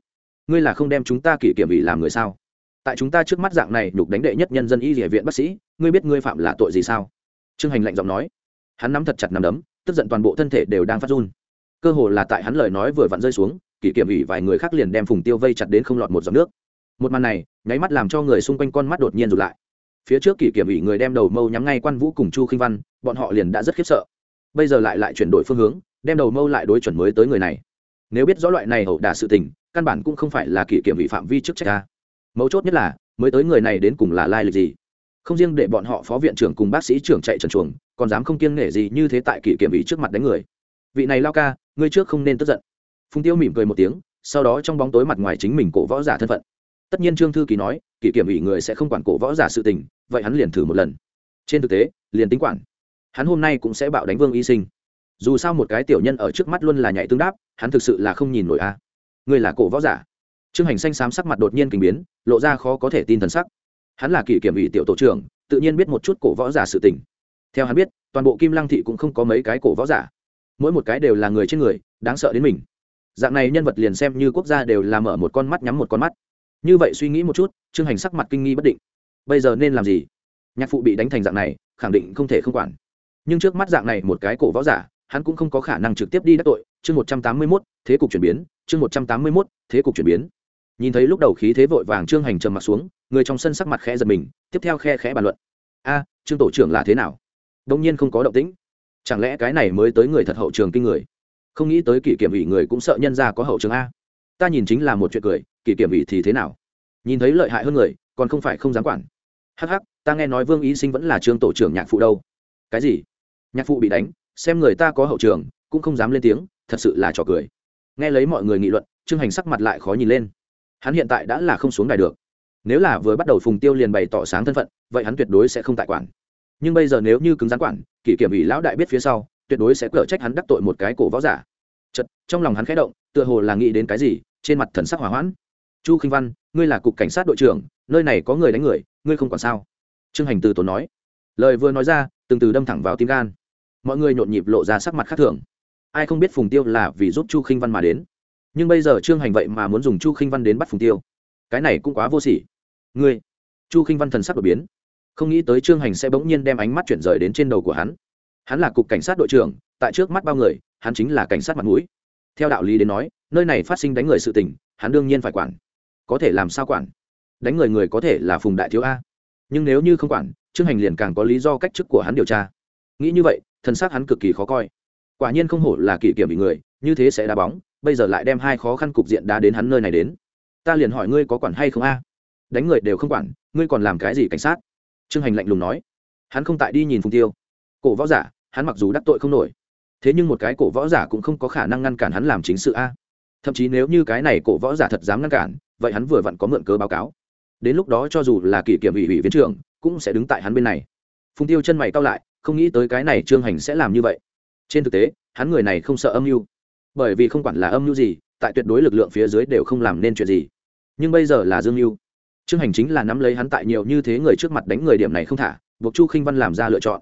ngươi là không đem chúng ta kỷ kiểm ủy làm người sao? Tại chúng ta trước mắt dạng này nhục đánh đệ nhất nhân dân y địa viện bác sĩ, ngươi biết ngươi phạm là tội gì sao? Trương hành lạnh giọng nói. Hắn nắm thật chặt nắm đấm, tức giận toàn bộ thân thể đều đang phát run. Cơ hồ là tại hắn lời nói vừa vặn rơi xuống, kỷ kiểm ủy vài người khác liền đem phùng tiêu vây chặt đến không lọt một giọt nước. Một màn này, nháy mắt làm cho người xung quanh con mắt đột nhiên rụt lại. Phía trước kỷ kiểm ủy người đem đầu mâu nhắm ngay quan vũ cùng chu khinh văn, bọn họ liền đã rất khiếp sợ. Bây giờ lại lại chuyển đổi phương hướng, đem đầu mâu lại đối chuẩn mới tới người này nếu biết rõ loại này hậu đả sự tình, căn bản cũng không phải là kỷ kiểm ủy phạm vi chức trách ta mấu chốt nhất là, mới tới người này đến cùng là lai lịch gì? Không riêng để bọn họ phó viện trưởng cùng bác sĩ trưởng chạy trần chuồng, còn dám không kiêng nể gì như thế tại kỷ kiểm ủy trước mặt đánh người. Vị này lao ca, ngươi trước không nên tức giận. Phùng tiêu mỉm cười một tiếng, sau đó trong bóng tối mặt ngoài chính mình cổ võ giả thân phận. Tất nhiên trương thư ký nói, kỷ kiểm ủy người sẽ không quản cổ võ giả sự tình, vậy hắn liền thử một lần. Trên thực tế, liền tính quản. Hắn hôm nay cũng sẽ bạo đánh vương y sinh dù sao một cái tiểu nhân ở trước mắt luôn là nhảy tương đáp, hắn thực sự là không nhìn nổi a. À. ngươi là cổ võ giả. Trương hành xanh xám sắc mặt đột nhiên kình biến, lộ ra khó có thể tin thần sắc. Hắn là kỷ kiểm ủy tiểu tổ trưởng, tự nhiên biết một chút cổ võ giả sự tình. Theo hắn biết, toàn bộ kim lăng thị cũng không có mấy cái cổ võ giả. Mỗi một cái đều là người trên người, đáng sợ đến mình. Dạng này nhân vật liền xem như quốc gia đều là mở một con mắt nhắm một con mắt. Như vậy suy nghĩ một chút, trương hành sắc mặt kinh nghi bất định. Bây giờ nên làm gì? Nhạc phụ bị đánh thành dạng này, khẳng định không thể không quản. Nhưng trước mắt dạng này một cái cổ võ giả hắn cũng không có khả năng trực tiếp đi đắc tội. Chương một trăm tám mươi mốt, thế cục chuyển biến. Chương một trăm tám mươi mốt, thế cục chuyển biến. Nhìn thấy lúc đầu khí thế vội vàng trương hành trầm mặt xuống, người trong sân sắc mặt khẽ giật mình, tiếp theo khe khẽ bàn luận. A, trương tổ trưởng là thế nào? Đông nhiên không có động tĩnh. Chẳng lẽ cái này mới tới người thật hậu trường kinh người? Không nghĩ tới kỷ kiểm ủy người cũng sợ nhân ra có hậu trường a. Ta nhìn chính là một chuyện cười, kỷ kiểm ủy thì thế nào? Nhìn thấy lợi hại hơn người, còn không phải không dám quản. Hh ta nghe nói vương ý sinh vẫn là trương tổ trưởng nhạc phụ đâu. Cái gì? Nhạc phụ bị đánh xem người ta có hậu trường, cũng không dám lên tiếng, thật sự là trò cười. Nghe lấy mọi người nghị luận, trương hành sắc mặt lại khó nhìn lên. Hắn hiện tại đã là không xuống đài được. Nếu là vừa bắt đầu phùng tiêu liền bày tỏ sáng thân phận, vậy hắn tuyệt đối sẽ không tại quản. Nhưng bây giờ nếu như cứng rắn quản, kỷ kiểm ủy lão đại biết phía sau, tuyệt đối sẽ cở trách hắn đắc tội một cái cổ võ giả. Chật trong lòng hắn khẽ động, tựa hồ là nghĩ đến cái gì, trên mặt thần sắc hỏa hoãn. Chu khinh văn, ngươi là cục cảnh sát đội trưởng, nơi này có người đánh người, ngươi không còn sao? Trương hành từ tốn nói. Lời vừa nói ra, từng từ đâm thẳng vào tim gan mọi người nhộn nhịp lộ ra sắc mặt khác thường. Ai không biết phùng tiêu là vì giúp chu khinh văn mà đến. Nhưng bây giờ trương hành vậy mà muốn dùng chu khinh văn đến bắt phùng tiêu. Cái này cũng quá vô sỉ. Ngươi, chu khinh văn thần sắc đột biến. Không nghĩ tới trương hành sẽ bỗng nhiên đem ánh mắt chuyển rời đến trên đầu của hắn. Hắn là cục cảnh sát đội trưởng, tại trước mắt bao người, hắn chính là cảnh sát mặt mũi. Theo đạo lý đến nói, nơi này phát sinh đánh người sự tình, hắn đương nhiên phải quản. Có thể làm sao quản? Đánh người người có thể là phùng đại thiếu a. Nhưng nếu như không quản, trương hành liền càng có lý do cách chức của hắn điều tra. Nghĩ như vậy thân xác hắn cực kỳ khó coi. Quả nhiên không hổ là kỷ kiểm bị người, như thế sẽ đá bóng, bây giờ lại đem hai khó khăn cục diện đá đến hắn nơi này đến. Ta liền hỏi ngươi có quản hay không a? Đánh người đều không quản, ngươi còn làm cái gì cảnh sát? Trương hành lạnh lùng nói. Hắn không tại đi nhìn phùng tiêu. Cổ võ giả, hắn mặc dù đắc tội không nổi, thế nhưng một cái cổ võ giả cũng không có khả năng ngăn cản hắn làm chính sự a. Thậm chí nếu như cái này cổ võ giả thật dám ngăn cản, vậy hắn vừa vặn có mượn cớ báo cáo. Đến lúc đó cho dù là kỷ kiểm ủy ủy viên trưởng, cũng sẽ đứng tại hắn bên này. Phùng tiêu chân mày cao lại không nghĩ tới cái này trương hành sẽ làm như vậy. Trên thực tế, hắn người này không sợ âm mưu. Bởi vì không quản là âm mưu gì, tại tuyệt đối lực lượng phía dưới đều không làm nên chuyện gì. Nhưng bây giờ là dương mưu. Trương hành chính là nắm lấy hắn tại nhiều như thế người trước mặt đánh người điểm này không thả, buộc chu khinh văn làm ra lựa chọn.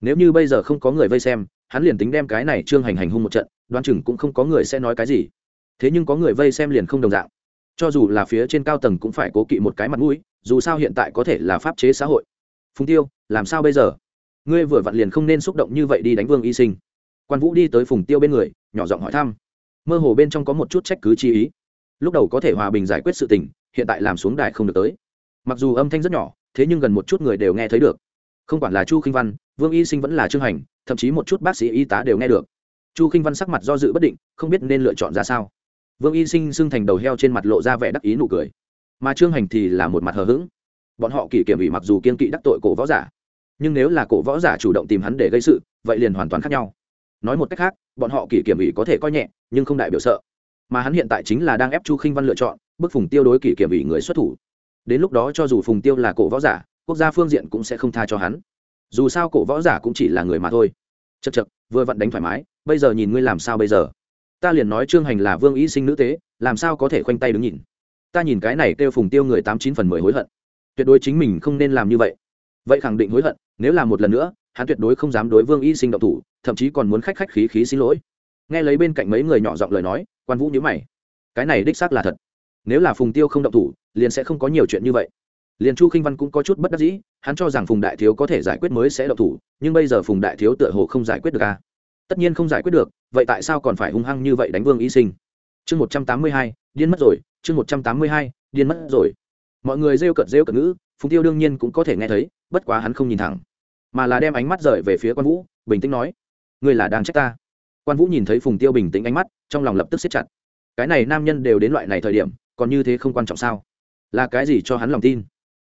Nếu như bây giờ không có người vây xem, hắn liền tính đem cái này trương hành hành hung một trận, đoán chừng cũng không có người sẽ nói cái gì. Thế nhưng có người vây xem liền không đồng dạng. Cho dù là phía trên cao tầng cũng phải cố kỵ một cái mặt mũi, dù sao hiện tại có thể là pháp chế xã hội. Phùng tiêu, làm sao bây giờ? Ngươi vừa vặn liền không nên xúc động như vậy đi đánh vương y sinh. Quan vũ đi tới phùng tiêu bên người, nhỏ giọng hỏi thăm. Mơ hồ bên trong có một chút trách cứ chi ý. Lúc đầu có thể hòa bình giải quyết sự tình, hiện tại làm xuống đài không được tới. Mặc dù âm thanh rất nhỏ, thế nhưng gần một chút người đều nghe thấy được. Không quản là chu khinh văn, vương y sinh vẫn là trương hành, thậm chí một chút bác sĩ y tá đều nghe được. Chu khinh văn sắc mặt do dự bất định, không biết nên lựa chọn ra sao. Vương y sinh xưng thành đầu heo trên mặt lộ ra vẻ đắc ý nụ cười. Mà trương hành thì là một mặt hờ hững. Bọn họ kỷ kiểm ủy mặc dù kiên kỵ đắc tội cổ võ giả nhưng nếu là cổ võ giả chủ động tìm hắn để gây sự, vậy liền hoàn toàn khác nhau. Nói một cách khác, bọn họ kỷ kiểm ủy có thể coi nhẹ, nhưng không đại biểu sợ. Mà hắn hiện tại chính là đang ép chu khinh văn lựa chọn, bức phùng tiêu đối kỷ kiểm ủy người xuất thủ. Đến lúc đó cho dù phùng tiêu là cổ võ giả, quốc gia phương diện cũng sẽ không tha cho hắn. Dù sao cổ võ giả cũng chỉ là người mà thôi. Chật chật vừa vặn đánh thoải mái, bây giờ nhìn ngươi làm sao bây giờ? Ta liền nói trương hành là vương ý sinh nữ tế, làm sao có thể khoanh tay đứng nhìn? Ta nhìn cái này kêu phùng tiêu người tám chín phần mười hối hận. Tuyệt đối chính mình không nên làm như vậy vậy khẳng định hối hận, nếu làm một lần nữa, hắn tuyệt đối không dám đối vương y sinh động thủ, thậm chí còn muốn khách khách khí khí xin lỗi. Nghe lấy bên cạnh mấy người nhỏ giọng lời nói, quan vũ nhớ mày. Cái này đích xác là thật. Nếu là phùng tiêu không động thủ, liền sẽ không có nhiều chuyện như vậy. Liền chu khinh văn cũng có chút bất đắc dĩ, hắn cho rằng phùng đại thiếu có thể giải quyết mới sẽ động thủ, nhưng bây giờ phùng đại thiếu tựa hồ không giải quyết được à? tất nhiên không giải quyết được, vậy tại sao còn phải hung hăng như vậy đánh vương y sinh? Chương một trăm tám mươi hai, điên mất rồi, chương một trăm tám mươi hai, điên mất rồi. Mọi người rêu cợt rêu cợt ngữ phùng tiêu đương nhiên cũng có thể nghe thấy, bất quá hắn không nhìn thẳng, mà là đem ánh mắt rời về phía quan vũ, bình tĩnh nói, ngươi là đang trách ta? Quan vũ nhìn thấy phùng tiêu bình tĩnh ánh mắt, trong lòng lập tức siết chặt. Cái này nam nhân đều đến loại này thời điểm, còn như thế không quan trọng sao? Là cái gì cho hắn lòng tin?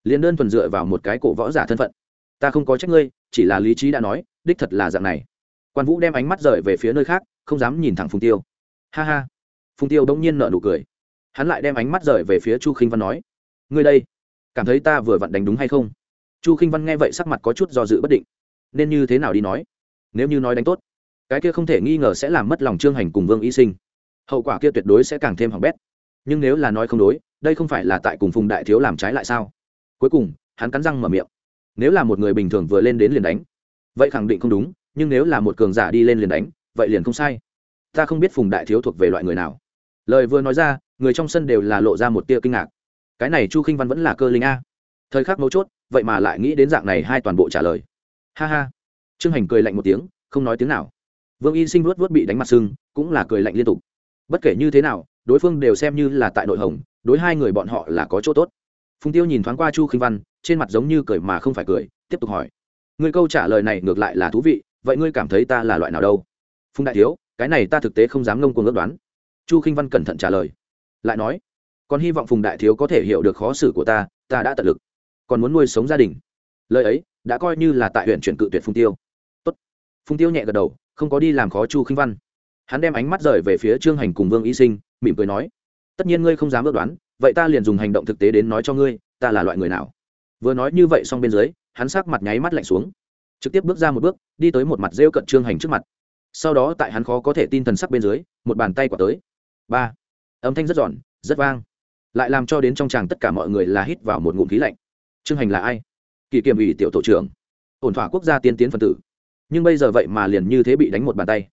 Liền đơn thuần dựa vào một cái cổ võ giả thân phận. Ta không có trách ngươi, chỉ là lý trí đã nói, đích thật là dạng này. Quan vũ đem ánh mắt rời về phía nơi khác, không dám nhìn thẳng phùng tiêu. Ha ha. Phùng tiêu đông nhiên nợ nụ cười. Hắn lại đem ánh mắt rời về phía chu khinh văn nói, ngươi đây cảm thấy ta vừa vặn đánh đúng hay không? Chu khinh văn nghe vậy sắc mặt có chút do dự bất định. Nên như thế nào đi nói? Nếu như nói đánh tốt, cái kia không thể nghi ngờ sẽ làm mất lòng trương hành cùng vương y sinh. Hậu quả kia tuyệt đối sẽ càng thêm hỏng bét. Nhưng nếu là nói không đối, đây không phải là tại cùng phùng đại thiếu làm trái lại sao? Cuối cùng, hắn cắn răng mở miệng. Nếu là một người bình thường vừa lên đến liền đánh, vậy khẳng định không đúng, nhưng nếu là một cường giả đi lên liền đánh, vậy liền không sai. Ta không biết phùng đại thiếu thuộc về loại người nào. Lời vừa nói ra, người trong sân đều là lộ ra một tia kinh ngạc cái này chu khinh văn vẫn là cơ linh a. Thời khắc mấu chốt, vậy mà lại nghĩ đến dạng này hai toàn bộ trả lời. Ha ha. Trương hành cười lạnh một tiếng, không nói tiếng nào. Vương y sinh vuốt vuốt bị đánh mặt sưng, cũng là cười lạnh liên tục. Bất kể như thế nào, đối phương đều xem như là tại nội hồng, đối hai người bọn họ là có chỗ tốt. Phùng tiêu nhìn thoáng qua chu khinh văn, trên mặt giống như cười mà không phải cười, tiếp tục hỏi. Người câu trả lời này ngược lại là thú vị, vậy ngươi cảm thấy ta là loại nào đâu? Phùng đại thiếu, cái này ta thực tế không dám ngông cuồng ước đoán. Chu khinh văn cẩn thận trả lời. Lại nói còn hy vọng phùng đại thiếu có thể hiểu được khó xử của ta ta đã tận lực, còn muốn nuôi sống gia đình. Lời ấy đã coi như là tại huyện chuyển cự tuyệt phùng tiêu. Tốt. phùng tiêu nhẹ gật đầu, không có đi làm khó chu khinh văn. Hắn đem ánh mắt rời về phía trương hành cùng vương y sinh, mỉm cười nói, tất nhiên ngươi không dám ước đoán, vậy ta liền dùng hành động thực tế đến nói cho ngươi, ta là loại người nào? Vừa nói như vậy xong bên dưới, hắn sắc mặt nháy mắt lạnh xuống. Trực tiếp bước ra một bước, đi tới một mặt rêu cận trương hành trước mặt. Sau đó tại hắn khó có thể tin thần sắc bên dưới, một bàn tay quả tới. Ba. Âm thanh rất giòn, rất vang lại làm cho đến trong tràng tất cả mọi người là hít vào một ngụm khí lạnh. Trương hành là ai? Kỳ kiểm ủy tiểu tổ trưởng. Ổn thỏa quốc gia tiên tiến phân tử. Nhưng bây giờ vậy mà liền như thế bị đánh một bàn tay.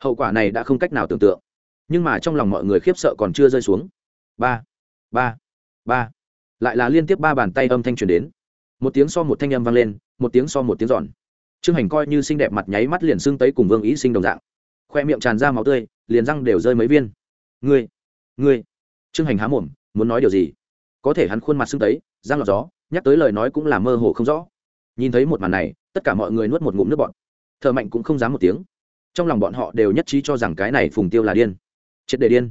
Hậu quả này đã không cách nào tưởng tượng. Nhưng mà trong lòng mọi người khiếp sợ còn chưa rơi xuống. Ba ba ba. Lại là liên tiếp ba bàn tay âm thanh truyền đến. Một tiếng so một thanh âm vang lên, một tiếng so một tiếng giòn. Trương hành coi như xinh đẹp mặt nháy mắt liền xưng tấy cùng vương ý sinh đồng dạng. Khoe miệng tràn ra máu tươi, liền răng đều rơi mấy viên. Ngươi ngươi. Trương hành há mồm muốn nói điều gì? Có thể hắn khuôn mặt sưng tấy giang lọt gió, nhắc tới lời nói cũng là mơ hồ không rõ. Nhìn thấy một màn này, tất cả mọi người nuốt một ngụm nước bọt. Ở mạnh cũng không dám một tiếng. Trong lòng bọn họ đều nhất trí cho rằng cái này phùng tiêu là điên. Triệt đề điên.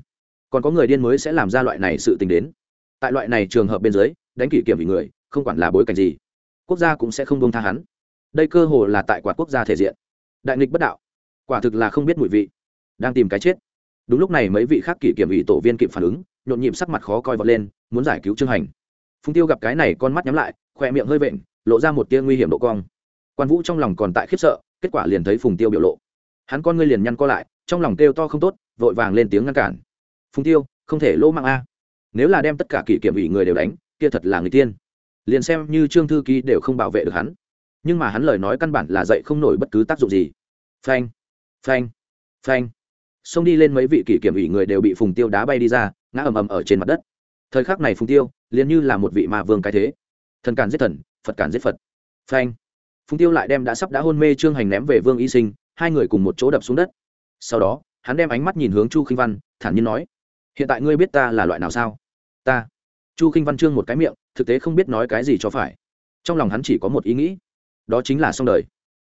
Còn có người điên mới sẽ làm ra loại này sự tình đến. Tại loại này trường hợp bên dưới, đánh kỷ kiểm vì người, không quản là bối cảnh gì, quốc gia cũng sẽ không bông tha hắn. Đây cơ hồ là tại quạt quốc gia thể diện. Đại nghịch bất đạo. Quả thực là không biết mùi vị. Đang tìm cái chết. Đúng lúc này mấy vị khác kỷ kiểm ủy tổ viên kịp phản ứng nhộn nhịp sắc mặt khó coi vọt lên, muốn giải cứu trương hành. Phùng tiêu gặp cái này con mắt nhắm lại khoe miệng hơi vện, lộ ra một tia nguy hiểm độ cong. Quan vũ trong lòng còn tại khiếp sợ, kết quả liền thấy phùng tiêu biểu lộ. Hắn con ngươi liền nhăn co lại, trong lòng kêu to không tốt, vội vàng lên tiếng ngăn cản. Phùng tiêu, không thể lỗ mạng a. Nếu là đem tất cả kỷ kiểm ủy người đều đánh, kia thật là người tiên. Liền xem như trương thư ký đều không bảo vệ được hắn. Nhưng mà hắn lời nói căn bản là dạy không nổi bất cứ tác dụng gì. Phanh phanh phanh. Xông đi lên mấy vị kỷ kiểm ủy người đều bị phùng tiêu đá bay đi ra ngã ầm ầm ở trên mặt đất. Thời khắc này phùng tiêu liền như là một vị ma vương cái thế. Thần càn giết thần, phật càn giết phật. Phanh. Phùng tiêu lại đem đã sắp đã hôn mê trương hành ném về vương y sinh, hai người cùng một chỗ đập xuống đất. Sau đó, hắn đem ánh mắt nhìn hướng chu khinh văn, thản nhiên nói, hiện tại ngươi biết ta là loại nào sao? Ta. Chu khinh văn trương một cái miệng, thực tế không biết nói cái gì cho phải. Trong lòng hắn chỉ có một ý nghĩ, đó chính là xong đời.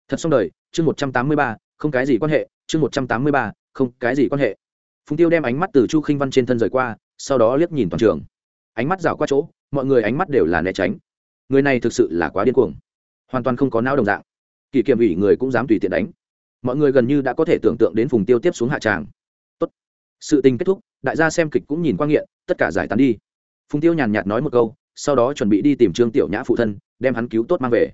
Thật xong đời, chương một trăm tám mươi ba, không cái gì quan hệ, chương một trăm tám mươi ba, không cái gì quan hệ phùng tiêu đem ánh mắt từ chu khinh văn trên thân rời qua, sau đó liếc nhìn toàn trường. Ánh mắt rảo qua chỗ, mọi người ánh mắt đều là né tránh. Người này thực sự là quá điên cuồng. Hoàn toàn không có não đồng dạng. Kỷ kiểm ủy người cũng dám tùy tiện đánh. Mọi người gần như đã có thể tưởng tượng đến phùng tiêu tiếp xuống hạ tràng. Tốt. sự tình kết thúc, đại gia xem kịch cũng nhìn qua nghiện, tất cả giải tán đi. Phùng tiêu nhàn nhạt nói một câu, sau đó chuẩn bị đi tìm trương tiểu nhã phụ thân, đem hắn cứu tốt mang về.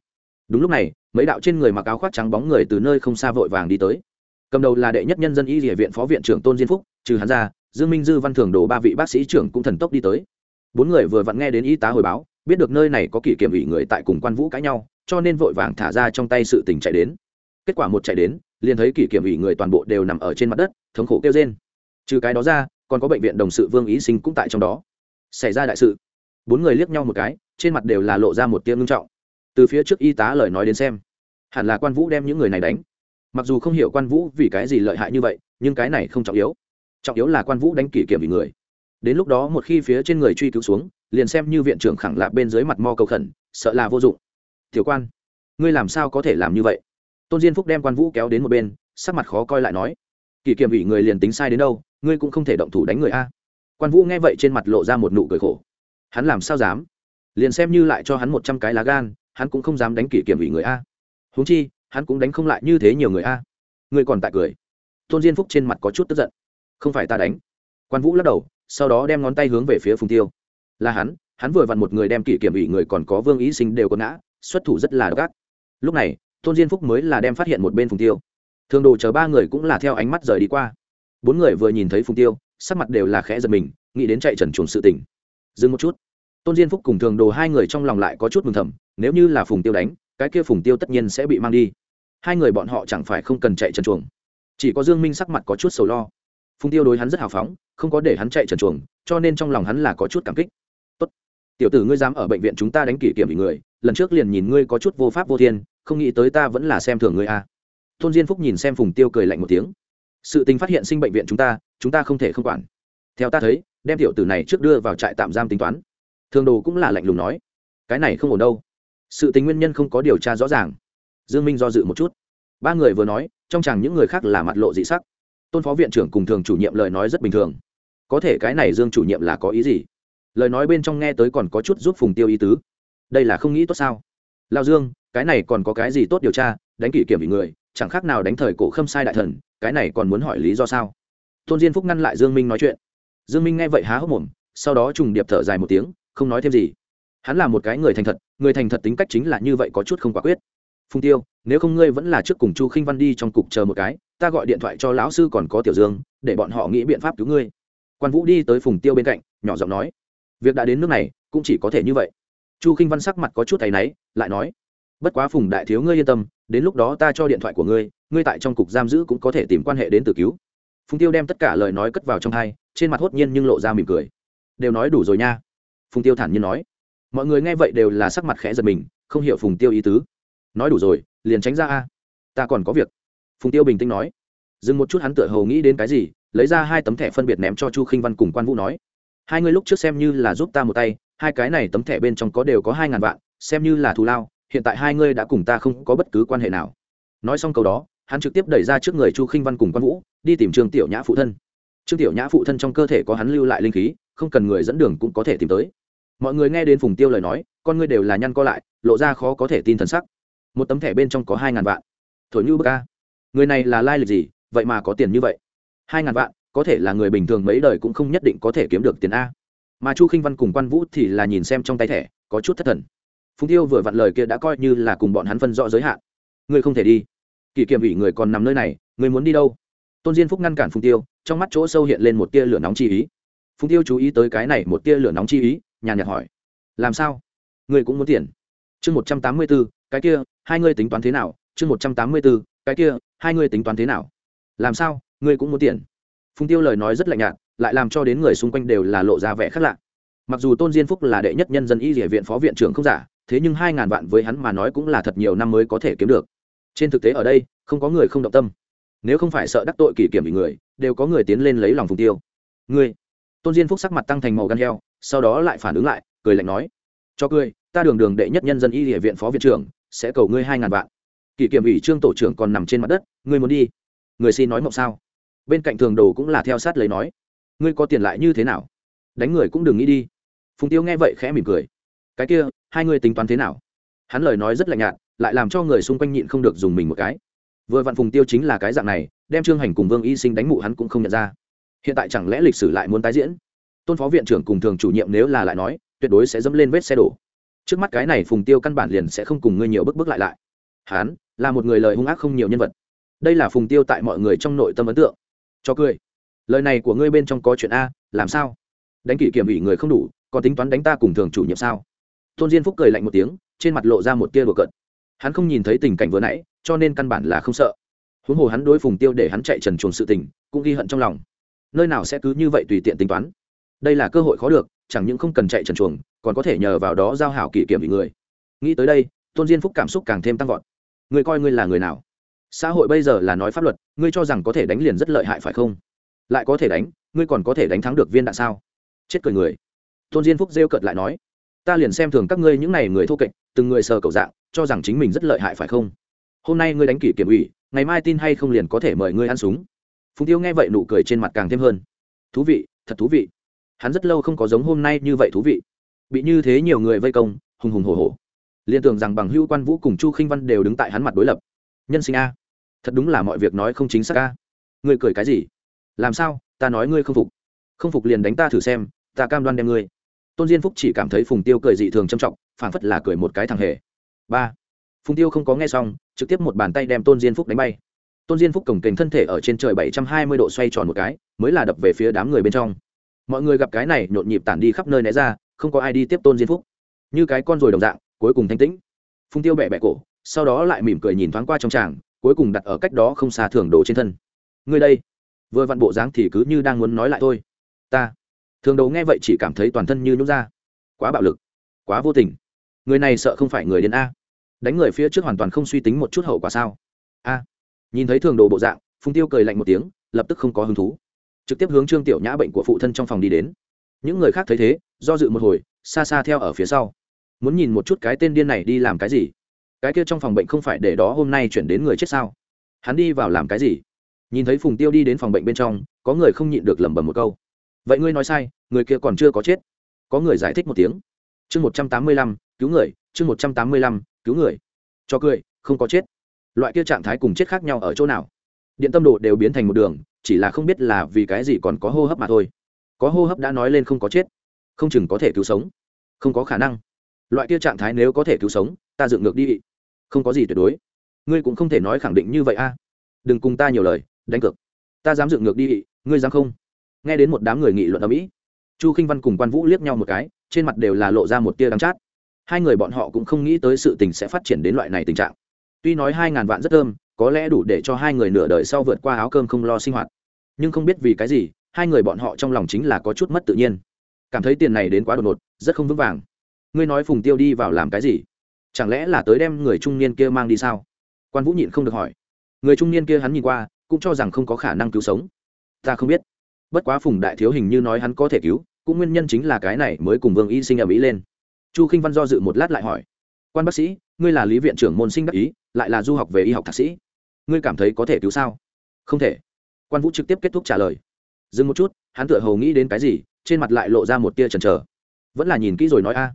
Đúng lúc này, mấy đạo trên người mặc áo khoác trắng bóng người từ nơi không xa vội vàng đi tới cầm đầu là đệ nhất nhân dân y địa viện phó viện trưởng tôn diên phúc, trừ hắn ra, dương minh dư văn thường đồ ba vị bác sĩ trưởng cũng thần tốc đi tới. Bốn người vừa vặn nghe đến y tá hồi báo, biết được nơi này có kỷ kiểm ủy người tại cùng quan vũ cãi nhau, cho nên vội vàng thả ra trong tay sự tình chạy đến. Kết quả một chạy đến, liền thấy kỷ kiểm ủy người toàn bộ đều nằm ở trên mặt đất, thống khổ kêu trên trừ cái đó ra, còn có bệnh viện đồng sự vương ý sinh cũng tại trong đó. Xảy ra đại sự. Bốn người liếc nhau một cái, trên mặt đều là lộ ra một tiếng ngưng trọng. Từ phía trước y tá lời nói đến xem, hẳn là quan vũ đem những người này đánh mặc dù không hiểu quan vũ vì cái gì lợi hại như vậy, nhưng cái này không trọng yếu. Trọng yếu là quan vũ đánh kỷ kiểm vì người. Đến lúc đó một khi phía trên người truy cứu xuống, liền xem như viện trưởng khẳng lạ bên dưới mặt mo cầu khẩn, sợ là vô dụng. Tiểu quan, ngươi làm sao có thể làm như vậy? Tôn diên phúc đem quan vũ kéo đến một bên, sắc mặt khó coi lại nói, kỷ kiểm ủy người liền tính sai đến đâu, ngươi cũng không thể động thủ đánh người a. Quan vũ nghe vậy trên mặt lộ ra một nụ cười khổ. Hắn làm sao dám? Liền xem như lại cho hắn một trăm cái lá gan, hắn cũng không dám đánh kỷ kiểm ủy người a. Huống chi hắn cũng đánh không lại như thế nhiều người a. Người còn tại cười. Tôn diên phúc trên mặt có chút tức giận. Không phải ta đánh. Quan vũ lắc đầu, sau đó đem ngón tay hướng về phía phùng tiêu. Là hắn hắn vừa vặn một người đem kỷ kiểm ủy người còn có vương ý sinh đều có ngã, xuất thủ rất là gác lúc này, tôn diên phúc mới là đem phát hiện một bên phùng tiêu. Thường đồ chờ ba người cũng là theo ánh mắt rời đi qua. Bốn người vừa nhìn thấy phùng tiêu, sắc mặt đều là khẽ giật mình, nghĩ đến chạy trần chuồng sự tỉnh dừng một chút. Tôn diên phúc cùng thường đồ hai người trong lòng lại có chút mừng thầm, nếu như là phùng tiêu đánh, cái kia phùng tiêu tất nhiên sẽ bị mang đi hai người bọn họ chẳng phải không cần chạy trần chuồng. Chỉ có dương minh sắc mặt có chút sầu lo. Phùng tiêu đối hắn rất hào phóng, không có để hắn chạy trần chuồng, cho nên trong lòng hắn là có chút cảm kích. Tốt, tiểu tử ngươi dám ở bệnh viện chúng ta đánh kỷ kiểm bị người, lần trước liền nhìn ngươi có chút vô pháp vô thiên, không nghĩ tới ta vẫn là xem thường ngươi a. À. tôn diên phúc nhìn xem phùng tiêu cười lạnh một tiếng. Sự tình phát hiện sinh bệnh viện chúng ta chúng ta không thể không quản. Theo ta thấy, đem tiểu tử này trước đưa vào trại tạm giam tính toán. Thường đồ cũng là lạnh lùng nói. Cái này không ổn đâu. Sự tình nguyên nhân không có điều tra rõ ràng dương minh do dự một chút. Ba người vừa nói, trong chàng những người khác là mặt lộ dị sắc. Tôn phó viện trưởng cùng thường chủ nhiệm lời nói rất bình thường. Có thể cái này dương chủ nhiệm là có ý gì? Lời nói bên trong nghe tới còn có chút giúp phùng tiêu ý tứ. Đây là không nghĩ tốt sao? Lao dương, cái này còn có cái gì tốt điều tra? Đánh kỷ kiểm bị người, chẳng khác nào đánh thời cổ khâm sai đại thần, cái này còn muốn hỏi lý do sao? Tôn diên phúc ngăn lại dương minh nói chuyện. Dương minh nghe vậy há hốc mồm, sau đó trùng điệp thở dài một tiếng, không nói thêm gì. Hắn là một cái người thành thật, người thành thật tính cách chính là như vậy có chút không quả quyết phùng tiêu, nếu không ngươi vẫn là trước cùng chu khinh văn đi trong cục chờ một cái, ta gọi điện thoại cho lão sư còn có tiểu dương, để bọn họ nghĩ biện pháp cứu ngươi. Quan vũ đi tới phùng tiêu bên cạnh, nhỏ giọng nói, việc đã đến nước này, cũng chỉ có thể như vậy. Chu khinh văn sắc mặt có chút thầy náy, lại nói, bất quá phùng đại thiếu ngươi yên tâm, đến lúc đó ta cho điện thoại của ngươi ngươi tại trong cục giam giữ cũng có thể tìm quan hệ đến từ cứu. Phùng tiêu đem tất cả lời nói cất vào trong hai, trên mặt hốt nhiên nhưng lộ ra mỉm cười. Đều nói đủ rồi nha. Phùng tiêu thản nhiên nói. Mọi người nghe vậy đều là sắc mặt khẽ giật mình, không hiểu phùng tiêu ý tứ nói đủ rồi, liền tránh ra a. Ta còn có việc. Phùng tiêu bình tĩnh nói. Dừng một chút hắn tựa hầu nghĩ đến cái gì, lấy ra hai tấm thẻ phân biệt ném cho chu khinh văn cùng quan vũ nói. Hai người lúc trước xem như là giúp ta một tay, hai cái này tấm thẻ bên trong có đều có hai ngàn vạn, xem như là thù lao, hiện tại hai ngươi đã cùng ta không có bất cứ quan hệ nào. Nói xong câu đó, hắn trực tiếp đẩy ra trước người chu khinh văn cùng quan vũ, đi tìm Trường tiểu nhã phụ thân. Trương tiểu nhã phụ thân trong cơ thể có hắn lưu lại linh khí, không cần người dẫn đường cũng có thể tìm tới. Mọi người nghe đến phùng tiêu lời nói, con ngươi đều là nhăn co lại, lộ ra khó có thể tin thần sắc một tấm thẻ bên trong có hai ngàn vạn. Thổi như bức ca người này là lai lịch gì? Vậy mà có tiền như vậy. Hai ngàn vạn, có thể là người bình thường mấy đời cũng không nhất định có thể kiếm được tiền a. Mà chu khinh văn cùng quan vũ thì là nhìn xem trong tay thẻ, có chút thất thần. Phùng tiêu vừa vặn lời kia đã coi như là cùng bọn hắn phân rõ giới hạn. Ngươi không thể đi. Kỷ kiểm ủy người còn nằm nơi này ngươi muốn đi đâu? Tôn diên phúc ngăn cản phùng tiêu, trong mắt chỗ sâu hiện lên một tia lửa nóng chi ý. Phùng tiêu chú ý tới cái này một tia lửa nóng chi ý, nhàn nhạt hỏi. Làm sao? Ngươi cũng muốn tiền. Chương một trăm tám mươi bốn cái kia, hai ngươi tính toán thế nào? Chương một trăm tám mươi b ố cái kia, hai ngươi tính toán thế nào? Làm sao? Ngươi cũng muốn tiền. Phùng tiêu lời nói rất lạnh nhạt, lại làm cho đến người xung quanh đều là lộ ra vẻ khác lạ. Mặc dù tôn diên phúc là đệ nhất nhân dân y địa viện phó viện trưởng không giả, thế nhưng hai ngàn vạn với hắn mà nói cũng là thật nhiều năm mới có thể kiếm được. Trên thực tế ở đây, không có người không động tâm. Nếu không phải sợ đắc tội kỷ kiểm bị người, đều có người tiến lên lấy lòng phùng tiêu. Ngươi. Tôn diên phúc sắc mặt tăng thành màu gan heo, sau đó lại phản ứng lại, cười lạnh nói. Cho cười, ta đường đường đệ nhất nhân dân y địa viện phó viện trưởng sẽ cầu ngươi hai ngàn vạn. Kỷ kiểm ủy trương tổ trưởng còn nằm trên mặt đất, ngươi muốn đi? Người xin nói mộng sao? Bên cạnh thường đồ cũng là theo sát lấy nói, ngươi có tiền lại như thế nào? Đánh người cũng đừng nghĩ đi. Phùng tiêu nghe vậy khẽ mỉm cười. Cái kia, hai người tính toán thế nào? Hắn lời nói rất lạnh nhạt, lại làm cho người xung quanh nhịn không được dùng mình một cái. Vừa vặn phùng tiêu chính là cái dạng này, đem trương hành cùng vương y sinh đánh mụ hắn cũng không nhận ra. Hiện tại chẳng lẽ lịch sử lại muốn tái diễn? Tôn phó viện trưởng cùng thường chủ nhiệm nếu là lại nói, tuyệt đối sẽ dẫm lên vết xe đổ trước mắt cái này phùng tiêu căn bản liền sẽ không cùng ngươi nhiều bước bước lại lại. Hán, là một người lời hung ác không nhiều nhân vật. Đây là phùng tiêu tại mọi người trong nội tâm ấn tượng. Cho cười. Lời này của ngươi bên trong có chuyện a, làm sao? Đánh kỷ kiểm ủy người không đủ, còn tính toán đánh ta cùng thường chủ nhiệm sao? Tôn diên phúc cười lạnh một tiếng, trên mặt lộ ra một tia đùa cận hắn không nhìn thấy tình cảnh vừa nãy, cho nên căn bản là không sợ. Huống hồ hắn đối phùng tiêu để hắn chạy trần chuồng sự tình, cũng ghi hận trong lòng. Nơi nào sẽ cứ như vậy tùy tiện tính toán? Đây là cơ hội khó được, chẳng những không cần chạy trần chuồng, còn có thể nhờ vào đó giao hảo kỷ kiểm vì người. Nghĩ tới đây, tôn diên phúc cảm xúc càng thêm tăng vọt. Ngươi coi ngươi là người nào? Xã hội bây giờ là nói pháp luật, ngươi cho rằng có thể đánh liền rất lợi hại phải không? Lại có thể đánh, ngươi còn có thể đánh thắng được viên đạn sao? Chết cười người. Tôn diên phúc rêu cợt lại nói, ta liền xem thường các ngươi những n à y người thô kệch, từng người sờ cầu dạng, cho rằng chính mình rất lợi hại phải không? Hôm nay ngươi đánh kỷ kiểm ủy, ngày mai tin hay không liền có thể mời ngươi ăn súng. Phùng tiêu nghe vậy nụ cười trên mặt càng thêm hơn. Thú vị, thật thú vị hắn rất lâu không có giống hôm nay như vậy thú vị. Bị như thế nhiều người vây công, hùng hùng hồ hồ liên tưởng rằng bằng hữu quan vũ cùng chu khinh văn đều đứng tại hắn mặt đối lập. Nhân sinh a. Thật đúng là mọi việc nói không chính xác a. Ngươi cười cái gì? Làm sao? Ta nói ngươi không phục. Không phục liền đánh ta thử xem, ta cam đoan đem ngươi. Tôn diên phúc chỉ cảm thấy phùng tiêu cười dị thường trầm trọng, phảng phất là cười một cái thằng hề. Ba. Phùng tiêu không có nghe xong, trực tiếp một bàn tay đem tôn diên phúc đánh bay. Tôn diên phúc cổng kềnh thân thể ở trên trời bảy trăm hai mươi độ xoay tròn một cái, mới là đập về phía đám người bên trong mọi người gặp cái này nhộn nhịp tản đi khắp nơi né ra, không có ai đi tiếp tôn diên phúc. Như cái con rồi đồng dạng, cuối cùng thanh tĩnh. Phung tiêu bẹ bẹ cổ, sau đó lại mỉm cười nhìn thoáng qua trong tràng, cuối cùng đặt ở cách đó không xa thưởng đồ trên thân. Người đây, vừa vặn bộ dáng thì cứ như đang muốn nói lại thôi. Ta thường đồ nghe vậy chỉ cảm thấy toàn thân như nhút ra. Quá bạo lực, quá vô tình. Người này sợ không phải người đến a. Đánh người phía trước hoàn toàn không suy tính một chút hậu quả sao? A, nhìn thấy thường đồ bộ dạng, phung tiêu cười lạnh một tiếng, lập tức không có hứng thú trực tiếp hướng trương tiểu nhã bệnh của phụ thân trong phòng đi đến. Những người khác thấy thế, do dự một hồi, xa xa theo ở phía sau. Muốn nhìn một chút cái tên điên này đi làm cái gì? Cái kia trong phòng bệnh không phải để đó hôm nay chuyển đến người chết sao? Hắn đi vào làm cái gì? Nhìn thấy phùng tiêu đi đến phòng bệnh bên trong, có người không nhịn được lẩm bẩm một câu. Vậy ngươi nói sai, người kia còn chưa có chết. Có người giải thích một tiếng. Chương một trăm tám mươi lăm, cứu người, chương một trăm tám mươi lăm, cứu người. Cho cười, không có chết. Loại kia trạng thái cùng chết khác nhau ở chỗ nào? Điện tâm độ đều biến thành một đường, chỉ là không biết là vì cái gì còn có hô hấp mà thôi. Có hô hấp đã nói lên không có chết, không chừng có thể cứu sống. Không có khả năng. Loại kia trạng thái nếu có thể cứu sống, ta dựng ngược đi. Không có gì tuyệt đối. Ngươi cũng không thể nói khẳng định như vậy a. Đừng cùng ta nhiều lời, đánh cược. Ta dám dựng ngược đi, ngươi dám không? Nghe đến một đám người nghị luận ở mỹ chu k i n h văn cùng quan vũ liếc nhau một cái, trên mặt đều là lộ ra một tia đắng chát. Hai người bọn họ cũng không nghĩ tới sự tình sẽ phát triển đến loại này tình trạng. Tuy nói hai ngàn vạn rất thơm có lẽ đủ để cho hai người nửa đời sau vượt qua áo cơm không lo sinh hoạt. Nhưng không biết vì cái gì, hai người bọn họ trong lòng chính là có chút mất tự nhiên. Cảm thấy tiền này đến quá đột ngột, rất không vững vàng. Ngươi nói phùng tiêu đi vào làm cái gì? Chẳng lẽ là tới đem người trung niên kia mang đi sao? Quan vũ nhịn không được hỏi. Người trung niên kia hắn nhìn qua, cũng cho rằng không có khả năng cứu sống. Ta không biết. Bất quá phùng đại thiếu hình như nói hắn có thể cứu, cũng nguyên nhân chính là cái này mới cùng vương y sinh ở mỹ lên. Chu k i n h văn do dự một lát lại hỏi. Quan bác sĩ, ngươi là lý viện trưởng môn sinh đắc ý, lại là du học về y học thạc sĩ ngươi cảm thấy có thể cứu sao? Không thể. Quan vũ trực tiếp kết thúc trả lời. Dừng một chút, hắn tựa hầu nghĩ đến cái gì, trên mặt lại lộ ra một tia trần trờ vẫn là nhìn kỹ rồi nói a.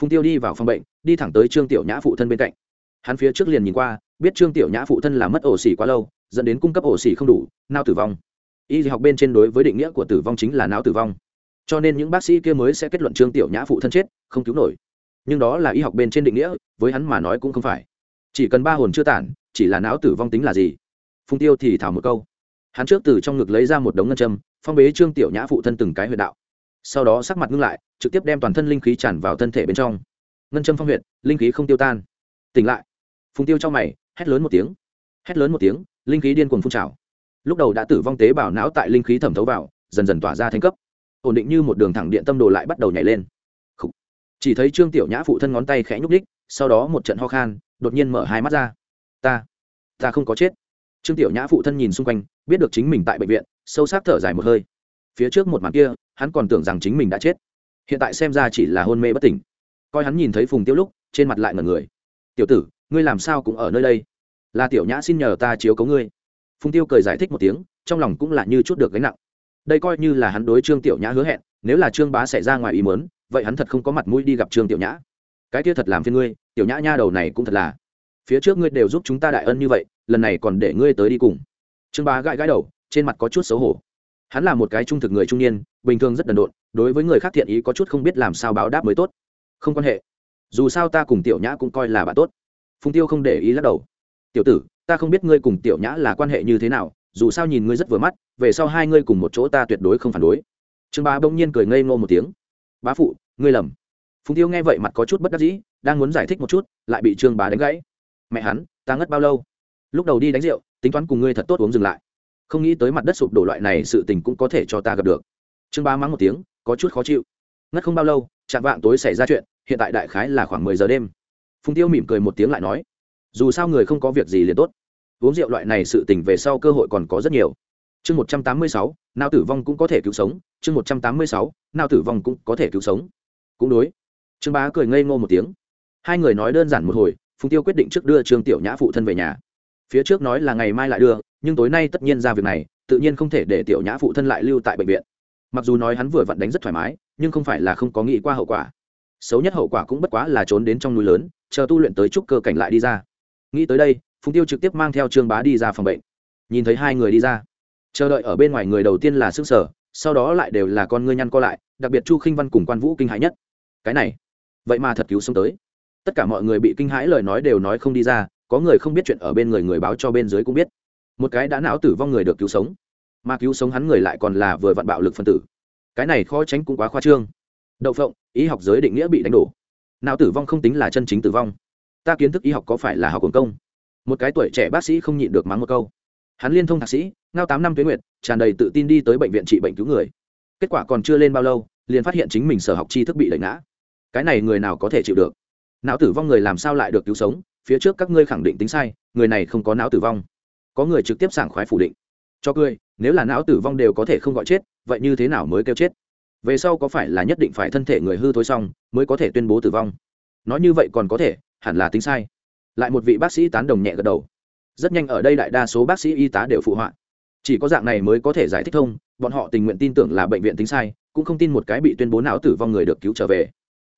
Phùng tiêu đi vào phòng bệnh, đi thẳng tới trương tiểu nhã phụ thân bên cạnh. Hắn phía trước liền nhìn qua, biết trương tiểu nhã phụ thân là mất ổ xỉ quá lâu, dẫn đến cung cấp ổ xỉ không đủ, nao tử vong. Y học bên trên đối với định nghĩa của tử vong chính là não tử vong. Cho nên những bác sĩ kia mới sẽ kết luận trương tiểu nhã phụ thân chết, không cứu nổi. Nhưng đó là y học bên trên định nghĩa, với hắn mà nói cũng không phải. Chỉ cần ba hồn chưa tản chỉ là não tử vong tính là gì? Phùng tiêu thì thảo một câu. Hắn trước từ trong ngực lấy ra một đống ngân châm, phong bế trương tiểu nhã phụ thân từng cái huyệt đạo. Sau đó sắc mặt ngưng lại, trực tiếp đem toàn thân linh khí tràn vào thân thể bên trong. Ngân châm phong huyệt, linh khí không tiêu tan. Tỉnh lại. Phùng tiêu trong mày, hét lớn một tiếng. Hét lớn một tiếng, linh khí điên cuồng phun trào. Lúc đầu đã tử vong tế bào não tại linh khí thẩm thấu vào, dần dần tỏa ra thành cấp. Ổn định như một đường thẳng điện tâm đồ lại bắt đầu nhảy lên. Chỉ thấy trương tiểu nhã phụ thân ngón tay khẽ nhúc đích sau đó một trận ho khan, đột nhiên mở hai mắt ra ta ta không có chết. Trương tiểu nhã phụ thân nhìn xung quanh, biết được chính mình tại bệnh viện, sâu sắc thở dài một hơi. Phía trước một màn kia, hắn còn tưởng rằng chính mình đã chết. Hiện tại xem ra chỉ là hôn mê bất tỉnh. Coi hắn nhìn thấy phùng tiêu lúc, trên mặt lại ngẩn người. Tiểu tử, ngươi làm sao cũng ở nơi đây? Là tiểu nhã xin nhờ ta chiếu cấu ngươi. Phùng tiêu cười giải thích một tiếng, trong lòng cũng là như chút được gánh nặng. Đây coi như là hắn đối trương tiểu nhã hứa hẹn, nếu là trương bá xảy ra ngoài ý mớn vậy hắn thật không có mặt mũi đi gặp trương tiểu nhã. Cái kia thật làm phiên ngươi, tiểu nhã nha đầu này cũng thật là phía trước ngươi đều giúp chúng ta đại ân như vậy, lần này còn để ngươi tới đi cùng. Trương bá gãi gãi đầu, trên mặt có chút xấu hổ. Hắn là một cái trung thực người trung niên, bình thường rất đần độn, đối với người khác thiện ý có chút không biết làm sao báo đáp mới tốt. Không quan hệ. Dù sao ta cùng tiểu nhã cũng coi là bạn tốt. Phùng tiêu không để ý lắc đầu. Tiểu tử, ta không biết ngươi cùng tiểu nhã là quan hệ như thế nào, dù sao nhìn ngươi rất vừa mắt, về sau hai ngươi cùng một chỗ ta tuyệt đối không phản đối. Trương bá bỗng nhiên cười ngây ngô một tiếng. Bá phụ, ngươi lầm. Phùng tiêu nghe vậy mặt có chút bất đắc dĩ, đang muốn giải thích một chút, lại bị trương bá đánh gãy mẹ hắn, ta ngất bao lâu? Lúc đầu đi đánh rượu, tính toán cùng ngươi thật tốt uống dừng lại. Không nghĩ tới mặt đất sụp đổ loại này sự tình cũng có thể cho ta gặp được. Trương bá mắng một tiếng, có chút khó chịu. Ngất không bao lâu, chạm vạng tối xảy ra chuyện, hiện tại đại khái là khoảng mười giờ đêm. Phùng tiêu mỉm cười một tiếng lại nói, dù sao người không có việc gì liền tốt. Uống rượu loại này sự tình về sau cơ hội còn có rất nhiều. Chương một trăm tám mươi sáu, nao tử vong cũng có thể cứu sống. Chương một trăm tám mươi sáu, nao tử vong cũng có thể cứu sống. Cũng đối. Trương bá cười ngây ngô một tiếng. Hai người nói đơn giản một hồi phùng tiêu quyết định trước đưa trương tiểu nhã phụ thân về nhà. Phía trước nói là ngày mai lại đưa, nhưng tối nay tất nhiên ra việc này, tự nhiên không thể để tiểu nhã phụ thân lại lưu tại bệnh viện. Mặc dù nói hắn vừa vặn đánh rất thoải mái, nhưng không phải là không có nghĩ qua hậu quả. Xấu nhất hậu quả cũng bất quá là trốn đến trong núi lớn, chờ tu luyện tới chút cơ cảnh lại đi ra. Nghĩ tới đây, phùng tiêu trực tiếp mang theo trương bá đi ra phòng bệnh. Nhìn thấy hai người đi ra, chờ đợi ở bên ngoài người đầu tiên là sức sở, sau đó lại đều là con ngươi nhăn co lại, đặc biệt chu khinh văn cùng quan vũ kinh hãi nhất. Cái này, vậy mà thật cứu sống tới tất cả mọi người bị kinh hãi lời nói đều nói không đi ra, có người không biết chuyện ở bên người người báo cho bên dưới cũng biết. Một cái đã não tử vong người được cứu sống. Mà cứu sống hắn người lại còn là vừa vặn bạo lực phân tử. Cái này khó tránh cũng quá khoa trương. Đậu phộng, y học giới định nghĩa bị đánh đổ. Não tử vong không tính là chân chính tử vong. Ta kiến thức y học có phải là học quần công? Một cái tuổi trẻ bác sĩ không nhịn được mắng một câu. Hắn liên thông thạc sĩ, ngao tám năm tuyến nguyện tràn đầy tự tin đi tới bệnh viện trị bệnh cứu người. Kết quả còn chưa lên bao lâu, liền phát hiện chính mình sở học tri thức bị đẩy ngã. Cái này người nào có thể chịu được? Não tử vong người làm sao lại được cứu sống? Phía trước các ngươi khẳng định tính sai, người này không có não tử vong. Có người trực tiếp sảng khoái phủ định. Cho cười, nếu là não tử vong đều có thể không gọi chết, vậy như thế nào mới kêu chết? Về sau có phải là nhất định phải thân thể người hư thối xong, mới có thể tuyên bố tử vong? Nói như vậy còn có thể, hẳn là tính sai. Lại một vị bác sĩ tán đồng nhẹ gật đầu. Rất nhanh ở đây đại đa số bác sĩ y tá đều phụ họa. Chỉ có dạng này mới có thể giải thích thông, bọn họ tình nguyện tin tưởng là bệnh viện tính sai, cũng không tin một cái bị tuyên bố não tử vong người được cứu trở về.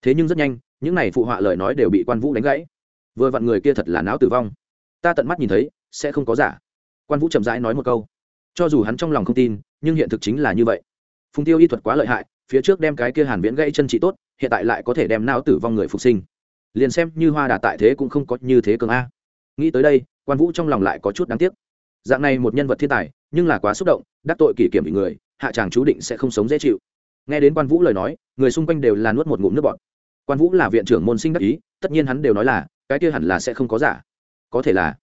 Thế nhưng rất nhanh những này phụ họa lời nói đều bị quan vũ đánh gãy. Vừa vặn người kia thật là não tử vong. Ta tận mắt nhìn thấy, sẽ không có giả. Quan vũ chậm rãi nói một câu. Cho dù hắn trong lòng không tin, nhưng hiện thực chính là như vậy. Phùng tiêu y thuật quá lợi hại, phía trước đem cái kia hàn viễn gãy chân trị tốt, hiện tại lại có thể đem não tử vong người phục sinh. Liền xem như hoa đà tại thế cũng không có như thế cường a. Nghĩ tới đây, quan vũ trong lòng lại có chút đáng tiếc. Dạng này một nhân vật thiên tài, nhưng là quá xúc động, đắc tội kỷ kiểm bị người, hạ chàng chú định sẽ không sống dễ chịu. Nghe đến quan vũ lời nói, người xung quanh đều là nuốt một ngụm nước bọt quan vũ là viện trưởng môn sinh đắc ý, tất nhiên hắn đều nói là, cái kia hẳn là sẽ không có giả. Có thể là,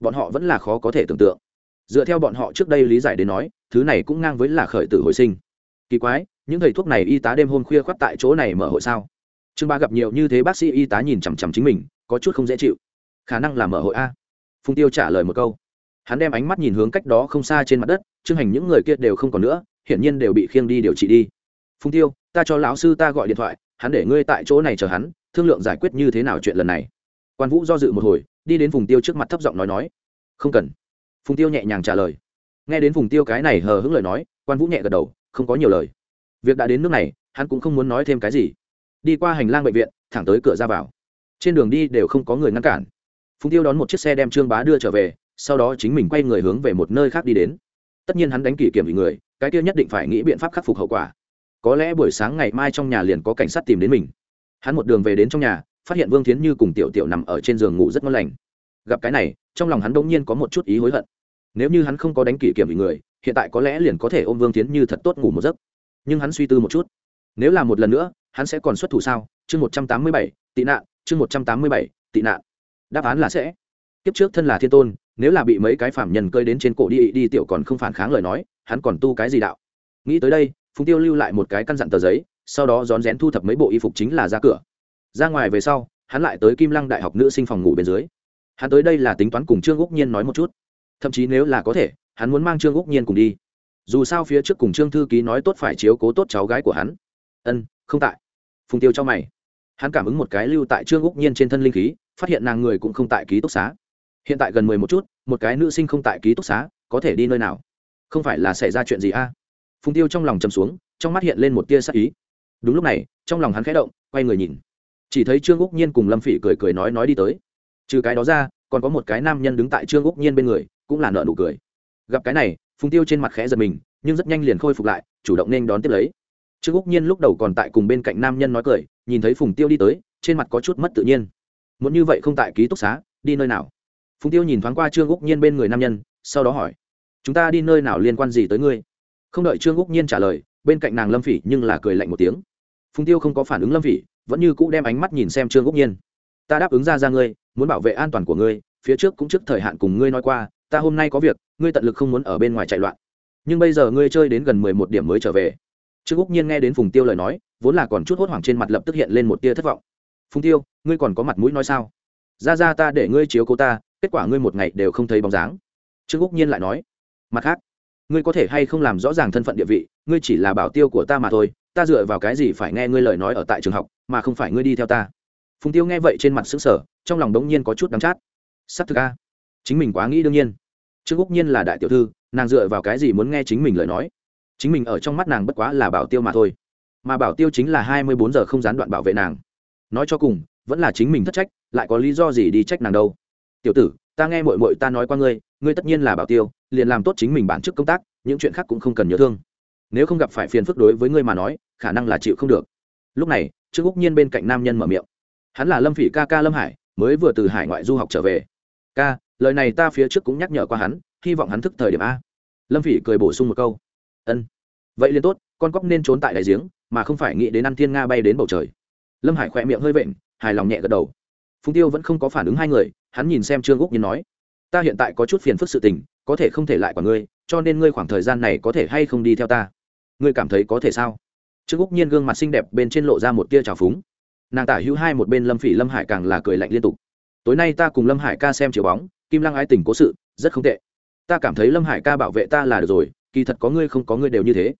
bọn họ vẫn là khó có thể tưởng tượng. Dựa theo bọn họ trước đây lý giải đến nói, thứ này cũng ngang với là khởi tử hồi sinh. Kỳ quái, những thầy thuốc này y tá đêm hôm khuya khoắt tại chỗ này mở hội sao? Trương ba gặp nhiều như thế bác sĩ y tá nhìn chằm chằm chính mình, có chút không dễ chịu. Khả năng là mở hội a. Phùng tiêu trả lời một câu. Hắn đem ánh mắt nhìn hướng cách đó không xa trên mặt đất chương hành những người kia đều không còn nữa, hiển nhiên đều bị khiêng đi điều trị đi. Phùng tiêu, ta cho lão sư ta gọi điện thoại hắn để ngươi tại chỗ này chờ hắn, thương lượng giải quyết như thế nào chuyện lần này. Quan vũ do dự một hồi, đi đến phùng tiêu trước mặt thấp giọng nói nói, không cần. Phùng tiêu nhẹ nhàng trả lời. Nghe đến phùng tiêu cái này hờ hững lời nói, quan vũ nhẹ gật đầu, không có nhiều lời. Việc đã đến nước này, hắn cũng không muốn nói thêm cái gì. Đi qua hành lang bệnh viện, thẳng tới cửa ra vào. Trên đường đi đều không có người ngăn cản. Phùng tiêu đón một chiếc xe đem trương bá đưa trở về, sau đó chính mình quay người hướng về một nơi khác đi đến. Tất nhiên hắn đánh kỷ kiểm vì người, cái kia nhất định phải nghĩ biện pháp khắc phục hậu quả có lẽ buổi sáng ngày mai trong nhà liền có cảnh sát tìm đến mình. Hắn một đường về đến trong nhà, phát hiện vương thiến như cùng tiểu tiểu nằm ở trên giường ngủ rất ngon lành. Gặp cái này, trong lòng hắn đông nhiên có một chút ý hối hận. Nếu như hắn không có đánh kỷ kiểm bị người, hiện tại có lẽ liền có thể ôm vương thiến như thật tốt ngủ một giấc. Nhưng hắn suy tư một chút. Nếu là một lần nữa, hắn sẽ còn xuất thủ sao? Chương một trăm tám mươi bảy, tị nạn, chương một trăm tám mươi bảy, tị nạn. Đáp án là sẽ. Kiếp trước thân là thiên tôn, nếu là bị mấy cái phạm nhân cơi đến trên cổ đi đi tiểu còn không phản kháng lời nói, hắn còn tu cái gì đạo? Nghĩ tới đây phùng tiêu lưu lại một cái căn dặn tờ giấy, sau đó rón rén thu thập mấy bộ y phục chính là ra cửa. Ra ngoài về sau, hắn lại tới kim lăng đại học nữ sinh phòng ngủ bên dưới. Hắn tới đây là tính toán cùng trương úc nhiên nói một chút. Thậm chí nếu là có thể, hắn muốn mang trương úc nhiên cùng đi. Dù sao phía trước cùng trương thư ký nói tốt phải chiếu cố tốt cháu gái của hắn. Ân, không tại. Phùng tiêu cho mày. Hắn cảm ứng một cái lưu tại trương úc nhiên trên thân linh khí, phát hiện nàng người cũng không tại ký túc xá. Hiện tại gần mười một chút, một cái nữ sinh không tại ký túc xá, có thể đi nơi nào? Không phải là xảy ra chuyện gì a? à? Phùng tiêu trong lòng chầm xuống, trong mắt hiện lên một tia sắc ý. Đúng lúc này, trong lòng hắn khẽ động, quay người nhìn. Chỉ thấy trương úc nhiên cùng lâm phỉ cười cười nói nói đi tới. Trừ cái đó ra, còn có một cái nam nhân đứng tại trương úc nhiên bên người, cũng là nợ nụ cười. Gặp cái này, phùng tiêu trên mặt khẽ giật mình, nhưng rất nhanh liền khôi phục lại, chủ động nên đón tiếp lấy. Trương úc nhiên lúc đầu còn tại cùng bên cạnh nam nhân nói cười, nhìn thấy phùng tiêu đi tới, trên mặt có chút mất tự nhiên. Muốn như vậy không tại ký túc xá, đi nơi nào? Phùng tiêu nhìn thoáng qua trương úc nhiên bên người nam nhân, sau đó hỏi. Chúng ta đi nơi nào liên quan gì tới ngươi? Không đợi trương úc nhiên trả lời, bên cạnh nàng lâm phỉ nhưng là cười lạnh một tiếng. Phùng tiêu không có phản ứng lâm phỉ, vẫn như cũ đem ánh mắt nhìn xem trương úc nhiên. Ta đáp ứng ra ra ngươi, muốn bảo vệ an toàn của ngươi, phía trước cũng trước thời hạn cùng ngươi nói qua, ta hôm nay có việc, ngươi tận lực không muốn ở bên ngoài chạy loạn. Nhưng bây giờ ngươi chơi đến gần mười một điểm mới trở về. Trương úc nhiên nghe đến phùng tiêu lời nói, vốn là còn chút hốt hoảng trên mặt lập tức hiện lên một tia thất vọng. Phùng tiêu, ngươi còn có mặt mũi nói sao? Ra ra ta để ngươi chiếu cố ta, kết quả ngươi một ngày đều không thấy bóng dáng. Trương úc nhiên lại nói, mặt khác ngươi có thể hay không làm rõ ràng thân phận địa vị, ngươi chỉ là bảo tiêu của ta mà thôi, ta dựa vào cái gì phải nghe ngươi lời nói ở tại trường học, mà không phải ngươi đi theo ta? Phùng tiêu nghe vậy trên mặt xứng sở trong lòng đống nhiên có chút đắng chát. S ắ c thực a, chính mình quá nghĩ đương nhiên. Trương úc nhiên là đại tiểu thư, nàng dựa vào cái gì muốn nghe chính mình lời nói? Chính mình ở trong mắt nàng bất quá là bảo tiêu mà thôi. Mà bảo tiêu chính là hai mươi bốn giờ không gián đoạn bảo vệ nàng. Nói cho cùng, vẫn là chính mình thất trách, lại có lý do gì đi trách nàng đâu? Tiểu tử, ta nghe mội mội ta nói qua ngươi ngươi tất nhiên là bảo tiêu liền làm tốt chính mình bản chức công tác, những chuyện khác cũng không cần nhớ thương. Nếu không gặp phải phiền phức đối với ngươi mà nói, khả năng là chịu không được. Lúc này, trương úc nhiên bên cạnh nam nhân mở miệng. Hắn là lâm phỉ ca ca lâm hải, mới vừa từ hải ngoại du học trở về. Ca, lời này ta phía trước cũng nhắc nhở qua hắn, hy vọng hắn thức thời điểm a. Lâm phỉ cười bổ sung một câu. Ân. Vậy liền tốt, con cóc nên trốn tại đại giếng, mà không phải nghĩ đến ăn thiên nga bay đến bầu trời. Lâm hải khỏe miệng hơi vện, hài lòng nhẹ gật đầu. Phùng tiêu vẫn không có phản ứng hai người, hắn nhìn xem trương úc nhiên nói ta hiện tại có chút phiền phức sự tình, có thể không thể lại quả ngươi, cho nên ngươi khoảng thời gian này có thể hay không đi theo ta? Ngươi cảm thấy có thể sao? Trương úc nhiên gương mặt xinh đẹp bên trên lộ ra một tia trào phúng. Nàng tả hữu hai một bên lâm phỉ lâm hải càng là cười lạnh liên tục. Tối nay ta cùng lâm hải ca xem chiều bóng, kim lăng ái tình cố sự, rất không tệ. Ta cảm thấy lâm hải ca bảo vệ ta là được rồi, kỳ thật có ngươi không có ngươi đều như thế.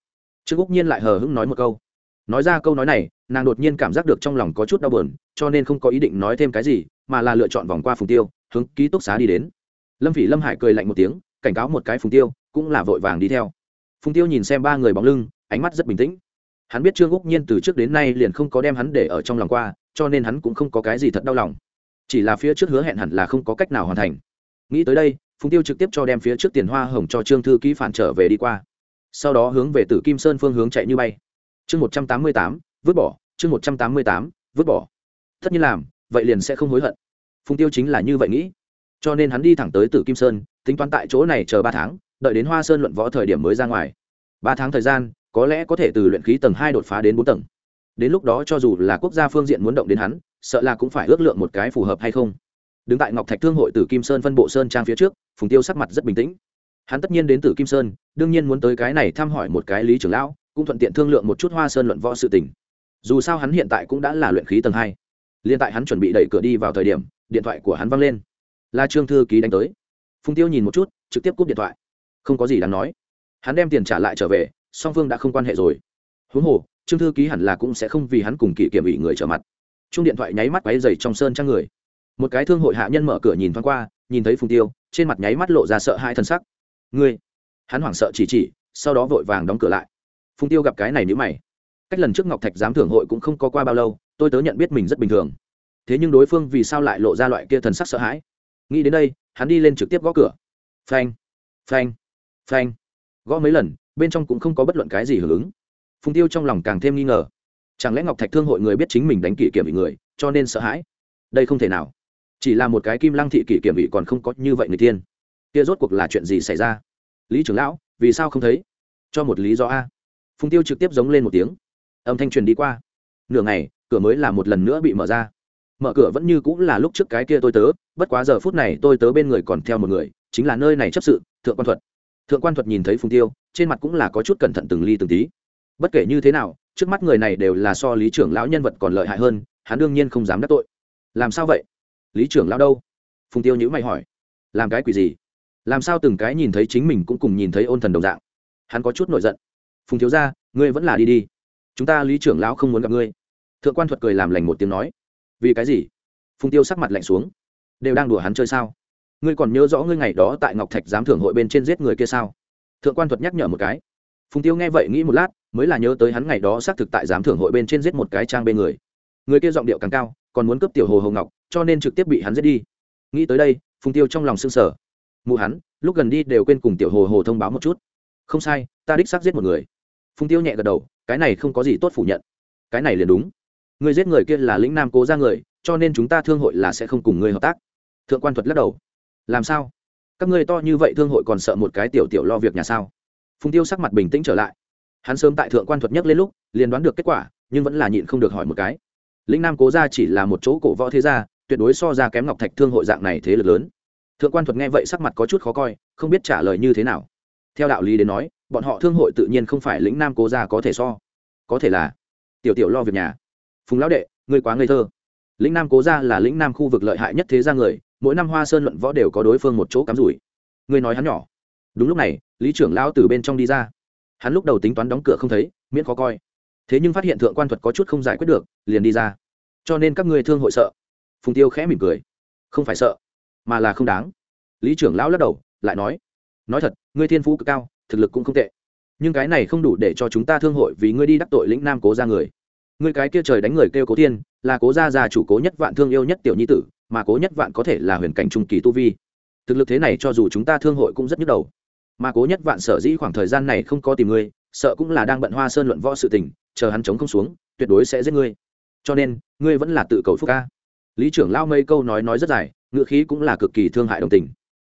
Trương úc nhiên lại hờ hững nói một câu. Nói ra câu nói này, nàng đột nhiên cảm giác được trong lòng có chút đau buồn, cho nên không có ý định nói thêm cái gì, mà là lựa chọn vòng qua phùng tiêu, hướng ký túc xá đi đến lâm phỉ lâm hải cười lạnh một tiếng, cảnh cáo một cái phùng tiêu, cũng là vội vàng đi theo. Phùng tiêu nhìn xem ba người bóng lưng, ánh mắt rất bình tĩnh. Hắn biết trương úc nhiên từ trước đến nay liền không có đem hắn để ở trong lòng qua, cho nên hắn cũng không có cái gì thật đau lòng. Chỉ là phía trước hứa hẹn hẳn là không có cách nào hoàn thành. Nghĩ tới đây, phùng tiêu trực tiếp cho đem phía trước tiền hoa hồng cho trương thư ký phản trở về đi qua. Sau đó hướng về tử kim sơn phương hướng chạy như bay. Chương một trăm tám mươi tám, vứt bỏ. Chương một trăm tám mươi tám, vứt bỏ. Tất nhiên làm, vậy liền sẽ không hối hận. Phùng tiêu chính là như vậy nghĩ cho nên hắn đi thẳng tới tử kim sơn, tính toán tại chỗ này chờ ba tháng, đợi đến hoa sơn luận võ thời điểm mới ra ngoài. Ba tháng thời gian, có lẽ có thể từ luyện khí tầng hai đột phá đến bốn tầng. Đến lúc đó cho dù là quốc gia phương diện muốn động đến hắn, sợ là cũng phải ước lượng một cái phù hợp hay không. Đứng tại ngọc thạch thương hội tử kim sơn phân bộ sơn trang phía trước, phùng tiêu sắc mặt rất bình tĩnh. Hắn tất nhiên đến tử kim sơn, đương nhiên muốn tới cái này thăm hỏi một cái lý trưởng lão, cũng thuận tiện thương lượng một chút hoa sơn luận võ sự tình. Dù sao hắn hiện tại cũng đã là luyện khí tầng hai. Liên tại hắn chuẩn bị đẩy cửa đi vào thời điểm, điện thoại của hắn văng lên là trương thư ký đánh tới. Phùng tiêu nhìn một chút, trực tiếp cúp điện thoại. Không có gì đáng nói. Hắn đem tiền trả lại trở về, song phương đã không quan hệ rồi. Huống hồ, trương thư ký hẳn là cũng sẽ không vì hắn cùng kỷ kiểm ủy người trở mặt. Chung điện thoại nháy mắt váy dày trong sơn trang người. Một cái thương hội hạ nhân mở cửa nhìn thoáng qua, nhìn thấy phùng tiêu, trên mặt nháy mắt lộ ra sợ hai thân sắc. Ngươi? Hắn hoảng sợ chỉ chỉ, sau đó vội vàng đóng cửa lại. Phùng tiêu gặp cái này nếu mày. Cách lần trước ngọc thạch giám thưởng hội cũng không có qua bao lâu, tôi tớ nhận biết mình rất bình thường. Thế nhưng đối phương vì sao lại lộ ra loại kia thần sắc sợ hãi? Nghĩ đến đây, hắn đi lên trực tiếp gõ cửa. Phanh phanh phanh. Gõ mấy lần, bên trong cũng không có bất luận cái gì hưởng ứng. Phùng tiêu trong lòng càng thêm nghi ngờ. Chẳng lẽ ngọc thạch thương hội người biết chính mình đánh kỷ kiểm bị người, cho nên sợ hãi? Đây không thể nào. Chỉ là một cái kim lăng thị kỷ kiểm bị còn không có như vậy người tiên. Kia rốt cuộc là chuyện gì xảy ra? Lý trưởng lão, vì sao không thấy? Cho một lý do a. Phùng tiêu trực tiếp giống lên một tiếng. Âm thanh truyền đi qua. Nửa ngày, cửa mới là một lần nữa bị mở ra mở cửa vẫn như cũng là lúc trước cái kia tôi tớ, bất quá giờ phút này tôi tớ bên người còn theo một người, chính là nơi này chấp sự, thượng quan thuật. Thượng quan thuật nhìn thấy phùng tiêu, trên mặt cũng là có chút cẩn thận từng ly từng tí. Bất kể như thế nào, trước mắt người này đều là so lý trưởng lão nhân vật còn lợi hại hơn, hắn đương nhiên không dám đắc tội. Làm sao vậy? Lý trưởng lão đâu? Phùng tiêu nhữ mày hỏi. Làm cái quỷ gì? Làm sao từng cái nhìn thấy chính mình cũng cùng nhìn thấy ôn thần đồng dạng? Hắn có chút nổi giận. Phùng thiếu ra, ngươi vẫn là đi đi. Chúng ta lý trưởng lão không muốn gặp ngươi. Thượng quan thuật cười làm lành một tiếng nói vì cái gì? Phùng tiêu sắc mặt lạnh xuống. Đều đang đùa hắn chơi sao? Ngươi còn nhớ rõ ngươi ngày đó tại ngọc thạch giám thưởng hội bên trên giết người kia sao? Thượng quan thuật nhắc nhở một cái. Phùng tiêu nghe vậy nghĩ một lát, mới là nhớ tới hắn ngày đó xác thực tại giám thưởng hội bên trên giết một cái trang bên người. Người kia giọng điệu càng cao, còn muốn cướp tiểu hồ hồ ngọc, cho nên trực tiếp bị hắn giết đi. Nghĩ tới đây, phùng tiêu trong lòng s ư n g sở mụ hắn, lúc gần đi đều quên cùng tiểu hồ hồ thông báo một chút. Không sai, ta đích xác giết một người. Phùng tiêu nhẹ gật đầu, cái này không có gì tốt phủ nhận. Cái này liền đúng người giết người kia là lĩnh nam cố ra người, cho nên chúng ta thương hội là sẽ không cùng người hợp tác. Thượng quan thuật lắc đầu. Làm sao? Các ngươi to như vậy thương hội còn sợ một cái tiểu tiểu lo việc nhà sao? Phùng tiêu sắc mặt bình tĩnh trở lại. Hắn sớm tại thượng quan thuật nhất lên lúc, liền đoán được kết quả, nhưng vẫn là nhịn không được hỏi một cái. Lĩnh nam cố gia chỉ là một chỗ cổ võ thế gia, tuyệt đối so ra kém ngọc thạch thương hội dạng này thế lực lớn. Thượng quan thuật nghe vậy sắc mặt có chút khó coi, không biết trả lời như thế nào. Theo đạo lý đến nói, bọn họ thương hội tự nhiên không phải lĩnh nam cố gia có thể so. Có thể là tiểu tiểu lo việc nhà phùng lão đệ, ngươi quá ngây thơ. Lĩnh nam cố gia là lĩnh nam khu vực lợi hại nhất thế ra người, mỗi năm hoa sơn luận võ đều có đối phương một chỗ cắm rủi. Ngươi nói hắn nhỏ. Đúng lúc này, lý trưởng lão từ bên trong đi ra. Hắn lúc đầu tính toán đóng cửa không thấy, miễn khó coi. Thế nhưng phát hiện thượng quan thuật có chút không giải quyết được, liền đi ra. Cho nên các ngươi thương hội sợ. Phùng tiêu khẽ mỉm cười. Không phải sợ, mà là không đáng. Lý trưởng lão lắc đầu, lại nói. Nói thật, ngươi thiên phú cực cao, thực lực cũng không tệ. Nhưng cái này không đủ để cho chúng ta thương hội vì ngươi đi đắc tội lĩnh nam cố ra người ngươi cái kia trời đánh người kêu cố tiên là cố gia già chủ cố nhất vạn thương yêu nhất tiểu nhi tử, mà cố nhất vạn có thể là huyền cảnh trung kỳ tu vi. Thực lực thế này cho dù chúng ta thương hội cũng rất nhức đầu. Mà cố nhất vạn sở dĩ khoảng thời gian này không có tìm ngươi, sợ cũng là đang bận hoa sơn luận võ sự tình, chờ hắn chống không xuống, tuyệt đối sẽ giết ngươi. Cho nên, ngươi vẫn là tự cầu phúc ca. Lý trưởng lao mấy câu nói nói rất dài ngựa khí cũng là cực kỳ thương hại đồng tình.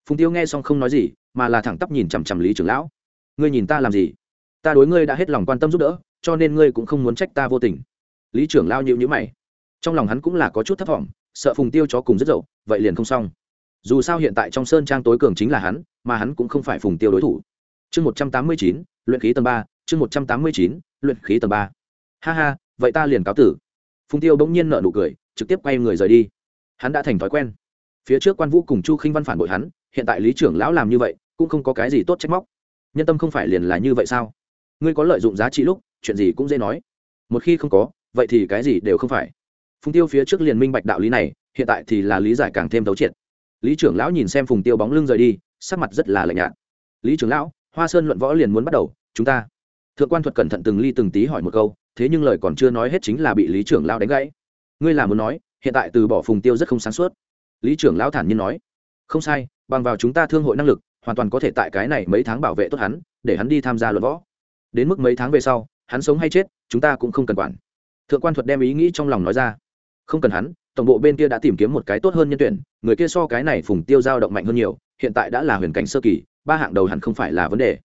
Phùng tiêu nghe xong không nói gì, mà là thẳng tắp nhìn chằm chằm lý trưởng lão. Ngươi nhìn ta làm gì? Ta đối ngươi đã hết lòng quan tâm giúp đỡ cho nên ngươi cũng không muốn trách ta vô tình. Lý trưởng lao nhịu nhữ mày. Trong lòng hắn cũng là có chút thất vọng, sợ phùng tiêu chó cùng rất dậu, vậy liền không xong. Dù sao hiện tại trong sơn trang tối cường chính là hắn, mà hắn cũng không phải phùng tiêu đối thủ. Chương một trăm tám mươi chín, luyện khí tầng ba, chương một trăm tám mươi chín, luyện khí tầng ba. Ha ha, vậy ta liền cáo tử. Phùng tiêu bỗng nhiên nợ nụ cười, trực tiếp quay người rời đi. Hắn đã thành thói quen. Phía trước quan vũ cùng chu khinh văn phản bội hắn, hiện tại lý trưởng lão làm như vậy, cũng không có cái gì tốt trách móc. Nhân tâm không phải liền là như vậy sao? Ngươi có lợi dụng giá trị lúc chuyện gì cũng dễ nói. Một khi không có, vậy thì cái gì đều không phải. Phùng tiêu phía trước liền minh bạch đạo lý này, hiện tại thì là lý giải càng thêm thấu triệt. Lý trưởng lão nhìn xem phùng tiêu bóng lưng rời đi, sắc mặt rất là lạnh nhạt. Lý trưởng lão, hoa sơn luận võ liền muốn bắt đầu, chúng ta. Thượng quan thuật cẩn thận từng ly từng tí hỏi một câu, thế nhưng lời còn chưa nói hết chính là bị lý trưởng lão đánh gãy. Ngươi là muốn nói, hiện tại từ bỏ phùng tiêu rất không sáng suốt. Lý trưởng lão thản nhiên nói. Không sai, bằng vào chúng ta thương hội năng lực, hoàn toàn có thể tại cái này mấy tháng bảo vệ tốt hắn, để hắn đi tham gia luận võ. Đến mức mấy tháng về sau hắn sống hay chết, chúng ta cũng không cần quản. Thượng quan thuật đem ý nghĩ trong lòng nói ra. Không cần hắn, tổng bộ bên kia đã tìm kiếm một cái tốt hơn nhân tuyển, người kia so cái này phùng tiêu giao động mạnh hơn nhiều, hiện tại đã là huyền cảnh sơ kỳ, ba hạng đầu hẳn không phải là vấn đề.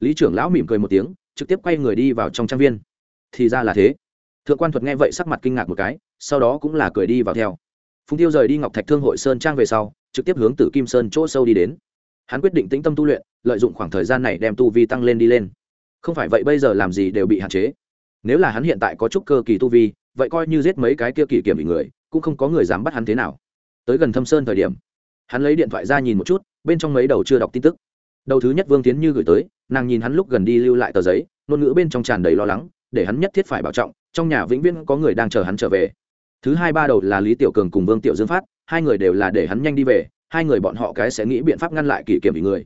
Lý trưởng lão mỉm cười một tiếng, trực tiếp quay người đi vào trong trang viên. Thì ra là thế. Thượng quan thuật nghe vậy sắc mặt kinh ngạc một cái, sau đó cũng là cười đi vào theo. Phùng tiêu rời đi ngọc thạch thương hội sơn trang về sau, trực tiếp hướng từ kim sơn chỗ sâu đi đến. Hắn quyết định tĩnh tâm tu luyện, lợi dụng khoảng thời gian này đem tu vi tăng lên đi lên không phải vậy bây giờ làm gì đều bị hạn chế. Nếu là hắn hiện tại có chút cơ kỳ tu vi, vậy coi như giết mấy cái kia kỳ kiểm bị người, cũng không có người dám bắt hắn thế nào. Tới gần thâm sơn thời điểm, hắn lấy điện thoại ra nhìn một chút, bên trong mấy đầu chưa đọc tin tức. Đầu thứ nhất vương tiến như gửi tới, nàng nhìn hắn lúc gần đi lưu lại tờ giấy, ngôn ngữ bên trong tràn đầy lo lắng, để hắn nhất thiết phải bảo trọng, trong nhà vĩnh viễn có người đang chờ hắn trở về. Thứ hai ba đầu là lý tiểu cường cùng vương tiểu dương phát, hai người đều là để hắn nhanh đi về, hai người bọn họ cái sẽ nghĩ biện pháp ngăn lại kỷ kiểm bị người.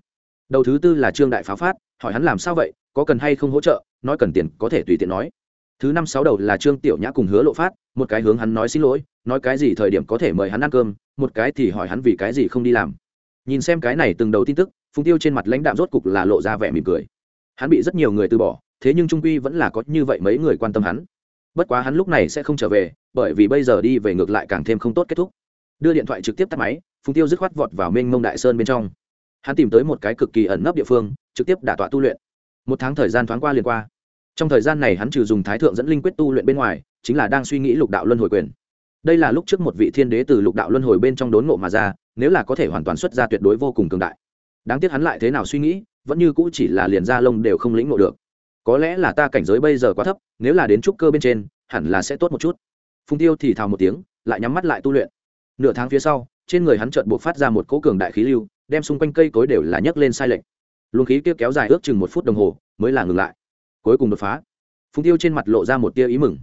Đầu thứ tư là trương đại pháo phát hỏi hắn làm sao vậy, có cần hay không hỗ trợ, nói cần tiền có thể tùy tiện nói. Thứ năm sáu đầu là trương tiểu nhã cùng hứa lộ phát, một cái hướng hắn nói xin lỗi, nói cái gì thời điểm có thể mời hắn ăn cơm, một cái thì hỏi hắn vì cái gì không đi làm. Nhìn xem cái này từng đầu tin tức, phùng tiêu trên mặt lãnh đạm rốt cục là lộ ra vẻ mỉm cười. Hắn bị rất nhiều người từ bỏ, thế nhưng trung quy vẫn là có như vậy mấy người quan tâm hắn. Bất quá hắn lúc này sẽ không trở về, bởi vì bây giờ đi về ngược lại càng thêm không tốt kết thúc. Đưa điện thoại trực tiếp tắt máy, phùng tiêu dứt khoát vọt vào mênh mông đại sơn bên trong hắn tìm tới một cái cực kỳ ẩn nấp địa phương, trực tiếp đả tọa tu luyện. Một tháng thời gian thoáng qua liền qua. Trong thời gian này hắn trừ dùng thái thượng dẫn linh quyết tu luyện bên ngoài, chính là đang suy nghĩ lục đạo luân hồi quyền. Đây là lúc trước một vị thiên đế từ lục đạo luân hồi bên trong đốn ngộ mà ra, nếu là có thể hoàn toàn xuất ra tuyệt đối vô cùng cường đại. Đáng tiếc hắn lại thế nào suy nghĩ, vẫn như cũ chỉ là liền ra lông đều không lĩnh ngộ được. Có lẽ là ta cảnh giới bây giờ quá thấp, nếu là đến trúc cơ bên trên, hẳn là sẽ tốt một chút. Phung tiêu thì thào một tiếng, lại nhắm mắt lại tu luyện. Nửa tháng phía sau, trên người hắn chợt buộc phát ra một cỗ cường đại khí lưu đem xung quanh cây cối đều là nhấc lên sai lệch. Luồng khí kia kéo dài ước chừng một phút đồng hồ, mới là ngừng lại. Cuối cùng đột phá. Phùng tiêu trên mặt lộ ra một tia ý mừng.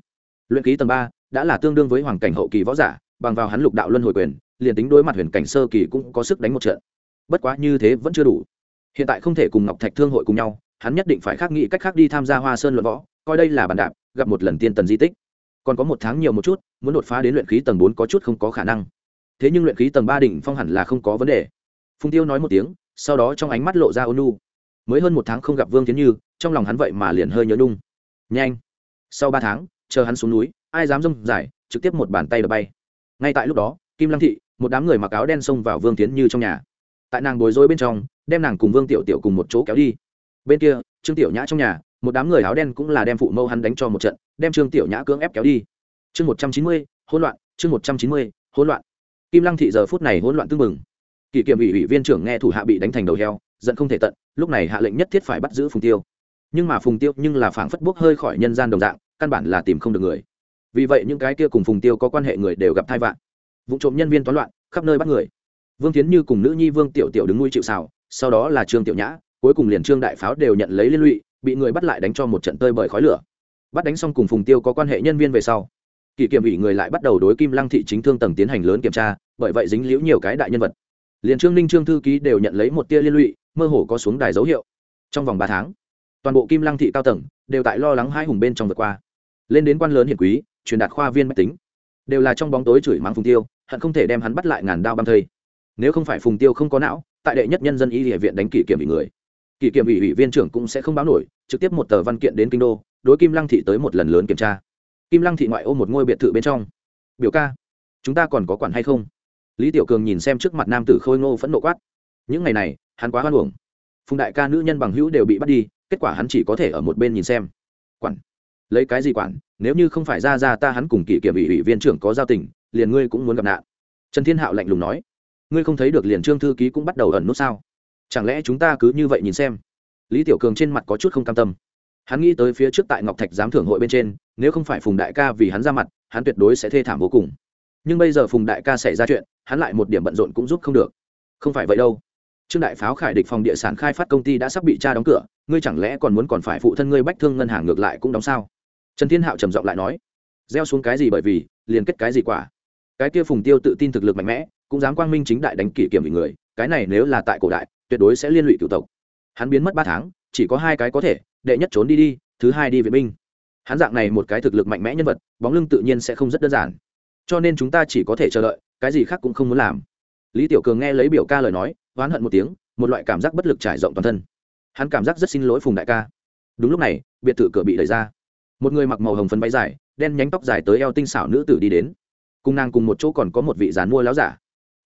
Luyện khí tầng ba đã là tương đương với hoàng cảnh hậu kỳ võ giả, bằng vào hắn lục đạo luân hồi quyền, liền tính đối mặt huyền cảnh sơ kỳ cũng có sức đánh một trận. Bất quá như thế vẫn chưa đủ. Hiện tại không thể cùng ngọc thạch thương hội cùng nhau, hắn nhất định phải khác nghĩ cách khác đi tham gia hoa sơn luận võ, coi đây là bàn đạp, gặp một lần tiên tần di tích. Còn có một tháng nhiều một chút, muốn đột phá đến luyện khí tầng bốn có chút không có khả năng. Thế nhưng luyện khí tầng ba đỉnh phong hẳn là không có vấn đề phùng tiêu nói một tiếng, sau đó trong ánh mắt lộ ra ônu mới hơn một tháng không gặp vương tiến như, trong lòng hắn vậy mà liền hơi nhớ nhung. Nhanh. Sau ba tháng, chờ hắn xuống núi, ai dám rông giải trực tiếp một bàn tay đập bay. Ngay tại lúc đó, kim lăng thị, một đám người mặc áo đen xông vào vương tiến như trong nhà. Tại nàng bối rối bên trong, đem nàng cùng vương tiểu tiểu cùng một chỗ kéo đi. Bên kia, trương tiểu nhã trong nhà, một đám người áo đen cũng là đem phụ mâu hắn đánh cho một trận, đem trương tiểu nhã cưỡng ép kéo đi. Chương một trăm chín mươi, hỗn loạn, chương một trăm chín mươi, hỗn loạn. Kim lăng thị giờ phút này hỗn loạn tưng mừng kỷ kiểm ủy ủy viên trưởng nghe thủ hạ bị đánh thành đầu heo, giận không thể tận, lúc này hạ lệnh nhất thiết phải bắt giữ phùng tiêu. Nhưng mà phùng tiêu nhưng là phảng phất bốc hơi khỏi nhân gian đồng dạng, căn bản là tìm không được người. Vì vậy những cái kia cùng phùng tiêu có quan hệ người đều gặp thai vạn vụ trộm nhân viên toán loạn, khắp nơi bắt người. Vương tiến như cùng nữ nhi vương tiểu tiểu đứng nuôi chịu xào sau đó là trương tiểu nhã, cuối cùng liền trương đại pháo đều nhận lấy liên lụy, bị người bắt lại đánh cho một trận tơi bởi khói lửa. Bắt đánh xong cùng phùng tiêu có quan hệ nhân viên về sau kỳ kiểm ủy người lại bắt đầu đối kim lăng thị chính thương tầng tiến hành lớn kiểm tra, bởi vậy dính liễu nhiều cái đại nhân vật liền trương ninh trương thư ký đều nhận lấy một tia liên lụy mơ hồ có xuống đài dấu hiệu trong vòng ba tháng toàn bộ kim lăng thị cao tầng đều tại lo lắng hai hùng bên trong vượt qua lên đến quan lớn hiển quý truyền đạt khoa viên máy tính đều là trong bóng tối chửi mắng phùng tiêu hận không thể đem hắn bắt lại ngàn đao băng thây nếu không phải phùng tiêu không có não tại đệ nhất nhân dân y địa viện đánh kỷ kiểm ủy người kỷ kiểm ủy ủy viên trưởng cũng sẽ không báo nổi trực tiếp một tờ văn kiện đến kinh đô đối kim lăng thị tới một lần lớn kiểm tra kim lăng thị ngoại ô một ngôi biệt thự bên trong biểu ca chúng ta còn có quản hay không lý tiểu cường nhìn xem trước mặt nam tử khôi ngô phẫn nộ quát. Những ngày này, hắn quá hoan hưởng phùng đại ca nữ nhân bằng hữu đều bị bắt đi, kết quả hắn chỉ có thể ở một bên nhìn xem. Quản. Lấy cái gì quản? Nếu như không phải ra ra ta hắn cùng kỷ kiểm ủy ủy viên trưởng có giao tình, liền ngươi cũng muốn gặp nạn. Trần thiên hạo lạnh lùng nói. Ngươi không thấy được liền trương thư ký cũng bắt đầu ẩn nút sao? Chẳng lẽ chúng ta cứ như vậy nhìn xem? Lý tiểu cường trên mặt có chút không cam tâm. Hắn nghĩ tới phía trước tại ngọc thạch giám thưởng hội bên trên, nếu không phải phùng đại ca vì hắn ra mặt, hắn tuyệt đối sẽ thê thảm vô cùng nhưng bây giờ phùng đại ca xảy ra chuyện, hắn lại một điểm bận rộn cũng giúp không được. Không phải vậy đâu. Trương đại pháo khải địch phòng địa sản khai phát công ty đã sắp bị cha đóng cửa, ngươi chẳng lẽ còn muốn còn phải phụ thân ngươi bách thương ngân hàng ngược lại cũng đóng sao? Trần thiên hạo trầm giọng lại nói, gieo xuống cái gì bởi vì, liền kết cái gì quả? Cái kia phùng tiêu tự tin thực lực mạnh mẽ, cũng dám quang minh chính đại đánh kỷ kiểm bị người, cái này nếu là tại cổ đại, tuyệt đối sẽ liên lụy cựu tộc. Hắn biến mất ba tháng, chỉ có hai cái có thể, đệ nhất trốn đi đi, thứ hai đi vệ binh. Hắn dạng này một cái thực lực mạnh mẽ nhân vật, bóng lưng tự nhiên sẽ không rất đơn giản cho nên chúng ta chỉ có thể chờ đợi, cái gì khác cũng không muốn làm. Lý tiểu cường nghe lấy biểu ca lời nói, oán hận một tiếng, một loại cảm giác bất lực trải rộng toàn thân. Hắn cảm giác rất xin lỗi phùng đại ca. Đúng lúc này, biệt thự cửa bị đẩy ra. Một người mặc màu hồng phấn váy dài, đen nhánh tóc dài tới eo tinh xảo nữ tử đi đến. Cùng nàng cùng một chỗ còn có một vị dán mua láo giả.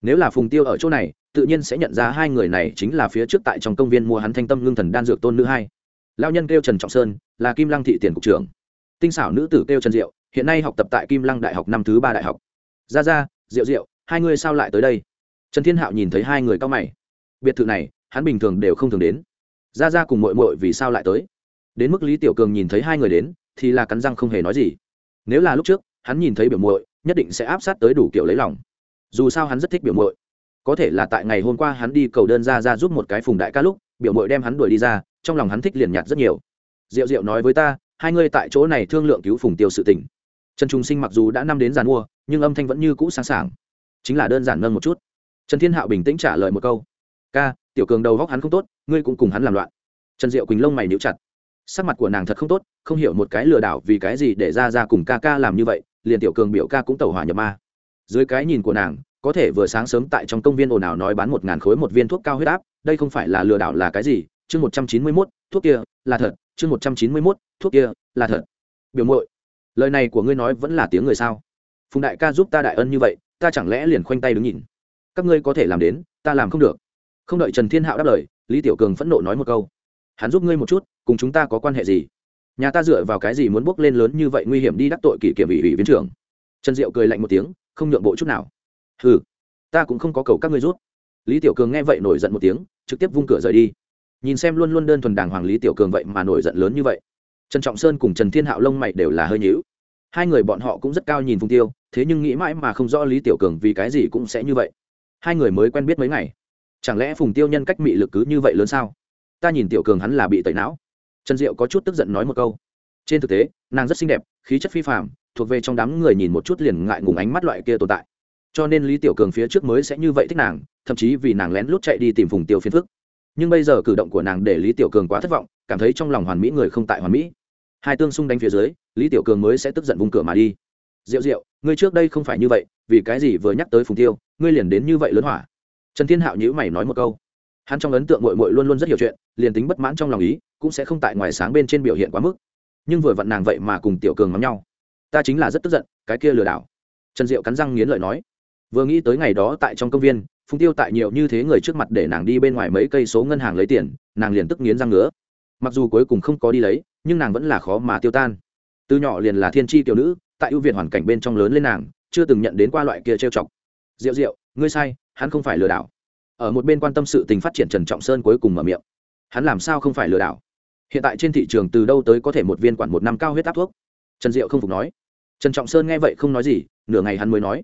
Nếu là phùng tiêu ở chỗ này, tự nhiên sẽ nhận ra hai người này chính là phía trước tại trong công viên mua hắn thanh tâm ngưng thần đan dược tôn nữ hai. Lao nhân kêu trần trọng sơn, là kim lăng thị tiền cục trưởng. Tinh xảo nữ tử kêu trần diệu hiện nay học tập tại kim lăng đại học năm thứ ba đại học. Ra ra, diệu diệu, hai người sao lại tới đây? Trần thiên hạo nhìn thấy hai người cao mày. Biệt thự này, hắn bình thường đều không thường đến. Ra ra cùng mội mội vì sao lại tới? Đến mức lý tiểu cường nhìn thấy hai người đến, thì là cắn răng không hề nói gì. Nếu là lúc trước, hắn nhìn thấy biểu mội nhất định sẽ áp sát tới đủ kiểu lấy lòng. Dù sao hắn rất thích biểu mội có thể là tại ngày hôm qua hắn đi cầu đơn ra ra giúp một cái phùng đại ca lúc, biểu mội đem hắn đuổi đi ra, trong lòng hắn thích liền nhạt rất nhiều. Diệu diệu nói với ta, hai ngươi tại chỗ này thương lượng cứu phùng tiêu sự tình trần trung sinh mặc dù đã năm đến giàn mua, nhưng âm thanh vẫn như cũ sáng sảng. Chính là đơn giản nâng một chút. Trần thiên hạo bình tĩnh trả lời một câu. Ca, tiểu cường đầu góc hắn không tốt, ngươi cũng cùng hắn làm loạn. Trần diệu quỳnh lông mày níu chặt. Sắc mặt của nàng thật không tốt, không hiểu một cái lừa đảo vì cái gì để ra ra cùng ca ca làm như vậy, liền tiểu cường biểu ca cũng tẩu hỏa nhập ma. Dưới cái nhìn của nàng, có thể vừa sáng sớm tại trong công viên ồn ào nói bán một ngàn khối một viên thuốc cao huyết áp, đây không phải là lừa đảo là cái gì? Chương một trăm chín mươi mốt, thuốc kia là thật. Chương một trăm chín mươi mốt, thuốc kia là thật. Biểu mội lời này của ngươi nói vẫn là tiếng người sao? Phùng đại ca giúp ta đại ân như vậy, ta chẳng lẽ liền khoanh tay đứng nhìn? Các ngươi có thể làm đến, ta làm không được. Không đợi trần thiên hạo đáp lời, lý tiểu cường phẫn nộ nói một câu. Hắn giúp ngươi một chút, cùng chúng ta có quan hệ gì? Nhà ta dựa vào cái gì muốn bước lên lớn như vậy nguy hiểm đi đắc tội kỷ kiểm ủy ủy viên trưởng? Trần diệu cười lạnh một tiếng, không nhượng bộ chút nào. Ừ ta cũng không có cầu các ngươi rút lý tiểu cường nghe vậy nổi giận một tiếng, trực tiếp vung cửa rời đi. Nhìn xem luôn luôn đơn thuần đàng hoàng lý tiểu cường vậy mà nổi giận lớn như vậy trần trọng sơn cùng trần thiên hạo lông mày đều là hơi nhữu hai người bọn họ cũng rất cao nhìn Phùng tiêu, thế nhưng nghĩ mãi mà không rõ lý tiểu cường vì cái gì cũng sẽ như vậy. Hai người mới quen biết mấy ngày. Chẳng lẽ phùng tiêu nhân cách mị lực cứ như vậy lớn sao? Ta nhìn tiểu cường hắn là bị tẩy não. Trần diệu có chút tức giận nói một câu. Trên thực tế, nàng rất xinh đẹp, khí chất phi phạm thuộc về trong đám người nhìn một chút liền ngại ngùng ánh mắt loại kia tồn tại. Cho nên lý tiểu cường phía trước mới sẽ như vậy thích nàng, thậm chí vì nàng lén lút chạy đi tìm phùng tiêu phiền phức. Nhưng bây giờ cử động của nàng để lý tiểu cường quá thất vọng, cảm thấy trong lòng hoàn mỹ người không tại hoàn mỹ hai tương xung đánh phía dưới, lý tiểu cường mới sẽ tức giận vùng cửa mà đi. Diệu diệu, ngươi trước đây không phải như vậy, vì cái gì vừa nhắc tới phùng tiêu, ngươi liền đến như vậy lớn hỏa? Trần thiên hạo nhữ mày nói một câu. Hắn trong ấn tượng mội mội luôn luôn rất hiểu chuyện, liền tính bất mãn trong lòng ý, cũng sẽ không tại ngoài sáng bên trên biểu hiện quá mức. Nhưng vừa vặn nàng vậy mà cùng tiểu cường mắm nhau. Ta chính là rất tức giận, cái kia lừa đảo. Trần diệu cắn răng nghiến lợi nói. Vừa nghĩ tới ngày đó tại trong công viên, phùng tiêu tại nhiều như thế người trước mặt để nàng đi bên ngoài mấy cây số ngân hàng lấy tiền, nàng liền tức nghiến răng ngứa mặc dù cuối cùng không có đi lấy, nhưng nàng vẫn là khó mà tiêu tan. Từ nhỏ liền là thiên tri tiểu nữ, tại ưu việt hoàn cảnh bên trong lớn lên nàng, chưa từng nhận đến qua loại kia trêu chọc. Rượu rượu ngươi sai, hắn không phải lừa đảo. Ở một bên quan tâm sự tình phát triển trần trọng sơn cuối cùng mở miệng. Hắn làm sao không phải lừa đảo? Hiện tại trên thị trường từ đâu tới có thể một viên quản một năm cao huyết áp thuốc? Trần diệu không phục nói. Trần trọng sơn nghe vậy không nói gì, nửa ngày hắn mới nói.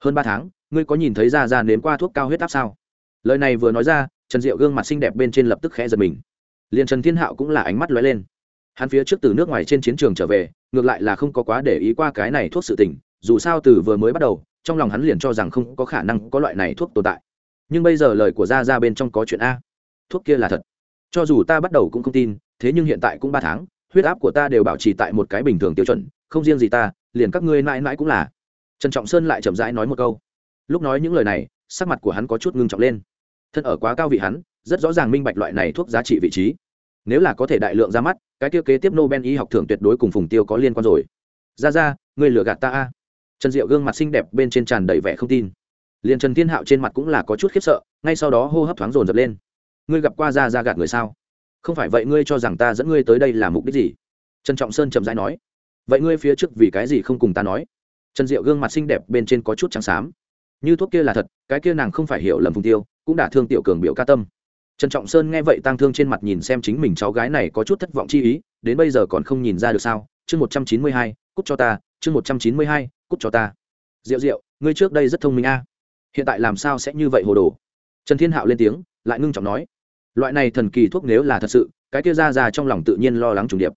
Hơn ba tháng, ngươi có nhìn thấy ra ra nếm qua thuốc cao huyết áp sao? Lời này vừa nói ra, trần diệu gương mặt xinh đẹp bên trên lập tức khẽ giật mình liền trần thiên hạo cũng là ánh mắt lóe lên. Hắn phía trước từ nước ngoài trên chiến trường trở về, ngược lại là không có quá để ý qua cái này thuốc sự tình, dù sao từ vừa mới bắt đầu, trong lòng hắn liền cho rằng không có khả năng có loại này thuốc tồn tại. Nhưng bây giờ lời của ra ra bên trong có chuyện a. Thuốc kia là thật. Cho dù ta bắt đầu cũng không tin, thế nhưng hiện tại cũng ba tháng, huyết áp của ta đều bảo trì tại một cái bình thường tiêu chuẩn, không riêng gì ta, liền các ngươi mãi mãi cũng là. Trần trọng sơn lại chậm rãi nói một câu. Lúc nói những lời này, sắc mặt của hắn có chút ngưng trọng lên. Thân ở quá cao vị hắn rất rõ ràng minh bạch loại này thuốc giá trị vị trí. Nếu là có thể đại lượng ra mắt, cái tiêu kế tiếp nobel y học thưởng tuyệt đối cùng phùng tiêu có liên quan rồi. Ra ra ngươi lừa gạt ta a. Trần diệu gương mặt xinh đẹp bên trên tràn đầy vẻ không tin. Liền trần thiên hạo trên mặt cũng là có chút khiếp sợ, ngay sau đó hô hấp thoáng rồn rập lên. Ngươi gặp qua ra ra gạt người sao? Không phải vậy ngươi cho rằng ta dẫn ngươi tới đây là mục đích gì? Trần trọng sơn chậm rãi nói. Vậy ngươi phía trước vì cái gì không cùng ta nói? Trần diệu gương mặt xinh đẹp bên trên có chút trắng xám. Như thuốc kia là thật, cái kia nàng không phải hiểu lầm phùng tiêu, cũng đã thương tiểu cường biểu ca tâm trần trọng sơn nghe vậy tăng thương trên mặt nhìn xem chính mình cháu gái này có chút thất vọng chi ý, đến bây giờ còn không nhìn ra được sao? Chương một trăm chín mươi hai cúc cho ta. Chương một trăm chín mươi hai cúc cho ta. Diệu diệu, ngươi trước đây rất thông minh a. Hiện tại làm sao sẽ như vậy hồ đồ? Trần thiên hạo lên tiếng, lại ngưng trọng nói. Loại này thần kỳ thuốc nếu là thật sự, cái kia ra ra trong lòng tự nhiên lo lắng trùng điệp.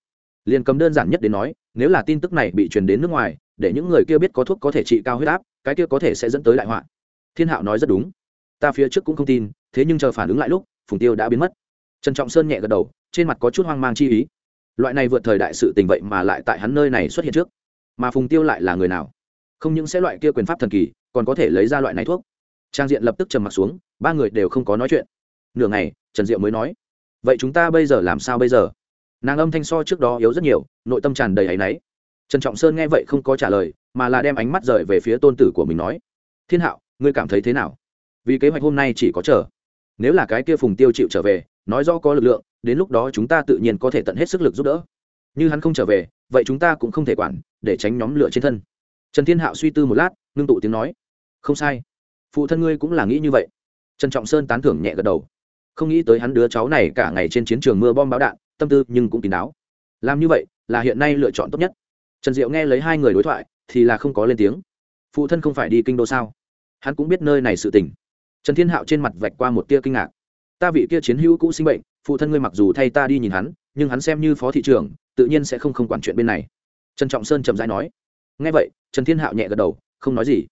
Liền cầm đơn giản nhất đến nói, nếu là tin tức này bị truyền đến nước ngoài, để những người kia biết có thuốc có thể trị cao huyết áp, cái kia có thể sẽ dẫn tới đại họa. Thiên hạo nói rất đúng. Ta phía trước cũng không tin, thế nhưng chờ phản ứng lại lúc phùng tiêu đã biến mất. Trần trọng sơn nhẹ gật đầu, trên mặt có chút hoang mang chi ý. Loại này vượt thời đại sự tình vậy mà lại tại hắn nơi này xuất hiện trước. Mà phùng tiêu lại là người nào? Không những sẽ loại kia quyền pháp thần kỳ, còn có thể lấy ra loại này thuốc. Trang diện lập tức trầm m ặ t xuống, ba người đều không có nói chuyện. Nửa ngày, trần diệu mới nói, vậy chúng ta bây giờ làm sao bây giờ? Nàng âm thanh so trước đó yếu rất nhiều, nội tâm tràn đầy áy náy. Trần trọng sơn nghe vậy không có trả lời, mà là đem ánh mắt rời về phía tôn tử của mình nói, thiên hạo, ngươi cảm thấy thế nào? Vì kế hoạch hôm nay chỉ có chờ nếu là cái kia phùng tiêu chịu trở về, nói rõ có lực lượng, đến lúc đó chúng ta tự nhiên có thể tận hết sức lực giúp đỡ. Như hắn không trở về, vậy chúng ta cũng không thể quản, để tránh nhóm lửa trên thân. Trần thiên hạo suy tư một lát, ngưng tụ tiếng nói. Không sai. Phụ thân ngươi cũng là nghĩ như vậy. Trần trọng sơn tán thưởng nhẹ gật đầu. Không nghĩ tới hắn đứa cháu này cả ngày trên chiến trường mưa bom bão đạn, tâm tư nhưng cũng kín đáo. Làm như vậy, là hiện nay lựa chọn tốt nhất. Trần diệu nghe lấy hai người đối thoại, thì là không có lên tiếng. Phụ thân không phải đi kinh đô sao? Hắn cũng biết nơi này sự tình trần thiên hạo trên mặt vạch qua một tia kinh ngạc. Ta vị kia chiến hữu cũ sinh bệnh, phụ thân ngươi mặc dù thay ta đi nhìn hắn, nhưng hắn xem như phó thị trưởng, tự nhiên sẽ không không quản chuyện bên này. Trần trọng sơn trầm rãi nói. Ngay vậy, trần thiên hạo nhẹ gật đầu, không nói gì.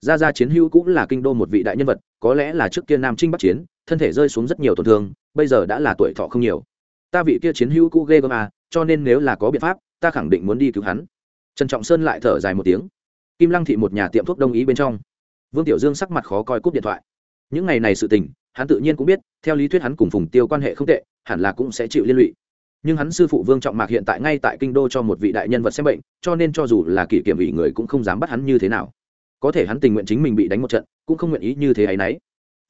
Ra ra chiến hữu cũng là kinh đô một vị đại nhân vật, có lẽ là trước kia nam trinh bắc chiến, thân thể rơi xuống rất nhiều tổn thương, bây giờ đã là tuổi thọ không nhiều. Ta vị kia chiến hữu cũ ghê gớm à cho nên nếu là có biện pháp, ta khẳng định muốn đi cứu hắn. Trần trọng sơn lại thở dài một tiếng. Kim lăng thị một nhà tiệm thuốc đông ý bên trong. Vương tiểu dương sắc mặt khó coi cúp điện thoại những ngày này sự tình, hắn tự nhiên cũng biết, theo lý thuyết hắn cùng phùng tiêu quan hệ không tệ, hẳn là cũng sẽ chịu liên lụy. Nhưng hắn sư phụ vương trọng mạc hiện tại ngay tại kinh đô cho một vị đại nhân vật xem bệnh, cho nên cho dù là kỷ kiểm ủy người cũng không dám bắt hắn như thế nào. Có thể hắn tình nguyện chính mình bị đánh một trận, cũng không nguyện ý như thế ấy nấy.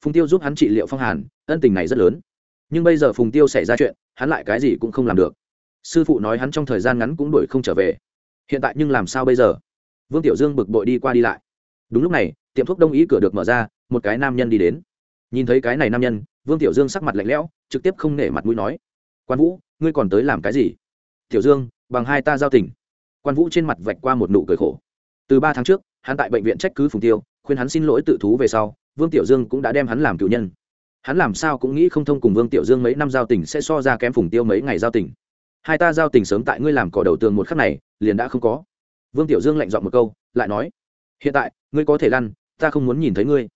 Phùng tiêu giúp hắn trị liệu phong hàn, ân tình này rất lớn. Nhưng bây giờ phùng tiêu xảy ra chuyện, hắn lại cái gì cũng không làm được. Sư phụ nói hắn trong thời gian ngắn cũng đuổi không trở về. Hiện tại nhưng làm sao bây giờ? Vương tiểu dương bực bội đi qua đi lại. Đúng lúc này, tiệm thuốc đông ý cửa được mở ra một cái nam nhân đi đến. Nhìn thấy cái này nam nhân, vương tiểu dương sắc mặt lạnh lẽo, trực tiếp không nể mặt mũi nói, quan vũ, ngươi còn tới làm cái gì? Tiểu dương, bằng hai ta giao tình. Quan vũ trên mặt vạch qua một nụ cười khổ. Từ ba tháng trước, hắn tại bệnh viện trách cứ phùng tiêu, khuyên hắn xin lỗi tự thú về sau, vương tiểu dương cũng đã đem hắn làm cựu nhân. Hắn làm sao cũng nghĩ không thông cùng vương tiểu dương mấy năm giao tình sẽ so ra kém phùng tiêu mấy ngày giao tình. Hai ta giao tình sớm tại ngươi làm cỏ đầu tường một khắc này, liền đã không có. Vương tiểu dương lạnh dọn một câu, lại nói, hiện tại, ngươi có thể lăn, ta không muốn nhìn thấy ngươi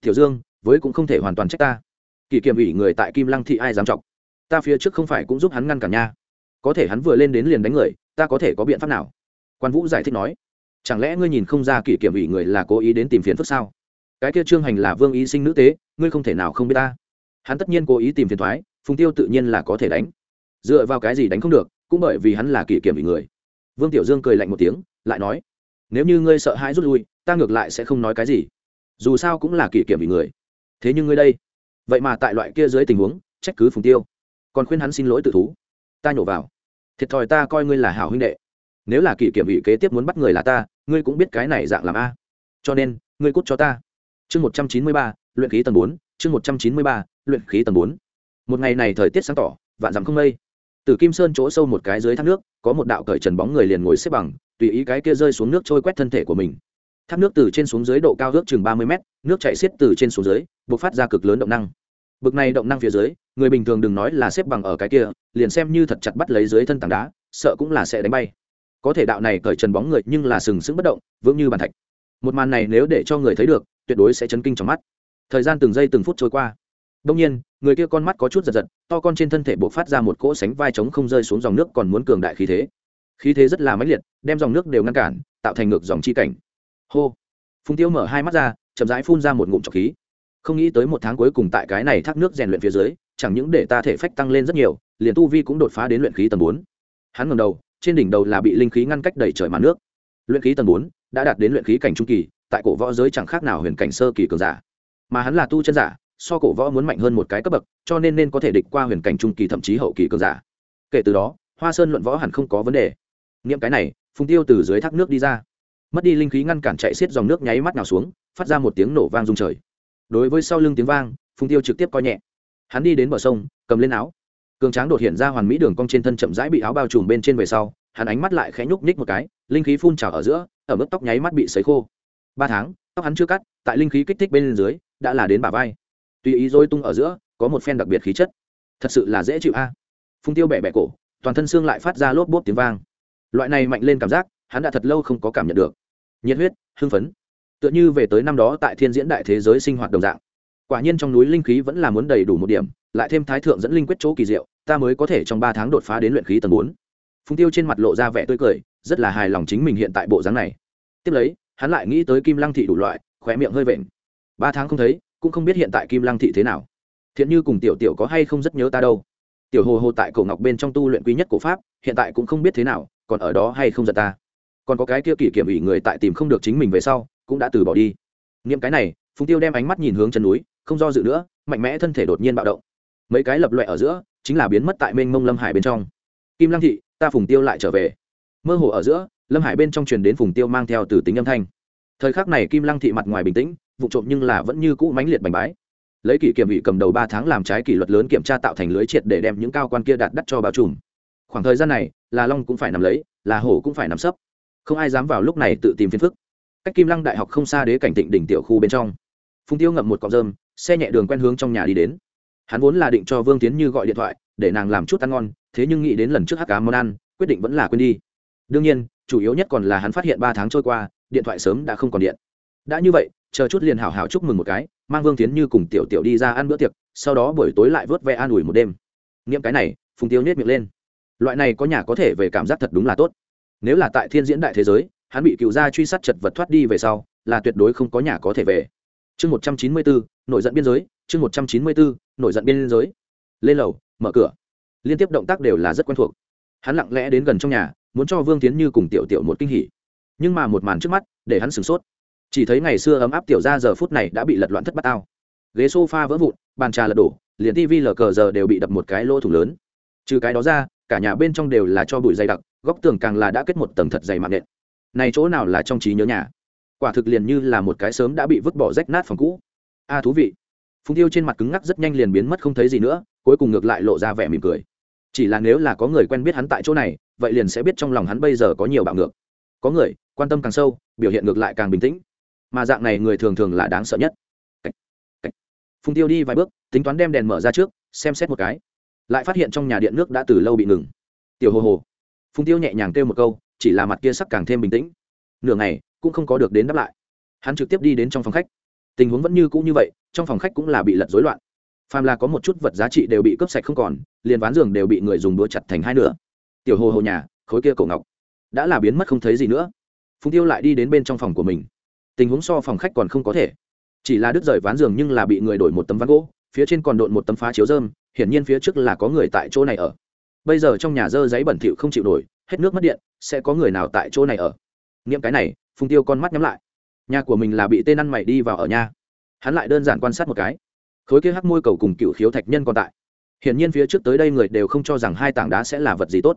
tiểu dương, với cũng không thể hoàn toàn trách ta. Kỳ kiểm ủy người tại kim lăng thị ai dám chọc? Ta phía trước không phải cũng giúp hắn ngăn cản nha. Có thể hắn vừa lên đến liền đánh người, ta có thể có biện pháp nào? Quan vũ giải thích nói. Chẳng lẽ ngươi nhìn không ra kỷ kiểm ủy người là cố ý đến tìm phiền phức sao? Cái kia trương hành là vương ý sinh nữ tế, ngươi không thể nào không biết ta. Hắn tất nhiên cố ý tìm phiền thoái, phùng tiêu tự nhiên là có thể đánh. Dựa vào cái gì đánh không được, cũng bởi vì hắn là kỷ kiểm ủy người. Vương tiểu dương cười lạnh một tiếng, lại nói, nếu như ngươi sợ hãi rút lui, ta ngược lại sẽ không nói cái gì dù sao cũng là kỷ kiểm vì người. Thế nhưng ngươi đây, vậy mà tại loại kia dưới tình huống, trách cứ phùng tiêu. Còn khuyên hắn xin lỗi tự thú. Ta nhổ vào. Thiệt thòi ta coi ngươi là hảo huynh đệ. Nếu là kỷ kiểm ủy kế tiếp muốn bắt người là ta, ngươi cũng biết cái này dạng làm a. Cho nên, ngươi cút cho ta. Chương một trăm chín mươi ba, luyện khí tầng bốn, chương một trăm chín mươi ba, luyện khí tầng bốn. Một ngày này thời tiết sáng tỏ, vạn dặm không mây. Từ kim sơn chỗ sâu một cái dưới thác nước, có một đạo cởi trần bóng người liền ngồi xếp bằng, tùy ý cái kia rơi xuống nước trôi quét thân thể của mình thác nước từ trên xuống dưới độ cao ước chừng ba mươi mét, nước chạy xiết từ trên xuống dưới b ộ c phát ra cực lớn động năng. Bực này động năng phía dưới, người bình thường đừng nói là xếp bằng ở cái kia, liền xem như thật chặt bắt lấy dưới thân tảng đá, sợ cũng là sẽ đánh bay. Có thể đạo này cởi trần bóng người nhưng là sừng sững bất động, vững như bàn thạch. Một màn này nếu để cho người thấy được, tuyệt đối sẽ chấn kinh trong mắt. Thời gian từng giây từng phút trôi qua. Đông nhiên, người kia con mắt có chút giật giật, to con trên thân thể buộc phát ra một cỗ sánh vai trống không rơi xuống dòng nước còn muốn cường đại khí thế. Khí thế rất là mãnh liệt, đem dòng nước đều ngăn cản, tạo thành ngược dòng chi cảnh hô. Phùng tiêu mở hai mắt ra, chậm rãi phun ra một ngụm trọc khí. Không nghĩ tới một tháng cuối cùng tại cái này thác nước rèn luyện phía dưới, chẳng những để ta thể phách tăng lên rất nhiều, liền tu vi cũng đột phá đến luyện khí tầng bốn. Hắn ngầm đầu, trên đỉnh đầu là bị linh khí ngăn cách đẩy trời màn nước. Luyện khí tầng bốn đã đạt đến luyện khí cảnh trung kỳ, tại cổ võ giới chẳng khác nào huyền cảnh sơ kỳ cường giả. Mà hắn là tu chân giả, so cổ võ muốn mạnh hơn một cái cấp bậc, cho nên nên có thể địch qua huyền cảnh trung kỳ thậm chí hậu kỳ cường giả. Kể từ đó, hoa sơn luận võ hẳn không có vấn đề. Nghiệm cái này, phùng tiêu từ dưới thác nước đi ra mất đi linh khí ngăn cản chạy xiết dòng nước nháy mắt nào xuống, phát ra một tiếng nổ vang rung trời. Đối với sau lưng tiếng vang, phùng tiêu trực tiếp coi nhẹ. Hắn đi đến bờ sông, cầm lên áo. Cường tráng đột hiện ra hoàn mỹ đường cong trên thân chậm rãi bị áo bao trùm bên trên về sau, hắn ánh mắt lại khẽ nhúc nhích một cái, linh khí phun trào ở giữa, ở mức tóc nháy mắt bị sấy khô. Ba tháng, tóc hắn chưa cắt, tại linh khí kích thích bên dưới, đã là đến bả vai. Tùy ý dối tung ở giữa, có một phen đặc biệt khí chất. Thật sự là dễ chịu a. Phung tiêu bẻ bẻ cổ, toàn thân xương lại phát ra lốp bốp tiếng vang. Loại này mạnh lên cảm giác hắn đã thật lâu không có cảm nhận được. Nhiệt huyết, hưng phấn. Tựa như về tới năm đó tại thiên diễn đại thế giới sinh hoạt đồng dạng. Quả nhiên trong núi linh khí vẫn là muốn đầy đủ một điểm, lại thêm thái thượng dẫn linh quyết chỗ kỳ diệu, ta mới có thể trong ba tháng đột phá đến luyện khí tầng bốn. Phung tiêu trên mặt lộ ra vẻ tươi cười, rất là hài lòng chính mình hiện tại bộ dáng này. Tiếp lấy, hắn lại nghĩ tới kim lăng thị đủ loại, khóe miệng hơi vện. Ba tháng không thấy, cũng không biết hiện tại kim lăng thị thế nào. Thiện như cùng tiểu tiểu có hay không rất nhớ ta đâu. Tiểu hồ hồ tại cổ ngọc bên trong tu luyện quý nhất cổ pháp, hiện tại cũng không biết thế nào, còn ở đó hay không giật ta còn có cái kia kỷ kiểm ủy người tại tìm không được chính mình về sau, cũng đã từ bỏ đi. Nghiệm cái này, phùng tiêu đem ánh mắt nhìn hướng chân núi, không do dự nữa, mạnh mẽ thân thể đột nhiên bạo động. Mấy cái lập loại ở giữa, chính là biến mất tại mênh mông lâm hải bên trong. Kim lăng thị, ta phùng tiêu lại trở về. Mơ hồ ở giữa, lâm hải bên trong truyền đến phùng tiêu mang theo từ tính âm thanh. Thời khắc này kim lăng thị mặt ngoài bình tĩnh, vụ trộm nhưng là vẫn như cũ mãnh liệt bành bái. Lấy kỷ kiểm ủy cầm đầu ba tháng làm trái kỷ luật lớn kiểm tra tạo thành lưới triệt để đem những cao quan kia đạt đắt cho bao trùm. Khoảng thời gian này, là long cũng phải nằm lấy, là hổ cũng phải nằm sấp không ai dám vào lúc này tự tìm phiền phức. Cách kim lăng đại học không xa đế cảnh tịnh đỉnh tiểu khu bên trong. Phùng tiêu ngậm một cọng rơm, xe nhẹ đường quen hướng trong nhà đi đến. Hắn vốn là định cho vương tiến như gọi điện thoại, để nàng làm chút ăn ngon, thế nhưng nghĩ đến lần trước hắc cá món ăn, quyết định vẫn là quên đi. Đương nhiên, chủ yếu nhất còn là hắn phát hiện ba tháng trôi qua, điện thoại sớm đã không còn điện. Đã như vậy, chờ chút liền hảo hảo chúc mừng một cái, mang vương tiến như cùng tiểu tiểu đi ra ăn bữa tiệc, sau đó buổi tối lại vớt ve an ủi một đêm. Nghiệm cái này, phùng tiêu nhét miệng lên. Loại này có nhà có thể về cảm giác thật đúng là tốt nếu là tại thiên diễn đại thế giới, hắn bị cựu gia truy sát chật vật thoát đi về sau, là tuyệt đối không có nhà có thể về. Chương một trăm chín mươi bốn nổi giận biên giới, chương một trăm chín mươi bốn nổi giận biên giới. Lên lầu, mở cửa. Liên tiếp động tác đều là rất quen thuộc. Hắn lặng lẽ đến gần trong nhà, muốn cho vương tiến như cùng tiểu tiểu một kinh hỉ. Nhưng mà một màn trước mắt, để hắn sửng sốt. Chỉ thấy ngày xưa ấm áp tiểu ra giờ phút này đã bị lật loạn thất bát ao. Ghế s o f a vỡ vụn, bàn trà lật đổ, liền tv lờ cờ giờ đều bị đập một cái lỗ thủ lớn. Trừ cái đó ra cả nhà bên trong đều là cho bụi dày đặc, góc tường càng là đã kết một tầng thật dày mạng nện. Này chỗ nào là trong trí nhớ nhà? Quả thực liền như là một cái sớm đã bị vứt bỏ rách nát phòng cũ. A, thú vị. Phùng tiêu trên mặt cứng ngắc rất nhanh liền biến mất không thấy gì nữa, cuối cùng ngược lại lộ ra vẻ mỉm cười. Chỉ là nếu là có người quen biết hắn tại chỗ này, vậy liền sẽ biết trong lòng hắn bây giờ có nhiều bạo ngược. Có người, quan tâm càng sâu, biểu hiện ngược lại càng bình tĩnh. Mà dạng này người thường thường là đáng sợ nhất. Phùng tiêu đi vài bước, tính toán đem đèn mở ra trước, xem xét một cái lại phát hiện trong nhà điện nước đã từ lâu bị ngừng. Tiểu hồ hồ, phùng tiêu nhẹ nhàng kêu một câu, chỉ là mặt kia sắc càng thêm bình tĩnh. Nửa ngày, cũng không có được đến đáp lại. Hắn trực tiếp đi đến trong phòng khách. Tình huống vẫn như cũ như vậy, trong phòng khách cũng là bị lật rối loạn. Phàm là có một chút vật giá trị đều bị cướp sạch không còn, liền ván giường đều bị người dùng đũa chặt thành hai nửa. Tiểu hồ hồ nhà, khối kia cổ ngọc, đã là biến mất không thấy gì nữa. Phùng tiêu lại đi đến bên trong phòng của mình. Tình huống so phòng khách còn không có thể. Chỉ là đứt rời ván giường nhưng là bị người đổi một tấm ván gỗ, phía trên còn độn một tấm phá chiếu dơm hiển nhiên phía trước là có người tại chỗ này ở. Bây giờ trong nhà dơ giấy bẩn thỉu không chịu nổi, hết nước mất điện, sẽ có người nào tại chỗ này ở? Nghiệm cái này, phùng tiêu con mắt nhắm lại. Nhà của mình là bị tên ăn mày đi vào ở nhà. Hắn lại đơn giản quan sát một cái. Khối kia hắc môi cầu cùng cựu khiếu thạch nhân còn tại. Hiển nhiên phía trước tới đây người đều không cho rằng hai tảng đá sẽ là vật gì tốt.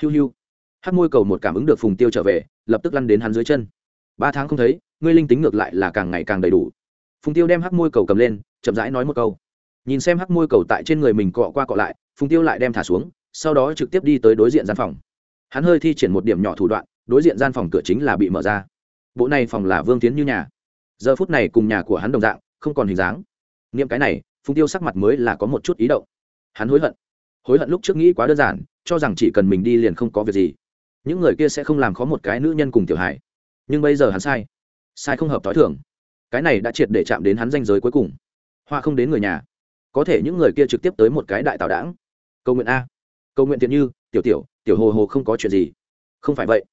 Hiu hiu. Hắc môi cầu một cảm ứng được phùng tiêu trở về, lập tức lăn đến hắn dưới chân. Ba tháng không thấy, ngươi linh tính ngược lại là càng ngày càng đầy đủ. Phùng tiêu đem hắc môi cầu cầm lên, chậm rãi nói một câu nhìn xem hắc môi cầu tại trên người mình cọ qua cọ lại, phùng tiêu lại đem thả xuống, sau đó trực tiếp đi tới đối diện gian phòng. Hắn hơi thi triển một điểm nhỏ thủ đoạn, đối diện gian phòng cửa chính là bị mở ra. Bộ này phòng là vương tiến như nhà. Giờ phút này cùng nhà của hắn đồng dạng, không còn hình dáng. Niệm cái này, phùng tiêu sắc mặt mới là có một chút ý động. Hắn hối hận. Hối hận lúc trước nghĩ quá đơn giản, cho rằng chỉ cần mình đi liền không có việc gì. Những người kia sẽ không làm khó một cái nữ nhân cùng tiểu hải nhưng bây giờ hắn sai. Sai không hợp t h ó i thường. Cái này đã triệt để chạm đến hắn danh giới cuối cùng. Hoa không đến người nhà có thể những người kia trực tiếp tới một cái đại tào đảng. Câu nguyện a. Câu nguyện tiện như, tiểu tiểu tiểu hồ hồ không có chuyện gì. Không phải vậy.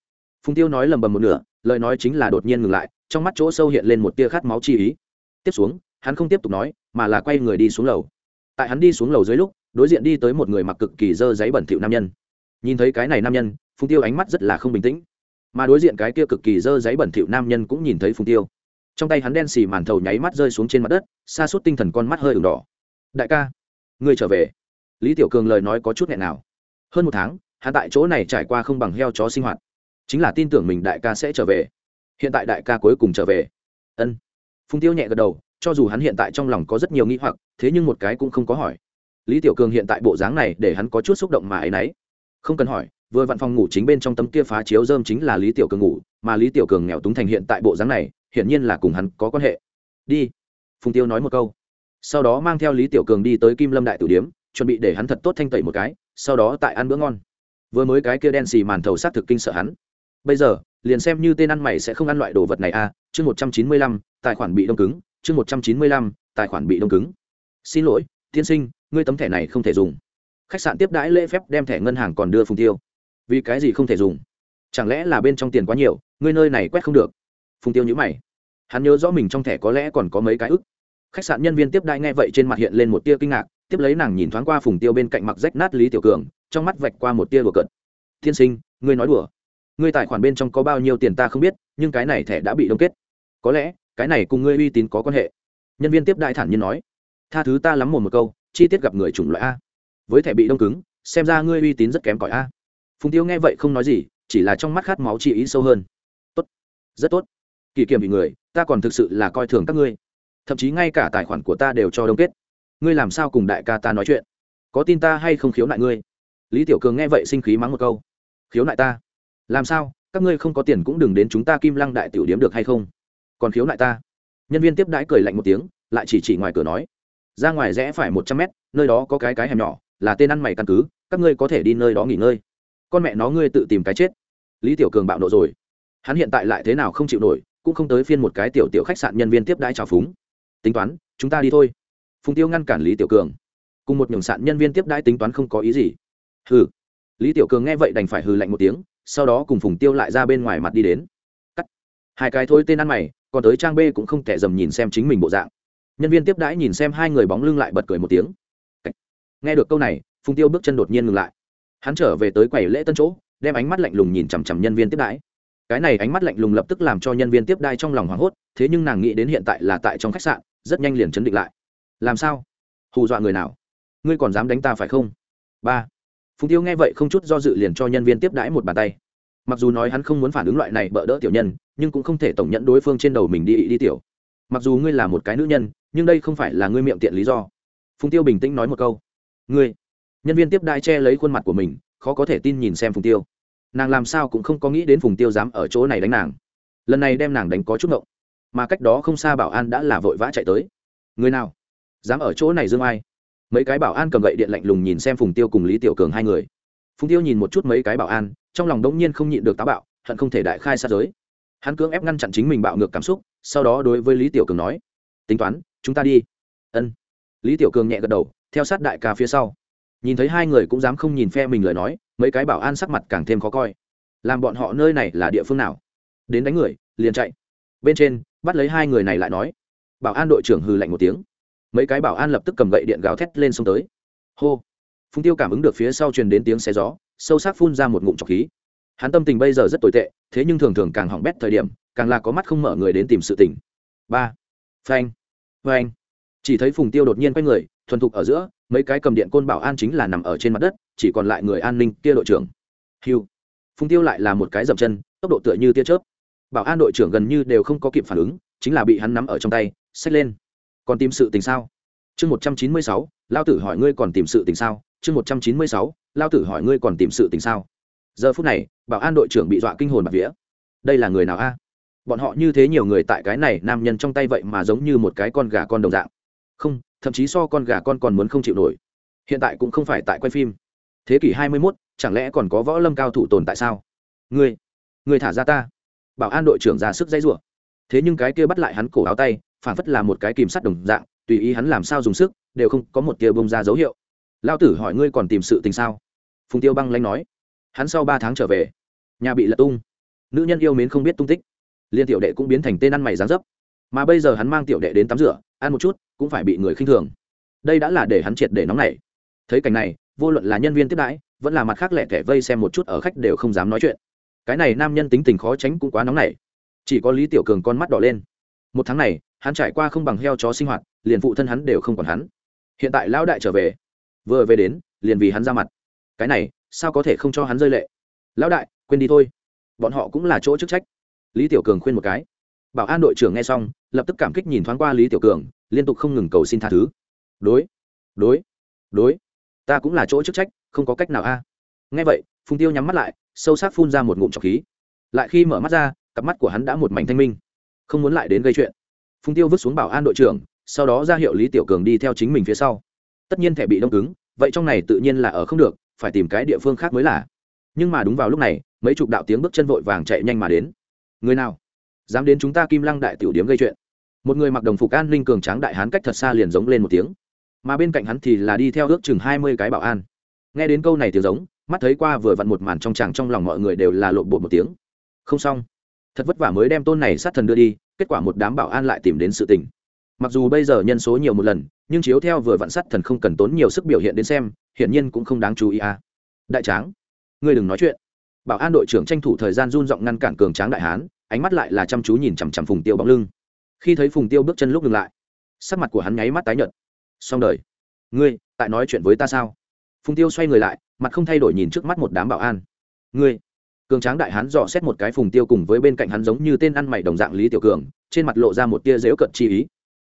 Phùng tiêu nói lầm bầm một nửa, lời nói chính là đột nhiên ngừng lại, trong mắt chỗ sâu hiện lên một tia khát máu chi ý. Tiếp xuống, hắn không tiếp tục nói, mà là quay người đi xuống lầu. Tại hắn đi xuống lầu dưới lúc, đối diện đi tới một người mặc cực kỳ dơ giấy bẩn thỉu nam nhân. Nhìn thấy cái này nam nhân, phùng tiêu ánh mắt rất là không bình tĩnh. Mà đối diện cái kia cực kỳ dơ giấy bẩn thỉu nam nhân cũng nhìn thấy phùng tiêu. Trong tay hắn đen xì màn thầu nháy mắt rơi xuống trên mặt đất xa suốt tinh thần con mắt hơi ửng đỏ đại ca, ngươi trở về. Lý tiểu cường lời nói có chút nghẹn nào. Hơn một tháng, hắn tại chỗ này trải qua không bằng heo chó sinh hoạt. Chính là tin tưởng mình đại ca sẽ trở về. Hiện tại đại ca cuối cùng trở về. Ân. Phùng tiêu nhẹ gật đầu, cho dù hắn hiện tại trong lòng có rất nhiều nghĩ hoặc, thế nhưng một cái cũng không có hỏi. Lý tiểu cường hiện tại bộ dáng này để hắn có chút xúc động mà ấ y n ấ y không cần hỏi, vừa vặn phòng ngủ chính bên trong tấm kia phá chiếu dơm chính là lý tiểu cường ngủ, mà lý tiểu cường nghèo túng thành hiện tại bộ dáng này, hiển nhiên là cùng hắn có quan hệ. Đi. Phùng tiêu nói một câu sau đó mang theo lý tiểu cường đi tới kim lâm đại tử điếm, chuẩn bị để hắn thật tốt thanh tẩy một cái, sau đó tại ăn bữa ngon. Vừa mới cái kia đen xì màn thầu s á t thực kinh sợ hắn. Bây giờ, liền xem như tên ăn mày sẽ không ăn loại đồ vật này à chương một trăm chín mươi lăm, tài khoản bị đông cứng, chương một trăm chín mươi lăm, tài khoản bị đông cứng. Xin lỗi, tiên sinh, ngươi tấm thẻ này không thể dùng. Khách sạn tiếp đãi lễ phép đem thẻ ngân hàng còn đưa phùng tiêu. Vì cái gì không thể dùng? Chẳng lẽ là bên trong tiền quá nhiều, ngươi nơi này quét không được? Phùng tiêu nhữ mày. Hắn nhớ rõ mình trong thẻ có lẽ còn có mấy cái ức khách sạn nhân viên tiếp đãi nghe vậy trên mặt hiện lên một tia kinh ngạc, tiếp lấy nàng nhìn thoáng qua phùng tiêu bên cạnh mặc rách nát lý tiểu cường, trong mắt vạch qua một tia đùa cợt. Tiên sinh, ngươi nói đùa. Ngươi tài khoản bên trong có bao nhiêu tiền ta không biết, nhưng cái này thẻ đã bị đông kết. Có lẽ, cái này cùng ngươi uy tín có quan hệ. Nhân viên tiếp đại thản nhiên nói. Tha thứ ta lắm một một câu, chi tiết gặp người chủng loại a. Với thẻ bị đông cứng, xem ra ngươi uy tín rất kém cỏi a. Phùng tiêu nghe vậy không nói gì, chỉ là trong mắt khát máu chi ý sâu hơn. Tốt, rất tốt. Kỳ kiểm bị người, ta còn thực sự là coi thường các ngươi thậm chí ngay cả tài khoản của ta đều cho đông kết. Ngươi làm sao cùng đại ca ta nói chuyện? Có tin ta hay không khiếu nại ngươi? Lý tiểu cường nghe vậy sinh khí mắng một câu. Khiếu nại ta? Làm sao? Các ngươi không có tiền cũng đừng đến chúng ta kim lăng đại tiểu điếm được hay không? Còn khiếu nại ta? Nhân viên tiếp đãi cười lạnh một tiếng, lại chỉ chỉ ngoài cửa nói. Ra ngoài rẽ phải một trăm mét, nơi đó có cái cái hẻm nhỏ, là tên ăn mày căn cứ, các ngươi có thể đi nơi đó nghỉ ngơi. Con mẹ nó ngươi tự tìm cái chết. Lý tiểu cường bạo nộ rồi. Hắn hiện tại lại thế nào không chịu nổi, cũng không tới phiên một cái tiểu tiểu khách sạn nhân viên tiếp đãi trào phúng tính toán, chúng ta đi thôi. Phùng tiêu ngăn cản lý tiểu cường. Cùng một nhường sạn nhân viên tiếp đãi tính toán không có ý gì. Hừ. Lý tiểu cường nghe vậy đành phải hừ lạnh một tiếng, sau đó cùng phùng tiêu lại ra bên ngoài mặt đi đến. Cắt. Hai cái thôi tên ăn mày, còn tới trang b cũng không thể dầm nhìn xem chính mình bộ dạng. Nhân viên tiếp đãi nhìn xem hai người bóng lưng lại bật cười một tiếng. Nghe được câu này, phùng tiêu bước chân đột nhiên ngừng lại. Hắn trở về tới quầy lễ tân chỗ, đem ánh mắt lạnh lùng nhìn chằm chằm nhân viên tiếp đãi. Cái này ánh mắt lạnh lùng lập tức làm cho nhân viên tiếp đai trong lòng hoảng hốt, thế nhưng nàng nghĩ đến hiện tại là tại trong khách sạn rất nhanh liền chấn định lại. Làm sao? Hù dọa người nào? Ngươi còn dám đánh ta phải không? Ba. Phùng tiêu nghe vậy không chút do dự liền cho nhân viên tiếp đãi một bàn tay. Mặc dù nói hắn không muốn phản ứng loại này bỡ đỡ tiểu nhân, nhưng cũng không thể tổng nhận đối phương trên đầu mình đi đi tiểu. Mặc dù ngươi là một cái nữ nhân, nhưng đây không phải là ngươi miệng tiện lý do. Phùng tiêu bình tĩnh nói một câu. Ngươi. Nhân viên tiếp đãi che lấy khuôn mặt của mình, khó có thể tin nhìn xem phùng tiêu. Nàng làm sao cũng không có nghĩ đến phùng tiêu dám ở chỗ này đánh nàng. Lần này đem nàng đánh có chút ngộng mà cách đó không xa bảo an đã là vội vã chạy tới. Người nào? Dám ở chỗ này dương ai? Mấy cái bảo an cầm gậy điện lạnh lùng nhìn xem phùng tiêu cùng lý tiểu cường hai người. Phùng tiêu nhìn một chút mấy cái bảo an, trong lòng đống nhiên không nhịn được táo bạo, hận không thể đại khai sát giới. Hắn cưỡng ép ngăn chặn chính mình bạo ngược cảm xúc, sau đó đối với lý tiểu cường nói, tính toán, chúng ta đi. Ân. Lý tiểu cường nhẹ gật đầu, theo sát đại ca phía sau. Nhìn thấy hai người cũng dám không nhìn phe mình lời nói, mấy cái bảo an sắc mặt càng thêm khó coi. Làm bọn họ nơi này là địa phương nào? Đến đánh người, liền chạy. Bên trên bắt lấy hai người này lại nói, bảo an đội trưởng hừ lạnh một tiếng. Mấy cái bảo an lập tức cầm gậy điện gào thét lên xông tới. Hô. Phùng tiêu cảm ứng được phía sau truyền đến tiếng xe gió, sâu sắc phun ra một ngụm trọc khí. Hắn tâm tình bây giờ rất tồi tệ, thế nhưng thường thường càng hỏng bét thời điểm, càng là có mắt không mở người đến tìm sự tỉnh ba. Phanh. Phanh. Chỉ thấy phùng tiêu đột nhiên quay người, thuần thục ở giữa, mấy cái cầm điện côn bảo an chính là nằm ở trên mặt đất, chỉ còn lại người an ninh kia đội trưởng. Hiu phùng tiêu lại là một cái dậm chân, tốc độ tựa như tia chớp bảo an đội trưởng gần như đều không có kịp phản ứng, chính là bị hắn nắm ở trong tay, xách lên. Còn tìm sự tình sao? Chương một trăm chín mươi sáu, lao tử hỏi ngươi còn tìm sự tình sao? Chương một trăm chín mươi sáu, lao tử hỏi ngươi còn tìm sự tình sao? Giờ phút này, bảo an đội trưởng bị dọa kinh hồn bạc vía. Đây là người nào a? Bọn họ như thế nhiều người tại cái này nam nhân trong tay vậy mà giống như một cái con gà con đồng dạng. Không, thậm chí so con gà con còn muốn không chịu nổi. Hiện tại cũng không phải tại quay phim. Thế kỷ hai mươi mốt, chẳng lẽ còn có võ lâm cao thủ tồn tại sao? Ngươi ngươi thả ra ta bảo an đội trưởng ra sức dây rủa. Thế nhưng cái kia bắt lại hắn cổ áo tay phản phất là một cái kìm sắt đồng dạng, tùy ý hắn làm sao dùng sức, đều không có một tia bông ra dấu hiệu. Lao tử hỏi ngươi còn tìm sự tình sao? Phùng tiêu băng lanh nói. Hắn sau ba tháng trở về, nhà bị lật tung. Nữ nhân yêu mến không biết tung tích. Liên tiểu đệ cũng biến thành tên ăn mày dáng dấp. Mà bây giờ hắn mang tiểu đệ đến tắm rửa, ăn một chút, cũng phải bị người khinh thường. Đây đã là để hắn triệt để nóng nảy. Thấy cảnh này, vô luận là nhân viên tiếp đãi, vẫn là mặt khác lẻ kẻ vây xem một chút ở khách đều không dám nói chuyện cái này nam nhân tính tình khó tránh cũng quá nóng nảy. Chỉ có lý tiểu cường con mắt đỏ lên. Một tháng này, hắn trải qua không bằng heo chó sinh hoạt, liền phụ thân hắn đều không còn hắn. Hiện tại lão đại trở về. Vừa về đến, liền vì hắn ra mặt. Cái này, sao có thể không cho hắn rơi lệ? Lão đại, quên đi thôi. Bọn họ cũng là chỗ chức trách. Lý tiểu cường khuyên một cái. Bảo an đội trưởng nghe xong, lập tức cảm kích nhìn thoáng qua lý tiểu cường, liên tục không ngừng cầu xin tha thứ. Đối đối đối, ta cũng là chỗ chức trách, không có cách nào a nghe vậy, phùng tiêu nhắm mắt lại, sâu sắc phun ra một ngụm trọc khí. Lại khi mở mắt ra, cặp mắt của hắn đã một mảnh thanh minh. Không muốn lại đến gây chuyện. Phùng tiêu vứt xuống bảo an đội trưởng, sau đó ra hiệu lý tiểu cường đi theo chính mình phía sau. Tất nhiên thẻ bị đông cứng, vậy trong này tự nhiên là ở không được, phải tìm cái địa phương khác mới là. Nhưng mà đúng vào lúc này, mấy chục đạo tiếng bước chân vội vàng chạy nhanh mà đến. Người nào? Dám đến chúng ta kim lăng đại tiểu điếm gây chuyện. Một người mặc đồng phục an ninh cường tráng đại hán cách thật xa liền giống lên một tiếng. Mà bên cạnh hắn thì là đi theo ước chừng hai mươi cái bảo an nghe đến câu này tiếng giống, mắt thấy qua vừa vặn một màn trong tràng trong lòng mọi người đều là lộn bột một tiếng. Không xong. Thật vất vả mới đem tôn này sát thần đưa đi, kết quả một đám bảo an lại tìm đến sự tình. Mặc dù bây giờ nhân số nhiều một lần, nhưng chiếu theo vừa vặn sát thần không cần tốn nhiều sức biểu hiện đến xem, hiển nhiên cũng không đáng chú ý à. Đại tráng, ngươi đừng nói chuyện. Bảo an đội trưởng tranh thủ thời gian run giọng ngăn cản cường tráng đại hán, ánh mắt lại là chăm chú nhìn chằm chằm phùng tiêu bóng lưng. Khi thấy phùng tiêu bước chân lúc ngừng lại, sắc mặt của hắn nháy mắt tái nhợt. Xong đời. Ngươi, tại nói chuyện với ta sao? Phùng tiêu xoay người lại, mặt không thay đổi nhìn trước mắt một đám bảo an. Ngươi. Cường tráng đại hán dò xét một cái phùng tiêu cùng với bên cạnh hắn giống như tên ăn mày đồng dạng lý tiểu cường, trên mặt lộ ra một tia dễu cận chi ý.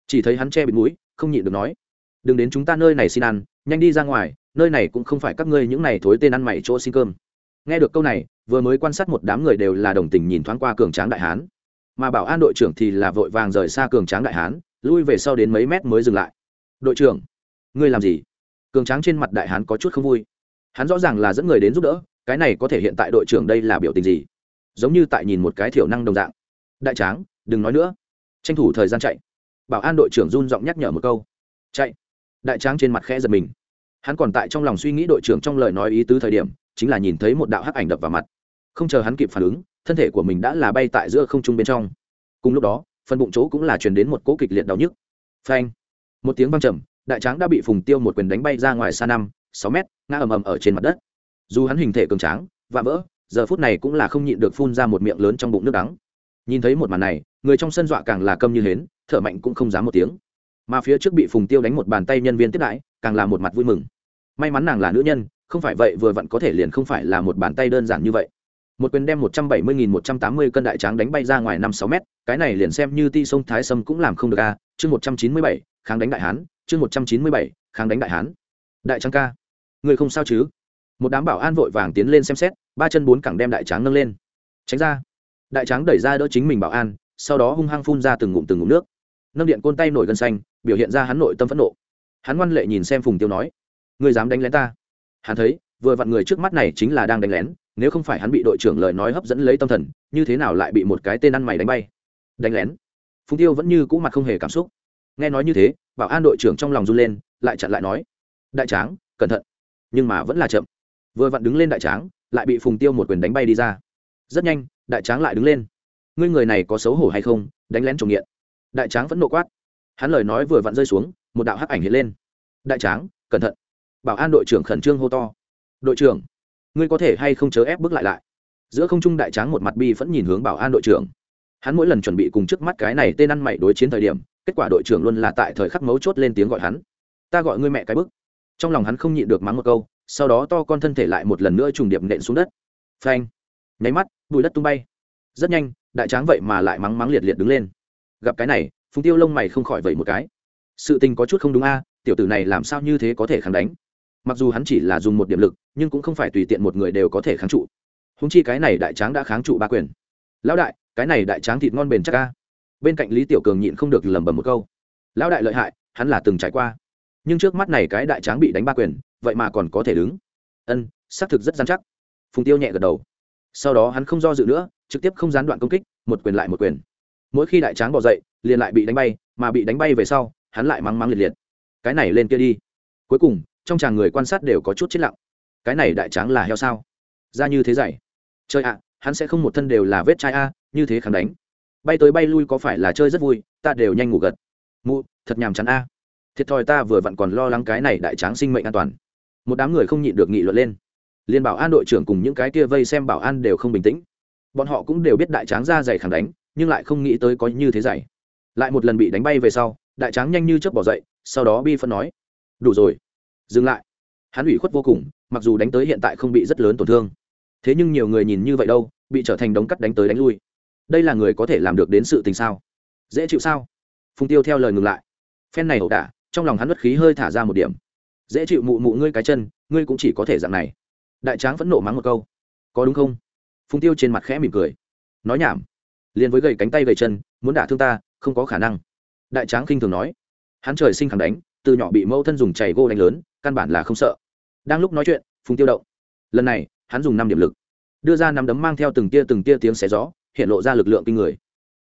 Chỉ thấy hắn che bịt mũi, không nhịn được nói, đừng đến chúng ta nơi này xin ăn, nhanh đi ra ngoài, nơi này cũng không phải các ngươi những này thối tên ăn mày chỗ xin cơm. Nghe được câu này, vừa mới quan sát một đám người đều là đồng tình nhìn thoáng qua cường tráng đại hán. Mà bảo an đội trưởng thì là vội vàng rời xa cường tráng đại hán, lui về sau đến mấy mét mới dừng lại. Đội trưởng, ngươi làm gì? Cường tráng trên mặt đại hán có chút không vui. Hắn rõ ràng là dẫn người đến giúp đỡ, cái này có thể hiện tại đội trưởng đây là biểu tình gì? Giống như tại nhìn một cái thiểu năng đồng dạng. Đại tráng, đừng nói nữa. Tranh thủ thời gian chạy. Bảo an đội trưởng run giọng nhắc nhở một câu. Chạy. Đại tráng trên mặt khẽ giật mình. Hắn còn tại trong lòng suy nghĩ đội trưởng trong lời nói ý tứ thời điểm, chính là nhìn thấy một đạo hắc ảnh đập vào mặt. Không chờ hắn kịp phản ứng, thân thể của mình đã là bay tại giữa không trung bên trong. Cùng lúc đó, phần bụng chỗ cũng là truyền đến một cỗ kịch liệt đau nhức. Phanh. Một tiếng vang trầm đại tráng đã bị phùng tiêu một quyền đánh bay ra ngoài xa năm, sáu mét, ngã ầm ầm ở trên mặt đất. Dù hắn hình thể cường tráng và vỡ, giờ phút này cũng là không nhịn được phun ra một miệng lớn trong bụng nước đắng. Nhìn thấy một màn này, người trong sân dọa càng là câm như hến, thở mạnh cũng không dám một tiếng. Mà phía trước bị phùng tiêu đánh một bàn tay nhân viên tiếp đãi, càng là một mặt vui mừng. May mắn nàng là nữ nhân, không phải vậy vừa vặn có thể liền không phải là một bàn tay đơn giản như vậy. Một quyền đem một trăm bảy mươi nghìn một trăm tám mươi cân đại tráng đánh bay ra ngoài năm, sáu mét, cái này liền xem như ti sông thái sâm cũng làm không được a, chương một trăm chín mươi bảy, kháng đánh đại hán chương một trăm chín mươi bảy, kháng đánh đại hán. Đại tráng ca. Người không sao chứ? Một đám bảo an vội vàng tiến lên xem xét, ba chân bốn cẳng đem đại tráng nâng lên. Tránh ra. Đại tráng đẩy ra đỡ chính mình bảo an, sau đó hung hăng phun ra từng ngụm từng ngụm nước. Nâng điện côn tay nổi gân xanh, biểu hiện ra hắn nội tâm phẫn nộ. Hắn ngoan lệ nhìn xem phùng tiêu nói người dám đánh lén ta? Hắn thấy, vừa vặn người trước mắt này chính là đang đánh lén, nếu không phải hắn bị đội trưởng lời nói hấp dẫn lấy tâm thần, như thế nào lại bị một cái tên ăn mày đánh bay? Đánh lén? Phùng tiêu vẫn như cũ mặt không hề cảm xúc nghe nói như thế, bảo an đội trưởng trong lòng run lên, lại chặn lại nói, đại tráng, cẩn thận. Nhưng mà vẫn là chậm. Vừa vặn đứng lên đại tráng, lại bị phùng tiêu một quyền đánh bay đi ra. Rất nhanh, đại tráng lại đứng lên. Ngươi người này có xấu hổ hay không? Đánh lén trồng nghiện. Đại tráng vẫn nộ quát. Hắn lời nói vừa vặn rơi xuống, một đạo hắc ảnh hiện lên. Đại tráng, cẩn thận. Bảo an đội trưởng khẩn trương hô to. Đội trưởng, ngươi có thể hay không chớ ép bước lại lại? Giữa không trung đại tráng một mặt bi vẫn nhìn hướng bảo an đội trưởng. Hắn mỗi lần chuẩn bị cùng trước mắt cái này tên ăn mày đối chiến thời điểm kết quả đội trưởng luôn là tại thời khắc mấu chốt lên tiếng gọi hắn. Ta gọi ngươi mẹ cái bức. Trong lòng hắn không nhịn được mắng một câu, sau đó to con thân thể lại một lần nữa trùng điệp nện xuống đất. Phanh. Nháy mắt, bụi đất tung bay. Rất nhanh, đại tráng vậy mà lại mắng mắng liệt liệt đứng lên. Gặp cái này, phùng tiêu lông mày không khỏi vậy một cái. Sự tình có chút không đúng a, tiểu tử này làm sao như thế có thể kháng đánh? Mặc dù hắn chỉ là dùng một điểm lực, nhưng cũng không phải tùy tiện một người đều có thể kháng trụ. Húng chi cái này đại tráng đã kháng trụ ba quyền. Lão đại, cái này đại tráng thịt ngon bền chắc ca bên cạnh lý tiểu cường nhịn không được lẩm bẩm một câu. Lão đại lợi hại, hắn là từng trải qua. Nhưng trước mắt này cái đại tráng bị đánh ba quyền, vậy mà còn có thể đứng. Ân, xác thực rất dán chắc. Phùng tiêu nhẹ gật đầu. Sau đó hắn không do dự nữa, trực tiếp không gián đoạn công kích, một quyền lại một quyền. Mỗi khi đại tráng bỏ dậy, liền lại bị đánh bay, mà bị đánh bay về sau, hắn lại mắng mắng liệt liệt. Cái này lên kia đi. Cuối cùng, trong chàng người quan sát đều có chút chết lặng. Cái này đại tráng là heo sao? Ra như thế dày chơi ạ, hắn sẽ không một thân đều là vết chai a, như thế kháng đánh bay tới bay lui có phải là chơi rất vui, ta đều nhanh ngủ gật. Mụ, thật nhàm chán a. Thiệt thòi ta vừa vặn còn lo lắng cái này đại tráng sinh mệnh an toàn. Một đám người không nhịn được nghị luận lên. Liên bảo an đội trưởng cùng những cái kia vây xem bảo an đều không bình tĩnh. Bọn họ cũng đều biết đại tráng ra dày khẳng đánh, nhưng lại không nghĩ tới có như thế dày. Lại một lần bị đánh bay về sau, đại tráng nhanh như chớp bỏ dậy, sau đó bi phân nói, đủ rồi, dừng lại. Hắn ủy khuất vô cùng, mặc dù đánh tới hiện tại không bị rất lớn tổn thương. Thế nhưng nhiều người nhìn như vậy đâu, bị trở thành đống cắt đánh tới đánh lui đây là người có thể làm được đến sự tình sao? Dễ chịu sao? Phùng tiêu theo lời ngừng lại. Phen này ẩu đả, trong lòng hắn bất khí hơi thả ra một điểm. Dễ chịu mụ mụ ngươi cái chân, ngươi cũng chỉ có thể dạng này. Đại tráng vẫn nộ mắng một câu. Có đúng không? Phùng tiêu trên mặt khẽ mỉm cười. Nói nhảm. Liền với gầy cánh tay gầy chân, muốn đả thương ta, không có khả năng. Đại tráng khinh thường nói. Hắn trời sinh khẳng đánh, từ nhỏ bị mẫu thân dùng chảy gô đánh lớn, căn bản là không sợ. Đang lúc nói chuyện, phùng tiêu động. Lần này, hắn dùng năm điểm lực. Đưa ra năm đấm mang theo từng tia từng tia tiếng xé gió hiện lộ ra lực lượng kinh người.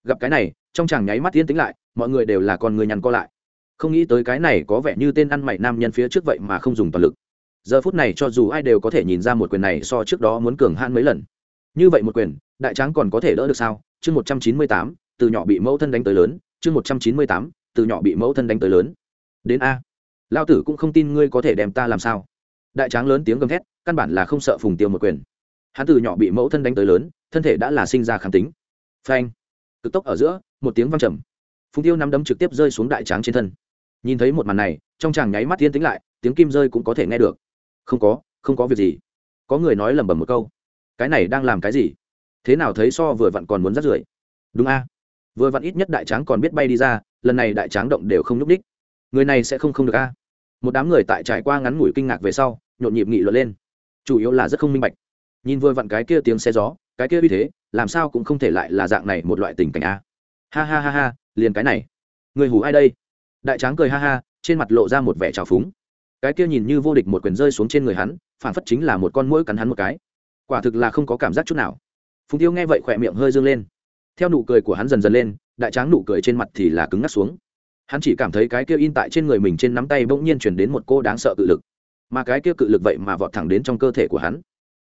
Gặp cái này, trong chàng nháy mắt yên tĩnh lại, mọi người đều là con người nhằn co lại. Không nghĩ tới cái này có vẻ như tên ăn mày nam nhân phía trước vậy mà không dùng toàn lực. Giờ phút này cho dù ai đều có thể nhìn ra một quyền này so trước đó muốn cường hãn mấy lần. Như vậy một quyền, đại tráng còn có thể đỡ được sao? Chương một trăm chín mươi tám, từ nhỏ bị mẫu thân đánh tới lớn. Chương một trăm chín mươi tám, từ nhỏ bị mẫu thân đánh tới lớn. Đến a. Lao tử cũng không tin ngươi có thể đem ta làm sao. Đại tráng lớn tiếng gầm thét, căn bản là không sợ phùng tiêu một quyền hắn từ nhỏ bị mẫu thân đánh tới lớn, thân thể đã là sinh ra kháng tính. Phanh. Cực tốc ở giữa, một tiếng văng trầm. Phùng tiêu nắm đấm trực tiếp rơi xuống đại tráng trên thân. Nhìn thấy một màn này, trong chàng nháy mắt thiên tính lại, tiếng kim rơi cũng có thể nghe được. Không có không có việc gì. Có người nói lẩm bẩm một câu. Cái này đang làm cái gì? Thế nào thấy so vừa vặn còn muốn rắt rưởi? Đúng a. Vừa vặn ít nhất đại tráng còn biết bay đi ra, lần này đại tráng động đều không nhúc đích người này sẽ không không được a. Một đám người tại trải qua ngắn ngủi kinh ngạc về sau, nhộn nhịp nghị luận lên. Chủ yếu là rất không minh bạch nhìn vừa vặn cái kia tiếng xe gió, cái kia uy thế, làm sao cũng không thể lại là dạng này một loại tình cảnh a. Ha ha ha ha, liền cái này. Người hủ ai đây? Đại tráng cười ha ha, trên mặt lộ ra một vẻ trào phúng. Cái kia nhìn như vô địch một quyền rơi xuống trên người hắn phản phất chính là một con mũi cắn hắn một cái. Quả thực là không có cảm giác chút nào. Phùng tiêu nghe vậy khỏe miệng hơi dương lên. Theo nụ cười của hắn dần dần lên, đại tráng nụ cười trên mặt thì là cứng ngắc xuống. Hắn chỉ cảm thấy cái kia in tại trên người mình trên nắm tay bỗng nhiên chuyển đến một cô đáng sợ cự lực. Mà cái kia cự lực vậy mà vọt thẳng đến trong cơ thể của hắn.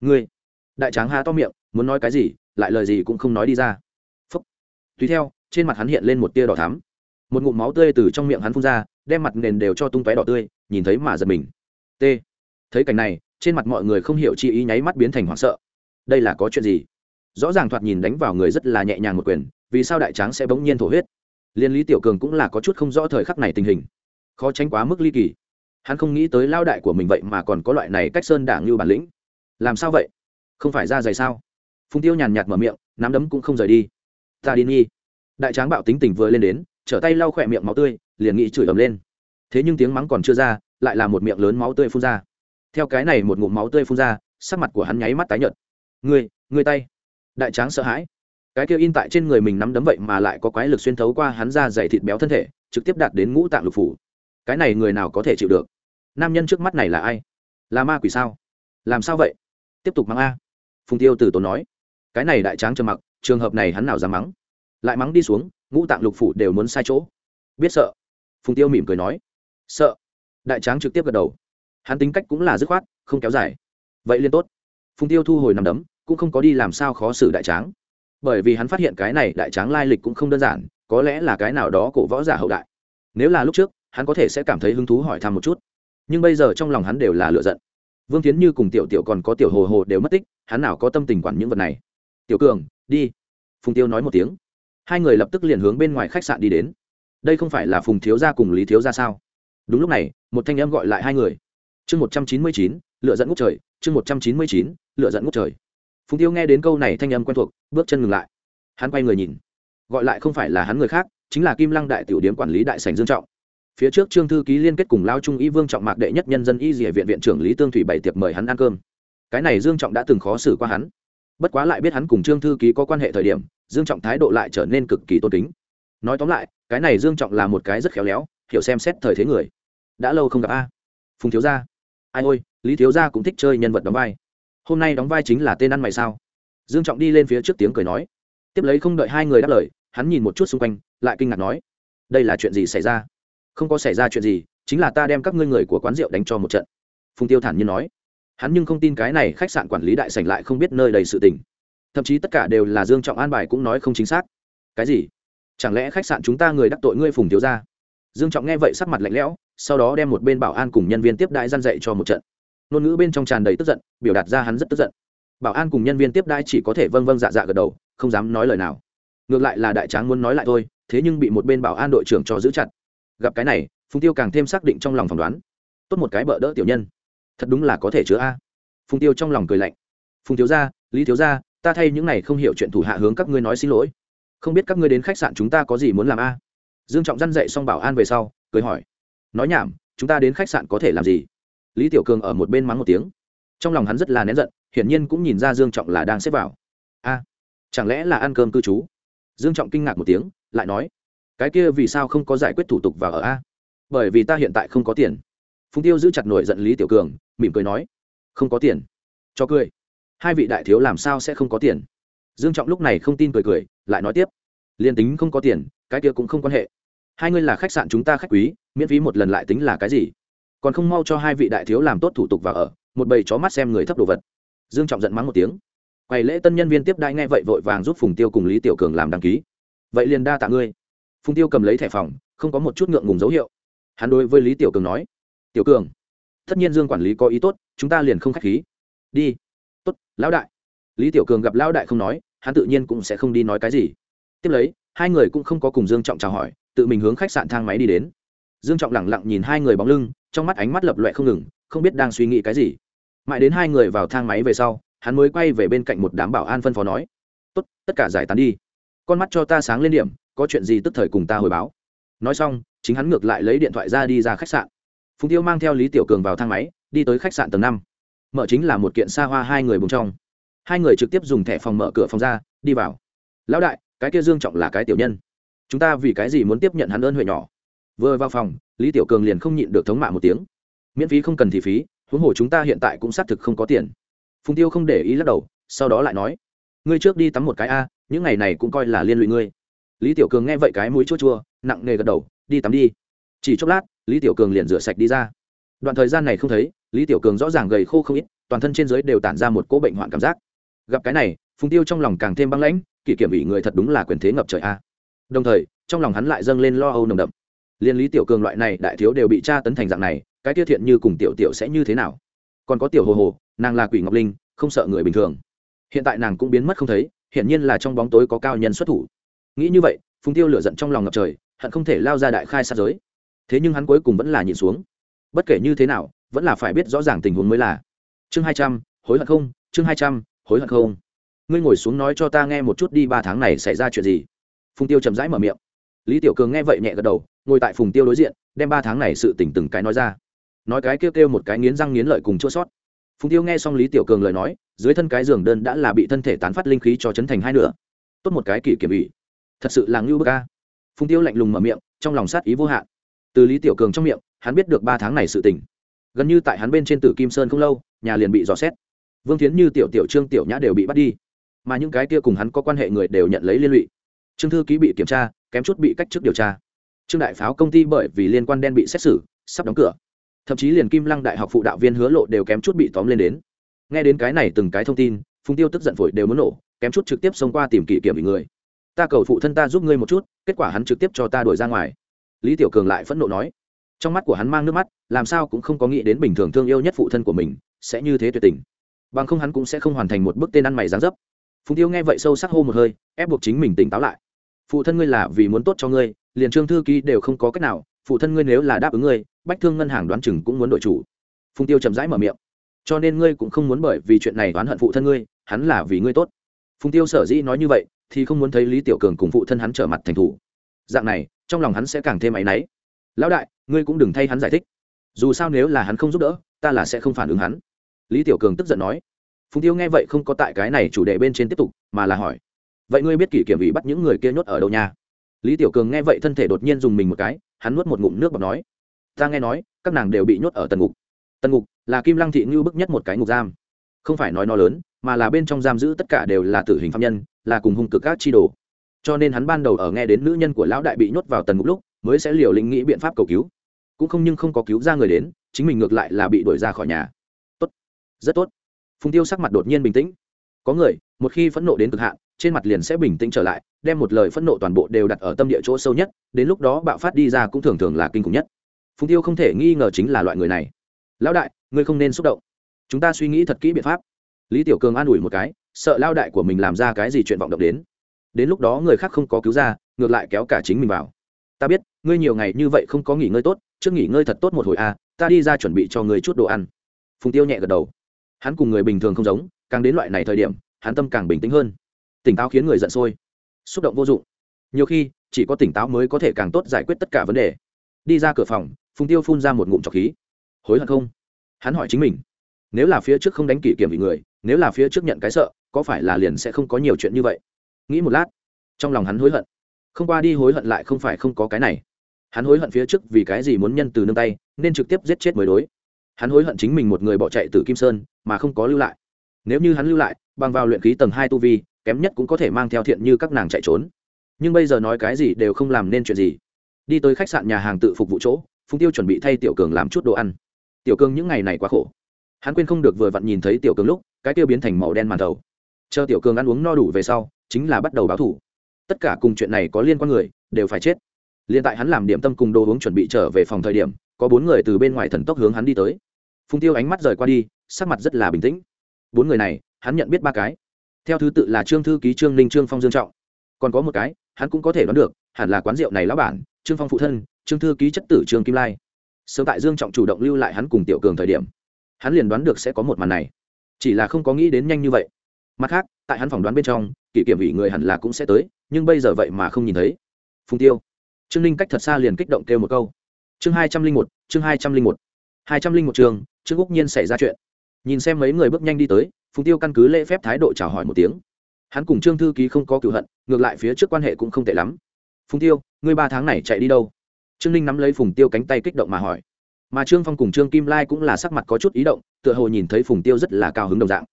Ngươi đại tráng há to miệng, muốn nói cái gì, lại lời gì cũng không nói đi ra. Phúc. Tùy theo, trên mặt hắn hiện lên một tia đỏ thắm. Một ngụm máu tươi từ trong miệng hắn phun ra, đem mặt nền đều cho tung tóe đỏ tươi, nhìn thấy mà giật mình. T. Thấy cảnh này, trên mặt mọi người không hiểu chi ý nháy mắt biến thành hoảng sợ. Đây là có chuyện gì? Rõ ràng thoạt nhìn đánh vào người rất là nhẹ nhàng một quyền, vì sao đại tráng sẽ bỗng nhiên thổ huyết? Liên lý tiểu cường cũng là có chút không rõ thời khắc này tình hình. Khó tránh quá mức ly kỳ. Hắn không nghĩ tới lao đại của mình vậy mà còn có loại này cách sơn đảng như bản lĩnh. Làm sao vậy? Không phải ra dày sao? Phùng tiêu nhàn nhạt mở miệng, nắm đấm cũng không rời đi. Ta đi nghi. Đại tráng bạo tính tình vừa lên đến, trở tay lau khỏe miệng máu tươi, liền nghĩ chửi ầm lên. Thế nhưng tiếng mắng còn chưa ra, lại là một miệng lớn máu tươi phun ra. Theo cái này một ngụm máu tươi phun ra, sắc mặt của hắn nháy mắt tái nhợt. Người người tay. Đại tráng sợ hãi. Cái kia in tại trên người mình nắm đấm vậy mà lại có quái lực xuyên thấu qua hắn ra dày thịt béo thân thể, trực tiếp đạt đến ngũ tạng lục phủ. Cái này người nào có thể chịu được? Nam nhân trước mắt này là ai? Là ma quỷ sao? Làm sao vậy? Tiếp tục mắng a phùng tiêu từ tốn nói, cái này đại tráng trầm mặc, trường hợp này hắn nào dám mắng? Lại mắng đi xuống, ngũ tạng lục phủ đều muốn sai chỗ. Biết sợ. Phùng tiêu mỉm cười nói, sợ. Đại tráng trực tiếp gật đầu. Hắn tính cách cũng là dứt khoát, không kéo dài. Vậy liên tốt. Phùng tiêu thu hồi nằm đấm, cũng không có đi làm sao khó xử đại tráng. Bởi vì hắn phát hiện cái này đại tráng lai lịch cũng không đơn giản, có lẽ là cái nào đó cổ võ giả hậu đại. Nếu là lúc trước, hắn có thể sẽ cảm thấy hứng thú hỏi thăm một chút. Nhưng bây giờ trong lòng hắn đều là lựa giận vương tiến như cùng tiểu tiểu còn có tiểu hồ hồ đều mất tích, hắn nào có tâm tình quản những vật này? Tiểu cường, đi. Phùng tiêu nói một tiếng. Hai người lập tức liền hướng bên ngoài khách sạn đi đến. Đây không phải là phùng thiếu gia cùng lý thiếu gia sao? Đúng lúc này, một thanh âm gọi lại hai người. Chương một trăm chín mươi chín lựa dẫn ngút trời. Chương một trăm chín mươi chín lựa dẫn ngút trời. Phùng tiêu nghe đến câu này thanh âm quen thuộc, bước chân ngừng lại. Hắn quay người nhìn. Gọi lại không phải là hắn người khác, chính là kim lăng đại tiểu điếm quản lý đại sành dương trọng phía trước trương thư ký liên kết cùng lao trung y vương trọng mạc đệ nhất nhân dân y dỉa viện viện trưởng lý tương thủy bảy tiệc mời hắn ăn cơm. Cái này dương trọng đã từng khó xử qua hắn. Bất quá lại biết hắn cùng trương thư ký có quan hệ thời điểm, dương trọng thái độ lại trở nên cực kỳ tôn kính. Nói tóm lại, cái này dương trọng là một cái rất khéo léo, hiểu xem xét thời thế người. Đã lâu không gặp a. Phùng thiếu gia. Ai ôi, lý thiếu gia cũng thích chơi nhân vật đóng vai. Hôm nay đóng vai chính là tên ăn mày sao? Dương trọng đi lên phía trước tiếng cười nói. Tiếp lấy không đợi hai người đáp lời, hắn nhìn một chút xung quanh, lại kinh ngạc nói. Đây là chuyện gì xảy ra? Không có xảy ra chuyện gì, chính là ta đem các ngươi người của quán rượu đánh cho một trận. Phùng tiêu thản nhiên nói. Hắn nhưng không tin cái này khách sạn quản lý đại sảnh lại không biết nơi đầy sự tình. Thậm chí tất cả đều là dương trọng an bài cũng nói không chính xác. Cái gì? Chẳng lẽ khách sạn chúng ta người đắc tội ngươi phùng thiếu ra? Dương trọng nghe vậy sắc mặt lạnh lẽo, sau đó đem một bên bảo an cùng nhân viên tiếp đãi gian dạy cho một trận. Ngôn ngữ bên trong tràn đầy tức giận, biểu đạt ra hắn rất tức giận. Bảo an cùng nhân viên tiếp đãi chỉ có thể vâng vâng dạ dạ gật đầu, không dám nói lời nào. Ngược lại là đại tráng muốn nói lại thôi, thế nhưng bị một bên bảo an đội trưởng cho giữ chặt gặp cái này, phùng tiêu càng thêm xác định trong lòng phỏng đoán. Tốt một cái bợ đỡ tiểu nhân. Thật đúng là có thể chứa a. Phùng tiêu trong lòng cười lạnh. Phùng thiếu gia, lý thiếu gia, ta thay những này không hiểu chuyện thủ hạ hướng các ngươi nói xin lỗi. Không biết các ngươi đến khách sạn chúng ta có gì muốn làm a? Dương trọng dăn dậy xong bảo an về sau, cười hỏi. Nói nhảm, chúng ta đến khách sạn có thể làm gì? Lý tiểu cường ở một bên mắng một tiếng. Trong lòng hắn rất là nén giận, hiển nhiên cũng nhìn ra dương trọng là đang xếp vào. A, chẳng lẽ là ăn cơm cư trú? Dương trọng kinh ngạc một tiếng, lại nói cái kia vì sao không có giải quyết thủ tục vào ở a? Bởi vì ta hiện tại không có tiền. Phùng tiêu giữ chặt nổi giận lý tiểu cường, mỉm cười nói, không có tiền. Cho cười. Hai vị đại thiếu làm sao sẽ không có tiền? Dương trọng lúc này không tin cười cười, lại nói tiếp liền tính không có tiền, cái kia cũng không quan hệ. Hai ngươi là khách sạn chúng ta khách quý, miễn phí một lần lại tính là cái gì? Còn không mau cho hai vị đại thiếu làm tốt thủ tục vào ở, một bầy chó mắt xem người thấp đồ vật. Dương trọng giận mắng một tiếng, quầy lễ tân nhân viên tiếp đai ngay vậy vội vàng giúp phùng tiêu cùng lý tiểu cường làm đăng ký. Vậy liền đa tạ ngươi phùng tiêu cầm lấy thẻ phòng, không có một chút ngượng ngùng dấu hiệu. Hắn đối với lý tiểu cường nói, tiểu cường, tất nhiên dương quản lý có ý tốt, chúng ta liền không k h á c h khí. Đi. Tốt, lão đại. Lý tiểu cường gặp lão đại không nói, hắn tự nhiên cũng sẽ không đi nói cái gì. Tiếp lấy, hai người cũng không có cùng dương trọng chào hỏi, tự mình hướng khách sạn thang máy đi đến. Dương trọng lẳng lặng nhìn hai người bóng lưng, trong mắt ánh mắt lập loẹ không ngừng, không biết đang suy nghĩ cái gì. Mãi đến hai người vào thang máy về sau, hắn mới quay về bên cạnh một đám bảo an phân phó nói, tốt, tất cả giải tán đi. Con mắt cho ta sáng lên điểm có chuyện gì tức thời cùng ta hồi báo. Nói xong, chính hắn ngược lại lấy điện thoại ra đi ra khách sạn. Phùng tiêu mang theo lý tiểu cường vào thang máy, đi tới khách sạn tầng năm. Mở chính là một kiện xa hoa hai người bùng trong. Hai người trực tiếp dùng thẻ phòng mở cửa phòng ra, đi vào. Lão đại, cái kia dương trọng là cái tiểu nhân. Chúng ta vì cái gì muốn tiếp nhận hắn ơn huệ nhỏ? Vừa vào phòng, lý tiểu cường liền không nhịn được thống mạ một tiếng. Miễn phí không cần thì phí, huống hồ chúng ta hiện tại cũng xác thực không có tiền. Phùng tiêu không để ý lắc đầu, sau đó lại nói, ngươi trước đi tắm một cái a, những ngày này cũng coi là liên lụy ngươi lý tiểu cường nghe vậy cái mũi chua chua, nặng nề gật đầu, đi tắm đi. Chỉ chốc lát, lý tiểu cường liền rửa sạch đi ra. Đoạn thời gian này không thấy, lý tiểu cường rõ ràng gầy khô không ít, toàn thân trên giới đều tản ra một cỗ bệnh hoạn cảm giác. Gặp cái này, phùng tiêu trong lòng càng thêm băng lãnh, kỷ kiểm ủy người thật đúng là quyền thế ngập trời a. Đồng thời, trong lòng hắn lại dâng lên lo âu nồng đậm. Liên lý tiểu cường loại này đại thiếu đều bị tra tấn thành dạng này, cái tiết thiện như cùng tiểu tiểu sẽ như thế nào? Còn có tiểu hồ hồ, nàng là quỷ ngọc linh, không sợ người bình thường. Hiện tại nàng cũng biến mất không thấy, hiển nhiên là trong bóng tối có cao nhân xuất thủ nghĩ như vậy, phùng tiêu lửa giận trong lòng ngập trời, hận không thể lao ra đại khai sát giới. Thế nhưng hắn cuối cùng vẫn là nhịn xuống. Bất kể như thế nào, vẫn là phải biết rõ ràng tình huống mới là. Chương hai trăm, hối hận không? Chương hai trăm, hối hận không? Ngươi ngồi xuống nói cho ta nghe một chút đi ba tháng này xảy ra chuyện gì. Phùng tiêu chậm rãi mở miệng. Lý tiểu cường nghe vậy nhẹ gật đầu, ngồi tại phùng tiêu đối diện, đem ba tháng này sự tỉnh từng cái nói ra. Nói cái kêu kêu một cái nghiến răng nghiến lợi cùng chua sót. Phùng tiêu nghe xong lý tiểu cường lời nói, dưới thân cái giường đơn đã là bị thân thể tán phát linh khí cho chấn thành hai nửa. Tốt một cái kỷ kiểm ủy thật sự là ngưu bức ca. Phùng tiêu lạnh lùng mở miệng, trong lòng sát ý vô hạn. Từ lý tiểu cường trong miệng, hắn biết được ba tháng này sự tỉnh gần như tại hắn bên trên tử kim sơn không lâu, nhà liền bị dò xét. Vương tiến như, tiểu tiểu trương, tiểu nhã đều bị bắt đi. Mà những cái kia cùng hắn có quan hệ người đều nhận lấy liên lụy. Trương thư ký bị kiểm tra, kém chút bị cách chức điều tra. Trương đại pháo công ty bởi vì liên quan đen bị xét xử, sắp đóng cửa. Thậm chí liền kim lăng đại học phụ đạo viên hứa lộ đều kém chút bị tóm lên đến. Nghe đến cái này từng cái thông tin, phùng tiêu tức giận phổi đều muốn nổ, kém chút trực tiếp xông qua tìm kỷ kiểm bị người ta cầu phụ thân ta giúp ngươi một chút, kết quả hắn trực tiếp cho ta đuổi ra ngoài. Lý tiểu cường lại phẫn nộ nói. Trong mắt của hắn mang nước mắt, làm sao cũng không có nghĩ đến bình thường thương yêu nhất phụ thân của mình sẽ như thế tuyệt tình. Bằng không hắn cũng sẽ không hoàn thành một bức tên ăn mày dáng dấp. Phùng tiêu nghe vậy sâu sắc hô một hơi, ép buộc chính mình tỉnh táo lại. Phụ thân ngươi là vì muốn tốt cho ngươi, liền trương thư ký đều không có cách nào, phụ thân ngươi nếu là đáp ứng ngươi, bách thương ngân hàng đoán chừng cũng muốn đổi chủ. Phùng tiêu chậm rãi mở miệng. Cho nên ngươi cũng không muốn bởi vì chuyện này oán hận phụ thân ngươi, hắn là vì ngươi tốt. Phùng tiêu sở dĩ nói như vậy thì không muốn thấy lý tiểu cường cùng phụ thân hắn trở mặt thành thủ. Dạng này, trong lòng hắn sẽ càng thêm áy náy. Lão đại, ngươi cũng đừng thay hắn giải thích. Dù sao nếu là hắn không giúp đỡ, ta là sẽ không phản ứng hắn. Lý tiểu cường tức giận nói. Phùng tiêu nghe vậy không có tại cái này chủ đề bên trên tiếp tục, mà là hỏi. Vậy ngươi biết kỷ kiểm ủy bắt những người kia nhốt ở đâu nha? Lý tiểu cường nghe vậy thân thể đột nhiên dùng mình một cái, hắn nuốt một ngụm nước và nói. Ta nghe nói, các nàng đều bị nhốt ở tần ngục. Tần ngục là kim lăng thị ngưu bức nhất một cái ngục giam. Không phải nói nó lớn, mà là bên trong giam giữ tất cả đều là tử hình phạm nhân là cùng hung cực các chi đồ. Cho nên hắn ban đầu ở nghe đến nữ nhân của lão đại bị nhốt vào tần ngục lúc, mới sẽ liều lĩnh nghĩ biện pháp cầu cứu. Cũng không nhưng không có cứu ra người đến, chính mình ngược lại là bị đuổi ra khỏi nhà. Tốt. Rất tốt. Phùng tiêu sắc mặt đột nhiên bình tĩnh. Có người, một khi phẫn nộ đến cực hạn, trên mặt liền sẽ bình tĩnh trở lại, đem một lời phẫn nộ toàn bộ đều đặt ở tâm địa chỗ sâu nhất, đến lúc đó bạo phát đi ra cũng thường thường là kinh khủng nhất. Phùng tiêu không thể nghi ngờ chính là loại người này. Lão đại, ngươi không nên xúc động. Chúng ta suy nghĩ thật kỹ biện pháp. Lý tiểu cường an ủi một cái sợ lao đại của mình làm ra cái gì chuyện vọng động đến. Đến lúc đó người khác không có cứu ra ngược lại kéo cả chính mình vào. Ta biết ngươi nhiều ngày như vậy không có nghỉ ngơi tốt trước nghỉ ngơi thật tốt một hồi a à, ta đi ra chuẩn bị cho người chút đồ ăn. Phùng tiêu nhẹ gật đầu. Hắn cùng người bình thường không giống càng đến loại này thời điểm hắn tâm càng bình tĩnh hơn. Tỉnh táo khiến người giận sôi. Xúc động vô dụng. Nhiều khi chỉ có tỉnh táo mới có thể càng tốt giải quyết tất cả vấn đề. Đi ra cửa phòng phùng tiêu phun ra một ngụm trọc khí. Hối hận không? Hắn hỏi chính mình. Nếu là phía trước không đánh kỷ kiểm vị người nếu là phía trước nhận cái sợ có phải là liền sẽ không có nhiều chuyện như vậy? Nghĩ một lát, trong lòng hắn hối hận. Không qua đi hối hận lại không phải không có cái này. Hắn hối hận phía trước vì cái gì muốn nhân từ nương tay, nên trực tiếp giết chết mới đối. Hắn hối hận chính mình một người bỏ chạy từ kim sơn, mà không có lưu lại. Nếu như hắn lưu lại, bằng vào luyện khí tầng hai tu vi, kém nhất cũng có thể mang theo thiện như các nàng chạy trốn. Nhưng bây giờ nói cái gì đều không làm nên chuyện gì. Đi tới khách sạn nhà hàng tự phục vụ chỗ, phùng tiêu chuẩn bị thay tiểu cường làm chút đồ ăn. Tiểu cường những ngày này quá khổ. Hắn quên không được vừa vặn nhìn thấy tiểu cường lúc, cái tiêu biến thành màu đen màn thầu chờ tiểu cường ăn uống no đủ về sau, chính là bắt đầu báo thủ. Tất cả cùng chuyện này có liên quan người, đều phải chết. Liền tại hắn làm điểm tâm cùng đồ uống chuẩn bị trở về phòng thời điểm, có bốn người từ bên ngoài thần tốc hướng hắn đi tới. Phùng tiêu ánh mắt rời qua đi, sắc mặt rất là bình tĩnh. Bốn người này, hắn nhận biết ba cái. Theo thứ tự là trương thư ký, trương ninh, trương phong dương trọng. Còn có một cái, hắn cũng có thể đoán được, hẳn là quán rượu này lão bản, trương phong phụ thân, trương thư ký chất tử trương kim lai. Sớm tại dương trọng chủ động lưu lại hắn cùng tiểu cường thời điểm, hắn liền đoán được sẽ có một màn này. Chỉ là không có nghĩ đến nhanh như vậy mặt khác, tại hắn phỏng đoán bên trong, kỷ kiểm ủy người hẳn là cũng sẽ tới, nhưng bây giờ vậy mà không nhìn thấy. Phùng tiêu. Trương linh cách thật xa liền kích động kêu một câu. Chương hai trăm linh một, chương hai trăm linh một. hai trăm linh một trường, trương úc nhiên xảy ra chuyện. Nhìn xem mấy người bước nhanh đi tới, phùng tiêu căn cứ lễ phép thái độ chào hỏi một tiếng. Hắn cùng trương thư ký không có cựu hận, ngược lại phía trước quan hệ cũng không tệ lắm. Phùng tiêu, ngươi ba tháng này chạy đi đâu? Trương linh nắm lấy phùng tiêu cánh tay kích động mà hỏi. Mà trương phong cùng trương kim lai cũng là sắc mặt có chút ý động, tựa hồ nhìn thấy phùng tiêu rất là cao hứng đồng dạng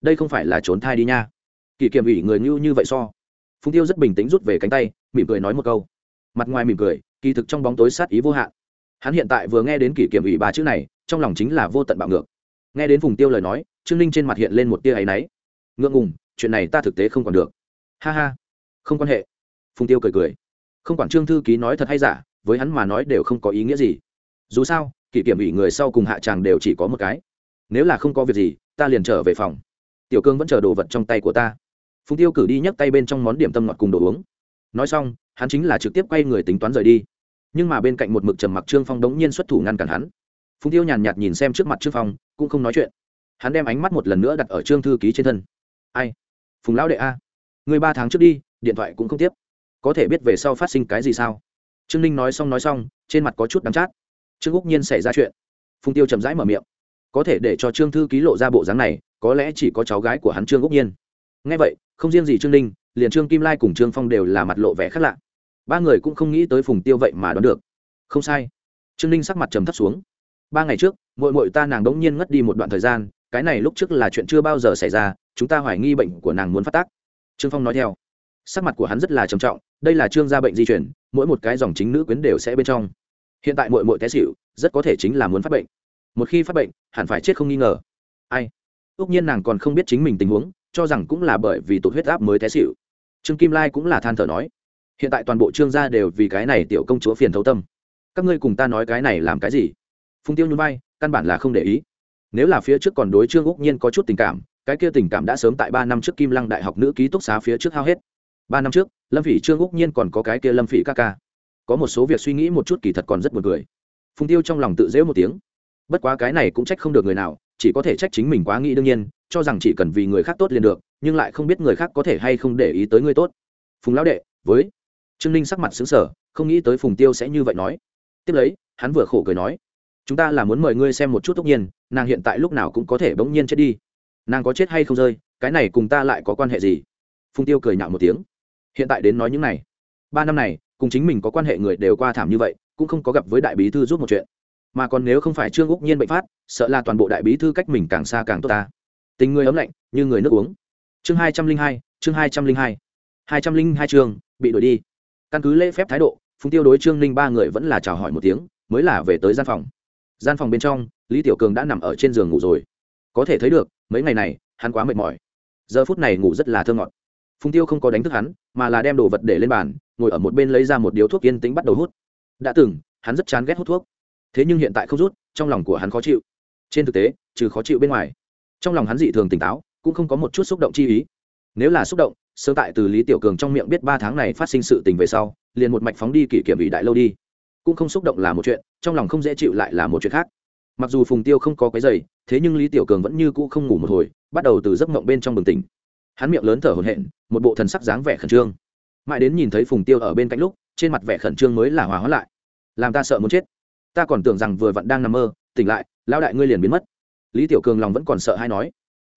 đây không phải là trốn thai đi nha. Kỳ kiểm ủy người ngưu như vậy so. Phùng tiêu rất bình tĩnh rút về cánh tay, mỉm cười nói một câu. Mặt ngoài mỉm cười, kỳ thực trong bóng tối sát ý vô hạn. Hắn hiện tại vừa nghe đến kỷ kiểm ủy ba chữ này, trong lòng chính là vô tận bạo ngược. Nghe đến phùng tiêu lời nói, trương ninh trên mặt hiện lên một tia áy náy. Ngượng ngùng, chuyện này ta thực tế không còn được. Ha ha, không quan hệ. Phùng tiêu cười cười. Không quản trương thư ký nói thật hay giả, với hắn mà nói đều không có ý nghĩa gì. Dù sao kỷ kiểm ủy người sau cùng hạ tràng đều chỉ có một cái. Nếu là không có việc gì, ta liền trở về phòng tiểu cương vẫn chờ đồ vật trong tay của ta. Phùng tiêu cử đi nhấc tay bên trong món điểm tâm ngọt cùng đồ uống. Nói xong, hắn chính là trực tiếp quay người tính toán rời đi. Nhưng mà bên cạnh một mực trầm mặc trương phong đống nhiên xuất thủ ngăn cản hắn. Phùng tiêu nhàn nhạt nhìn xem trước mặt trương phong, cũng không nói chuyện. Hắn đem ánh mắt một lần nữa đặt ở trương thư ký trên thân. Ai? Phùng lão đệ a. Người ba tháng trước đi, điện thoại cũng không tiếp. Có thể biết về sau phát sinh cái gì sao? Trương ninh nói xong nói xong, trên mặt có chút đắm chát. Trương úc nhiên xảy ra chuyện. Phùng tiêu chậm rãi mở miệng. Có thể để cho trương thư ký lộ ra bộ dáng này có lẽ chỉ có cháu gái của hắn trương úc nhiên. Ngay vậy, không riêng gì trương ninh, liền trương kim lai cùng trương phong đều là mặt lộ vẻ khác lạ. Ba người cũng không nghĩ tới phùng tiêu vậy mà đoán được. Không sai. Trương ninh sắc mặt trầm thấp xuống. Ba ngày trước mội mội ta nàng đống nhiên ngất đi một đoạn thời gian, cái này lúc trước là chuyện chưa bao giờ xảy ra, chúng ta hoài nghi bệnh của nàng muốn phát tác. Trương phong nói theo. Sắc mặt của hắn rất là trầm trọng, đây là trương gia bệnh di chuyển mỗi một cái dòng chính nữ quyến đều sẽ bên trong. Hiện tại mội mội té xịu rất có thể chính là muốn phát bệnh. Một khi phát bệnh, hẳn phải chết không nghi ngờ. Ai? Ước nhiên nàng còn không biết chính mình tình huống, cho rằng cũng là bởi vì tụt huyết áp mới té xịu trương kim lai cũng là than thở nói, hiện tại toàn bộ trương gia đều vì cái này tiểu công chúa phiền thấu tâm. Các ngươi cùng ta nói cái này làm cái gì? Phùng tiêu nhún vai, căn bản là không để ý. Nếu là phía trước còn đối trương úc nhiên có chút tình cảm, cái kia tình cảm đã sớm tại ba năm trước kim lăng đại học nữ ký túc xá phía trước hao hết. Ba năm trước, lâm phỉ trương úc nhiên còn có cái kia lâm phỉ ca ca. Có một số việc suy nghĩ một chút kỳ thật còn rất buồn cười. Phùng tiêu trong lòng tự dễu một tiếng. Bất quá cái này cũng trách không được người nào chỉ có thể trách chính mình quá nghĩ đương nhiên, cho rằng chỉ cần vì người khác tốt liền được, nhưng lại không biết người khác có thể hay không để ý tới người tốt. Phùng lão đệ, với. Trương ninh sắc mặt xứng sở không nghĩ tới phùng tiêu sẽ như vậy nói. Tiếp lấy, hắn vừa khổ cười nói, chúng ta là muốn mời ngươi xem một chút tất nhiên, nàng hiện tại lúc nào cũng có thể bỗng nhiên chết đi. Nàng có chết hay không rơi, cái này cùng ta lại có quan hệ gì? Phùng tiêu cười nhạo một tiếng. Hiện tại đến nói những này. Ba năm này, cùng chính mình có quan hệ người đều qua thảm như vậy, cũng không có gặp với đại bí thư giúp một chuyện mà còn nếu không phải trương úc nhiên bệnh phát, sợ là toàn bộ đại bí thư cách mình càng xa càng tốt ta. Tình người ấm lạnh, như người nước uống. Chương hai trăm linh hai, chương hai trăm linh hai. Hai trăm linh hai chương bị đuổi đi. Căn cứ lễ phép thái độ, phùng tiêu đối trương ninh ba người vẫn là chào hỏi một tiếng, mới là về tới gian phòng. Gian phòng bên trong, lý tiểu cường đã nằm ở trên giường ngủ rồi. Có thể thấy được, mấy ngày này, hắn quá mệt mỏi. Giờ phút này ngủ rất là thơ ngọt. Phùng tiêu không có đánh thức hắn, mà là đem đồ vật để lên bàn, ngồi ở một bên lấy ra một điếu thuốc yên tĩnh bắt đầu hút. Đã từng, hắn rất chán ghét hút thuốc thế nhưng hiện tại không rút, trong lòng của hắn khó chịu. Trên thực tế, trừ khó chịu bên ngoài, trong lòng hắn dị thường tỉnh táo, cũng không có một chút xúc động chi ý. Nếu là xúc động sơ tại từ lý tiểu cường trong miệng biết ba tháng này phát sinh sự tình về sau, liền một mạch phóng đi kỷ kiểm ủy đại lâu đi. Cũng không xúc động là một chuyện, trong lòng không dễ chịu lại là một chuyện khác. Mặc dù phùng tiêu không có cái giày thế nhưng lý tiểu cường vẫn như cũ không ngủ một hồi, bắt đầu từ giấc mộng bên trong bừng tỉnh. Hắn miệng lớn thở hổn hển, một bộ thần sắc dáng vẻ khẩn trương. Mãi đến nhìn thấy phùng tiêu ở bên cạnh lúc, trên mặt vẻ khẩn trương mới là hòa hóa lại. Làm ta sợ muốn chết ta còn tưởng rằng vừa vặn đang nằm mơ, tỉnh lại, lão đại ngươi liền biến mất. Lý tiểu cường lòng vẫn còn sợ hay nói.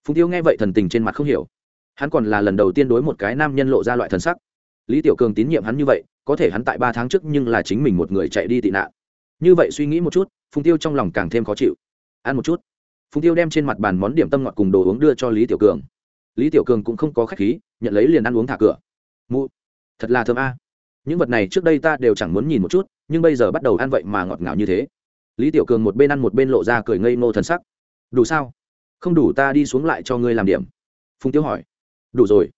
Phùng tiêu nghe vậy thần tình trên mặt không hiểu. Hắn còn là lần đầu tiên đối một cái nam nhân lộ ra loại thần sắc. Lý tiểu cường tín nhiệm hắn như vậy, có thể hắn tại ba tháng trước nhưng là chính mình một người chạy đi tị nạn. Như vậy suy nghĩ một chút, phùng tiêu trong lòng càng thêm khó chịu. Ăn một chút. Phùng tiêu đem trên mặt bàn món điểm tâm ngọt cùng đồ uống đưa cho lý tiểu cường. Lý tiểu cường cũng không có khách khí, nhận lấy liền ăn uống thả cửa. Mụ, thật là thơm a những vật này trước đây ta đều chẳng muốn nhìn một chút, nhưng bây giờ bắt đầu ăn vậy mà ngọt ngào như thế. Lý tiểu cường một bên ăn một bên lộ ra cười ngây ngô thần sắc. Đủ sao? Không đủ ta đi xuống lại cho ngươi làm điểm. Phùng tiêu hỏi. Đủ rồi.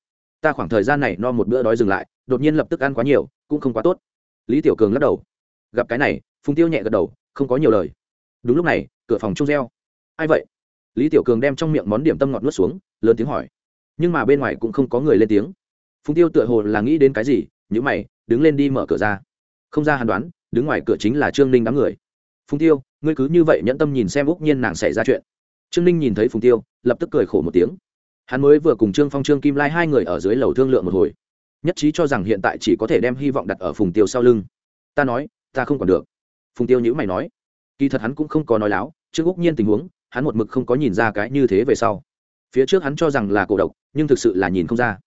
Ta khoảng thời gian này no một bữa đói dừng lại, đột nhiên lập tức ăn quá nhiều, cũng không quá tốt. Lý tiểu cường lắc đầu. Gặp cái này, phùng tiêu nhẹ gật đầu, không có nhiều lời. Đúng lúc này, cửa phòng trung reo. Ai vậy? Lý tiểu cường đem trong miệng món điểm tâm ngọt nuốt xuống, lớn tiếng hỏi. Nhưng mà bên ngoài cũng không có người lên tiếng. Phùng tiêu tựa hồ là nghĩ đến cái gì nhữ mày đứng lên đi mở cửa ra. Không ra hàn đoán, đứng ngoài cửa chính là trương ninh đám người. Phùng tiêu, ngươi cứ như vậy nhẫn tâm nhìn xem úc nhiên nàng xảy ra chuyện. Trương ninh nhìn thấy phùng tiêu, lập tức cười khổ một tiếng. Hắn mới vừa cùng trương phong, trương kim lai hai người ở dưới lầu thương lượng một hồi. Nhất trí cho rằng hiện tại chỉ có thể đem hy vọng đặt ở phùng tiêu sau lưng. Ta nói, ta không còn được. Phùng tiêu nhữ mày nói. Kỳ thật hắn cũng không có nói láo, trước úc nhiên tình huống, hắn một mực không có nhìn ra cái như thế về sau. Phía trước hắn cho rằng là cổ độc, nhưng thực sự là nhìn không ra.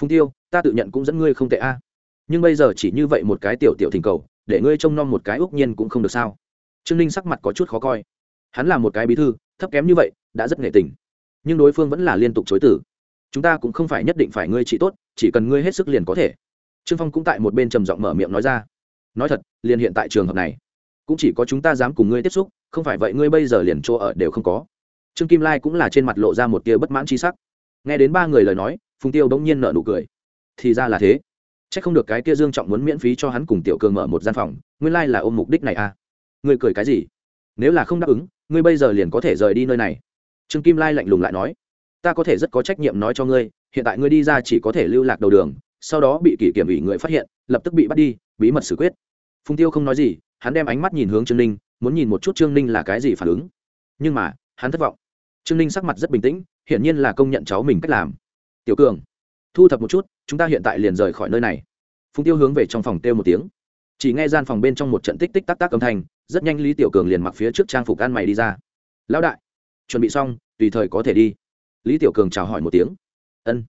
Phùng tiêu, ta tự nhận cũng dẫn ngươi không tệ a nhưng bây giờ chỉ như vậy một cái tiểu tiểu thỉnh cầu, để ngươi trông nom một cái úc nhiên cũng không được sao? Trương ninh sắc mặt có chút khó coi. Hắn là một cái bí thư, thấp kém như vậy, đã rất nghệ tình. Nhưng đối phương vẫn là liên tục chối tử chúng ta cũng không phải nhất định phải ngươi trị tốt, chỉ cần ngươi hết sức liền có thể. Trương phong cũng tại một bên trầm giọng mở miệng nói ra. Nói thật, liền hiện tại trường hợp này, cũng chỉ có chúng ta dám cùng ngươi tiếp xúc, không phải vậy ngươi bây giờ liền chỗ ở đều không có. Trương kim lai cũng là trên mặt lộ ra một tia bất mãn c sắc. Nghe đến ba người lời nói, phùng tiêu bỗng nhiên nợ nụ cười. Thì ra là thế chắc không được cái kia dương trọng muốn miễn phí cho hắn cùng tiểu cường mở một gian phòng, nguyên lai là ôm mục đích này à. Ngươi cười cái gì? Nếu là không đáp ứng, ngươi bây giờ liền có thể rời đi nơi này. Trương kim lai lạnh lùng lại nói, ta có thể rất có trách nhiệm nói cho ngươi, hiện tại ngươi đi ra chỉ có thể lưu lạc đầu đường, sau đó bị kỷ kiểm ủy người phát hiện, lập tức bị bắt đi, bí mật xử quyết. Phùng tiêu không nói gì, hắn đem ánh mắt nhìn hướng trương ninh, muốn nhìn một chút trương ninh là cái gì phản ứng. Nhưng mà, hắn thất vọng. Trương ninh sắc mặt rất bình tĩnh, hiển nhiên là công nhận cháu mình cách làm. Tiểu cường thu thập một chút, chúng ta hiện tại liền rời khỏi nơi này. Phùng tiêu hướng về trong phòng kêu một tiếng. Chỉ nghe gian phòng bên trong một trận tích tích tắc tắc âm thanh, rất nhanh lý tiểu cường liền mặc phía trước trang phục ăn mày đi ra. Lão đại, chuẩn bị xong, tùy thời có thể đi. Lý tiểu cường chào hỏi một tiếng. Ân.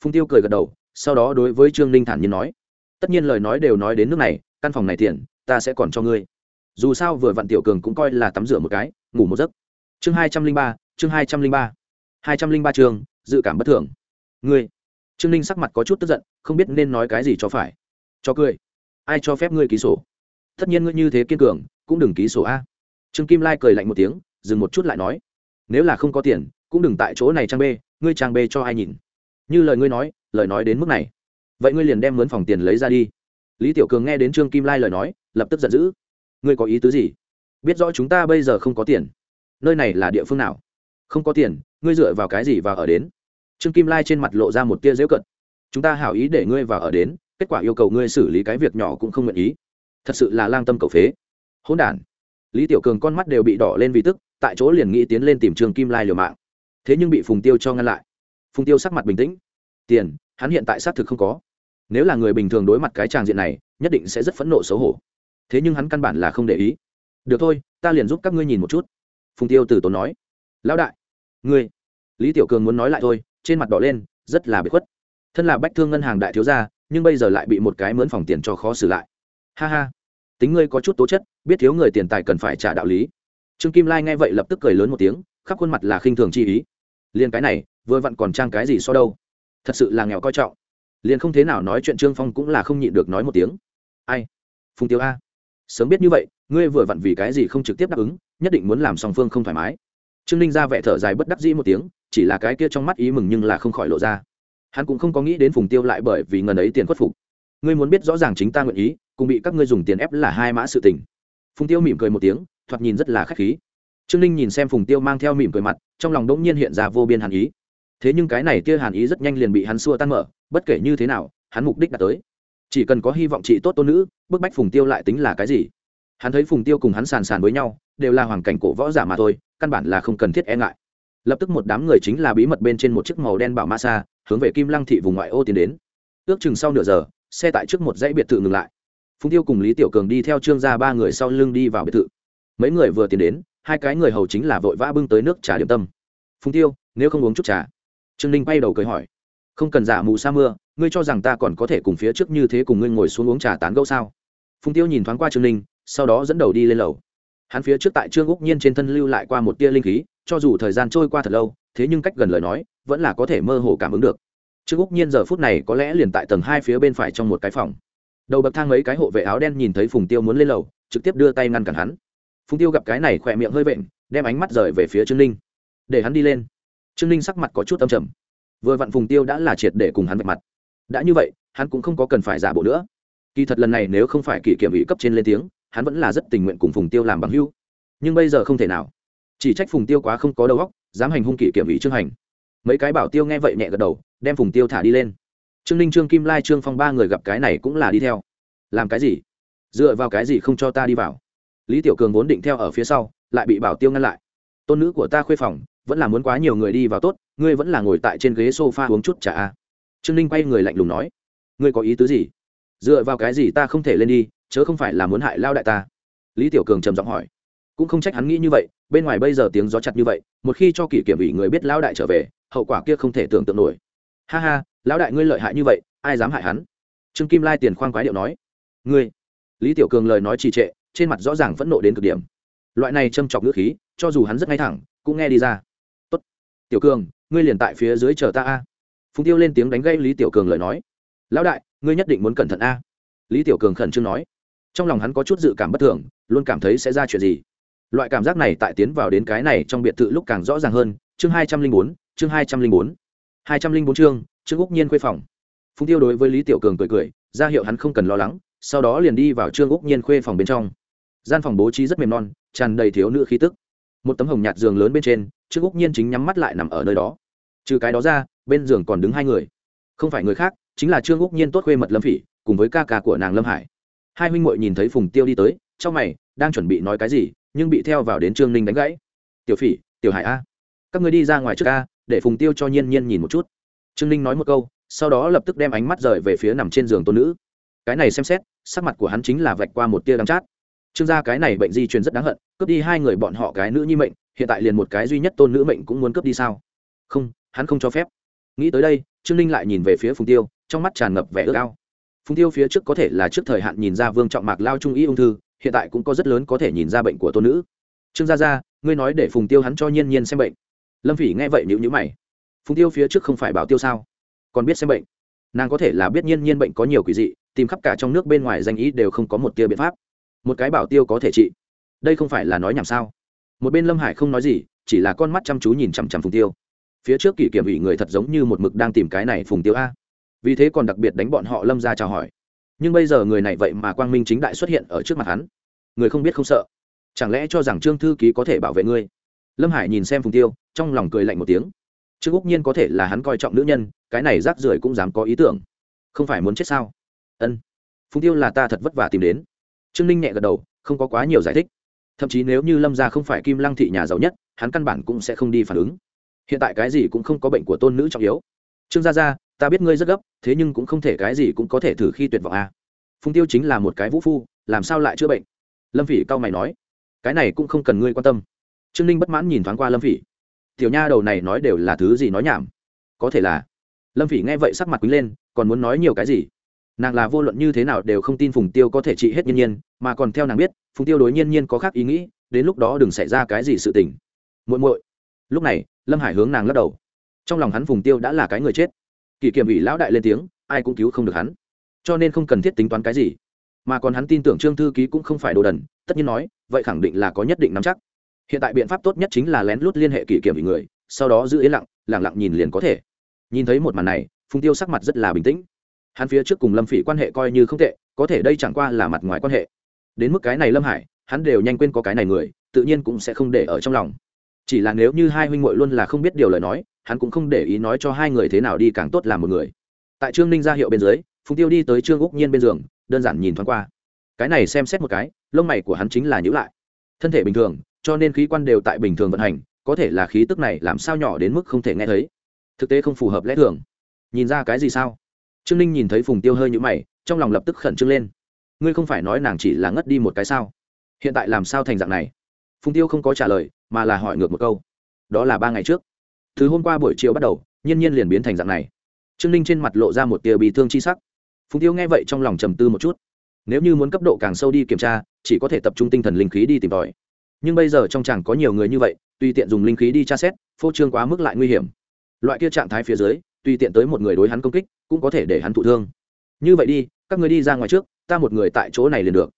Phùng tiêu cười gật đầu, sau đó đối với trương ninh thản nhiên nói, tất nhiên lời nói đều nói đến nước này, căn phòng này tiền ta sẽ còn cho ngươi. Dù sao vừa vặn tiểu cường cũng coi là tắm rửa một cái, ngủ một giấc. Chương hai trăm linh ba, chương hai trăm linh ba. Hai trăm linh ba chương, dự cảm bất thường. Ngươi trương ninh sắc mặt có chút tức giận, không biết nên nói cái gì cho phải. Cho cười. Ai cho phép ngươi ký sổ? Tất nhiên ngươi như thế kiên cường, cũng đừng ký sổ a. Trương kim lai cười lạnh một tiếng, dừng một chút lại nói. Nếu là không có tiền, cũng đừng tại chỗ này trang b ngươi trang b cho ai nhìn? Như lời ngươi nói, lời nói đến mức này. Vậy ngươi liền đem mướn phòng tiền lấy ra đi. Lý tiểu cường nghe đến trương kim lai lời nói, lập tức giận dữ. Ngươi có ý tứ gì? Biết rõ chúng ta bây giờ không có tiền. Nơi này là địa phương nào? Không có tiền, ngươi dựa vào cái gì và ở đến? Trương kim lai trên mặt lộ ra một tia dễu cận chúng ta hảo ý để ngươi vào ở đến, kết quả yêu cầu ngươi xử lý cái việc nhỏ cũng không nguyện ý. Thật sự là lang tâm cầu phế. Hỗn đản. Lý tiểu cường con mắt đều bị đỏ lên vì tức, tại chỗ liền nghĩ tiến lên tìm trường kim lai liều mạng. Thế nhưng bị phùng tiêu cho ngăn lại. Phùng tiêu sắc mặt bình tĩnh. Tiền, hắn hiện tại xác thực không có. Nếu là người bình thường đối mặt cái tràng diện này, nhất định sẽ rất phẫn nộ xấu hổ. Thế nhưng hắn căn bản là không để ý. Được thôi, ta liền giúp các ngươi nhìn một chút. Phùng tiêu từ tốn nói. Lão đại. Ngươi. Lý tiểu cường muốn nói lại thôi trên mặt đỏ lên, rất là bị khuất. Thân là bách thương ngân hàng đại thiếu gia, nhưng bây giờ lại bị một cái mướn phòng tiền cho khó xử lại. Ha ha. Tính ngươi có chút tố chất, biết thiếu người tiền tài cần phải trả đạo lý. Trương kim lai nghe vậy lập tức cười lớn một tiếng, khắp khuôn mặt là khinh thường chi ý. Liền cái này, vừa vặn còn trang cái gì so đâu? Thật sự là nghèo coi trọng. Liền không thế nào nói chuyện trương phong cũng là không nhịn được nói một tiếng. Ai? Phùng tiêu a. Sớm biết như vậy, ngươi vừa vặn vì cái gì không trực tiếp đáp ứng, nhất định muốn làm song phương không thoải mái trương ninh ra vẻ thở dài bất đắc dĩ một tiếng, chỉ là cái kia trong mắt ý mừng nhưng là không khỏi lộ ra. Hắn cũng không có nghĩ đến phùng tiêu lại bởi vì ngần ấy tiền khuất phục. Ngươi muốn biết rõ ràng chính ta nguyện ý, cùng bị các ngươi dùng tiền ép là hai mã sự tình. Phùng tiêu mỉm cười một tiếng, thoạt nhìn rất là khách khí. Trương ninh nhìn xem phùng tiêu mang theo mỉm cười mặt, trong lòng đỗng nhiên hiện ra vô biên hàn ý. Thế nhưng cái này kia hàn ý rất nhanh liền bị hắn xua tan mở, bất kể như thế nào, hắn mục đích đã tới. Chỉ cần có hy vọng trị tốt tôn nữ, bức bách phùng tiêu lại tính là cái gì? Hắn thấy phùng tiêu cùng hắn sàn sàn với nhau, đều là hoàn cảnh cổ võ giả mà thôi, căn bản là không cần thiết e ngại. Lập tức một đám người chính là bí mật bên trên một chiếc màu đen bảo ma xa hướng về kim lăng thị vùng ngoại ô tiến đến. Ước chừng sau nửa giờ, xe tại trước một dãy biệt thự ngừng lại. Phùng tiêu cùng lý tiểu cường đi theo trương gia ba người sau lưng đi vào biệt thự. Mấy người vừa tiến đến, hai cái người hầu chính là vội vã bưng tới nước trà điểm tâm. Phùng tiêu, nếu không uống chút trà? Trương ninh bay đầu cười hỏi. Không cần giả mù sa mưa, ngươi cho rằng ta còn có thể cùng phía trước như thế cùng ngươi ngồi xuống uống trà tán gẫu sao? Phùng tiêu nhìn thoáng qua trương ninh sau đó dẫn đầu đi lên lầu. Hắn phía trước tại trương úc nhiên trên thân lưu lại qua một tia linh khí, cho dù thời gian trôi qua thật lâu, thế nhưng cách gần lời nói, vẫn là có thể mơ hồ cảm ứng được. Trương úc nhiên giờ phút này có lẽ liền tại tầng hai phía bên phải trong một cái phòng. Đầu bậc thang mấy cái hộ vệ áo đen nhìn thấy phùng tiêu muốn lên lầu, trực tiếp đưa tay ngăn cản hắn. Phùng tiêu gặp cái này khỏe miệng hơi vện, đem ánh mắt rời về phía trương ninh. Để hắn đi lên. Trương ninh sắc mặt có chút âm trầm. Vừa vặn phùng tiêu đã là triệt để cùng hắn vạch mặt. Đã như vậy, hắn cũng không có cần phải giả bộ nữa. Kỳ thật lần này nếu không phải kỷ kiểm ủy cấp trên lên tiếng hắn vẫn là rất tình nguyện cùng phùng tiêu làm bằng hưu nhưng bây giờ không thể nào. Chỉ trách phùng tiêu quá không có đầu óc, dám hành hung kỷ kiểm ủy trương hành. Mấy cái bảo tiêu nghe vậy nhẹ gật đầu, đem phùng tiêu thả đi lên. Trương ninh, trương kim lai, trương phong ba người gặp cái này cũng là đi theo. Làm cái gì? Dựa vào cái gì không cho ta đi vào? Lý tiểu cường vốn định theo ở phía sau, lại bị bảo tiêu ngăn lại. Tôn nữ của ta khuê phòng, vẫn là muốn quá nhiều người đi vào tốt, ngươi vẫn là ngồi tại trên ghế s o f a uống chút trà a. Trương ninh quay người lạnh lùng nói. Ngươi có ý tứ gì? Dựa vào cái gì ta không thể lên đi chớ không phải là muốn hại lao đại ta. Lý tiểu cường trầm giọng hỏi. Cũng không trách hắn nghĩ như vậy, bên ngoài bây giờ tiếng gió chặt như vậy, một khi cho kỷ kiểm ủy người biết lao đại trở về, hậu quả kia không thể tưởng tượng nổi. Ha ha lão đại ngươi lợi hại như vậy, ai dám hại hắn? Trương kim lai tiền khoan quái điệu nói. Ngươi. Lý tiểu cường lời nói trì trệ, trên mặt rõ ràng phẫn nộ đến cực điểm. Loại này châm chọc ngữ khí, cho dù hắn rất ngay thẳng, cũng nghe đi ra. Tốt. Tiểu cường, ngươi liền tại phía dưới chờ ta a. Phùng tiêu lên tiếng đánh gây lý tiểu cường lời nói. Lão đại, ngươi nhất định muốn cẩn thận a. Lý tiểu cường khẩn trương nói trong lòng hắn có chút dự cảm bất thường, luôn cảm thấy sẽ ra chuyện gì. Loại cảm giác này tại tiến vào đến cái này trong biệt thự lúc càng rõ ràng hơn, chương hai trăm linh bốn, chương hai trăm linh bốn. Hai trăm linh bốn chương, trương úc nhiên khuê phòng. Phùng tiêu đối với lý tiểu cường cười cười, ra hiệu hắn không cần lo lắng, sau đó liền đi vào trương úc nhiên khuê phòng bên trong. Gian phòng bố trí rất mềm non, tràn đầy thiếu nữ khí tức. Một tấm hồng nhạt giường lớn bên trên, trương úc nhiên chính nhắm mắt lại nằm ở nơi đó. Trừ cái đó ra, bên giường còn đứng hai người. Không phải người khác, chính là trương úc nhiên tốt khuê mật lâm phỉ, cùng với ca ca của nàng lâm hải hai huynh muội nhìn thấy phùng tiêu đi tới trong mày, đang chuẩn bị nói cái gì, nhưng bị theo vào đến trương ninh đánh gãy. Tiểu phỉ, tiểu hải a, các người đi ra ngoài trước a, để phùng tiêu cho nhiên nhiên nhìn một chút. Trương ninh nói một câu, sau đó lập tức đem ánh mắt rời về phía nằm trên giường tôn nữ. Cái này xem xét, sắc mặt của hắn chính là vạch qua một tia đắng chát. Trương gia cái này bệnh di truyền rất đáng hận, cướp đi hai người bọn họ cái nữ nhi mệnh, hiện tại liền một cái duy nhất tôn nữ mệnh cũng muốn cướp đi sao? Không, hắn không cho phép. Nghĩ tới đây, trương ninh lại nhìn về phía phùng tiêu, trong mắt tràn ngập vẻ ước ao phùng tiêu phía trước có thể là trước thời hạn nhìn ra vương trọng mạc lao trung y ung thư, hiện tại cũng có rất lớn có thể nhìn ra bệnh của tôn nữ. Trương gia gia, ngươi nói để phùng tiêu hắn cho nhiên nhiên xem bệnh. Lâm phỉ nghe vậy nhữ nhữ mày. Phùng tiêu phía trước không phải bảo tiêu sao? Còn biết xem bệnh. Nàng có thể là biết nhiên nhiên bệnh có nhiều quỷ dị, tìm khắp cả trong nước bên ngoài danh ý đều không có một tia biện pháp. Một cái bảo tiêu có thể trị. Đây không phải là nói nhảm sao? Một bên lâm hải không nói gì, chỉ là con mắt chăm chú nhìn chằm chằm phùng tiêu. Phía trước kỷ kiểm ủy người thật giống như một mực đang tìm cái này phùng tiêu a vì thế còn đặc biệt đánh bọn họ lâm ra chào hỏi. Nhưng bây giờ người này vậy mà quang minh chính đại xuất hiện ở trước mặt hắn. Người không biết không sợ. Chẳng lẽ cho rằng trương thư ký có thể bảo vệ ngươi? Lâm hải nhìn xem phùng tiêu, trong lòng cười lạnh một tiếng. Trương úc nhiên có thể là hắn coi trọng nữ nhân, cái này rác rưởi cũng dám có ý tưởng. Không phải muốn chết sao? Ân. Phùng tiêu là ta thật vất vả tìm đến. Trương ninh nhẹ gật đầu, không có quá nhiều giải thích. Thậm chí nếu như lâm gia không phải kim lăng thị nhà giàu nhất, hắn căn bản cũng sẽ không đi phản ứng. Hiện tại cái gì cũng không có bệnh của tôn nữ trọng yếu. Trương gia gia ta biết ngươi rất gấp, thế nhưng cũng không thể cái gì cũng có thể thử khi tuyệt vọng a à. phùng tiêu chính là một cái vũ phu, làm sao lại chữa bệnh? Lâm phỉ cao mày nói, cái này cũng không cần ngươi quan tâm. Trương ninh bất mãn nhìn thoáng qua lâm phỉ. Tiểu nha đầu này nói đều là thứ gì nói nhảm? Có thể là. Lâm phỉ nghe vậy sắc mặt quý lên, còn muốn nói nhiều cái gì? Nàng là vô luận như thế nào đều không tin phùng tiêu có thể trị hết nhiên nhiên, mà còn theo nàng biết, phùng tiêu đối nhiên nhiên có khác ý nghĩ, đến lúc đó đừng xảy ra cái gì sự tình. Muội muội. Lúc này, lâm hải hướng nàng lắc đầu. Trong lòng hắn phùng tiêu đã là cái người chết kỷ kiểm ủy lão đại lên tiếng, ai cũng cứu không được hắn. Cho nên không cần thiết tính toán cái gì. Mà còn hắn tin tưởng trương thư ký cũng không phải đồ đần, tất nhiên nói, vậy khẳng định là có nhất định nắm chắc. Hiện tại biện pháp tốt nhất chính là lén lút liên hệ kỷ kiểm ủy người, sau đó giữ yên lặng lẳng lặng nhìn liền có thể. Nhìn thấy một màn này, phùng tiêu sắc mặt rất là bình tĩnh. Hắn phía trước cùng lâm phỉ quan hệ coi như không tệ, có thể đây chẳng qua là mặt ngoài quan hệ. Đến mức cái này lâm hải, hắn đều nhanh quên có cái này người, tự nhiên cũng sẽ không để ở trong lòng chỉ là nếu như hai huynh muội luôn là không biết điều lời nói, hắn cũng không để ý nói cho hai người thế nào đi càng tốt làm một người. Tại trương ninh ra hiệu bên dưới, phùng tiêu đi tới trương úc nhiên bên giường, đơn giản nhìn thoáng qua. Cái này xem xét một cái, lông mày của hắn chính là nhữ lại. Thân thể bình thường, cho nên khí quan đều tại bình thường vận hành, có thể là khí tức này làm sao nhỏ đến mức không thể nghe thấy. Thực tế không phù hợp lẽ thường. Nhìn ra cái gì sao? Trương ninh nhìn thấy phùng tiêu hơi nhũ mày, trong lòng lập tức khẩn trương lên. Ngươi không phải nói nàng chỉ là ngất đi một cái sao? Hiện tại làm sao thành dạng này? Phùng tiêu không có trả lời, mà là hỏi ngược một câu. Đó là ba ngày trước. Thứ hôm qua buổi chiều bắt đầu, nhiên nhiên liền biến thành dạng này. Trương ninh trên mặt lộ ra một tia bị thương chi sắc. Phùng tiêu nghe vậy trong lòng trầm tư một chút. Nếu như muốn cấp độ càng sâu đi kiểm tra, chỉ có thể tập trung tinh thần linh khí đi tìm tòi. Nhưng bây giờ trong chẳng có nhiều người như vậy, tùy tiện dùng linh khí đi tra xét, phô trương quá mức lại nguy hiểm. Loại kia trạng thái phía dưới, tùy tiện tới một người đối hắn công kích, cũng có thể để hắn thụ thương. Như vậy đi, các người đi ra ngoài trước, ta một người tại chỗ này liền được.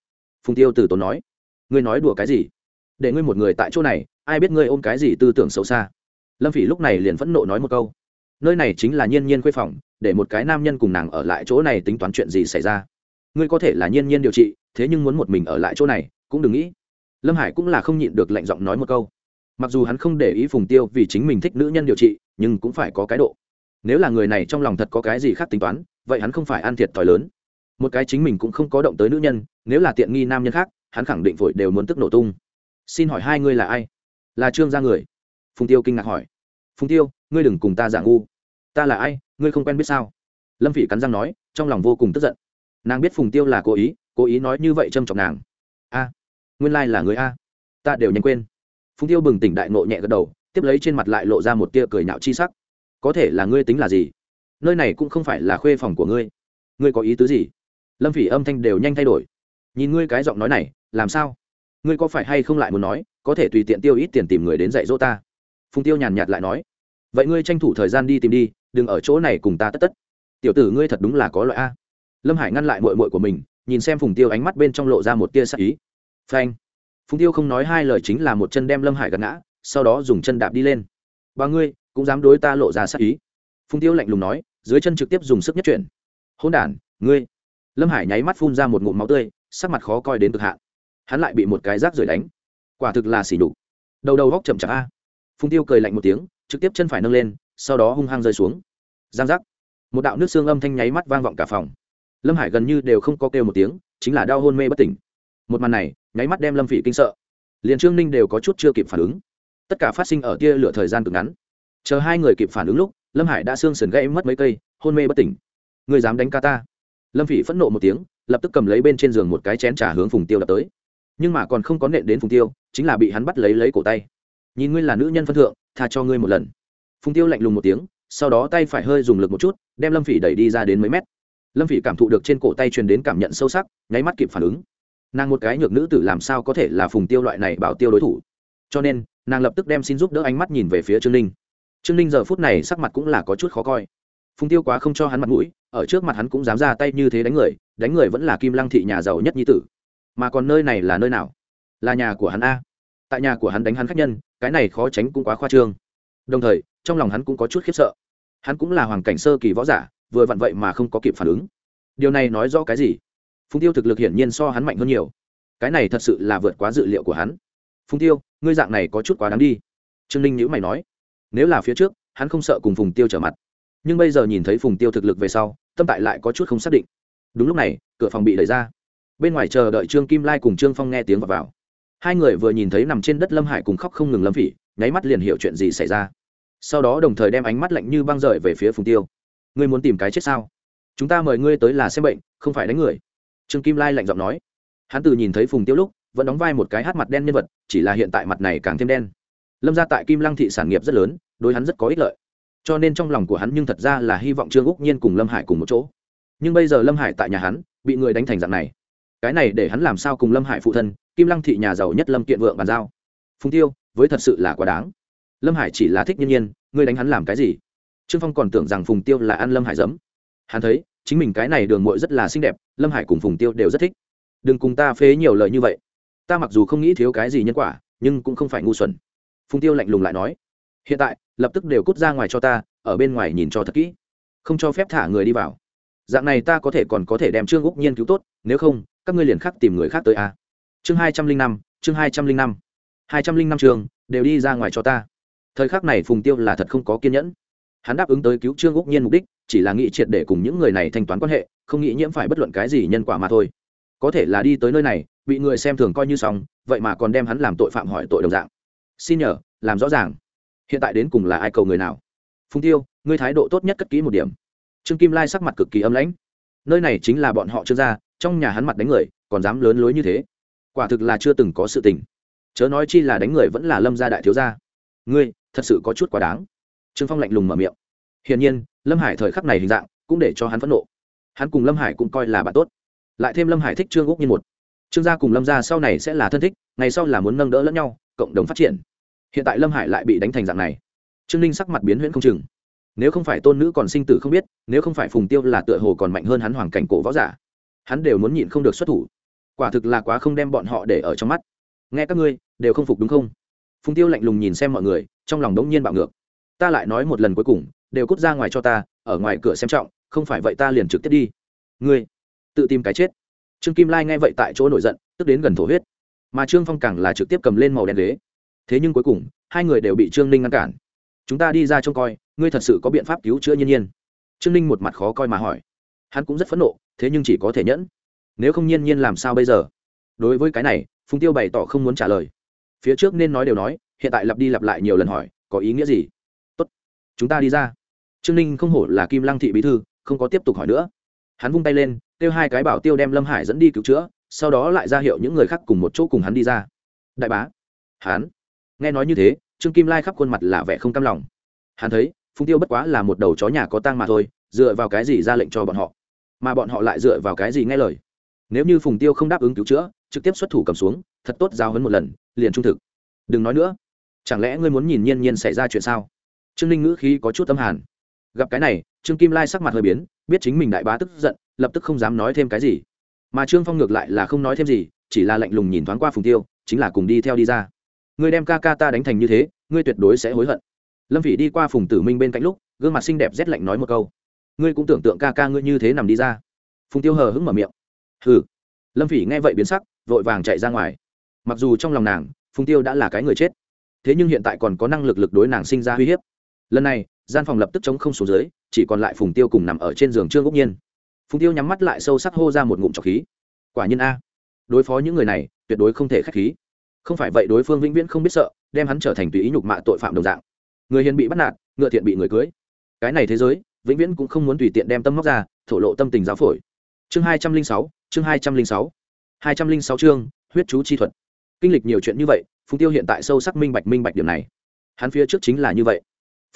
Phùng tiêu từ tốn nói. Ngươi nói đùa cái gì? Để ngươi một người tại chỗ này, ai biết ngươi ôm cái gì tư tưởng xấu xa. Lâm phỉ lúc này liền phẫn nộ nói một câu. Nơi này chính là nhiên nhiên khuê phòng, để một cái nam nhân cùng nàng ở lại chỗ này tính toán chuyện gì xảy ra. Ngươi có thể là nhiên nhiên điều trị, thế nhưng muốn một mình ở lại chỗ này, cũng đừng nghĩ. Lâm hải cũng là không nhịn được lệnh giọng nói một câu. Mặc dù hắn không để ý phùng tiêu vì chính mình thích nữ nhân điều trị, nhưng cũng phải có cái độ. Nếu là người này trong lòng thật có cái gì khác tính toán, vậy hắn không phải ăn thiệt thòi lớn. Một cái chính mình cũng không có động tới nữ nhân, nếu là tiện nghi nam nhân khác, hắn khẳng định vội đều muốn tức nổ tung xin hỏi hai ngươi là ai? Là trương gia người? Phùng tiêu kinh ngạc hỏi. Phùng tiêu, ngươi đừng cùng ta giả ngu. Ta là ai, ngươi không quen biết sao? Lâm phỉ cắn răng nói, trong lòng vô cùng tức giận. Nàng biết phùng tiêu là cố ý cố ý nói như vậy trâm trọng nàng. A, nguyên lai、like、là người a. Ta đều nhanh quên. Phùng tiêu bừng tỉnh đại nộ nhẹ gật đầu, tiếp lấy trên mặt lại lộ ra một tia cười nhạo chi sắc. Có thể là ngươi tính là gì? Nơi này cũng không phải là khuê phòng của ngươi. Ngươi có ý tứ gì? Lâm phỉ âm thanh đều nhanh thay đổi. Nhìn ngươi cái giọng nói này, làm sao? Ngươi có phải hay không lại muốn nói, có thể tùy tiện tiêu ít tiền tìm người đến dạy dỗ ta? Phùng tiêu nhàn nhạt lại nói. Vậy ngươi tranh thủ thời gian đi tìm đi, đừng ở chỗ này cùng ta tất tất. Tiểu tử ngươi thật đúng là có loại a. Lâm hải ngăn lại mội mội của mình, nhìn xem phùng tiêu ánh mắt bên trong lộ ra một tia sắc ý. Phanh. Phùng tiêu không nói hai lời chính là một chân đem lâm hải gạt ngã, sau đó dùng chân đạp đi lên. Ba ngươi, cũng dám đối ta lộ ra sắc ý. Phùng tiêu lạnh lùng nói, dưới chân trực tiếp dùng sức nhất chuyển. Hôn đản, ngươi. Lâm hải nháy mắt phun ra một ngụm máu tươi, sắc mặt khó coi đến cực hạn hắn lại bị một cái rác rưởi đánh. Quả thực là xỉ đục đầu đầu góc chậm chạp a. Phùng tiêu cười lạnh một tiếng, trực tiếp chân phải nâng lên, sau đó hung hăng rơi xuống. Giang giác. Một đạo nước xương âm thanh nháy mắt vang vọng cả phòng. Lâm hải gần như đều không có kêu một tiếng, chính là đau hôn mê bất tỉnh. Một màn này, nháy mắt đem lâm phỉ kinh sợ. Liền trương ninh đều có chút chưa kịp phản ứng. Tất cả phát sinh ở tia lửa thời gian cực ngắn. Chờ hai người kịp phản ứng lúc, lâm hải đã xương sườn gãy mất mấy cây, hôn mê bất tỉnh. Người dám đánh ca ta? Lâm phỉ phẫn nộ một tiếng, lập tức cầm lấy bên trên giường một cái chén trả hướng phùng tiêu đập tới nhưng mà còn không có nện đến phùng tiêu, chính là bị hắn bắt lấy lấy cổ tay. Nhìn ngươi là nữ nhân phân thượng, tha cho ngươi một lần. Phùng tiêu lạnh lùng một tiếng, sau đó tay phải hơi dùng lực một chút, đem lâm phỉ đẩy đi ra đến mấy mét. Lâm phỉ cảm thụ được trên cổ tay truyền đến cảm nhận sâu sắc, nháy mắt kịp phản ứng. Nàng một cái nhược nữ tử làm sao có thể là phùng tiêu loại này bảo tiêu đối thủ? Cho nên, nàng lập tức đem xin giúp đỡ ánh mắt nhìn về phía trương ninh. Trương ninh giờ phút này sắc mặt cũng là có chút khó coi. Phùng tiêu quá không cho hắn mặt mũi, ở trước mặt hắn cũng dám ra tay như thế đánh người đánh người vẫn là kim lăng thị nhà giàu nhất nhi tử mà còn nơi này là nơi nào? Là nhà của hắn a. Tại nhà của hắn đánh hắn khách nhân, cái này khó tránh cũng quá khoa trương. Đồng thời, trong lòng hắn cũng có chút khiếp sợ. Hắn cũng là hoàng cảnh sơ kỳ võ giả, vừa vặn vậy mà không có kịp phản ứng. Điều này nói rõ cái gì? Phùng tiêu thực lực hiển nhiên so hắn mạnh hơn nhiều. Cái này thật sự là vượt quá dự liệu của hắn. Phùng tiêu, ngươi dạng này có chút quá đáng đi. Trương ninh nhữ mày nói. Nếu là phía trước, hắn không sợ cùng phùng tiêu trở mặt. Nhưng bây giờ nhìn thấy phùng tiêu thực lực về sau, tâm tại lại có chút không xác định. Đúng lúc này, cửa phòng bị đẩy ra bên ngoài chờ đợi trương kim lai cùng trương phong nghe tiếng vào, vào. Hai người vừa nhìn thấy nằm trên đất lâm hải cùng khóc không ngừng lâm phỉ nháy mắt liền hiểu chuyện gì xảy ra. Sau đó đồng thời đem ánh mắt lạnh như băng rời về phía phùng tiêu. Ngươi muốn tìm cái chết sao? Chúng ta mời ngươi tới là xem bệnh không phải đánh người. Trương kim lai lạnh giọng nói. Hắn từ nhìn thấy phùng tiêu lúc vẫn đóng vai một cái hát mặt đen nhân vật chỉ là hiện tại mặt này càng thêm đen. Lâm ra tại kim lăng thị sản nghiệp rất lớn đối hắn rất có ích lợi. Cho nên trong lòng của hắn nhưng thật ra là hy vọng trương úc nhiên cùng lâm hải cùng một chỗ. Nhưng bây giờ lâm hải tại nhà hắn bị người đánh thành dạng này cái này để hắn làm sao cùng lâm hải phụ thân, kim lăng thị nhà giàu nhất lâm kiện vượng bàn giao. Phùng tiêu, với thật sự là quá đáng. Lâm hải chỉ là thích nhiên nhiên, ngươi đánh hắn làm cái gì? Trương phong còn tưởng rằng phùng tiêu là ăn lâm hải giấm. Hắn thấy, chính mình cái này đường mội rất là xinh đẹp, lâm hải cùng phùng tiêu đều rất thích. Đừng cùng ta phế nhiều lời như vậy. Ta mặc dù không nghĩ thiếu cái gì nhân quả, nhưng cũng không phải ngu xuẩn. Phùng tiêu lạnh lùng lại nói, hiện tại, lập tức đều cút ra ngoài cho ta, ở bên ngoài nhìn cho thật kỹ. Không cho phép thả người đi vào. Dạng này ta có thể còn có thể đem trương úc nhiên cứu tốt, nếu không các ngươi liền khác tìm người khác tới a chương hai trăm linh năm, chương hai trăm linh năm. hai trăm linh năm trường, đều đi ra ngoài cho ta. Thời khắc này phùng tiêu là thật không có kiên nhẫn. Hắn đáp ứng tới cứu trương úc nhiên mục đích, chỉ là nghĩ triệt để cùng những người này thanh toán quan hệ, không nghĩ nhiễm phải bất luận cái gì nhân quả mà thôi. Có thể là đi tới nơi này, bị người xem thường coi như xong, vậy mà còn đem hắn làm tội phạm hỏi tội đồng dạng. Xin nhờ, làm rõ ràng. Hiện tại đến cùng là ai cầu người nào? Phùng tiêu, ngươi thái độ tốt nhất cất kỹ một điểm. Trương kim lai sắc mặt cực kỳ âm lãnh. Nơi này chính là bọn họ trương gia trong nhà hắn mặt đánh người, còn dám lớn lối như thế. Quả thực là chưa từng có sự tình. Chớ nói chi là đánh người vẫn là lâm gia đại thiếu gia. Ngươi, thật sự có chút quá đáng. Trương phong lạnh lùng mở miệng. Hiển nhiên, lâm hải thời khắc này hình dạng cũng để cho hắn phẫn nộ. Hắn cùng lâm hải cũng coi là bạn tốt. Lại thêm lâm hải thích trương úc như một. Trương gia cùng lâm gia sau này sẽ là thân thích, ngày sau là muốn nâng đỡ lẫn nhau, cộng đồng phát triển. Hiện tại lâm hải lại bị đánh thành dạng này. Trương ninh sắc mặt biến huyễn không chừng. Nếu không phải tôn nữ còn sinh tử không biết, nếu không phải phùng tiêu là tựa hồ còn mạnh hơn hắn hoàng cảnh cổ võ giả hắn đều muốn nhịn không được xuất thủ. Quả thực là quá không đem bọn họ để ở trong mắt. Nghe các ngươi, đều không phục đúng không? Phùng tiêu lạnh lùng nhìn xem mọi người, trong lòng đống nhiên bạo ngược. Ta lại nói một lần cuối cùng, đều cút ra ngoài cho ta, ở ngoài cửa xem trọng, không phải vậy ta liền trực tiếp đi. Ngươi, tự tìm cái chết. Trương kim lai nghe vậy tại chỗ nổi giận, tức đến gần thổ huyết. Mà trương phong càng là trực tiếp cầm lên màu đen ghế. Thế nhưng cuối cùng, hai người đều bị trương ninh ngăn cản. Chúng ta đi ra trông coi, ngươi thật sự có biện pháp cứu chữa nhiên nhiên. Trương ninh một mặt khó coi mà hỏi. Hắn cũng rất phẫn nộ thế nhưng chỉ có thể nhẫn. Nếu không nhiên nhiên làm sao bây giờ? Đối với cái này, phùng tiêu bày tỏ không muốn trả lời. Phía trước nên nói đều nói, hiện tại lặp đi lặp lại nhiều lần hỏi, có ý nghĩa gì? Tốt, chúng ta đi ra. Trương ninh không hổ là kim lăng thị bí thư, không có tiếp tục hỏi nữa. Hắn vung tay lên, kêu hai cái bảo tiêu đem lâm hải dẫn đi cứu chữa, sau đó lại ra hiệu những người khác cùng một chỗ cùng hắn đi ra. Đại bá. Hắn. Nghe nói như thế, trương kim lai khắp khuôn mặt là vẻ không cam lòng. Hắn thấy, phùng tiêu bất quá là một đầu chó nhà có tang mà thôi, dựa vào cái gì ra lệnh cho bọn họ? Mà bọn họ lại dựa vào cái gì nghe lời? Nếu như phùng tiêu không đáp ứng cứu chữa, trực tiếp xuất thủ cầm xuống, thật tốt giao hấn một lần, liền trung thực. Đừng nói nữa. Chẳng lẽ ngươi muốn nhìn nhiên nhiên xảy ra chuyện sao? Trương ninh ngữ khí có chút tâm hàn. Gặp cái này, trương kim lai sắc mặt hơi biến, biết chính mình đại bá tức giận, lập tức không dám nói thêm cái gì. Mà trương phong ngược lại là không nói thêm gì, chỉ là lạnh lùng nhìn thoáng qua phùng tiêu, chính là cùng đi theo đi ra. Ngươi đem ca ca ta đánh thành như thế, ngươi tuyệt đối sẽ hối hận. Lâm phỉ đi qua phùng tử minh bên cạnh lúc, gương mặt xinh đẹp rét lạnh nói một câu ngươi cũng tưởng tượng ca ca ngươi như thế nằm đi ra. Phùng tiêu hờ hững mở miệng. Hừ. Lâm phỉ nghe vậy biến sắc, vội vàng chạy ra ngoài. Mặc dù trong lòng nàng, phùng tiêu đã là cái người chết, thế nhưng hiện tại còn có năng lực lực đối nàng sinh ra uy hiếp. Lần này, gian phòng lập tức chống không xuống dưới, chỉ còn lại phùng tiêu cùng nằm ở trên giường trương úc nhiên. Phùng tiêu nhắm mắt lại sâu sắc hô ra một ngụm trọc khí. Quả nhiên a. Đối phó những người này, tuyệt đối không thể k h á c h khí. Không phải vậy đối phương vĩnh viễn không biết sợ, đem hắn trở thành tùy ý nhục mạ tội phạm đồng dạng. Người hiền bị bắt nạt, ngựa thiện bị người cưới. Cái này thế giới vĩnh viễn cũng không muốn tùy tiện đem tâm móc ra, thổ lộ tâm tình giáo phổi. Chương hai trăm linh sáu, chương hai trăm linh sáu. hai trăm linh sáu chương, huyết chú chi thuật. Kinh lịch nhiều chuyện như vậy, phùng tiêu hiện tại sâu sắc minh bạch minh bạch điểm này. Hắn phía trước chính là như vậy.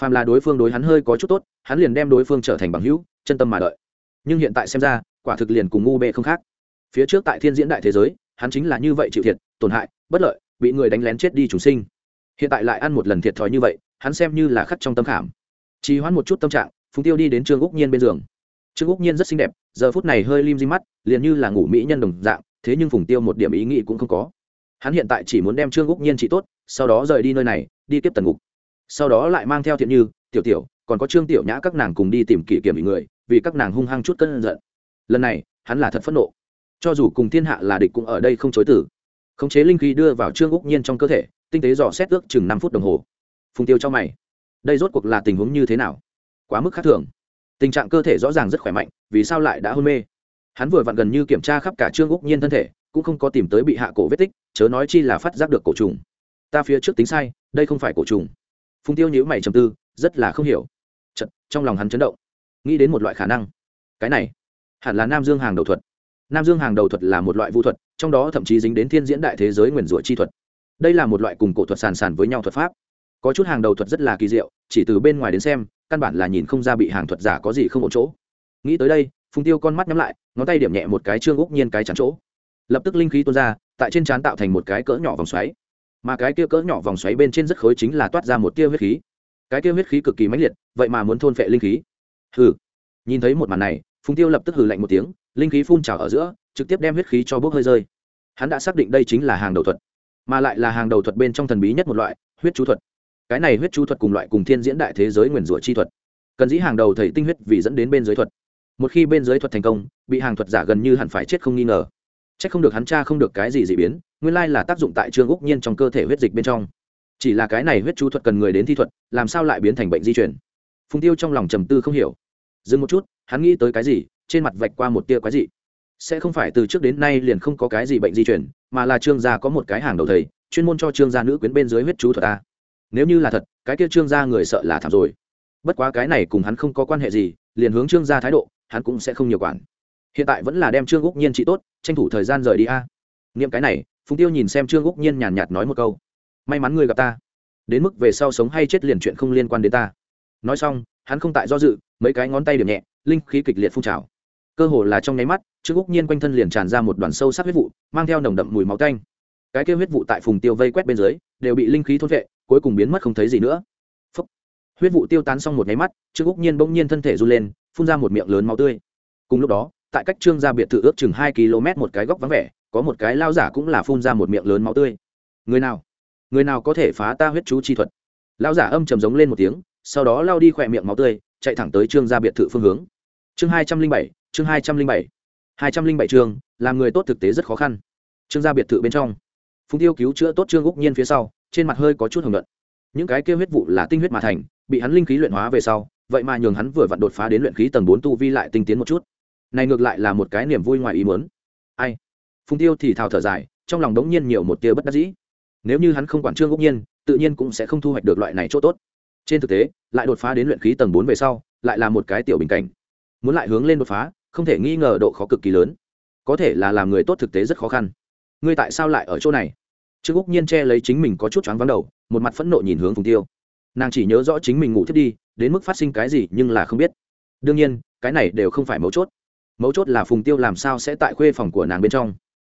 Phàm là đối phương đối hắn hơi có chút tốt, hắn liền đem đối phương trở thành bằng hữu, chân tâm mà đợi. Nhưng hiện tại xem ra, quả thực liền cùng ngu bê không khác. Phía trước tại thiên diễn đại thế giới, hắn chính là như vậy chịu thiệt, tổn hại, bất lợi, bị người đánh lén chết đi chủ sinh. Hiện tại lại ăn một lần thiệt thòi như vậy, hắn xem như là khắc trong tâm khảm. Trì hoãn một chút tâm trạng phùng tiêu đi đến trương úc nhiên bên giường trương úc nhiên rất xinh đẹp giờ phút này hơi lim di mắt liền như là ngủ mỹ nhân đồng dạng thế nhưng phùng tiêu một điểm ý nghĩ cũng không có hắn hiện tại chỉ muốn đem trương úc nhiên trị tốt sau đó rời đi nơi này đi tiếp tần ngục sau đó lại mang theo thiện như tiểu tiểu còn có trương tiểu nhã các nàng cùng đi tìm kỷ kiểm bị người vì các nàng hung hăng chút cân giận lần này hắn là thật phẫn nộ cho dù cùng thiên hạ là địch cũng ở đây không chối tử khống chế linh khí đưa vào trương úc nhiên trong cơ thể tinh tế dò xét ước chừng năm phút đồng hồ phùng tiêu cho mày đây rốt cuộc là tình huống như thế nào quá mức khác thường. Tình trạng cơ thể rõ ràng rất khỏe mạnh vì sao lại đã hôn mê? Hắn vừa vặn gần như kiểm tra khắp cả trương úc nhiên thân thể cũng không có tìm tới bị hạ cổ vết tích chớ nói chi là phát giác được cổ trùng. Ta phía trước tính sai đây không phải cổ trùng. Phùng tiêu nhữ mày trầm tư rất là không hiểu. Chật, trong lòng hắn chấn động. Nghĩ đến một loại khả năng. Cái này hẳn là nam dương hàng đầu thuật. Nam dương hàng đầu thuật là một loại vũ thuật trong đó thậm chí dính đến thiên diễn đại thế giới nguyền rủa chi thuật. Đây là một loại cùng cổ thuật sàn sàn với nhau thuật pháp. Có chút hàng đầu thuật rất là kỳ diệu chỉ từ bên ngoài đến xem căn bản là nhìn không ra bị hàng thuật giả có gì không ổn chỗ. Nghĩ tới đây, phùng tiêu con mắt nhắm lại, ngón tay điểm nhẹ một cái trương úc nhiên cái chắn chỗ. Lập tức linh khí tuôn ra, tại trên trán tạo thành một cái cỡ nhỏ vòng xoáy. Mà cái kia cỡ nhỏ vòng xoáy bên trên rất khối chính là toát ra một tia huyết khí. Cái kia huyết khí cực kỳ mãnh liệt, vậy mà muốn thôn phệ linh khí. Hừ. Nhìn thấy một màn này, phùng tiêu lập tức hừ lạnh một tiếng, linh khí phun trào ở giữa, trực tiếp đem huyết khí cho bốc hơi rơi. Hắn đã xác định đây chính là hàng đầu thuật, mà lại là hàng đầu thuật bên trong thần bí nhất một loại, huyết chú thuật cái này huyết chú thuật cùng loại cùng thiên diễn đại thế giới nguyền rủa chi thuật. Cần dĩ hàng đầu thầy tinh huyết vì dẫn đến bên giới thuật. Một khi bên giới thuật thành công, bị hàng thuật giả gần như hẳn phải chết không nghi ngờ. C h ắ c không được hắn cha không được cái gì dị biến, nguyên lai là tác dụng tại trương úc nhiên trong cơ thể huyết dịch bên trong. Chỉ là cái này huyết chú thuật cần người đến thi thuật, làm sao lại biến thành bệnh di chuyển phùng tiêu trong lòng trầm tư không hiểu. Dừng một chút, hắn nghĩ tới cái gì, trên mặt vạch qua một tia quái dị. Sẽ không phải từ trước đến nay liền không có cái gì bệnh di chuyển mà là trương gia có một cái hàng đầu thầy, chuyên môn cho trương gia nữ quyến bên dưới huyết chú thuật a nếu như là thật, cái kia trương gia người sợ là thảm rồi. Bất quá cái này cùng hắn không có quan hệ gì, liền hướng trương gia thái độ, hắn cũng sẽ không nhiều quản. Hiện tại vẫn là đem trương úc nhiên trị tốt, tranh thủ thời gian rời đi a. À. nghiệm cái này, phùng tiêu nhìn xem trương úc nhiên nhàn nhạt nói một câu. May mắn người gặp ta. Đến mức về sau sống hay chết liền chuyện không liên quan đến ta. Nói xong, hắn không tại do dự, mấy cái ngón tay điểm nhẹ, linh khí kịch liệt phun trào. Cơ hồ là trong nháy mắt, trương úc nhiên quanh thân liền tràn ra một đoàn sâu sắc huyết vụ, mang theo nồng đậm mùi máu canh cái kêu huyết vụ tại phùng tiêu vây quét bên dưới, đều bị linh khí thôn vệ cuối cùng biến mất không thấy gì nữa. Phúc. huyết vụ tiêu tán xong một nháy mắt, trương úc nhiên bỗng nhiên thân thể run lên, phun ra một miệng lớn máu tươi. Cùng lúc đó, tại cách trương gia biệt thự ước chừng hai km một cái góc vắng vẻ, có một cái lao giả cũng là phun ra một miệng lớn máu tươi. Người nào? Người nào có thể phá ta huyết chú chi thuật? Lao giả âm trầm giống lên một tiếng, sau đó lao đi khỏe miệng máu tươi, chạy thẳng tới trương gia biệt thự phương hướng. Chương hai trăm linh bảy, chương hai trăm linh bảy. Hai trăm linh bảy chương, làm người tốt thực tế rất khó khăn. Trương gia biệt thự bên trong. Phùng tiêu cứu chữa tốt trương úc nhiên phía sau trên mặt hơi có chút hồng luận những cái kia huyết vụ là tinh huyết mà thành, bị hắn linh khí luyện hóa về sau, vậy mà nhường hắn vừa vặn đột phá đến luyện khí tầng bốn tu vi lại tinh tiến một chút. Này ngược lại là một cái niềm vui ngoài ý muốn. Ai? Phùng tiêu thì thào thở dài, trong lòng đống nhiên nhiều một tia bất đắc dĩ. Nếu như hắn không quản trương úc nhiên, tự nhiên cũng sẽ không thu hoạch được loại này chỗ tốt. Trên thực tế, lại đột phá đến luyện khí tầng bốn về sau, lại là một cái tiểu bình cảnh. Muốn lại hướng lên đột phá, không thể nghi ngờ độ khó cực kỳ lớn. Có thể là làm người tốt thực tế rất khó khăn. Ngươi tại sao lại ở chỗ này? Trương úc nhiên che lấy chính mình có chút choáng vắng đầu một mặt phẫn nộ nhìn hướng phùng tiêu nàng chỉ nhớ rõ chính mình ngủ thiết đi đến mức phát sinh cái gì nhưng là không biết đương nhiên cái này đều không phải mấu chốt mấu chốt là phùng tiêu làm sao sẽ tại khuê phòng của nàng bên trong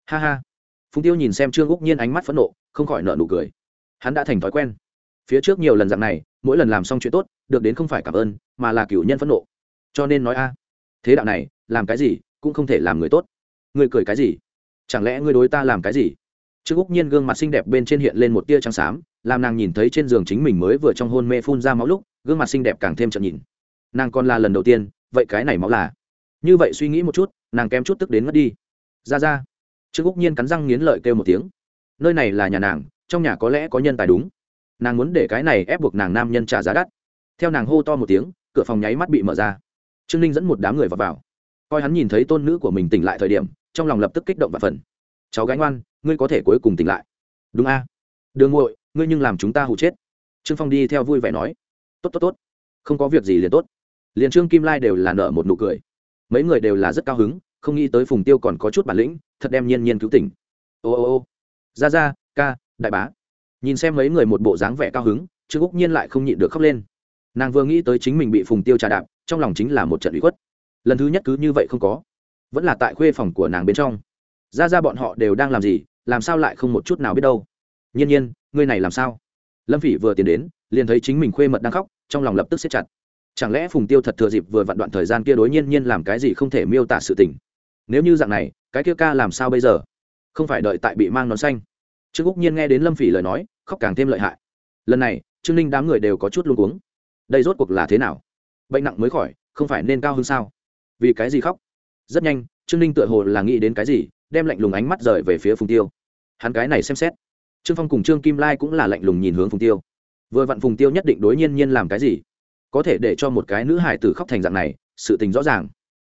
ha ha phùng tiêu nhìn xem trương úc nhiên ánh mắt phẫn nộ không khỏi nợ nụ cười hắn đã thành thói quen phía trước nhiều lần dạng này mỗi lần làm xong chuyện tốt được đến không phải cảm ơn mà là cựu nhân phẫn nộ cho nên nói a thế đạo này làm cái gì cũng không thể làm người tốt người cười cái gì chẳng lẽ ngươi đối ta làm cái gì trương úc nhiên gương mặt xinh đẹp bên trên hiện lên một tia trắng xám làm nàng nhìn thấy trên giường chính mình mới vừa trong hôn mê phun ra máu lúc gương mặt xinh đẹp càng thêm chậm nhìn. Nàng còn là lần đầu tiên vậy cái này máu là? Như vậy suy nghĩ một chút nàng kém chút tức đến mất đi. Ra ra. Trương úc nhiên cắn răng nghiến lợi kêu một tiếng. Nơi này là nhà nàng trong nhà có lẽ có nhân tài đúng. Nàng muốn để cái này ép buộc nàng nam nhân trả giá đắt. Theo nàng hô to một tiếng cửa phòng nháy mắt bị mở ra. Trương ninh dẫn một đám người vào, vào. coi hắn nhìn thấy tôn nữ của mình tỉnh lại thời điểm trong lòng lập tức kích động và phần cháu gánh oan ngươi có thể cuối cùng tỉnh lại. Đúng a. Đường muội, ngươi nhưng làm chúng ta hụ chết. Trương phong đi theo vui vẻ nói. Tốt tốt tốt. Không có việc gì liền tốt. Liền trương kim lai đều là nợ một nụ cười. Mấy người đều là rất cao hứng không nghĩ tới phùng tiêu còn có chút bản lĩnh thật đem nhiên nhiên cứu tỉnh. Ô ô ô. Ra ra ca đại bá. Nhìn xem mấy người một bộ dáng vẻ cao hứng trương úc nhiên lại không nhịn được khóc lên. Nàng vừa nghĩ tới chính mình bị phùng tiêu trà đạp trong lòng chính là một trận bị khuất. Lần thứ nhất cứ như vậy không có. Vẫn là tại khuê phòng của nàng bên trong. Ra ra bọn họ đều đang làm gì làm sao lại không một chút nào biết đâu? Nhiên nhiên, ngươi này làm sao? Lâm phỉ vừa tiến đến, liền thấy chính mình khuê mật đang khóc, trong lòng lập tức xếp chặt. Chẳng lẽ phùng tiêu thật thừa dịp vừa vặn đoạn thời gian kia đối nhiên nhiên làm cái gì không thể miêu tả sự tình? Nếu như dạng này, cái kia ca làm sao bây giờ? Không phải đợi tại bị mang nón xanh. Trương úc nhiên nghe đến lâm phỉ lời nói, khóc càng thêm lợi hại. Lần này, trương ninh đám người đều có chút luôn cuống. Đây rốt cuộc là thế nào? Bệnh nặng mới khỏi, không phải nên cao hơn sao? Vì cái gì khóc? Rất nhanh, trương ninh tựa hồ là nghĩ đến cái gì đem lạnh lùng ánh mắt rời về phía phùng tiêu. Hắn cái này xem xét, trương phong cùng trương kim lai cũng là lạnh lùng nhìn hướng phùng tiêu. Vừa vặn phùng tiêu nhất định đối nhiên nhiên làm cái gì, có thể để cho một cái nữ hải tử khóc thành dạng này, sự tình rõ ràng.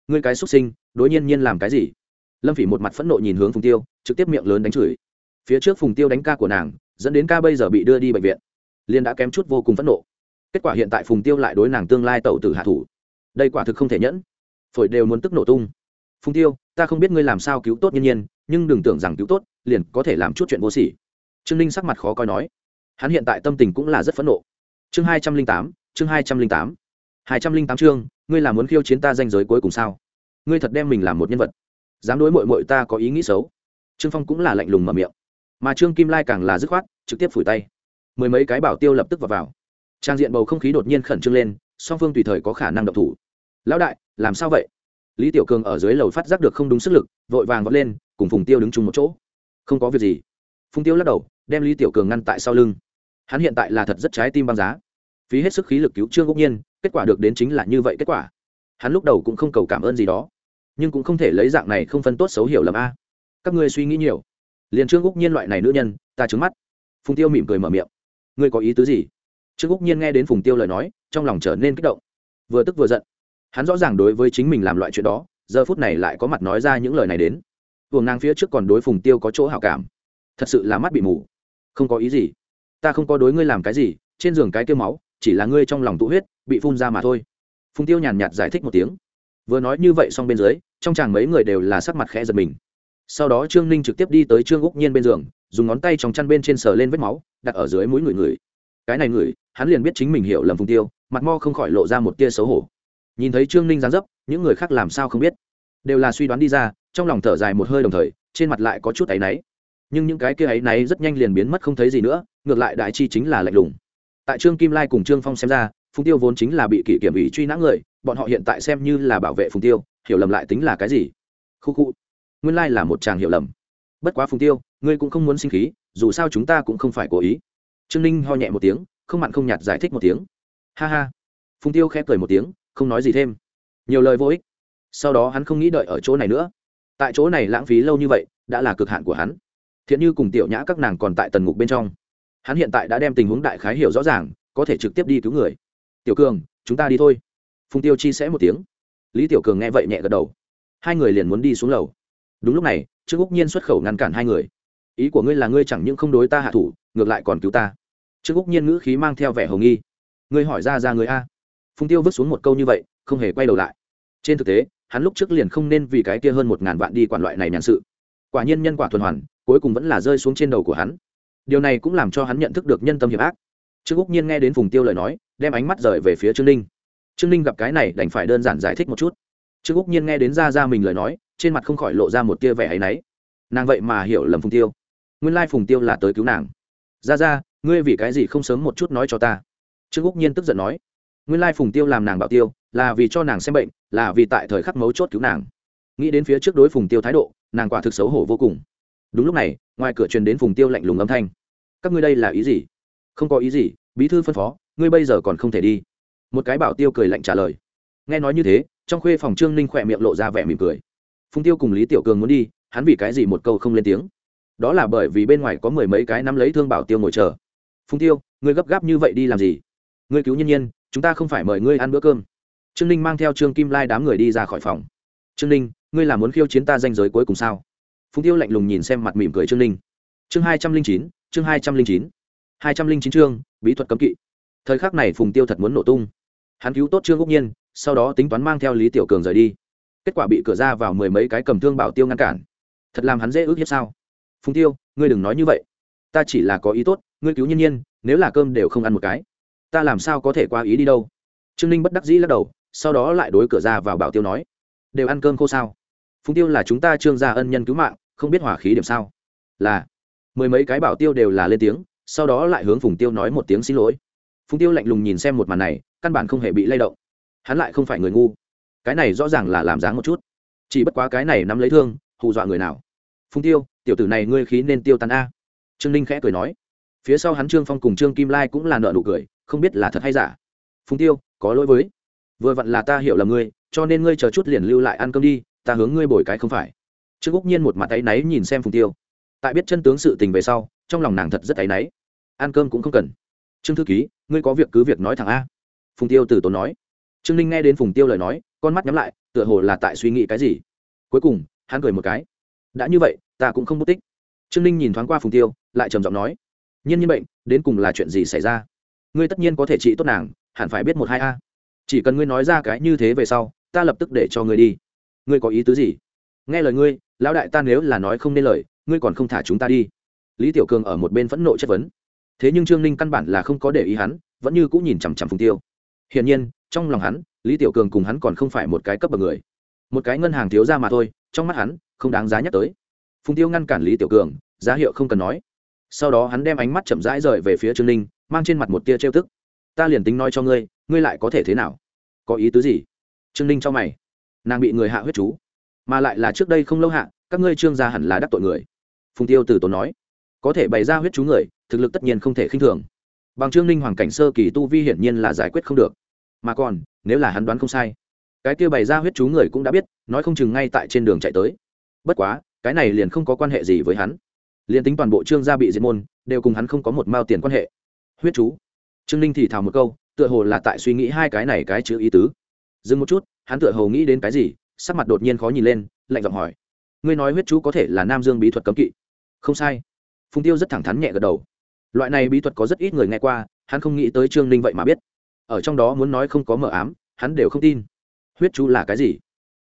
Ngươi cái xuất sinh, đối nhiên nhiên làm cái gì? Lâm phỉ một mặt phẫn nộ nhìn hướng phùng tiêu, trực tiếp miệng lớn đánh chửi. Phía trước phùng tiêu đánh ca của nàng, dẫn đến ca bây giờ bị đưa đi bệnh viện liên đã kém chút vô cùng phẫn nộ. Kết quả hiện tại phùng tiêu lại đối nàng tương lai tẩu tử hạ thủ. Đây quả thực không thể nhẫn. Phổi đều muốn tức nổ tung phùng tiêu, ta không biết ngươi làm sao cứu tốt nhiên nhiên, nhưng đừng tưởng rằng cứu tốt liền có thể làm chút chuyện vô sỉ. Trương Ninh sắc mặt khó coi nói. Hắn hiện tại tâm tình cũng là rất phẫn nộ. Chương hai trăm linh tám, chương hai trăm linh tám. hai trăm linh tám chương, ngươi là muốn khiêu chiến ta danh giới cuối cùng sao? Ngươi thật đem mình làm một nhân vật. Dám đối mội mội ta có ý nghĩ xấu. Trương phong cũng là lạnh lùng mở miệng. Mà trương kim lai càng là dứt khoát, trực tiếp phủi tay. Mười mấy cái bảo tiêu lập tức vào vào. Trang diện bầu không khí đột nhiên khẩn trương lên, song phương tùy thời có khả năng độc thủ. Lão đại, làm sao vậy? Lý tiểu cường ở dưới lầu phát giác được không đúng sức lực, vội vàng vọt lên, cùng phùng tiêu đứng chung một chỗ. Không có việc gì. Phùng tiêu lắc đầu, đem lý tiểu cường ngăn tại sau lưng. Hắn hiện tại là thật rất trái tim băng giá. Phí hết sức khí lực cứu trương ngẫu nhiên, kết quả được đến chính là như vậy kết quả. Hắn lúc đầu cũng không cầu cảm ơn gì đó, nhưng cũng không thể lấy dạng này không phân tốt xấu hiểu lầm a. Các ngươi suy nghĩ nhiều. Liền trương úc nhiên loại này nữ nhân, ta trứng mắt. Phùng tiêu mỉm cười mở miệng. Ngươi có ý tứ gì? Trương úc nhiên nghe đến phùng tiêu lời nói, trong lòng trở nên kích động. Vừa tức vừa giận hắn rõ ràng đối với chính mình làm loại chuyện đó, giờ phút này lại có mặt nói ra những lời này đến. Buồng nàng phía trước còn đối phùng tiêu có chỗ hảo cảm. Thật sự là mắt bị mù. Không có ý gì. Ta không có đối ngươi làm cái gì, trên giường cái tiêu máu, chỉ là ngươi trong lòng tụ huyết, bị phun ra mà thôi. Phùng tiêu nhàn nhạt giải thích một tiếng. Vừa nói như vậy xong bên dưới, trong chàng mấy người đều là sắc mặt khẽ giật mình. Sau đó trương ninh trực tiếp đi tới trương úc nhiên bên giường, dùng ngón tay trong chăn bên trên sờ lên vết máu, đặt ở dưới mũi người người. Cái này người, hắn liền biết chính mình hiểu lầm phùng tiêu, mặt mo không khỏi lộ ra một tia xấu hổ nhìn thấy trương ninh dán dấp, những người khác làm sao không biết. Đều là suy đoán đi ra, trong lòng thở dài một hơi đồng thời, trên mặt lại có chút áy náy. Nhưng những cái kia áy náy rất nhanh liền biến mất không thấy gì nữa, ngược lại đại chi chính là lạnh lùng. Tại trương kim lai cùng trương phong xem ra, phùng tiêu vốn chính là bị kỷ kiểm ủy truy nã người, bọn họ hiện tại xem như là bảo vệ phùng tiêu, hiểu lầm lại tính là cái gì? Khu khu. Nguyên lai là một chàng hiểu lầm. Bất quá phùng tiêu, ngươi cũng không muốn sinh khí, dù sao chúng ta cũng không phải cố ý. Trương ninh ho nhẹ một tiếng, không mặn không nhạt giải thích một tiếng. Ha ha. Phùng tiêu khẽ cười một tiếng không nói gì thêm. Nhiều lời vô ích. Sau đó hắn không nghĩ đợi ở chỗ này nữa. Tại chỗ này lãng phí lâu như vậy, đã là cực hạn của hắn. Thiện như cùng tiểu nhã các nàng còn tại tần ngục bên trong. Hắn hiện tại đã đem tình huống đại khái hiểu rõ ràng, có thể trực tiếp đi cứu người. Tiểu cường, chúng ta đi thôi. Phùng tiêu chi sẽ một tiếng. Lý tiểu cường nghe vậy nhẹ gật đầu. Hai người liền muốn đi xuống lầu. Đúng lúc này, trương úc nhiên xuất khẩu ngăn cản hai người. Ý của ngươi là ngươi chẳng những không đối ta hạ thủ, ngược lại còn cứu ta. Trương úc nhiên ngữ khí mang theo vẻ hồng nghi. Ngươi hỏi ra ra người a phùng tiêu vứt xuống một câu như vậy, không hề quay đầu lại. Trên thực tế, hắn lúc trước liền không nên vì cái kia hơn một ngàn vạn đi quản loại này nhàn sự. Quả nhiên nhân quả tuần hoàn, cuối cùng vẫn là rơi xuống trên đầu của hắn. Điều này cũng làm cho hắn nhận thức được nhân tâm hiểm ác. Trương úc nhiên nghe đến phùng tiêu lời nói, đem ánh mắt rời về phía trương ninh. Trương ninh gặp cái này đành phải đơn giản giải thích một chút. Trương úc nhiên nghe đến ra ra mình lời nói, trên mặt không khỏi lộ ra một tia vẻ áy náy. Nàng vậy mà hiểu lầm phùng tiêu. Nguyên lai phùng tiêu là tới cứu nàng. Ra ra, ngươi vì cái gì không sớm một chút nói cho ta? Trương úc nhiên tức giận nói nguyên lai phùng tiêu làm nàng bảo tiêu, là vì cho nàng xem bệnh, là vì tại thời khắc mấu chốt cứu nàng. Nghĩ đến phía trước đối phùng tiêu thái độ, nàng quả thực xấu hổ vô cùng. Đúng lúc này, ngoài cửa truyền đến phùng tiêu lạnh lùng âm thanh. Các ngươi đây là ý gì? Không có ý gì, bí thư phân phó, ngươi bây giờ còn không thể đi. Một cái bảo tiêu cười lạnh trả lời. Nghe nói như thế, trong khuê phòng trương ninh khỏe miệng lộ ra vẻ mỉm cười. Phùng tiêu cùng lý tiểu cường muốn đi, hắn vì cái gì một câu không lên tiếng? Đó là bởi vì bên ngoài có mười mấy cái nắm lấy thương bảo tiêu ngồi chờ. Phùng tiêu, ngươi gấp gáp như vậy đi làm gì? Ngươi cứu nhân nhiên chúng ta không phải mời ngươi ăn bữa cơm. Trương ninh mang theo trương kim lai đám người đi ra khỏi phòng. Trương ninh, ngươi là muốn khiêu chiến ta danh giới cuối cùng sao? Phùng tiêu lạnh lùng nhìn xem mặt mỉm cười trương ninh. Chương hai trăm linh chín, chương hai trăm linh chín. hai trăm linh chín chương, bí thuật cấm kỵ. Thời khắc này phùng tiêu thật muốn nổ tung. Hắn cứu tốt trương úc nhiên, sau đó tính toán mang theo lý tiểu cường rời đi. Kết quả bị cửa ra vào mười mấy cái cầm thương bảo tiêu ngăn cản. Thật làm hắn dễ ước hiếp sao? Phùng tiêu, ngươi đừng nói như vậy. Ta chỉ là có ý tốt, ngươi cứu nhiên nhiên, nếu là cơm đều không ăn một cái ta làm sao có thể qua ý đi đâu? Trương ninh bất đắc dĩ lắc đầu, sau đó lại đối cửa ra vào bảo tiêu nói, đều ăn cơm khô sao? Phùng tiêu là chúng ta trương gia ân nhân cứu mạng, không biết hỏa khí điểm sao? Là. Mười mấy cái bảo tiêu đều là lên tiếng, sau đó lại hướng phùng tiêu nói một tiếng xin lỗi. Phùng tiêu lạnh lùng nhìn xem một màn này, căn bản không hề bị lay động. Hắn lại không phải người ngu. Cái này rõ ràng là làm dáng một chút. Chỉ bất quá cái này nắm lấy thương, hù dọa người nào? Phùng tiêu, tiểu tử này ngươi khí nên tiêu tan a. Trương ninh khẽ cười nói. Phía sau hắn trương phong cùng trương kim lai cũng là nợ nụ cười không biết là thật hay giả. Phùng tiêu, có lỗi với. Vừa vặn là ta hiểu là ngươi, cho nên ngươi chờ chút liền lưu lại ăn cơm đi, ta hướng ngươi bồi cái không phải. Trương úc nhiên một mặt áy náy nhìn xem phùng tiêu. Tại biết chân tướng sự tình về sau, trong lòng nàng thật rất áy náy. Ăn cơm cũng không cần. Trương thư ký, ngươi có việc cứ việc nói thẳng a. Phùng tiêu từ tốn nói. Trương ninh nghe đến phùng tiêu lời nói, con mắt nhắm lại, tựa hồ là tại suy nghĩ cái gì. Cuối cùng, hắn cười một cái. Đã như vậy, ta cũng không mất tích. Trương ninh nhìn thoáng qua phùng tiêu, lại trầm giọng nói. Nhiên nhiên bệnh, đến cùng là chuyện gì xảy ra? Ngươi tất nhiên có thể trị tốt nàng, hẳn phải biết một hai a. Chỉ cần ngươi nói ra cái như thế về sau, ta lập tức để cho ngươi đi. Ngươi có ý tứ gì? Nghe lời ngươi, lão đại ta nếu là nói không nên lời, ngươi còn không thả chúng ta đi. Lý tiểu cường ở một bên phẫn nộ chất vấn. Thế nhưng trương ninh căn bản là không có để ý hắn, vẫn như cũng nhìn chằm chằm phùng tiêu. Hiển nhiên, trong lòng hắn, lý tiểu cường cùng hắn còn không phải một cái cấp bậc người. Một cái ngân hàng thiếu ra mà thôi, trong mắt hắn, không đáng giá nhắc tới. Phùng tiêu ngăn cản lý tiểu cường, giá hiệu không cần nói. Sau đó hắn đem ánh mắt chậm rãi rời về phía trương ninh mang trên mặt một tia trêu tức. Ta liền tính nói cho ngươi ngươi lại có thể thế nào? Có ý tứ gì? Trương ninh cho mày. Nàng bị người hạ huyết chú, mà lại là trước đây không lâu hạ, các ngươi trương gia hẳn là đắc tội người. Phùng tiêu từ tốn nói, có thể bày ra huyết chú người, thực lực tất nhiên không thể khinh thường. Bằng trương ninh hoàng cảnh sơ kỳ tu vi hiển nhiên là giải quyết không được. Mà còn, nếu là hắn đoán không sai, cái kia bày ra huyết chú người cũng đã biết, nói không chừng ngay tại trên đường chạy tới. Bất quá, cái này liền không có quan hệ gì với hắn. Liền tính toàn bộ trương gia bị diệt môn, đều cùng hắn không có một mao tiền quan hệ huyết chú. Trương ninh thì thào một câu, tựa hồ là tại suy nghĩ hai cái này cái chữ ý tứ. Dừng một chút, hắn tựa hồ nghĩ đến cái gì, sắc mặt đột nhiên khó nhìn lên, lạnh giọng hỏi. Ngươi nói huyết chú có thể là nam dương bí thuật cấm kỵ? Không sai. Phùng tiêu rất thẳng thắn nhẹ gật đầu. Loại này bí thuật có rất ít người nghe qua, hắn không nghĩ tới trương ninh vậy mà biết. Ở trong đó muốn nói không có mờ ám, hắn đều không tin. Huyết chú là cái gì?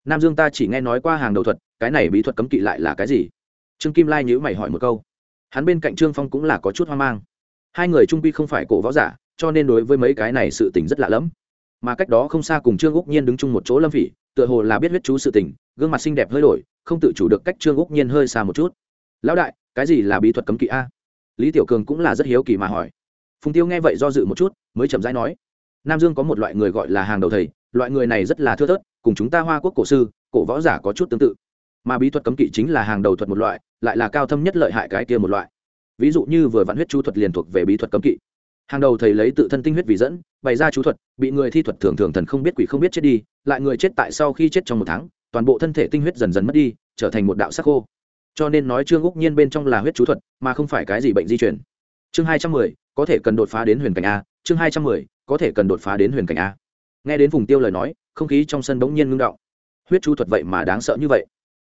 Nam dương ta chỉ nghe nói qua hàng đầu thuật, cái này bí thuật cấm kỵ lại là cái gì? Trương kim lai nhữ mày hỏi một câu. Hắn bên cạnh trương phong cũng là có chút hoang mang hai người trung quy không phải cổ võ giả, cho nên đối với mấy cái này sự tình rất lạ lẫm. Mà cách đó không xa cùng trương úc nhiên đứng chung một chỗ lâm phỉ, tựa hồ là biết huyết chú sự tình, gương mặt xinh đẹp hơi đổi, không tự chủ được cách trương úc nhiên hơi xa một chút. Lão đại, cái gì là bí thuật cấm kỵ a? Lý tiểu cường cũng là rất hiếu kỳ mà hỏi. Phùng tiêu nghe vậy do dự một chút, mới chậm rãi nói, nam dương có một loại người gọi là hàng đầu thầy, loại người này rất là thưa thớt, cùng chúng ta hoa quốc cổ sư, cổ võ giả có chút tương tự. Mà bí thuật cấm kỵ chính là hàng đầu thuật một loại, lại là cao thâm nhất lợi hại cái kia một loại ví dụ như vừa vạn huyết chú thuật liền thuộc về bí thuật cấm kỵ. Hàng đầu thầy lấy tự thân tinh huyết vì dẫn, bày ra chú thuật, bị người thi thuật thường thường thần không biết quỷ không biết chết đi, lại người chết tại sau khi chết trong một tháng, toàn bộ thân thể tinh huyết dần dần mất đi, trở thành một đạo sắc khô. Cho nên nói trương úc nhiên bên trong là huyết chú thuật, mà không phải cái gì bệnh di chuyển chương hai trăm mười, có thể cần đột phá đến huyền cảnh a, chương hai trăm mười, có thể cần đột phá đến huyền cảnh a. Nghe đến vùng tiêu lời nói, không khí trong sân bỗng nhiên ngưng động. Huyết chú thuật vậy mà đáng sợ như vậy.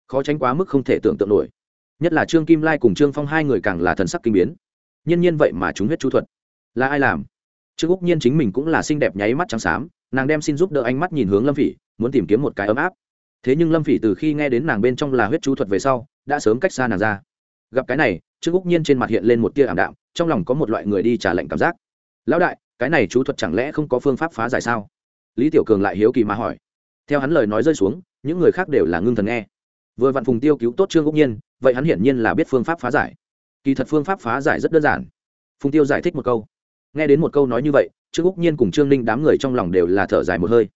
Khó tránh quá mức không thể tưởng tượng nổi nhất là trương kim lai cùng trương phong hai người càng là thần sắc kinh biến. Nhân nhiên vậy mà chúng huyết chú thuật. Là ai làm? Trương úc nhiên chính mình cũng là xinh đẹp nháy mắt trắng xám, nàng đem xin giúp đỡ ánh mắt nhìn hướng lâm phỉ, muốn tìm kiếm một cái ấm áp. Thế nhưng lâm phỉ từ khi nghe đến nàng bên trong là huyết chú thuật về sau, đã sớm cách xa nàng ra. Gặp cái này, trương úc nhiên trên mặt hiện lên một tia ảm đạm, trong lòng có một loại người đi trả lệnh cảm giác. Lão đại, cái này chú thuật chẳng lẽ không có phương pháp phá giải sao? Lý tiểu cường lại hiếu kỳ mà hỏi. Theo hắn lời nói rơi xuống, những người khác đều là ngưng thần nghe. Vừa vặn phùng tiêu cứu tốt trương úc nhiên vậy hắn hiển nhiên là biết phương pháp phá giải. Kỳ thật phương pháp phá giải rất đơn giản. Phùng tiêu giải thích một câu. Nghe đến một câu nói như vậy, trương úc nhiên cùng trương ninh đám người trong lòng đều là thở dài một hơi.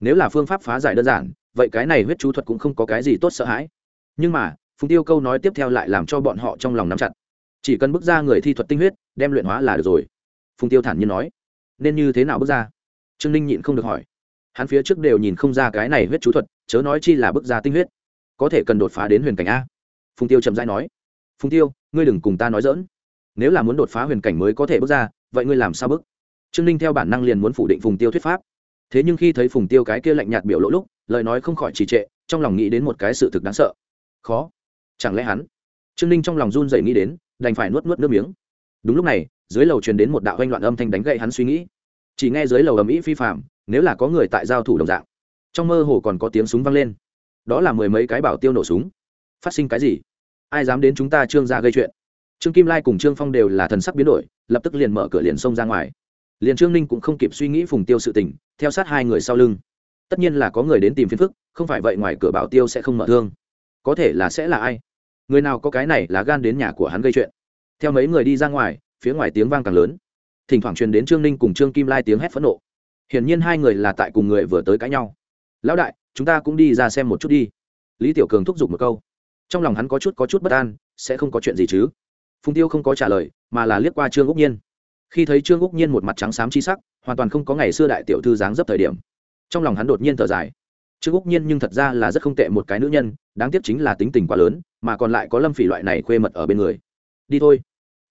Nếu là phương pháp phá giải đơn giản, vậy cái này huyết chú thuật cũng không có cái gì tốt sợ hãi. Nhưng mà, phùng tiêu câu nói tiếp theo lại làm cho bọn họ trong lòng nắm chặt. Chỉ cần bước ra người thi thuật tinh huyết, đem luyện hóa là được rồi. Phùng tiêu thản nhiên nói. Nên như thế nào bước ra? Trương ninh nhịn không được hỏi. Hắn phía trước đều nhìn không ra cái này huyết chú thuật, chớ nói chi là bước ra tinh huyết. Có thể cần đột phá đến huyền cảnh a phùng tiêu chậm rãi nói, phùng tiêu, ngươi đừng cùng ta nói dỡn nếu là muốn đột phá huyền cảnh mới có thể bước ra, vậy ngươi làm sao bước? Trương ninh theo bản năng liền muốn phủ định phùng tiêu thuyết pháp. Thế nhưng khi thấy phùng tiêu cái kia lạnh nhạt biểu lỗ lúc, lời nói không khỏi trì trệ, trong lòng nghĩ đến một cái sự thực đáng sợ. Khó. Chẳng lẽ hắn? Trương ninh trong lòng run dậy nghĩ đến, đành phải nuốt nuốt nước miếng. Đúng lúc này, dưới lầu truyền đến một đạo oanh loạn âm thanh đánh gậy hắn suy nghĩ. Chỉ nghe dưới lầu ầm ĩ phi phạm nếu là có người tại giao thủ đồng dạng, trong mơ hồ còn có tiếng súng vang lên. Đó là mười mấy cái bảo tiêu nổ súng. Phát sinh cái gì? Ai dám đến chúng ta trương gia gây chuyện? Trương kim lai cùng trương phong đều là thần sắc biến đổi, lập tức liền mở cửa liền xông ra ngoài. Liền trương ninh cũng không kịp suy nghĩ phùng tiêu sự tình, theo sát hai người sau lưng. Tất nhiên là có người đến tìm phiền phức, không phải vậy ngoài cửa bảo tiêu sẽ không mở thương. Có thể là sẽ là ai? Người nào có cái này là gan đến nhà của hắn gây chuyện? Theo mấy người đi ra ngoài, phía ngoài tiếng vang càng lớn. Thỉnh thoảng truyền đến trương ninh cùng trương kim lai tiếng hét phẫn nộ. Hiển nhiên hai người là tại cùng người vừa tới cãi nhau. Lão đại, chúng ta cũng đi ra xem một chút đi. Lý tiểu cường thúc giục một câu trong lòng hắn có chút có chút bất an, sẽ không có chuyện gì chứ? Phùng tiêu không có trả lời, mà là liếc qua trương úc nhiên. Khi thấy trương úc nhiên một mặt trắng xám chi sắc, hoàn toàn không có ngày xưa đại tiểu thư dáng dấp thời điểm, trong lòng hắn đột nhiên thở dài. Trương úc nhiên nhưng thật ra là rất không tệ một cái nữ nhân, đáng tiếc chính là tính tình quá lớn, mà còn lại có lâm phỉ loại này khuê mật ở bên người. Đi thôi.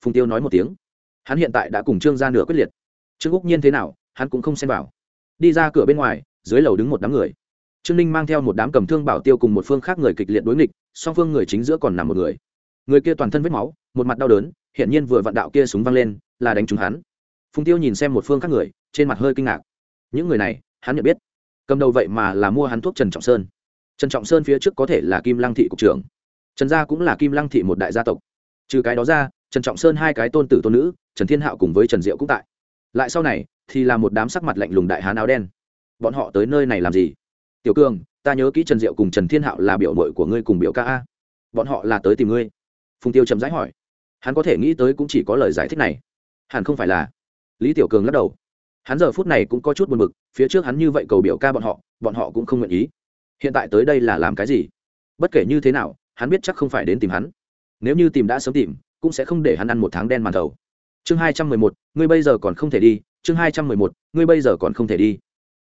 Phùng tiêu nói một tiếng. Hắn hiện tại đã cùng trương ra nửa quyết liệt. Trương úc nhiên thế nào, hắn cũng không xem vào. Đi ra cửa bên ngoài, dưới lầu đứng một đám người trương ninh mang theo một đám cầm thương bảo tiêu cùng một phương khác người kịch liệt đối nghịch, song phương người chính giữa còn nằm một người. Người kia toàn thân vết máu, một mặt đau đớn hiện nhiên vừa vận đạo kia súng văng lên, là đánh trúng hắn. Phùng tiêu nhìn xem một phương khác người, trên mặt hơi kinh ngạc. Những người này, hắn nhận biết. Cầm đầu vậy mà là mua hắn thuốc trần trọng sơn. Trần trọng sơn phía trước có thể là kim lăng thị cục trưởng. Trần gia cũng là kim lăng thị một đại gia tộc. Trừ cái đó ra, trần trọng sơn hai cái tôn tử tôn nữ, trần thiên hạo cùng với trần diệu cũng tại. Lại sau này, thì là một đám sắc mặt lạnh lùng đại hán áo đen. Bọn họ tới nơi này làm gì? Tiểu Cường, ta nhớ kỹ trần diệu cùng trần thiên hạo là biểu mội của ngươi cùng biểu ca a. Bọn họ là tới tìm ngươi. Phùng tiêu chậm rãi hỏi. Hắn có thể nghĩ tới cũng chỉ có lời giải thích này. Hẳn không phải là. Lý tiểu cường lắc đầu. Hắn giờ phút này cũng có chút buồn bực phía trước hắn như vậy cầu biểu ca bọn họ bọn họ cũng không nguyện ý. Hiện tại tới đây là làm cái gì? Bất kể như thế nào hắn biết chắc không phải đến tìm hắn. Nếu như tìm đã sớm tìm cũng sẽ không để hắn ăn một tháng đen màn thầu. Chương hai trăm mười một ngươi bây giờ còn không thể đi. Chương hai trăm mười một ngươi bây giờ còn không thể đi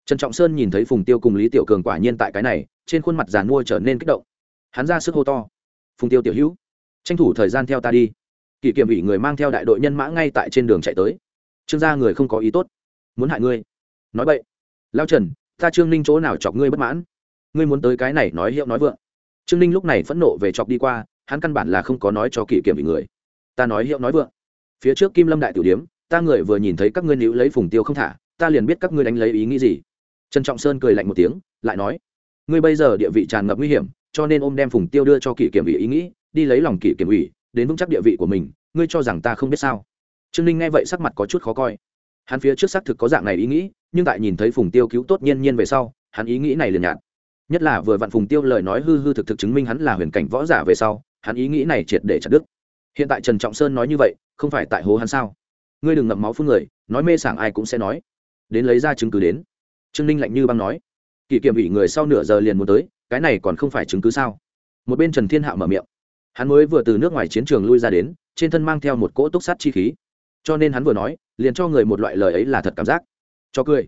trần trọng sơn nhìn thấy phùng tiêu cùng lý tiểu cường quả nhiên tại cái này, trên khuôn mặt giàn mua trở nên kích động. Hắn ra sức hô to. Phùng tiêu tiểu hữu, tranh thủ thời gian theo ta đi. Kỷ kiểm ủy người mang theo đại đội nhân mã ngay tại trên đường chạy tới. Trương gia người không có ý tốt, muốn hại ngươi. Nói vậy lao trần, ta trương ninh chỗ nào chọc ngươi bất mãn? Ngươi muốn tới cái này nói hiệu nói vượng. Trương ninh lúc này phẫn nộ về chọc đi qua, hắn căn bản là không có nói cho kỷ kiểm ủy người. Ta nói hiệu nói vượng. Phía trước kim lâm đại tiểu điếm, ta người vừa nhìn thấy các ngươi níu lấy phùng tiêu không thả, ta liền biết các ngươi đánh lấy ý nghĩ gì trần trọng sơn cười lạnh một tiếng, lại nói, ngươi bây giờ địa vị tràn ngập nguy hiểm, cho nên ôm đem phùng tiêu đưa cho kỷ kiểm ủy ý nghĩ, đi lấy lòng kỷ kiểm ủy, đến vững chắc địa vị của mình, ngươi cho rằng ta không biết sao? Trương ninh nghe vậy sắc mặt có chút khó coi. Hắn phía trước xác thực có dạng này ý nghĩ, nhưng tại nhìn thấy phùng tiêu cứu tốt nhiên nhiên về sau, hắn ý nghĩ này liền nhạt. Nhất là vừa vặn phùng tiêu lời nói hư hư thực thực chứng minh hắn là huyền cảnh võ giả về sau, hắn ý nghĩ này triệt để chặt đứt. Hiện tại trần trọng sơn nói như vậy, không phải tại hố hắn sao? Ngươi đừng ngậm máu phun người, nói mê sảng ai cũng sẽ nói. Đến lấy ra chứng cứ đến trương ninh lạnh như băng nói. Kỷ kiểm ủy người sau nửa giờ liền muốn tới, cái này còn không phải chứng cứ sao? Một bên trần thiên hạo mở miệng. Hắn mới vừa từ nước ngoài chiến trường lui ra đến, trên thân mang theo một cỗ túc sát chi khí. Cho nên hắn vừa nói, liền cho người một loại lời ấy là thật cảm giác. Cho cười.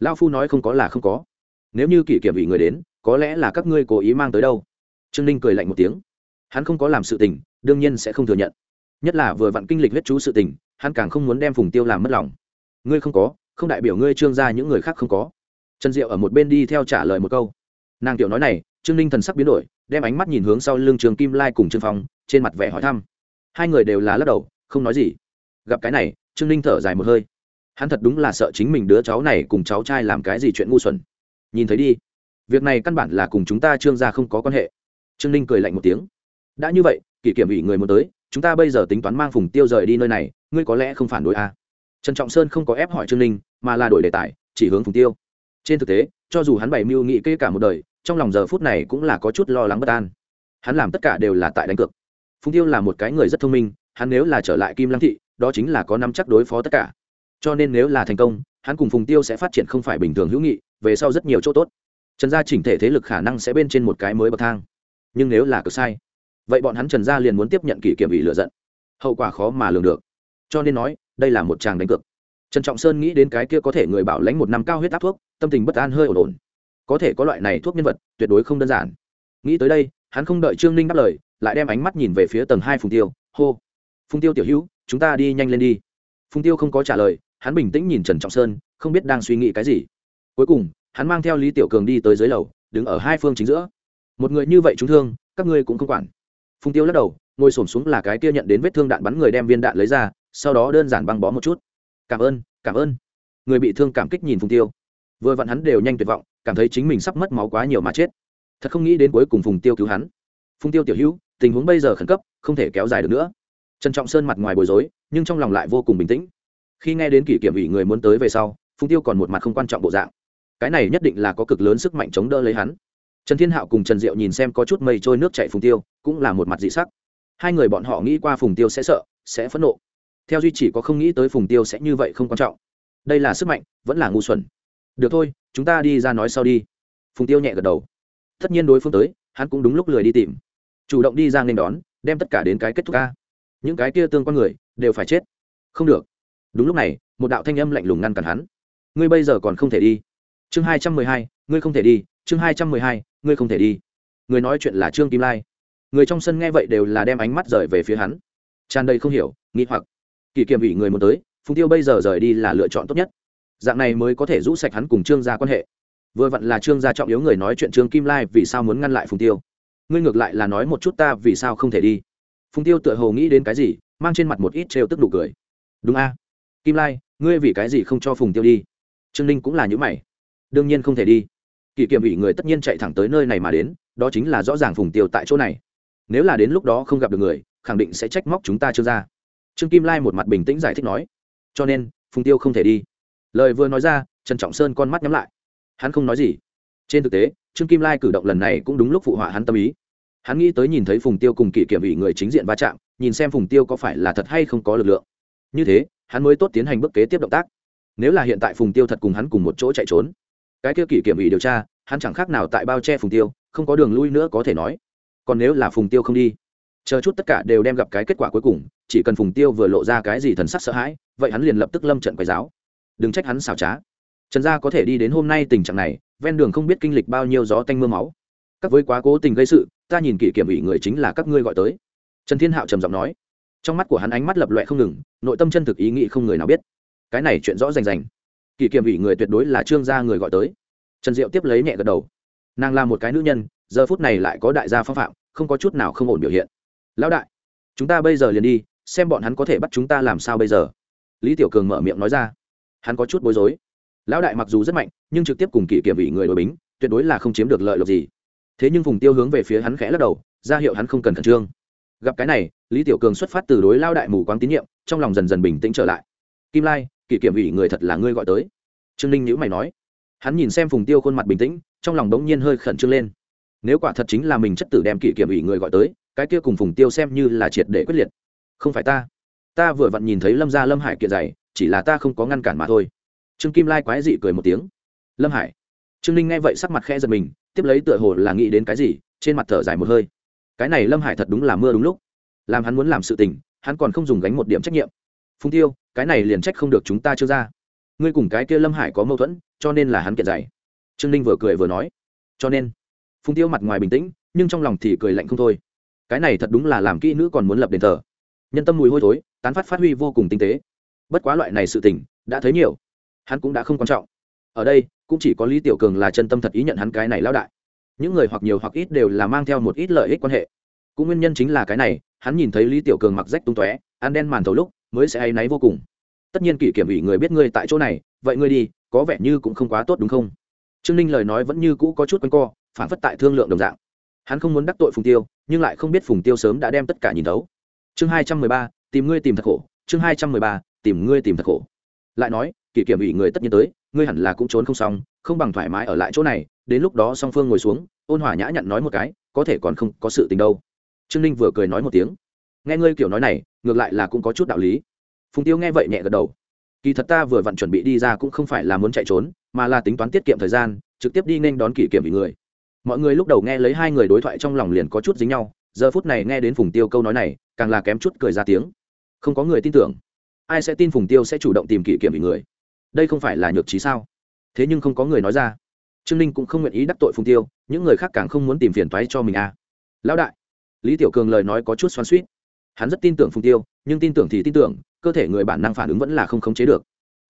Lao phu nói không có là không có. Nếu như kỷ kiểm ủy người đến, có lẽ là các ngươi cố ý mang tới đâu? Trương ninh cười lạnh một tiếng. Hắn không có làm sự tình, đương nhiên sẽ không thừa nhận. Nhất là vừa vặn kinh lịch huyết chú sự tình, hắn càng không muốn đem phùng tiêu làm mất lòng. Ngươi không có, không đại biểu ngươi trương ra những người khác không có trần diệu ở một bên đi theo trả lời một câu. Nàng tiểu nói này, trương ninh thần sắc biến đổi, đem ánh mắt nhìn hướng sau lưng trường kim lai cùng trương phong, trên mặt vẻ hỏi thăm. Hai người đều là lắc đầu, không nói gì. Gặp cái này, trương ninh thở dài một hơi. Hắn thật đúng là sợ chính mình đứa cháu này cùng cháu trai làm cái gì chuyện ngu xuẩn. Nhìn thấy đi. Việc này căn bản là cùng chúng ta trương gia không có quan hệ. Trương ninh cười lạnh một tiếng. Đã như vậy, kỷ kiểm ủy người muốn tới, chúng ta bây giờ tính toán mang phùng tiêu rời đi nơi này, ngươi có lẽ không phản đối à. trần trọng sơn không có ép hỏi trương ninh, mà là đổi đề tài, chỉ hướng phùng tiêu trên thực tế, cho dù hắn bày mưu nghị kê cả một đời, trong lòng giờ phút này cũng là có chút lo lắng bất an. Hắn làm tất cả đều là tại đánh cược. Phùng tiêu là một cái người rất thông minh, hắn nếu là trở lại kim lăng thị, đó chính là có năm chắc đối phó tất cả. Cho nên nếu là thành công, hắn cùng phùng tiêu sẽ phát triển không phải bình thường hữu nghị, về sau rất nhiều chỗ tốt. Trần gia chỉnh thể thế lực khả năng sẽ bên trên một cái mới bậc thang. Nhưng nếu là cực sai, vậy bọn hắn trần gia liền muốn tiếp nhận kỷ kiểm ủy lựa giận. Hậu quả khó mà lường được. Cho nên nói, đây là một tràng đánh cược trần trọng sơn nghĩ đến cái kia có thể người bảo lãnh một năm cao huyết áp thuốc, tâm tình bất an hơi ổn ổn. Có thể có loại này thuốc nhân vật, tuyệt đối không đơn giản. Nghĩ tới đây, hắn không đợi trương ninh đáp lời, lại đem ánh mắt nhìn về phía tầng hai phùng tiêu, hô. Phùng tiêu tiểu hữu, chúng ta đi nhanh lên đi. Phùng tiêu không có trả lời, hắn bình tĩnh nhìn trần trọng sơn, không biết đang suy nghĩ cái gì. Cuối cùng, hắn mang theo lý tiểu cường đi tới dưới lầu, đứng ở hai phương chính giữa. Một người như vậy trúng thương, các ngươi cũng không quản. Phùng tiêu lắc đầu, ngồi s ổ m xuống là cái kia nhận đến vết thương đạn bắn người đem viên đạn lấy ra, sau đó đơn giản băng bó một chút cảm ơn cảm ơn. Người bị thương cảm kích nhìn phùng tiêu. Vừa vặn hắn đều nhanh tuyệt vọng, cảm thấy chính mình sắp mất máu quá nhiều mà chết. Thật không nghĩ đến cuối cùng phùng tiêu cứu hắn. Phùng tiêu tiểu hữu, tình huống bây giờ khẩn cấp, không thể kéo dài được nữa. Trần trọng sơn mặt ngoài bối rối, nhưng trong lòng lại vô cùng bình tĩnh. Khi nghe đến kỷ kiểm ủy người muốn tới về sau, phùng tiêu còn một mặt không quan trọng bộ dạng. Cái này nhất định là có cực lớn sức mạnh chống đỡ lấy hắn. Trần thiên hạo cùng trần diệu nhìn xem có chút mây trôi nước chạy phùng tiêu, cũng là một mặt dị sắc. Hai người bọn họ nghĩ qua phùng tiêu sẽ sợ, sẽ phẫn nộ theo duy chỉ có không nghĩ tới phùng tiêu sẽ như vậy không quan trọng. Đây là sức mạnh, vẫn là ngu xuẩn. Được thôi, chúng ta đi ra nói sau đi. Phùng tiêu nhẹ gật đầu. Tất nhiên đối phương tới, hắn cũng đúng lúc lười đi tìm. Chủ động đi ra nên đón, đem tất cả đến cái kết thúc ca. Những cái kia tương quan người, đều phải chết. Không được. Đúng lúc này, một đạo thanh âm lạnh lùng ngăn cản hắn. Ngươi bây giờ còn không thể đi. Chương hai trăm mười hai, ngươi không thể đi. Chương hai trăm mười hai, ngươi không thể đi. Người nói chuyện là trương kim lai. Người trong sân nghe vậy đều là đem ánh mắt rời về phía hắn. Tràn đầy không hiểu nghĩ hoặc kỳ kiềm ủy người muốn tới, phùng tiêu bây giờ rời đi là lựa chọn tốt nhất. Dạng này mới có thể rũ sạch hắn cùng trương gia quan hệ. Vừa vặn là trương gia trọng yếu người nói chuyện trương kim lai vì sao muốn ngăn lại phùng tiêu. Ngươi ngược lại là nói một chút ta vì sao không thể đi. Phùng tiêu tựa hồ nghĩ đến cái gì, mang trên mặt một ít trêu tức đủ cười. Đúng a. Kim lai, ngươi vì cái gì không cho phùng tiêu đi? Trương ninh cũng là những mày. Đương nhiên không thể đi. Kỳ kiểm ủy người tất nhiên chạy thẳng tới nơi này mà đến, đó chính là rõ ràng phùng tiêu tại chỗ này. Nếu là đến lúc đó không gặp được người, khẳng định sẽ trách móc chúng ta chưa ra trương kim lai một mặt bình tĩnh giải thích nói, cho nên, phùng tiêu không thể đi. Lời vừa nói ra, trần trọng sơn con mắt nhắm lại. Hắn không nói gì. Trên thực tế, trương kim lai cử động lần này cũng đúng lúc phụ họa hắn tâm ý. Hắn nghĩ tới nhìn thấy phùng tiêu cùng kỷ kiểm ủy người chính diện va chạm, nhìn xem phùng tiêu có phải là thật hay không có lực lượng. Như thế, hắn mới tốt tiến hành bước kế tiếp động tác. Nếu là hiện tại phùng tiêu thật cùng hắn cùng một chỗ chạy trốn, cái kia kỷ kiểm ủy điều tra, hắn chẳng khác nào tại bao che phùng tiêu, không có đường lui nữa có thể nói. Còn nếu là phùng tiêu không đi chờ chút tất cả đều đem gặp cái kết quả cuối cùng, chỉ cần phùng tiêu vừa lộ ra cái gì thần sắc sợ hãi, vậy hắn liền lập tức lâm trận quay giáo đừng trách hắn xảo trá. Trần gia có thể đi đến hôm nay tình trạng này, ven đường không biết kinh lịch bao nhiêu gió tanh m ư a máu. Các với quá cố tình gây sự, ta nhìn kỷ kiểm ủy người chính là các ngươi gọi tới. Trần thiên hạo trầm giọng nói. Trong mắt của hắn ánh mắt lập loẹ không ngừng, nội tâm chân thực ý nghĩ không người nào biết. Cái này chuyện rõ rành rành. Kỷ kiểm ủy người tuyệt đối là trương gia người gọi tới. Trần diệu tiếp lấy nhẹ gật đầu. Nàng là một cái nữ nhân, giờ phút này lại có đại gia phong phạm, không có chút nào không ổn biểu hiện lão đại, chúng ta bây giờ liền đi, xem bọn hắn có thể bắt chúng ta làm sao bây giờ. Lý tiểu cường mở miệng nói ra. Hắn có chút bối rối. Lão đại mặc dù rất mạnh, nhưng trực tiếp cùng kỷ kiểm ủy người đội bính, tuyệt đối là không chiếm được lợi lộc gì. Thế nhưng vùng tiêu hướng về phía hắn khẽ lắc đầu, ra hiệu hắn không cần khẩn trương. Gặp cái này, lý tiểu cường xuất phát từ đối lao đại mù quáng tín nhiệm, trong lòng dần dần bình tĩnh trở lại. Kim lai, kỷ kiểm ủy người thật là ngươi gọi tới. Trương ninh nhữ mày nói. Hắn nhìn xem phùng tiêu khuôn mặt bình tĩnh, trong lòng đống nhiên hơi khẩn trương lên. Nếu quả thật chính là mình chất tử đem kỷ kiểm ủy người gọi tới cái kia cùng phùng tiêu xem như là triệt để quyết liệt. Không phải ta. Ta vừa vặn nhìn thấy lâm gia lâm hải kiện dày, chỉ là ta không có ngăn cản mà thôi. Trương kim lai quái dị cười một tiếng. Lâm hải. Trương ninh nghe vậy sắc mặt khẽ giật mình, tiếp lấy tựa hồ là nghĩ đến cái gì, trên mặt thở dài một hơi. Cái này lâm hải thật đúng là mưa đúng lúc. Làm hắn muốn làm sự tình, hắn còn không dùng gánh một điểm trách nhiệm. Phùng tiêu, cái này liền trách không được chúng ta chưa ra. Ngươi cùng cái kia lâm hải có mâu thuẫn, cho nên là hắn kiện dày. Trương ninh vừa cười vừa nói. Cho nên, phùng tiêu mặt ngoài bình tĩnh, nhưng trong lòng thì cười lạnh không thôi cái này thật đúng là làm kỹ nữ còn muốn lập đền thờ. Nhân tâm mùi hôi thối, tán phát phát huy vô cùng tinh tế. Bất quá loại này sự tình, đã thấy nhiều. Hắn cũng đã không quan trọng. Ở đây, cũng chỉ có lý tiểu cường là chân tâm thật ý nhận hắn cái này lão đại. Những người hoặc nhiều hoặc ít đều là mang theo một ít lợi ích quan hệ. Cũng nguyên nhân chính là cái này, hắn nhìn thấy lý tiểu cường mặc rách tung tóe, ăn đen màn thầu lúc, mới sẽ hay náy vô cùng. Tất nhiên kỷ kiểm ủy người biết ngươi tại chỗ này, vậy ngươi đi, có vẻ như cũng không quá tốt đúng không? Trương ninh lời nói vẫn như cũ có chút quanh co phản phất tại thương lượng đồng dạng hắn không muốn đắc tội phùng tiêu, nhưng lại không biết phùng tiêu sớm đã đem tất cả nhìn thấu. Chương hai trăm mười ba, tìm ngươi tìm thật khổ. Chương hai trăm mười ba, tìm ngươi tìm thật khổ. Lại nói, kỷ kiểm ủy người tất nhiên tới, ngươi hẳn là cũng trốn không xong, không bằng thoải mái ở lại chỗ này, đến lúc đó song phương ngồi xuống, ôn hòa nhã nhặn nói một cái, có thể còn không có sự tình đâu. Trương ninh vừa cười nói một tiếng. Nghe ngươi kiểu nói này, ngược lại là cũng có chút đạo lý. Phùng tiêu nghe vậy nhẹ gật đầu. Kỳ thật ta vừa vặn chuẩn bị đi ra cũng không phải là muốn chạy trốn, mà là tính toán tiết kiệm thời gian, trực tiếp đi nên đón kỷ kiểm ủy người mọi người lúc đầu nghe lấy hai người đối thoại trong lòng liền có chút dính nhau, giờ phút này nghe đến phùng tiêu câu nói này, càng là kém chút cười ra tiếng. Không có người tin tưởng. Ai sẽ tin phùng tiêu sẽ chủ động tìm kỷ kiểm bị người? Đây không phải là nhược trí sao? Thế nhưng không có người nói ra. Trương ninh cũng không nguyện ý đắc tội phùng tiêu, những người khác càng không muốn tìm phiền toái cho mình à. lão đại. Lý tiểu cường lời nói có chút xoắn suýt hắn rất tin tưởng phùng tiêu, nhưng tin tưởng thì tin tưởng, cơ thể người bản năng phản ứng vẫn là không khống chế được.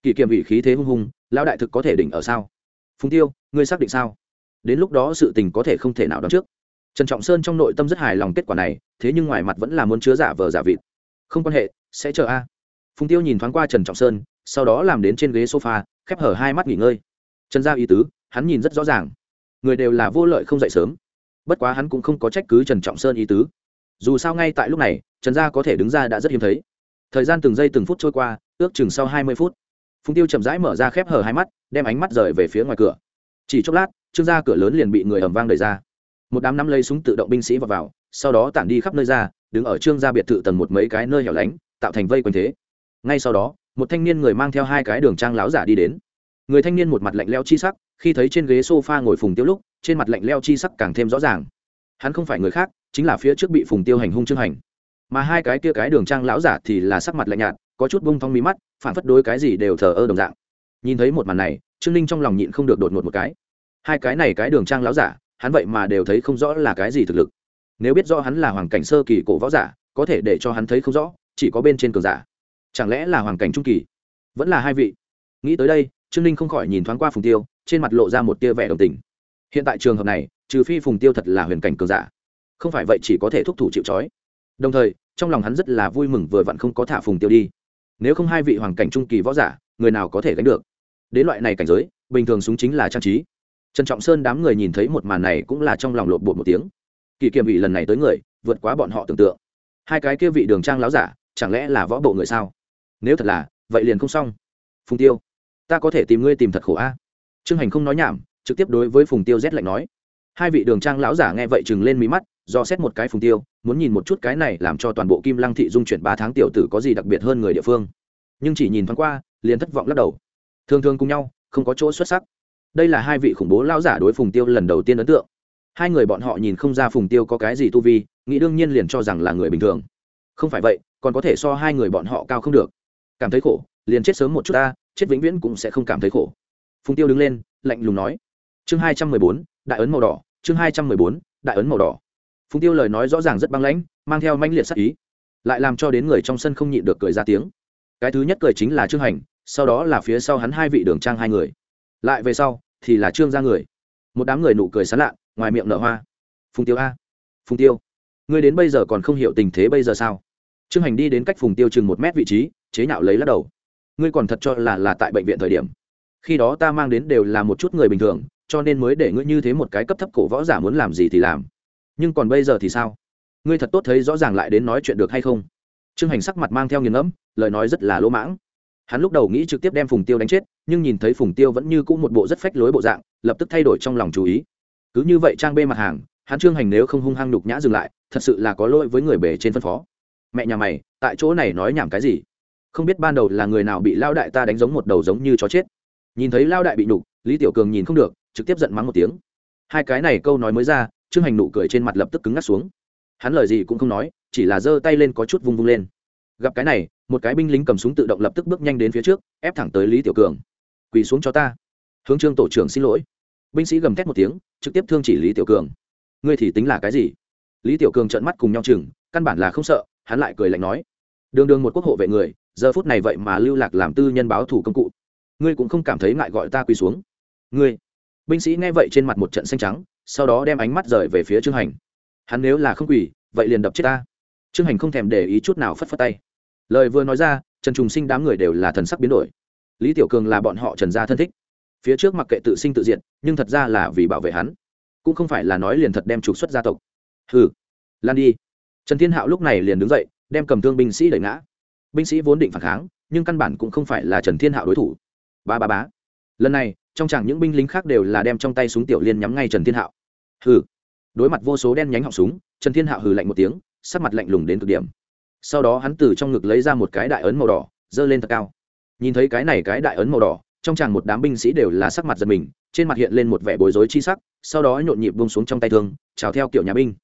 Kỷ kiểm ủy khí thế hung hung lão đại thực có thể đỉnh ở sao? Phùng tiêu, ngươi xác định sao? Đến lúc đó sự tình có thể không thể nào đoán trước. Trần trọng sơn trong nội tâm rất hài lòng kết quả này, thế nhưng ngoài mặt vẫn là muốn chứa giả vờ giả vịt. Không quan hệ, sẽ chờ a. Phùng tiêu nhìn thoáng qua trần trọng sơn, sau đó làm đến trên ghế sofa, khép hở hai mắt nghỉ ngơi. Trần gia ý tứ, hắn nhìn rất rõ ràng. Người đều là vô lợi không dậy sớm. Bất quá hắn cũng không có trách cứ trần trọng sơn ý tứ. Dù sao ngay tại lúc này, trần gia có thể đứng ra đã rất hiếm thấy. Thời gian từng giây từng phút trôi qua, ước chừng sau hai mươi phút, phùng tiêu chậm rãi mở ra khép hở hai mắt, đem ánh mắt rời về phía ngoài cửa. Chỉ chốc lát trương gia cửa lớn liền bị người ầm vang đẩy ra. Một đám nắm lấy súng tự động binh sĩ vào, vào sau đó tản đi khắp nơi ra đứng ở trương gia biệt thự tầng một mấy cái nơi hẻo lánh tạo thành vây quanh thế. Ngay sau đó một thanh niên người mang theo hai cái đường trang láo giả đi đến. Người thanh niên một mặt lạnh leo chi sắc khi thấy trên ghế sofa ngồi phùng tiêu lúc trên mặt lạnh leo chi sắc càng thêm rõ ràng. Hắn không phải người khác chính là phía trước bị phùng tiêu hành hung trương hành. Mà hai cái kia cái đường trang lão giả thì là sắc mặt lạnh nhạt có chút bung thong mí mắt phản phất đối cái gì đều thờ ơ đồng dạng. Nhìn thấy một màn này trương ninh trong lòng nhịn không được đột ngột một cái hai cái này cái đường trang láo giả, hắn vậy mà đều thấy không rõ là cái gì thực lực. Nếu biết rõ hắn là hoàng cảnh sơ kỳ cổ võ giả, có thể để cho hắn thấy không rõ, chỉ có bên trên cường giả. Chẳng lẽ là hoàng cảnh trung kỳ? Vẫn là hai vị. Nghĩ tới đây, trương ninh không khỏi nhìn thoáng qua phùng tiêu, trên mặt lộ ra một tia vẻ đồng tình. Hiện tại trường hợp này, trừ phi phùng tiêu thật là huyền cảnh cường giả, không phải vậy chỉ có thể thúc thủ chịu trói. Đồng thời, trong lòng hắn rất là vui mừng vừa vặn không có thả phùng tiêu đi. Nếu không hai vị hoàng cảnh trung kỳ võ giả, người nào có thể gánh được? Đến loại này cảnh giới, bình thường súng chính là trang trí trần trọng sơn đám người nhìn thấy một màn này cũng là trong lòng lộn bột một tiếng. Kỳ kiểm vị lần này tới người, vượt quá bọn họ tưởng tượng. Hai cái kia vị đường trang láo giả, chẳng lẽ là võ bộ người sao? Nếu thật là, vậy liền không xong. Phùng tiêu, ta có thể tìm ngươi tìm thật khổ a. Trương hành không nói nhảm, trực tiếp đối với phùng tiêu rét lạnh nói. Hai vị đường trang lão giả nghe vậy chừng lên mí mắt, do xét một cái phùng tiêu, muốn nhìn một chút cái này làm cho toàn bộ kim lăng thị dung chuyển ba tháng tiểu tử có gì đặc biệt hơn người địa phương. Nhưng chỉ nhìn thoáng qua, liền thất vọng lắc đầu. Thường thường cùng nhau, không có chỗ xuất sắc đây là hai vị khủng bố lão giả đối phùng tiêu lần đầu tiên ấn tượng. Hai người bọn họ nhìn không ra phùng tiêu có cái gì tu vi, nghĩ đương nhiên liền cho rằng là người bình thường. Không phải vậy, còn có thể so hai người bọn họ cao không được. Cảm thấy khổ, liền chết sớm một chút ta, chết vĩnh viễn cũng sẽ không cảm thấy khổ. Phùng tiêu đứng lên, lạnh lùng nói. Chương hai trăm mười bốn, đại ấn màu đỏ, chương hai trăm mười bốn, đại ấn màu đỏ. Phùng tiêu lời nói rõ ràng rất băng lãnh, mang theo manh liệt sắc ý. Lại làm cho đến người trong sân không nhịn được cười ra tiếng. Cái thứ nhất cười chính là trương hành, sau đó là phía sau hắn hai vị đường trang hai người. Lại về sau thì là trương ra người. Một đám người nụ cười sán lạ, ngoài miệng nở hoa. Phùng tiêu a. Phùng tiêu, ngươi đến bây giờ còn không hiểu tình thế bây giờ sao? Trương hành đi đến cách phùng tiêu chừng một mét vị trí, chế nhạo lấy lắc đầu. Ngươi còn thật cho là là tại bệnh viện thời điểm. Khi đó ta mang đến đều là một chút người bình thường, cho nên mới để ngươi như thế một cái cấp thấp cổ võ giả muốn làm gì thì làm. Nhưng còn bây giờ thì sao? Ngươi thật tốt thấy rõ ràng lại đến nói chuyện được hay không? Trương hành sắc mặt mang theo nghiền ngẫm, lời nói rất là lỗ mãng hắn lúc đầu nghĩ trực tiếp đem phùng tiêu đánh chết, nhưng nhìn thấy phùng tiêu vẫn như cũ một bộ rất phách lối bộ dạng, lập tức thay đổi trong lòng chú ý. Cứ như vậy trang bê mặt hàng, hắn trương hành nếu không hung hăng đục nhã dừng lại, thật sự là có lỗi với người bề trên phân phó. Mẹ nhà mày, tại chỗ này nói nhảm cái gì? Không biết ban đầu là người nào bị lao đại ta đánh giống một đầu giống như chó chết. Nhìn thấy lao đại bị nhục, lý tiểu cường nhìn không được, trực tiếp giận mắng một tiếng. Hai cái này câu nói mới ra, trương hành nụ cười trên mặt lập tức cứng ngắt xuống. Hắn lời gì cũng không nói, chỉ là giơ tay lên có chút vung vung lên gặp cái này, một cái binh lính cầm súng tự động lập tức bước nhanh đến phía trước, ép thẳng tới lý tiểu cường. Quỳ xuống cho ta. Hướng trương tổ trưởng xin lỗi. Binh sĩ gầm thét một tiếng, trực tiếp thương chỉ lý tiểu cường. Ngươi thì tính là cái gì? Lý tiểu cường trợn mắt cùng nhau chừng, căn bản là không sợ, hắn lại cười lạnh nói. Đường đường một quốc hộ vệ người, giờ phút này vậy mà lưu lạc làm tư nhân báo thủ công cụ. Ngươi cũng không cảm thấy ngại gọi ta quỳ xuống. Ngươi. Binh sĩ nghe vậy trên mặt một trận xanh trắng, sau đó đem ánh mắt rời về phía trương hành. Hắn nếu là không quỳ, vậy liền đập chết ta. Trương hành không thèm để ý chút nào phất phất tay lời vừa nói ra, trần trùng sinh đám người đều là thần sắc biến đổi. Lý tiểu cường là bọn họ trần gia thân thích. Phía trước mặc kệ tự sinh tự diện nhưng thật ra là vì bảo vệ hắn. Cũng không phải là nói liền thật đem trục xuất gia tộc. Hừ, lan đi. Trần thiên hạo lúc này liền đứng dậy, đem cầm thương binh sĩ đẩy ngã. Binh sĩ vốn định phản kháng, nhưng căn bản cũng không phải là trần thiên hạo đối thủ. Ba ba bá lần này, trong chẳng những binh lính khác đều là đem trong tay súng tiểu liên nhắm ngay trần thiên hạo. Hừ. Đối mặt vô số đen nhánh họng súng, trần thiên hạo hừ lạnh một tiếng, sắc mặt lạnh lùng đến cực điểm sau đó hắn từ trong ngực lấy ra một cái đại ấn màu đỏ, giơ lên thật cao. Nhìn thấy cái này cái đại ấn màu đỏ, trong chàng một đám binh sĩ đều là sắc mặt giật mình, trên mặt hiện lên một vẻ bối rối chi sắc, sau đó nhộn nhịp buông xuống trong tay thương, chào theo kiểu nhà binh.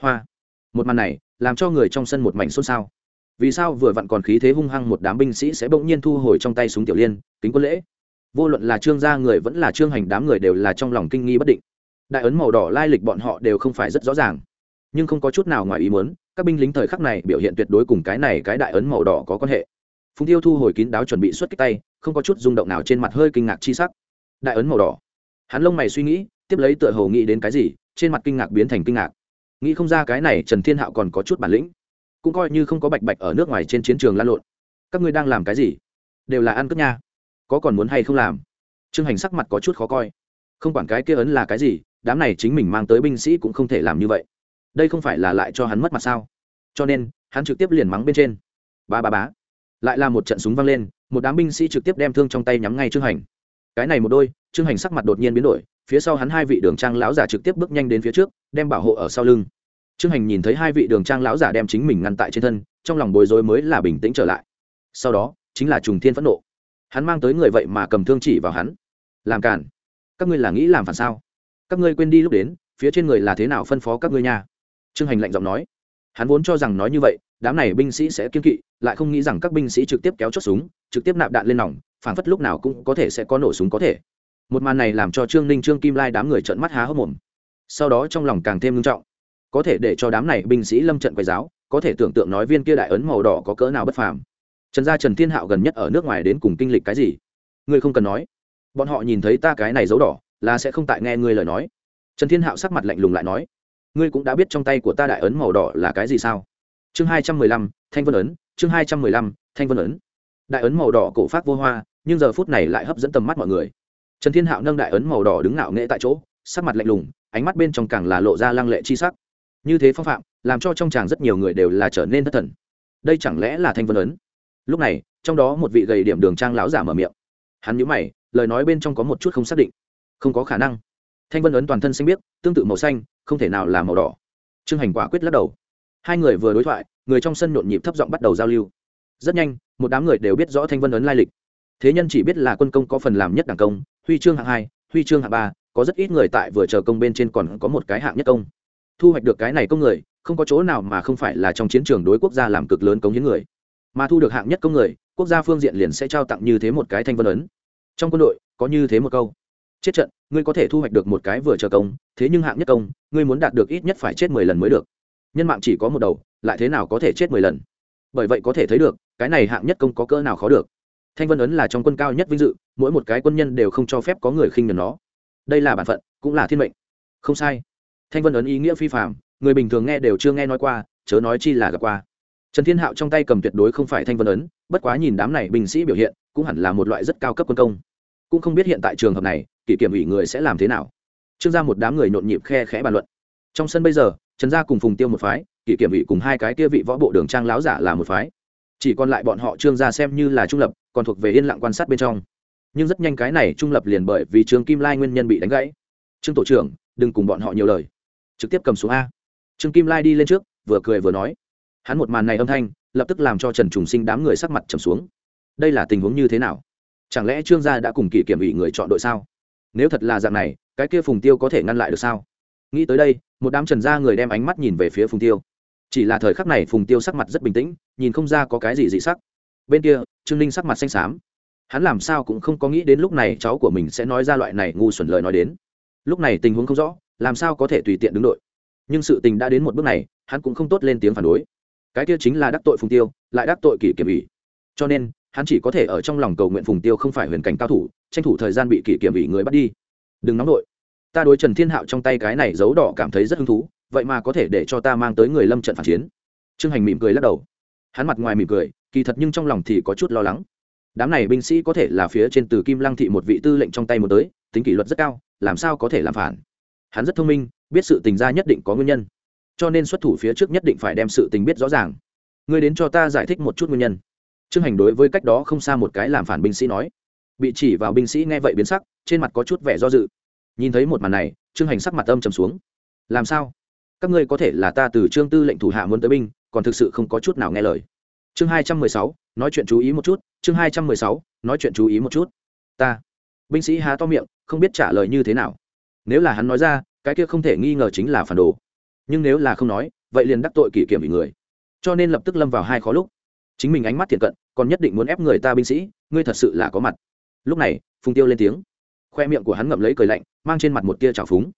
Hoa! Một màn này, làm cho người trong sân một mảnh xôn xao. Vì sao vừa vặn còn khí thế hung hăng một đám binh sĩ sẽ bỗng nhiên thu hồi trong tay súng tiểu liên, kính quân lễ? Vô luận là trương gia người vẫn là trương hành đám người đều là trong lòng kinh nghi bất định. Đại ấn màu đỏ lai lịch bọn họ đều không phải rất rõ ràng, nhưng không có chút nào ngoài ý muốn các binh lính thời khắc này biểu hiện tuyệt đối cùng cái này cái đại ấn màu đỏ có quan hệ. Phùng tiêu thu hồi kín đáo chuẩn bị xuất kích tay, không có chút rung động nào trên mặt hơi kinh ngạc chi sắc. Đại ấn màu đỏ. Hắn lông mày suy nghĩ, tiếp lấy tựa hồ nghĩ đến cái gì, trên mặt kinh ngạc biến thành kinh ngạc. Nghĩ không ra cái này trần thiên hạo còn có chút bản lĩnh. Cũng coi như không có bạch bạch ở nước ngoài trên chiến trường lan lộn. Các ngươi đang làm cái gì? Đều là ăn cướp nha. Có còn muốn hay không làm? Trương hành sắc mặt có chút khó coi. Không quản cái kia ấn là cái gì, đám này chính mình mang tới binh sĩ cũng không thể làm như vậy đây không phải là lại cho hắn mất mặt sao? Cho nên, hắn trực tiếp liền mắng bên trên. Ba ba bá lại là một trận súng vang lên, một đám binh sĩ trực tiếp đem thương trong tay nhắm ngay trương hành. Cái này một đôi, trương hành sắc mặt đột nhiên biến đổi, phía sau hắn hai vị đường trang lão giả trực tiếp bước nhanh đến phía trước, đem bảo hộ ở sau lưng. Trương hành nhìn thấy hai vị đường trang lão giả đem chính mình ngăn tại trên thân, trong lòng bối rối mới là bình tĩnh trở lại. Sau đó, chính là trùng thiên phẫn nộ. Hắn mang tới người vậy mà cầm thương chỉ vào hắn. Làm cản. Các ngươi là nghĩ làm phản sao? Các ngươi quên đi lúc đến, phía trên người là thế nào phân phó các ngươi nha? Trương hành lạnh giọng nói. Hắn vốn cho rằng nói như vậy, đám này binh sĩ sẽ kiên kỵ, lại không nghĩ rằng các binh sĩ trực tiếp kéo chốt súng, trực tiếp nạp đạn lên nòng, phảng phất lúc nào cũng có thể sẽ có nổ súng có thể. Một màn này làm cho trương ninh, trương kim lai đám người trợn mắt há hốc mồm. Sau đó trong lòng càng thêm nghiêm trọng. Có thể để cho đám này binh sĩ lâm trận quay giáo có thể tưởng tượng nói viên kia đại ấn màu đỏ có cỡ nào bất phàm. Trần gia trần thiên hạo gần nhất ở nước ngoài đến cùng kinh lịch cái gì? Ngươi không cần nói. Bọn họ nhìn thấy ta cái này dấu đỏ, là sẽ không tại nghe ngươi lời nói. Trần thiên hạo sắc mặt lạnh lùng lại nói ngươi cũng đã biết trong tay của ta đại ấn màu đỏ là cái gì sao? Chương hai trăm mười lăm, thanh vân ấn, chương hai trăm mười lăm, thanh vân ấn. Đại ấn màu đỏ cổ pháp vô hoa, nhưng giờ phút này lại hấp dẫn tầm mắt mọi người. Trần thiên hạo nâng đại ấn màu đỏ đứng ngạo nghễ tại chỗ, sắc mặt lạnh lùng, ánh mắt bên trong càng là lộ ra lăng lệ chi sắc. Như thế phong phạm, làm cho trong chàng rất nhiều người đều là trở nên thất thần. Đây chẳng lẽ là thanh vân ấn? Lúc này, trong đó một vị gầy điểm đường trang lão giả mở miệng. Hắn nhíu mày, lời nói bên trong có một chút không xác định. Không có khả năng thanh vân ấn toàn thân xanh biếc, tương tự màu xanh, không thể nào là màu đỏ. Trương hành quả quyết lắc đầu. Hai người vừa đối thoại, người trong sân nhộn nhịp thấp giọng bắt đầu giao lưu. Rất nhanh, một đám người đều biết rõ thanh vân ấn lai lịch. Thế nhân chỉ biết là quân công có phần làm nhất đảng công, huy chương hạng hai, huy chương hạng ba, có rất ít người tại vừa chờ công bên trên còn có một cái hạng nhất công. Thu hoạch được cái này công người, không có chỗ nào mà không phải là trong chiến trường đối quốc gia làm cực lớn công hiến người. Mà thu được hạng nhất công người, quốc gia phương diện liền sẽ trao tặng như thế một cái thanh vân ấn. Trong quân đội, có như thế một câu chết trận, ngươi có thể thu hoạch được một cái vừa chờ công, thế nhưng hạng nhất công, ngươi muốn đạt được ít nhất phải chết mười lần mới được. Nhân mạng chỉ có một đầu, lại thế nào có thể chết mười lần? Bởi vậy có thể thấy được, cái này hạng nhất công có cỡ nào khó được. Thanh vân ấn là trong quân cao nhất vinh dự, mỗi một cái quân nhân đều không cho phép có người khinh nhuần nó. Đây là bản phận, cũng là thiên mệnh. Không sai. Thanh vân ấn ý nghĩa phi phạm người bình thường nghe đều chưa nghe nói qua, chớ nói chi là gặp qua. Trần thiên hạo trong tay cầm tuyệt đối không phải thanh vân ấn, bất quá nhìn đám này binh sĩ biểu hiện, cũng hẳn là một loại rất cao cấp quân công. Cũng không biết hiện tại trường hợp này kỷ kiểm ủy người sẽ làm thế nào? Trương gia một đám người nhộn nhịp khe khẽ bàn luận. Trong sân bây giờ, trần gia cùng phùng tiêu một phái, kỷ kiểm ủy cùng hai cái kia vị võ bộ đường trang láo giả là một phái. Chỉ còn lại bọn họ trương gia xem như là trung lập, còn thuộc về yên lặng quan sát bên trong. Nhưng rất nhanh cái này trung lập liền bởi vì trương kim lai nguyên nhân bị đánh gãy. Trương tổ trưởng, đừng cùng bọn họ nhiều lời. Trực tiếp cầm xuống a. Trương kim lai đi lên trước, vừa cười vừa nói. Hắn một màn này âm thanh, lập tức làm cho trần trùng sinh đám người sắc mặt trầm xuống. Đây là tình huống như thế nào? Chẳng lẽ trương gia đã cùng kỷ kiểm ủy người chọn đội sao? Nếu thật là dạng này, cái kia phùng tiêu có thể ngăn lại được sao? Nghĩ tới đây, một đám trần gia người đem ánh mắt nhìn về phía phùng tiêu. Chỉ là thời khắc này phùng tiêu sắc mặt rất bình tĩnh, nhìn không ra có cái gì dị sắc. Bên kia, trương ninh sắc mặt xanh xám. Hắn làm sao cũng không có nghĩ đến lúc này cháu của mình sẽ nói ra loại này ngu xuẩn lời nói đến. Lúc này tình huống không rõ, làm sao có thể tùy tiện đứng đội. Nhưng sự tình đã đến một bước này, hắn cũng không tốt lên tiếng phản đối. Cái kia chính là đắc tội phùng tiêu, lại đắc tội kỷ kiểm ủy. Cho nên hắn chỉ có thể ở trong lòng cầu nguyện phùng tiêu không phải huyền cảnh cao thủ, tranh thủ thời gian bị kỷ kiểm ủy người bắt đi. Đừng nóng nổi ta đối trần thiên hạo trong tay cái này giấu đỏ cảm thấy rất hứng thú, vậy mà có thể để cho ta mang tới người lâm trận phản chiến. Trương hành mỉm cười lắc đầu. Hắn mặt ngoài mỉm cười, kỳ thật nhưng trong lòng thì có chút lo lắng. Đám này binh sĩ có thể là phía trên từ kim lăng thị một vị tư lệnh trong tay một tới, tính kỷ luật rất cao, làm sao có thể làm phản? Hắn rất thông minh, biết sự tình ra nhất định có nguyên nhân. Cho nên xuất thủ phía trước nhất định phải đem sự tình biết rõ ràng. Ngươi đến cho ta giải thích một chút nguyên nhân trương hành đối với cách đó không xa một cái làm phản binh sĩ nói, bị chỉ vào binh sĩ nghe vậy biến sắc, trên mặt có chút vẻ do dự. Nhìn thấy một màn này, trương hành sắc mặt âm trầm xuống. Làm sao? Các ngươi có thể là ta từ trương tư lệnh thủ hạ muốn tới binh, còn thực sự không có chút nào nghe lời. Chương hai trăm mười sáu, nói chuyện chú ý một chút, chương hai trăm mười sáu, nói chuyện chú ý một chút. Ta. Binh sĩ há to miệng, không biết trả lời như thế nào. Nếu là hắn nói ra, cái kia không thể nghi ngờ chính là phản đồ. Nhưng nếu là không nói, vậy liền đắc tội kỷ kiểm bị người. Cho nên lập tức lâm vào hai khó lúc chính mình ánh mắt thiện cận, còn nhất định muốn ép người ta binh sĩ, ngươi thật sự là có mặt. Lúc này, phùng tiêu lên tiếng. Khoe miệng của hắn ngậm lấy cười lạnh, mang trên mặt một tia trào phúng.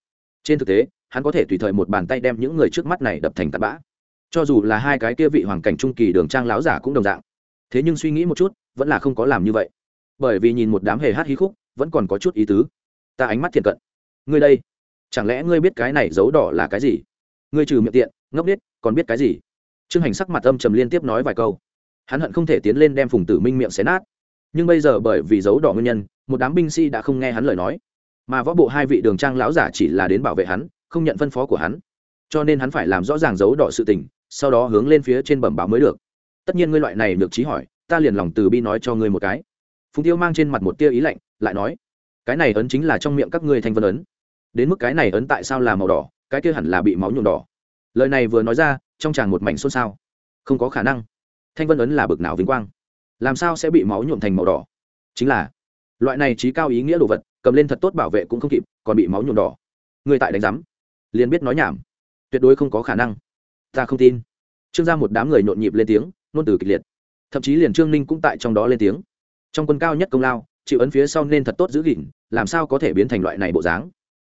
Trên thực tế, hắn có thể tùy thời một bàn tay đem những người trước mắt này đập thành tạt bã. Cho dù là hai cái kia vị hoàng cảnh trung kỳ đường trang láo giả cũng đồng dạng. Thế nhưng suy nghĩ một chút, vẫn là không có làm như vậy. Bởi vì nhìn một đám hề hát hí khúc, vẫn còn có chút ý tứ. Ta ánh mắt thiện cận. Ngươi đây, chẳng lẽ ngươi biết cái này dấu đỏ là cái gì? Ngươi trừ miệng tiện, ngốc biết còn biết cái gì? Trương hành sắc mặt âm trầm liên tiếp nói vài câu hắn hận không thể tiến lên đem phùng tử minh miệng xé nát. Nhưng bây giờ bởi vì dấu đỏ nguyên nhân, một đám binh sĩ đã không nghe hắn lời nói. Mà võ bộ hai vị đường trang lão giả chỉ là đến bảo vệ hắn, không nhận phân phó của hắn. Cho nên hắn phải làm rõ ràng dấu đỏ sự tình, sau đó hướng lên phía trên bẩm báo mới được. Tất nhiên ngươi loại này được trí hỏi, ta liền lòng từ bi nói cho ngươi một cái. Phùng tiêu mang trên mặt một tia ý lạnh, lại nói, cái này ấn chính là trong miệng các ngươi thanh vân ấn. Đến mức cái này ấn tại sao là màu đỏ, cái kia hẳn là bị máu nhuộm đỏ. Lời này vừa nói ra, trong tràng một mảnh xôn xao. Không có khả năng thanh vân ấn là bực nào vinh quang? Làm sao sẽ bị máu nhuộm thành màu đỏ? Chính là, loại này trí cao ý nghĩa đồ vật, cầm lên thật tốt bảo vệ cũng không kịp, còn bị máu nhuộm đỏ. Người tại đánh giám, liền biết nói nhảm. Tuyệt đối không có khả năng. Ta không tin. Trương ra một đám người nhộn nhịp lên tiếng nôn từ kịch liệt. Thậm chí liền trương ninh cũng tại trong đó lên tiếng. Trong quân cao nhất công lao, chịu ấn phía sau nên thật tốt giữ gìn, làm sao có thể biến thành loại này bộ dáng?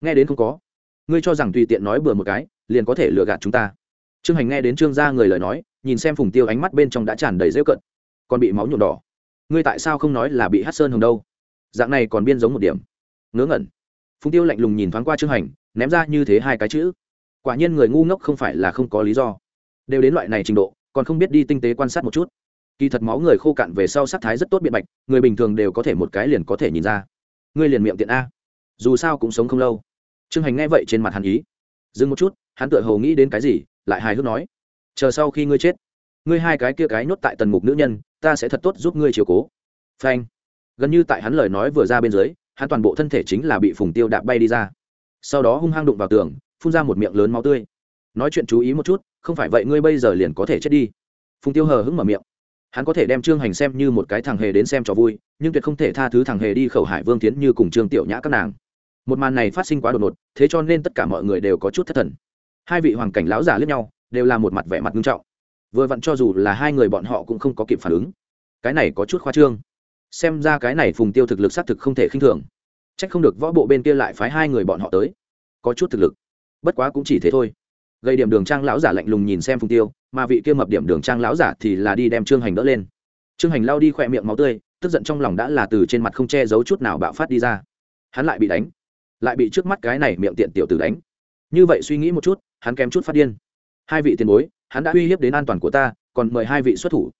Nghe đến không có. Ngươi cho rằng tùy tiện nói bừa một cái, liền có thể lừa gạt chúng ta. Trương hành nghe đến trương gia người lời nói nhìn xem phùng tiêu ánh mắt bên trong đã tràn đầy rêu cận còn bị máu nhuộm đỏ. Ngươi tại sao không nói là bị hát sơn hồng đâu? Dạng này còn biên giống một điểm. Ngớ ngẩn. Phùng tiêu lạnh lùng nhìn thoáng qua trương hành, ném ra như thế hai cái chữ. Quả nhiên người ngu ngốc không phải là không có lý do. Đều đến loại này trình độ, còn không biết đi tinh tế quan sát một chút. Kỳ thật máu người khô cạn về sau sắc thái rất tốt biện bạch, người bình thường đều có thể một cái liền có thể nhìn ra. Ngươi liền miệng tiện a. Dù sao cũng sống không lâu. Trương hành nghe vậy trên mặt hắn ý. Dừng một chút, hắn tựa hồ nghĩ đến cái gì, lại hài hước nói chờ sau khi ngươi chết, ngươi hai cái kia cái nhốt tại tần mục nữ nhân, ta sẽ thật tốt giúp ngươi chiều cố. Phanh. Gần như tại hắn lời nói vừa ra bên dưới, hắn toàn bộ thân thể chính là bị phùng tiêu đạp bay đi ra. Sau đó hung hăng đụng vào tường, phun ra một miệng lớn máu tươi. Nói chuyện chú ý một chút, không phải vậy ngươi bây giờ liền có thể chết đi. Phùng tiêu hờ hững mở miệng. Hắn có thể đem trương hành xem như một cái thằng hề đến xem cho vui, nhưng tuyệt không thể tha thứ thằng hề đi khẩu hải vương tiến như cùng trương tiểu nhã các nàng. Một màn này phát sinh quá đột ngột, thế cho nên tất cả mọi người đều có chút thất thần. Hai vị hoàng cảnh lão giả lướt nhau đều là một mặt vẻ mặt nghiêm trọng. Vừa vặn cho dù là hai người bọn họ cũng không có kịp phản ứng. Cái này có chút khoa trương. Xem ra cái này phùng tiêu thực lực xác thực không thể khinh thường. C h ắ c không được võ bộ bên kia lại phái hai người bọn họ tới. Có chút thực lực. Bất quá cũng chỉ thế thôi. Gây điểm đường trang lão giả lạnh lùng nhìn xem phùng tiêu, mà vị kia mập điểm đường trang lão giả thì là đi đem trương hành đỡ lên. Trương hành lao đi khỏe miệng máu tươi, tức giận trong lòng đã là từ trên mặt không che giấu chút nào bạo phát đi ra. Hắn lại bị đánh. Lại bị trước mắt cái này miệng tiện tiểu tử đánh. Như vậy suy nghĩ một chút, hắn kém chút phát điên hai vị tiền bối, hắn đã uy hiếp đến an toàn của ta, còn mời hai vị xuất thủ.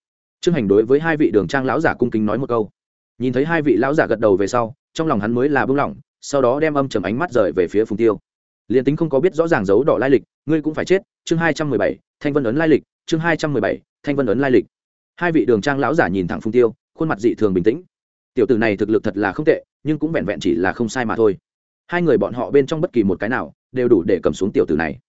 Trương hành đối với hai vị đường trang lão giả cung kính nói một câu. Nhìn thấy hai vị lão giả gật đầu về sau, trong lòng hắn mới là bưng lỏng sau đó đem âm chầm ánh mắt rời về phía phùng tiêu. Liền tính không có biết rõ ràng dấu đỏ lai lịch, ngươi cũng phải chết. Chương hai trăm mười bảy, thanh vân ấn lai lịch. Chương hai trăm mười bảy, thanh vân ấn lai lịch. Hai vị đường trang lão giả nhìn thẳng phùng tiêu, khuôn mặt dị thường bình tĩnh. Tiểu tử này thực lực thật là không tệ, nhưng cũng vẹn vẹn chỉ là không sai mà thôi. Hai người bọn họ bên trong bất kỳ một cái nào, đều đủ để cầm xuống tiểu tử này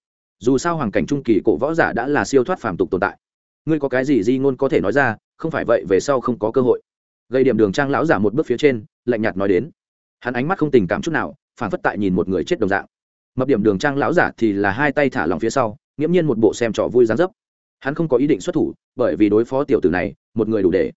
dù sao hoàng cảnh trung kỳ cổ võ giả đã là siêu thoát phàm tục tồn tại. Ngươi có cái gì di ngôn có thể nói ra, không phải vậy về sau không có cơ hội. Gây điểm đường trang lão giả một bước phía trên, lạnh nhạt nói đến. Hắn ánh mắt không tình cảm chút nào phản phất tại nhìn một người chết đồng dạng. Mập điểm đường trang lão giả thì là hai tay thả lòng phía sau, nghiễm nhiên một bộ xem trò vui dán dấp. Hắn không có ý định xuất thủ, bởi vì đối phó tiểu tử này, một người đủ để.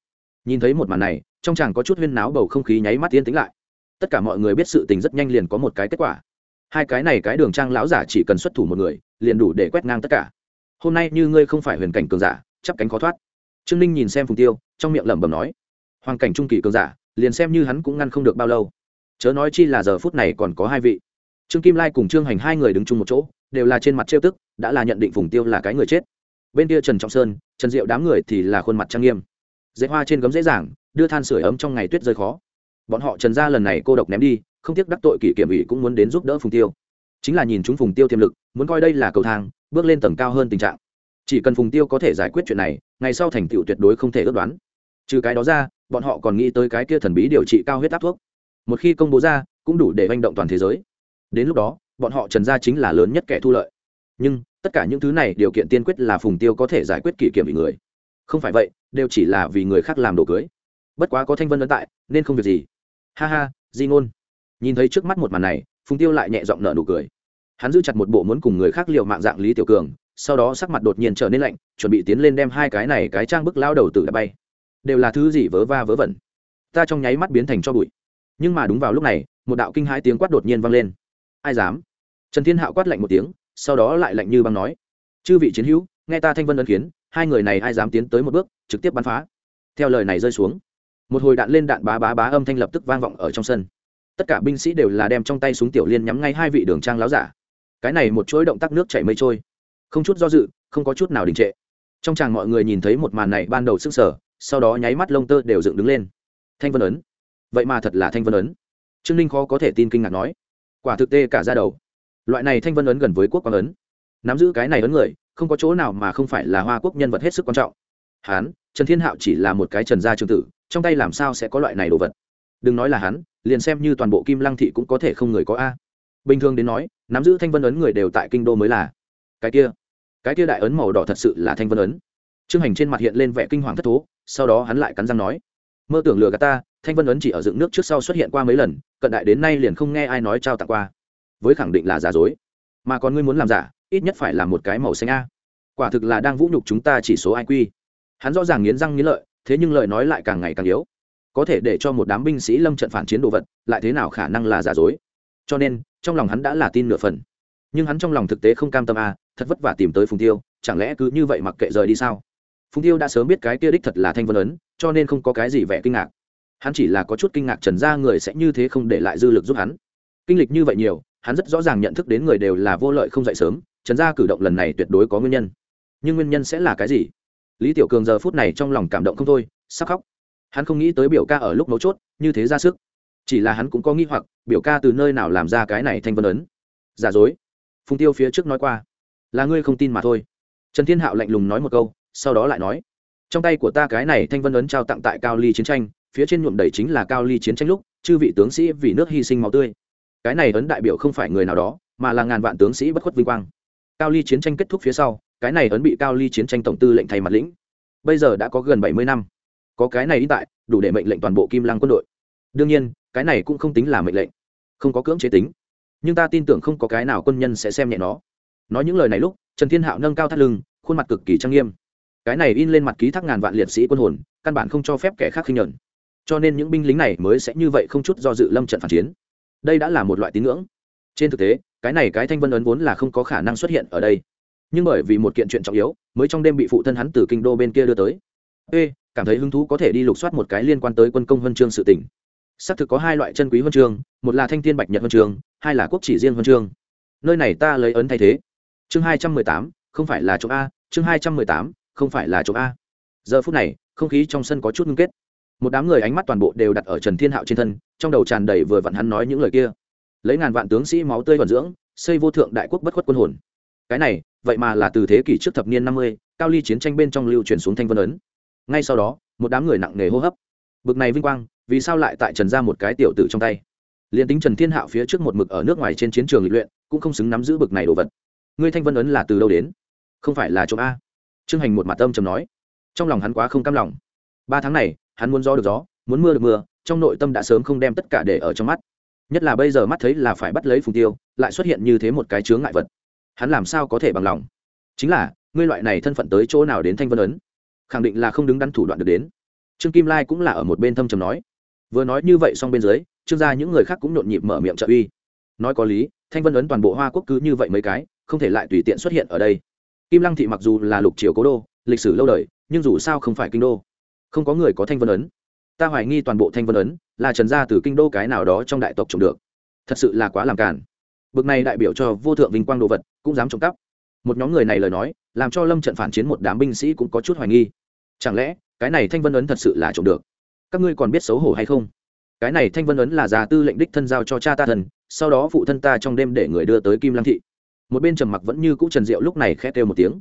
Nhìn thấy một màn này, trong chàng có chút huyên náo bầu không khí nháy mắt yên tĩnh lại. Tất cả mọi người biết sự tình rất nhanh liền có một cái kết quả. Hai cái này cái đường trang lão giả chỉ cần xuất thủ một người liền đủ để quét ngang tất cả. Hôm nay như ngươi không phải huyền cảnh cường giả, chắp cánh khó thoát. Trương ninh nhìn xem phùng tiêu, trong miệng lẩm bẩm nói, hoàng cảnh trung kỳ cường giả, liền xem như hắn cũng ngăn không được bao lâu. Chớ nói chi là giờ phút này còn có hai vị. Trương kim lai cùng trương hành hai người đứng chung một chỗ, đều là trên mặt trêu tức, đã là nhận định phùng tiêu là cái người chết. Bên kia trần trọng sơn, trần diệu đám người thì là khuôn mặt trang nghiêm. Dễ hoa trên gấm dễ dàng, đưa than sửa ấm trong ngày tuyết rơi khó. Bọn họ trần ra lần này cô độc ném đi, không tiếc đắc tội kỷ kiểm ủy cũng muốn đến giúp đỡ phùng tiêu chính là nhìn chúng phùng tiêu tiềm lực, muốn coi đây là cầu thang, bước lên tầng cao hơn tình trạng. Chỉ cần phùng tiêu có thể giải quyết chuyện này, ngày sau thành tựu tuyệt đối không thể ước đoán. Trừ cái đó ra, bọn họ còn nghĩ tới cái kia thần bí điều trị cao huyết áp thuốc. Một khi công bố ra, cũng đủ để manh động toàn thế giới. Đến lúc đó, bọn họ trần gia chính là lớn nhất kẻ thu lợi. Nhưng, tất cả những thứ này điều kiện tiên quyết là phùng tiêu có thể giải quyết kỷ kiểm bị người. Không phải vậy, đều chỉ là vì người khác làm đồ cưới. Bất quá có thanh vân ấn tại, nên không việc gì. Ha ha, di ngôn. Nhìn thấy trước mắt một màn này phùng tiêu lại nhẹ giọng nở nụ cười. Hắn giữ chặt một bộ muốn cùng người khác liệu mạng dạng lý tiểu cường, sau đó sắc mặt đột nhiên trở nên lạnh, chuẩn bị tiến lên đem hai cái này cái trang bức lao đầu tử đã bay. Đều là thứ gì vớ va vớ vẩn. Ta trong nháy mắt biến thành cho bụi. Nhưng mà đúng vào lúc này, một đạo kinh hai tiếng quát đột nhiên vang lên. Ai dám? Trần thiên hạo quát lạnh một tiếng, sau đó lại lạnh như băng nói. Chư vị chiến hữu, nghe ta thanh vân ân kiến, hai người này ai dám tiến tới một bước, trực tiếp bắn phá. Theo lời này rơi xuống, một hồi đạn lên đạn bá bá bá âm thanh lập tức vang vọng ở trong sân tất cả binh sĩ đều là đem trong tay súng tiểu liên nhắm ngay hai vị đường trang láo giả. Cái này một chuỗi động tác nước chảy mây trôi. Không chút do dự, không có chút nào đình trệ. Trong chàng mọi người nhìn thấy một màn này ban đầu sức sở, sau đó nháy mắt lông tơ đều dựng đứng lên. Thanh vân ấn. Vậy mà thật là thanh vân ấn. Trương ninh khó có thể tin kinh ngạc nói. Quả thực tê cả ra đầu. Loại này thanh vân ấn gần với quốc quang ấn. Nắm giữ cái này ấn người, không có chỗ nào mà không phải là hoa quốc nhân vật hết sức quan trọng. Hán, trần thiên hạo chỉ là một cái trần gia trương tử, trong tay làm sao sẽ có loại này đồ vật? Đừng nói là hắn liền xem như toàn bộ kim lăng thị cũng có thể không người có a. Bình thường đến nói, nắm giữ thanh vân ấn người đều tại kinh đô mới là. Cái kia cái kia đại ấn màu đỏ thật sự là thanh vân ấn. Trương hành trên mặt hiện lên vẻ kinh hoàng thất thố, sau đó hắn lại cắn răng nói, mơ tưởng lừa gạt ta, thanh vân ấn chỉ ở dựng nước trước sau xuất hiện qua mấy lần, cận đại đến nay liền không nghe ai nói trao tặng qua. Với khẳng định là giả dối. Mà còn ngươi muốn làm giả, ít nhất phải là một cái màu xanh a. Quả thực là đang vũ nhục chúng ta chỉ số iq quy hắn rõ ràng nghiến răng nghiến lợi, thế nhưng lời nói lại càng ngày càng yếu có thể để cho một đám binh sĩ lâm trận phản chiến đồ vật, lại thế nào khả năng là giả dối. Cho nên, trong lòng hắn đã là tin nửa phần. Nhưng hắn trong lòng thực tế không cam tâm à thật vất vả tìm tới phùng tiêu, chẳng lẽ cứ như vậy mặc kệ rời đi sao? Phùng tiêu đã sớm biết cái kia đích thật là thanh vân ấn, cho nên không có cái gì vẻ kinh ngạc. Hắn chỉ là có chút kinh ngạc trần gia người sẽ như thế không để lại dư lực giúp hắn. Kinh lịch như vậy nhiều, hắn rất rõ ràng nhận thức đến người đều là vô lợi không dậy sớm, trần gia cử động lần này tuyệt đối có nguyên nhân. Nhưng nguyên nhân sẽ là cái gì? Lý tiểu cường giờ phút này trong lòng cảm động không thôi sắc khóc hắn không nghĩ tới biểu ca ở lúc mấu chốt, như thế ra sức. Chỉ là hắn cũng có nghi hoặc, biểu ca từ nơi nào làm ra cái này thanh vân ấn. Giả dối. Phùng tiêu phía trước nói qua. Là ngươi không tin mà thôi. Trần thiên hạo lạnh lùng nói một câu, sau đó lại nói. Trong tay của ta cái này thanh vân ấn trao tặng tại cao ly chiến tranh, phía trên nhuộm đầy chính là cao ly chiến tranh lúc, chư vị tướng sĩ vì nước hy sinh máu tươi. Cái này ấn đại biểu không phải người nào đó, mà là ngàn vạn tướng sĩ bất khuất vinh quang. Cao ly chiến tranh kết thúc phía sau, cái này ấn bị cao ly chiến tranh tổng tư lệnh thay mặt lĩnh. Bây giờ đã có gần bảy mươi năm có cái này in tại, đủ để mệnh lệnh toàn bộ kim lăng quân đội. Đương nhiên, cái này cũng không tính là mệnh lệnh, không có cưỡng chế tính. Nhưng ta tin tưởng không có cái nào quân nhân sẽ xem nhẹ nó. Nói những lời này lúc, trần thiên hạo nâng cao thắt lưng, khuôn mặt cực kỳ trang nghiêm. Cái này in lên mặt ký thác ngàn vạn liệt sĩ quân hồn, căn bản không cho phép kẻ khác khinh nhẫn. Cho nên những binh lính này mới sẽ như vậy không chút do dự lâm trận phản chiến. Đây đã là một loại tín ngưỡng. Trên thực tế, cái này cái thanh vân ấn vốn là không có khả năng xuất hiện ở đây. Nhưng bởi vì một kiện chuyện trọng yếu, mới trong đêm bị phụ thân hắn từ kinh đô bên kia đưa tới. Ê cảm thấy hứng thú có thể đi lục soát một cái liên quan tới quân công huân chương sự tỉnh xác thực có hai loại chân quý huân chương, một là thanh thiên bạch nhật huân chương, hai là quốc chỉ riêng huân chương. Nơi này ta lấy ấn thay thế. Chương hai trăm mười tám, không phải là chỗ a, chương hai trăm mười tám, không phải là chỗ a. Giờ phút này, không khí trong sân có chút ngưng kết. Một đám người ánh mắt toàn bộ đều đặt ở trần thiên hạo trên thân, trong đầu tràn đầy vừa vặn hắn nói những lời kia. Lấy ngàn vạn tướng sĩ máu tươi vận dưỡng, xây vô thượng đại quốc bất khuất quân hồn. Cái này, vậy mà là từ thế kỷ trước thập niên năm mươi, cao ly chiến tranh bên trong lưu truyền xuống thanh vân ấn ngay sau đó, một đám người nặng nề hô hấp. Bực này vinh quang, vì sao lại tại trần ra một cái tiểu tử trong tay? Liền tính trần thiên hạo phía trước một mực ở nước ngoài trên chiến trường lịch luyện, cũng không xứng nắm giữ bực này đồ vật. Ngươi thanh vân ấn là từ đâu đến? Không phải là chỗ a. Trương hành một mặt tâm trầm nói. Trong lòng hắn quá không cam lòng. Ba tháng này, hắn muốn gió được gió, muốn mưa được mưa, trong nội tâm đã sớm không đem tất cả để ở trong mắt. Nhất là bây giờ mắt thấy là phải bắt lấy phùng tiêu, lại xuất hiện như thế một cái chướng ngại vật. Hắn làm sao có thể bằng lòng? Chính là, ngươi loại này thân phận tới chỗ nào đến thanh vân ấn? Khẳng định là không đứng đắn thủ đoạn được đến. Trương kim lai cũng là ở một bên thâm trầm nói. Vừa nói như vậy xong bên dưới, trương gia những người khác cũng nhộn nhịp mở miệng trợ uy. Nói có lý, thanh vân ấn toàn bộ hoa quốc cứ như vậy mấy cái, không thể lại tùy tiện xuất hiện ở đây. Kim lăng thị mặc dù là lục triều cố đô, lịch sử lâu đời, nhưng dù sao không phải kinh đô. Không có người có thanh vân ấn. Ta hoài nghi toàn bộ thanh vân ấn là trần gia từ kinh đô cái nào đó trong đại tộc trồng được. Thật sự là quá làm cản bực này đại biểu cho vô thượng vinh quang đồ vật, cũng dám trộm cắp một nhóm người này lời nói, làm cho lâm trận phản chiến một đám binh sĩ cũng có chút hoài nghi. Chẳng lẽ, cái này thanh vân ấn thật sự là trộm được? Các ngươi còn biết xấu hổ hay không? Cái này thanh vân ấn là già tư lệnh đích thân giao cho cha ta thần, sau đó phụ thân ta trong đêm để người đưa tới kim lăng thị. Một bên trầm mặc vẫn như cũ trần diệu lúc này khẽ kêu một tiếng.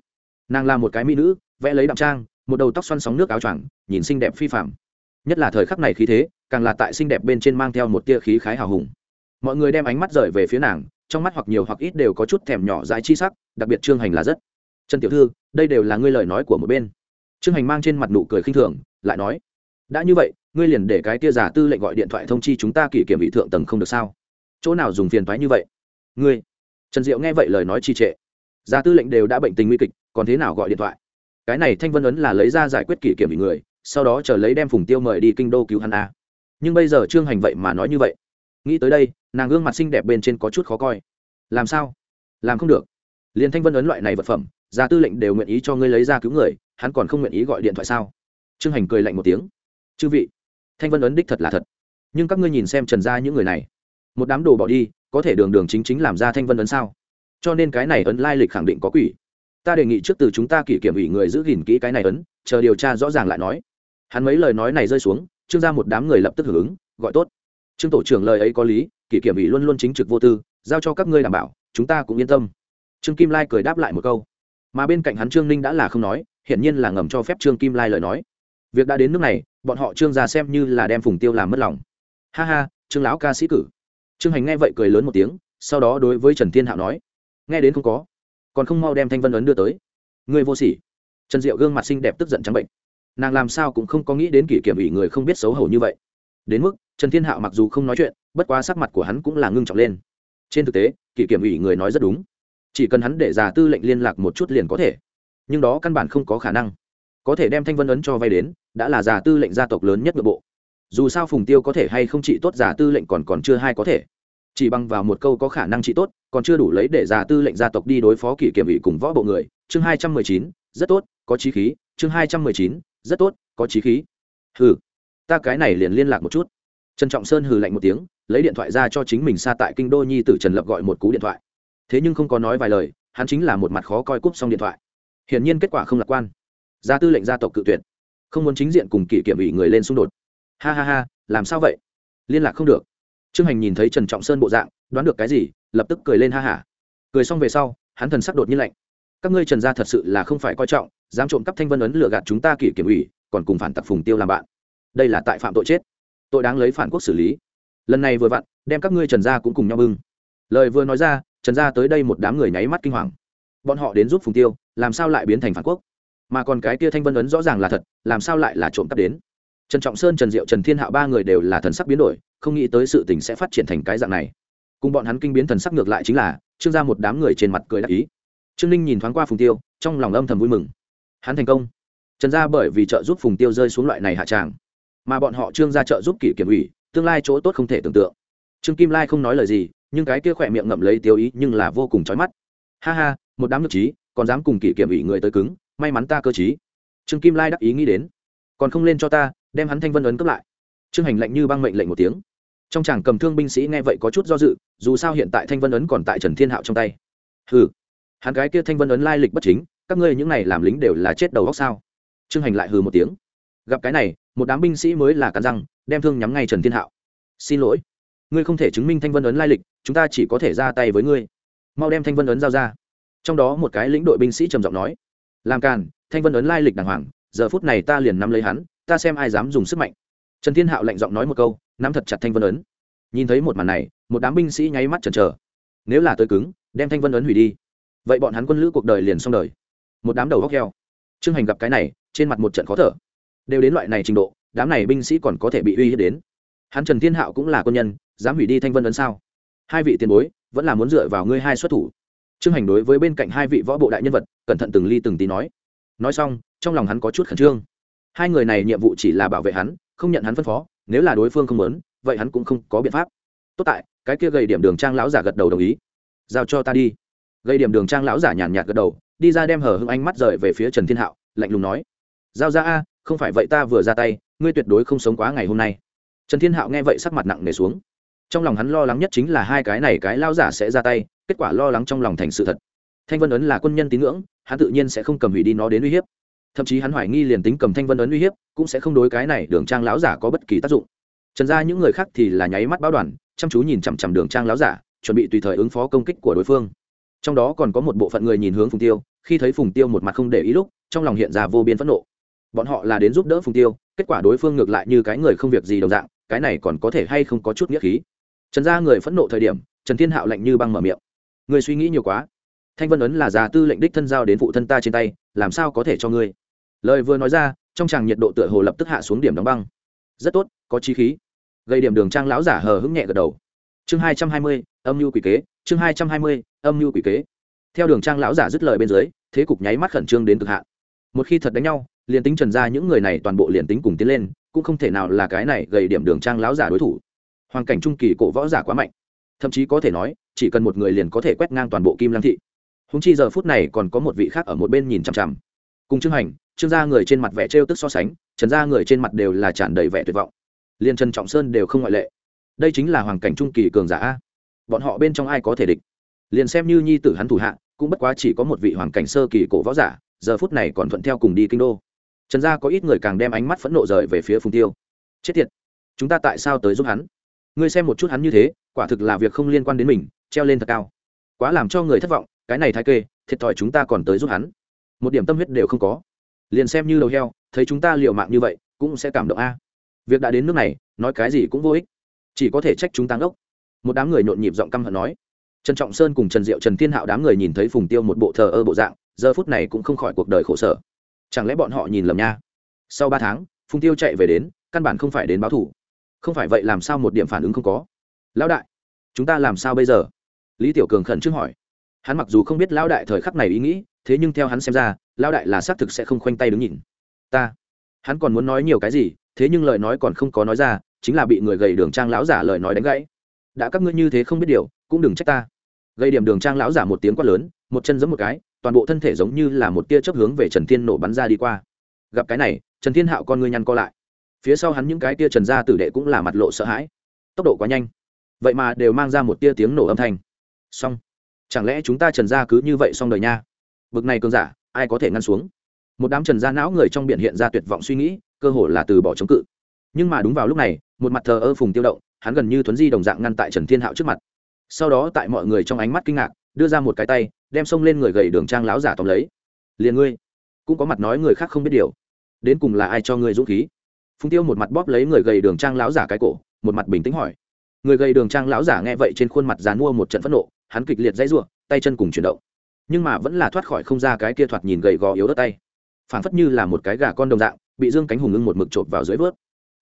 Nàng là một cái mỹ nữ, vẽ lấy đạm trang, một đầu tóc xoăn sóng nước áo choàng, nhìn xinh đẹp phi phạm nhất là thời khắc này khí thế, càng là tại xinh đẹp bên trên mang theo một tia khí khái hào hùng. Mọi người đem ánh mắt rời về phía nàng trong mắt hoặc nhiều hoặc ít đều có chút thèm nhỏ dãi chi sắc, đặc biệt trương hành là rất trần tiểu thư, đây đều là ngươi lời nói của một bên. Trương hành mang trên mặt nụ cười khinh thường, lại nói, đã như vậy, ngươi liền để cái tia giả tư lệnh gọi điện thoại thông chi chúng ta kỷ kiểm vị thượng tầng không được sao? Chỗ nào dùng phiền thoái như vậy? Ngươi? Trần diệu nghe vậy lời nói trì trệ. Giả tư lệnh đều đã bệnh tình nguy kịch, còn thế nào gọi điện thoại? Cái này thanh vân ấn là lấy ra giải quyết kỷ kiểm vị người, sau đó chờ lấy đem phùng tiêu mời đi kinh đô cứu hắn a nhưng bây giờ trương hành vậy mà nói như vậy nghĩ tới đây, nàng gương mặt xinh đẹp bên trên có chút khó coi. Làm sao? Làm không được. Liền thanh vân ấn loại này vật phẩm, gia tư lệnh đều nguyện ý cho ngươi lấy ra cứu người, hắn còn không nguyện ý gọi điện thoại sao? Trương hành cười lạnh một tiếng. Chư vị, thanh vân ấn đích thật là thật. Nhưng các ngươi nhìn xem trần gia những người này. Một đám đồ bỏ đi, có thể đường đường chính chính làm ra thanh vân ấn sao? Cho nên cái này ấn lai lịch khẳng định có quỷ. Ta đề nghị trước từ chúng ta kỷ kiểm ủy người giữ gìn kỹ cái này ấn, chờ điều tra rõ ràng lại nói. Hắn mấy lời nói này rơi xuống, trương ra một đám người lập tức hưởng ứng, gọi tốt trương tổ trưởng lời ấy có lý, kỷ kiểm ủy luôn luôn chính trực vô tư, giao cho các ngươi đảm bảo, chúng ta cũng yên tâm. Trương kim lai cười đáp lại một câu. Mà bên cạnh hắn trương ninh đã là không nói, hiển nhiên là ngầm cho phép trương kim lai lời nói. Việc đã đến nước này, bọn họ trương ra xem như là đem phùng tiêu làm mất lòng. Ha ha, trương lão ca sĩ cử. Trương hành nghe vậy cười lớn một tiếng, sau đó đối với trần thiên hạo nói. Nghe đến không có, còn không mau đem thanh vân ấn đưa tới. Người vô sỉ. Trần diệu gương mặt xinh đẹp tức giận trắng bệnh. Nàng làm sao cũng không có nghĩ đến kỷ kiểm ủy người không biết xấu hổ như vậy đến mức, trần thiên hạo mặc dù không nói chuyện, bất quá sắc mặt của hắn cũng là ngưng trọng lên. Trên thực tế, kỷ kiểm ủy người nói rất đúng. Chỉ cần hắn để già tư lệnh liên lạc một chút liền có thể. Nhưng đó căn bản không có khả năng. Có thể đem thanh vân ấn cho vay đến, đã là già tư lệnh gia tộc lớn nhất nội bộ. Dù sao phùng tiêu có thể hay không trị tốt giả tư lệnh còn còn chưa hai có thể. Chỉ bằng vào một câu có khả năng trị tốt, còn chưa đủ lấy để giả tư lệnh gia tộc đi đối phó kỷ kiểm ủy cùng võ bộ người. Chương hai trăm mười chín, rất tốt, có trí khí. Chương hai trăm mười chín, rất tốt, có trí khí. Hừ ta cái này liền liên lạc một chút. Trần trọng sơn hừ lạnh một tiếng, lấy điện thoại ra cho chính mình xa tại kinh đô nhi tử trần lập gọi một cú điện thoại. Thế nhưng không có nói vài lời, hắn chính là một mặt khó coi cúp xong điện thoại. Hiển nhiên kết quả không lạc quan. Gia tư lệnh gia tộc cự tuyệt. Không muốn chính diện cùng kỷ kiểm ủy người lên xung đột. Ha ha ha, làm sao vậy? Liên lạc không được. Trương hành nhìn thấy trần trọng sơn bộ dạng, đoán được cái gì, lập tức cười lên ha hả. Cười xong về sau, hắn thần sắc đột nhiên lạnh. Các ngươi trần gia thật sự là không phải coi trọng, dám trộm cắp thanh vân ấn lựa gạt chúng ta kỷ kiểm ủy, còn cùng phản tặc phùng tiêu làm bạn đây là tại phạm tội chết. Tội đáng lấy phản quốc xử lý. Lần này vừa vặn, đem các ngươi trần gia cũng cùng nhau bưng. Lời vừa nói ra, trần gia tới đây một đám người nháy mắt kinh hoàng. Bọn họ đến giúp phùng tiêu, làm sao lại biến thành phản quốc? Mà còn cái kia thanh vân ấn rõ ràng là thật, làm sao lại là trộm cắp đến? Trần trọng sơn, trần diệu, trần thiên hạo ba người đều là thần sắc biến đổi, không nghĩ tới sự tình sẽ phát triển thành cái dạng này. Cùng bọn hắn kinh biến thần sắc ngược lại chính là, trương ra một đám người trên mặt cười đắc ý. Trương ninh nhìn thoáng qua phùng tiêu, trong lòng âm thầm vui mừng. Hắn thành công. Trần gia bởi vì trợ giúp phùng tiêu rơi xuống loại này hạ tràng mà bọn họ trương ra trợ giúp kỷ kiểm ủy, tương lai chỗ tốt không thể tưởng tượng. Trương kim lai không nói lời gì, nhưng cái kia khỏe miệng ngậm lấy tiêu ý nhưng là vô cùng trói mắt. Ha ha, một đám nhược trí, còn dám cùng kỷ kiểm ủy người tới cứng, may mắn ta cơ chí trương kim lai đắc ý nghĩ đến. Còn không lên cho ta, đem hắn thanh vân ấn cấp lại. Trương hành lệnh như băng mệnh lệnh một tiếng. Trong chàng cầm thương binh sĩ nghe vậy có chút do dự, dù sao hiện tại thanh vân ấn còn tại trần thiên hạo trong tay. Hừ, hắn cái kia thanh vân ấn lai lịch bất chính, các ngươi những này làm lính đều là chết đầu góc sao? Trương hành lại hừ một tiếng gặp cái này, một đám binh sĩ mới là cắn răng, đem thương nhắm ngay trần thiên hạo. Xin lỗi, ngươi không thể chứng minh thanh vân ấn lai lịch, chúng ta chỉ có thể ra tay với ngươi. Mau đem thanh vân ấn giao ra. Trong đó một cái lĩnh đội binh sĩ trầm giọng nói, làm càn, thanh vân ấn lai lịch đàng hoàng, giờ phút này ta liền nắm lấy hắn, ta xem ai dám dùng sức mạnh. Trần thiên hạo lạnh giọng nói một câu, nắm thật chặt thanh vân ấn. Nhìn thấy một màn này, một đám binh sĩ nháy mắt chần chờ. Nếu là tới cứng, đem thanh vân ấn hủy đi. Vậy bọn hắn quân lữ cuộc đời liền xong đời. Một đám đầu góc heo. Trương hành gặp cái này, trên mặt một trận khó thở đều đến loại này trình độ, đám này binh sĩ còn có thể bị uy hiếp đến. Hắn trần thiên hạo cũng là quân nhân, dám hủy đi thanh vân ấn sao? Hai vị tiền bối, vẫn là muốn dựa vào ngươi hai xuất thủ. Trương hành đối với bên cạnh hai vị võ bộ đại nhân vật, cẩn thận từng ly từng tí nói. Nói xong, trong lòng hắn có chút khẩn trương. Hai người này nhiệm vụ chỉ là bảo vệ hắn, không nhận hắn phân phó, nếu là đối phương không muốn, vậy hắn cũng không có biện pháp. Tốt tại, cái kia gầy điểm đường trang lão giả gật đầu đồng ý. Giao cho ta đi. Gây điểm đường trang lão giả nhàn nhạt gật đầu, đi ra đem hở hưng ánh mắt rời về phía trần thiên hạo, lạnh lùng nói. Giao ra a không phải vậy ta vừa ra tay, ngươi tuyệt đối không sống quá ngày hôm nay. Trần thiên hạo nghe vậy sắc mặt nặng nề xuống. Trong lòng hắn lo lắng nhất chính là hai cái này cái lao giả sẽ ra tay, kết quả lo lắng trong lòng thành sự thật. Thanh vân ấn là quân nhân tín ngưỡng, hắn tự nhiên sẽ không cầm hủy đi nó đến uy hiếp. Thậm chí hắn hoài nghi liền tính cầm thanh vân ấn uy hiếp, cũng sẽ không đối cái này đường trang lão giả có bất kỳ tác dụng. Trần ra những người khác thì là nháy mắt báo đoàn, chăm chú nhìn chằm chằm đường trang lão giả, chuẩn bị tùy thời ứng phó công kích của đối phương. Trong đó còn có một bộ phận người nhìn hướng phùng tiêu, khi thấy phùng tiêu một mặt không để ý lúc, trong lòng hiện ra vô biên phẫn nộ bọn họ là đến giúp đỡ phùng tiêu, kết quả đối phương ngược lại như cái người không việc gì đồng dạng, cái này còn có thể hay không có chút nghĩa khí. Trần gia người phẫn nộ thời điểm, trần thiên hạo lạnh như băng mở miệng. Người suy nghĩ nhiều quá. Thanh vân ấn là già tư lệnh đích thân giao đến phụ thân ta trên tay, làm sao có thể cho ngươi? Lời vừa nói ra, trong tràng nhiệt độ tựa hồ lập tức hạ xuống điểm đóng băng. Rất tốt, có chi khí. Gây điểm đường trang lão giả hờ hững nhẹ gật đầu. Chương hai trăm hai mươi, âm mưu quỷ kế, chương hai trăm hai mươi, âm mưu quỷ kế. Theo đường trang lão giả dứt lời bên dưới, thế cục nháy mắt khẩn trương đến cực hạn. Một khi thật đánh nhau liền tính trần ra những người này toàn bộ liền tính cùng tiến lên, cũng không thể nào là cái này gầy điểm đường trang láo giả đối thủ. Hoàn cảnh trung kỳ cổ võ giả quá mạnh. Thậm chí có thể nói, chỉ cần một người liền có thể quét ngang toàn bộ kim lăng thị. Húng chi giờ phút này còn có một vị khác ở một bên nhìn chằm chằm. Cùng trương hành, trương gia người trên mặt vẻ trêu tức so sánh, trần gia người trên mặt đều là tràn đầy vẻ tuyệt vọng. Liền trần trọng sơn đều không ngoại lệ. Đây chính là hoàn cảnh trung kỳ cường giả a. Bọn họ bên trong ai có thể địch? Liền xem như nhi tử hắn thủ hạ, cũng bất quá chỉ có một vị hoàn cảnh sơ kỳ cổ võ giả, giờ phút này còn thuận theo cùng đi kinh đô trần gia có ít người càng đem ánh mắt phẫn nộ rời về phía phùng tiêu. Chết tiệt, chúng ta tại sao tới giúp hắn? Ngươi xem một chút hắn như thế, quả thực là việc không liên quan đến mình, treo lên thật cao. Quá làm cho người thất vọng, cái này thái kê, thiệt thòi chúng ta còn tới giúp hắn. Một điểm tâm huyết đều không có. Liền xem như đầu heo, thấy chúng ta liệu mạng như vậy, cũng sẽ cảm động a. Việc đã đến nước này, nói cái gì cũng vô ích. Chỉ có thể trách chúng ta ngốc. Một đám người nhộn nhịp giọng căm hận nói. Trần trọng sơn cùng trần diệu trần thiên hạo đám người nhìn thấy phùng tiêu một bộ thờ ơ bộ dạng, giờ phút này cũng không khỏi cuộc đời khổ sở chẳng lẽ bọn họ nhìn lầm nha? Sau ba tháng phùng tiêu chạy về đến, căn bản không phải đến báo thủ không phải vậy làm sao một điểm phản ứng không có? Lão đại, chúng ta làm sao bây giờ? Lý tiểu cường khẩn trương hỏi. Hắn mặc dù không biết lão đại thời khắc này ý nghĩ, thế nhưng theo hắn xem ra, lão đại là xác thực sẽ không khoanh tay đứng nhìn. Ta, hắn còn muốn nói nhiều cái gì, thế nhưng lời nói còn không có nói ra, chính là bị người gầy đường trang lão giả lời nói đánh gãy. Đã các ngươi như thế không biết điều, cũng đừng trách ta. Gây điểm đường trang lão giả một tiếng quát lớn, một chân giấm một cái toàn bộ thân thể giống như là một tia chớp hướng về trần thiên nổ bắn ra đi qua. Gặp cái này, trần thiên hạo con ngươi nhăn co lại. Phía sau hắn những cái tia trần gia tử đệ cũng là mặt lộ sợ hãi. Tốc độ quá nhanh. Vậy mà đều mang ra một tia tiếng nổ âm thanh. Xong. Chẳng lẽ chúng ta trần gia cứ như vậy xong đời nha? Bực này cơn giả, ai có thể ngăn xuống? Một đám trần gia não người trong biển hiện ra tuyệt vọng suy nghĩ, cơ hồ là từ bỏ chống cự. Nhưng mà đúng vào lúc này, một mặt thờ ơ phùng tiêu động, hắn gần như thuấn di đồng dạng ngăn tại trần thiên hạo trước mặt. Sau đó tại mọi người trong ánh mắt kinh ngạc, đưa ra một cái tay đem xông lên người gầy đường trang láo giả tóm lấy. Liền ngươi, cũng có mặt nói người khác không biết điều. Đến cùng là ai cho ngươi dũng khí? Phùng tiêu một mặt bóp lấy người gầy đường trang láo giả cái cổ, một mặt bình tĩnh hỏi. Người gầy đường trang láo giả nghe vậy trên khuôn mặt dàn mua một trận phẫn nộ, hắn kịch liệt dãy ruộng tay chân cùng chuyển động. Nhưng mà vẫn là thoát khỏi không ra cái kia thoạt nhìn gầy gò yếu đất tay. Phảng phất như là một cái gà con đồng dạng, bị dương cánh hùng ngưng một mực chộp vào dưới vớt.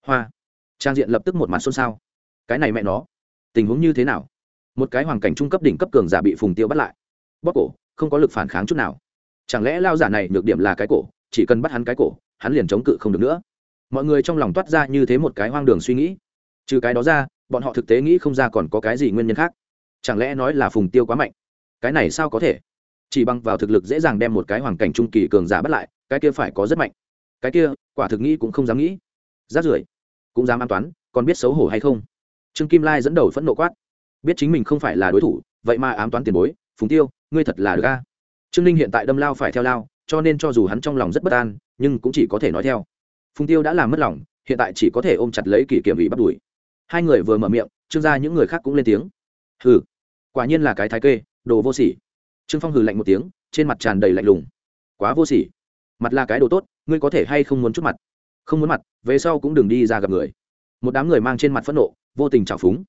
Hoa! Trang diện lập tức một mặt xôn xao. Cái này mẹ nó, tình huống như thế nào? Một cái hoàn cảnh trung cấp đỉnh cấp cường giả bị phùng tiêu bắt lại bóp cổ, không có lực phản kháng chút nào. Chẳng lẽ lao giả này nhược điểm là cái cổ, chỉ cần bắt hắn cái cổ, hắn liền chống cự không được nữa. Mọi người trong lòng toát ra như thế một cái hoang đường suy nghĩ. Trừ cái đó ra, bọn họ thực tế nghĩ không ra còn có cái gì nguyên nhân khác. Chẳng lẽ nói là phùng tiêu quá mạnh? Cái này sao có thể? Chỉ bằng vào thực lực dễ dàng đem một cái hoàn cảnh trung kỳ cường giả bắt lại, cái kia phải có rất mạnh. Cái kia, quả thực nghĩ cũng không dám nghĩ. Rát rưởi, cũng dám an toán, còn biết xấu hổ hay không? Trương kim lai dẫn đầu phẫn nộ quát. Biết chính mình không phải là đối thủ, vậy mà ám toán tiền bối, phùng tiêu ngươi thật là được a. Trương ninh hiện tại đâm lao phải theo lao, cho nên cho dù hắn trong lòng rất bất an, nhưng cũng chỉ có thể nói theo. Phùng tiêu đã làm mất lòng, hiện tại chỉ có thể ôm chặt lấy kỷ kiểm ủy bắt đuổi. Hai người vừa mở miệng, trương gia những người khác cũng lên tiếng. Hừ, quả nhiên là cái thái kê, đồ vô sỉ. Trương phong hừ lạnh một tiếng, trên mặt tràn đầy lạnh lùng. Quá vô sỉ. Mặt là cái đồ tốt, ngươi có thể hay không muốn chút mặt? Không muốn mặt, về sau cũng đừng đi ra gặp người. Một đám người mang trên mặt phẫn nộ, vô tình trào phúng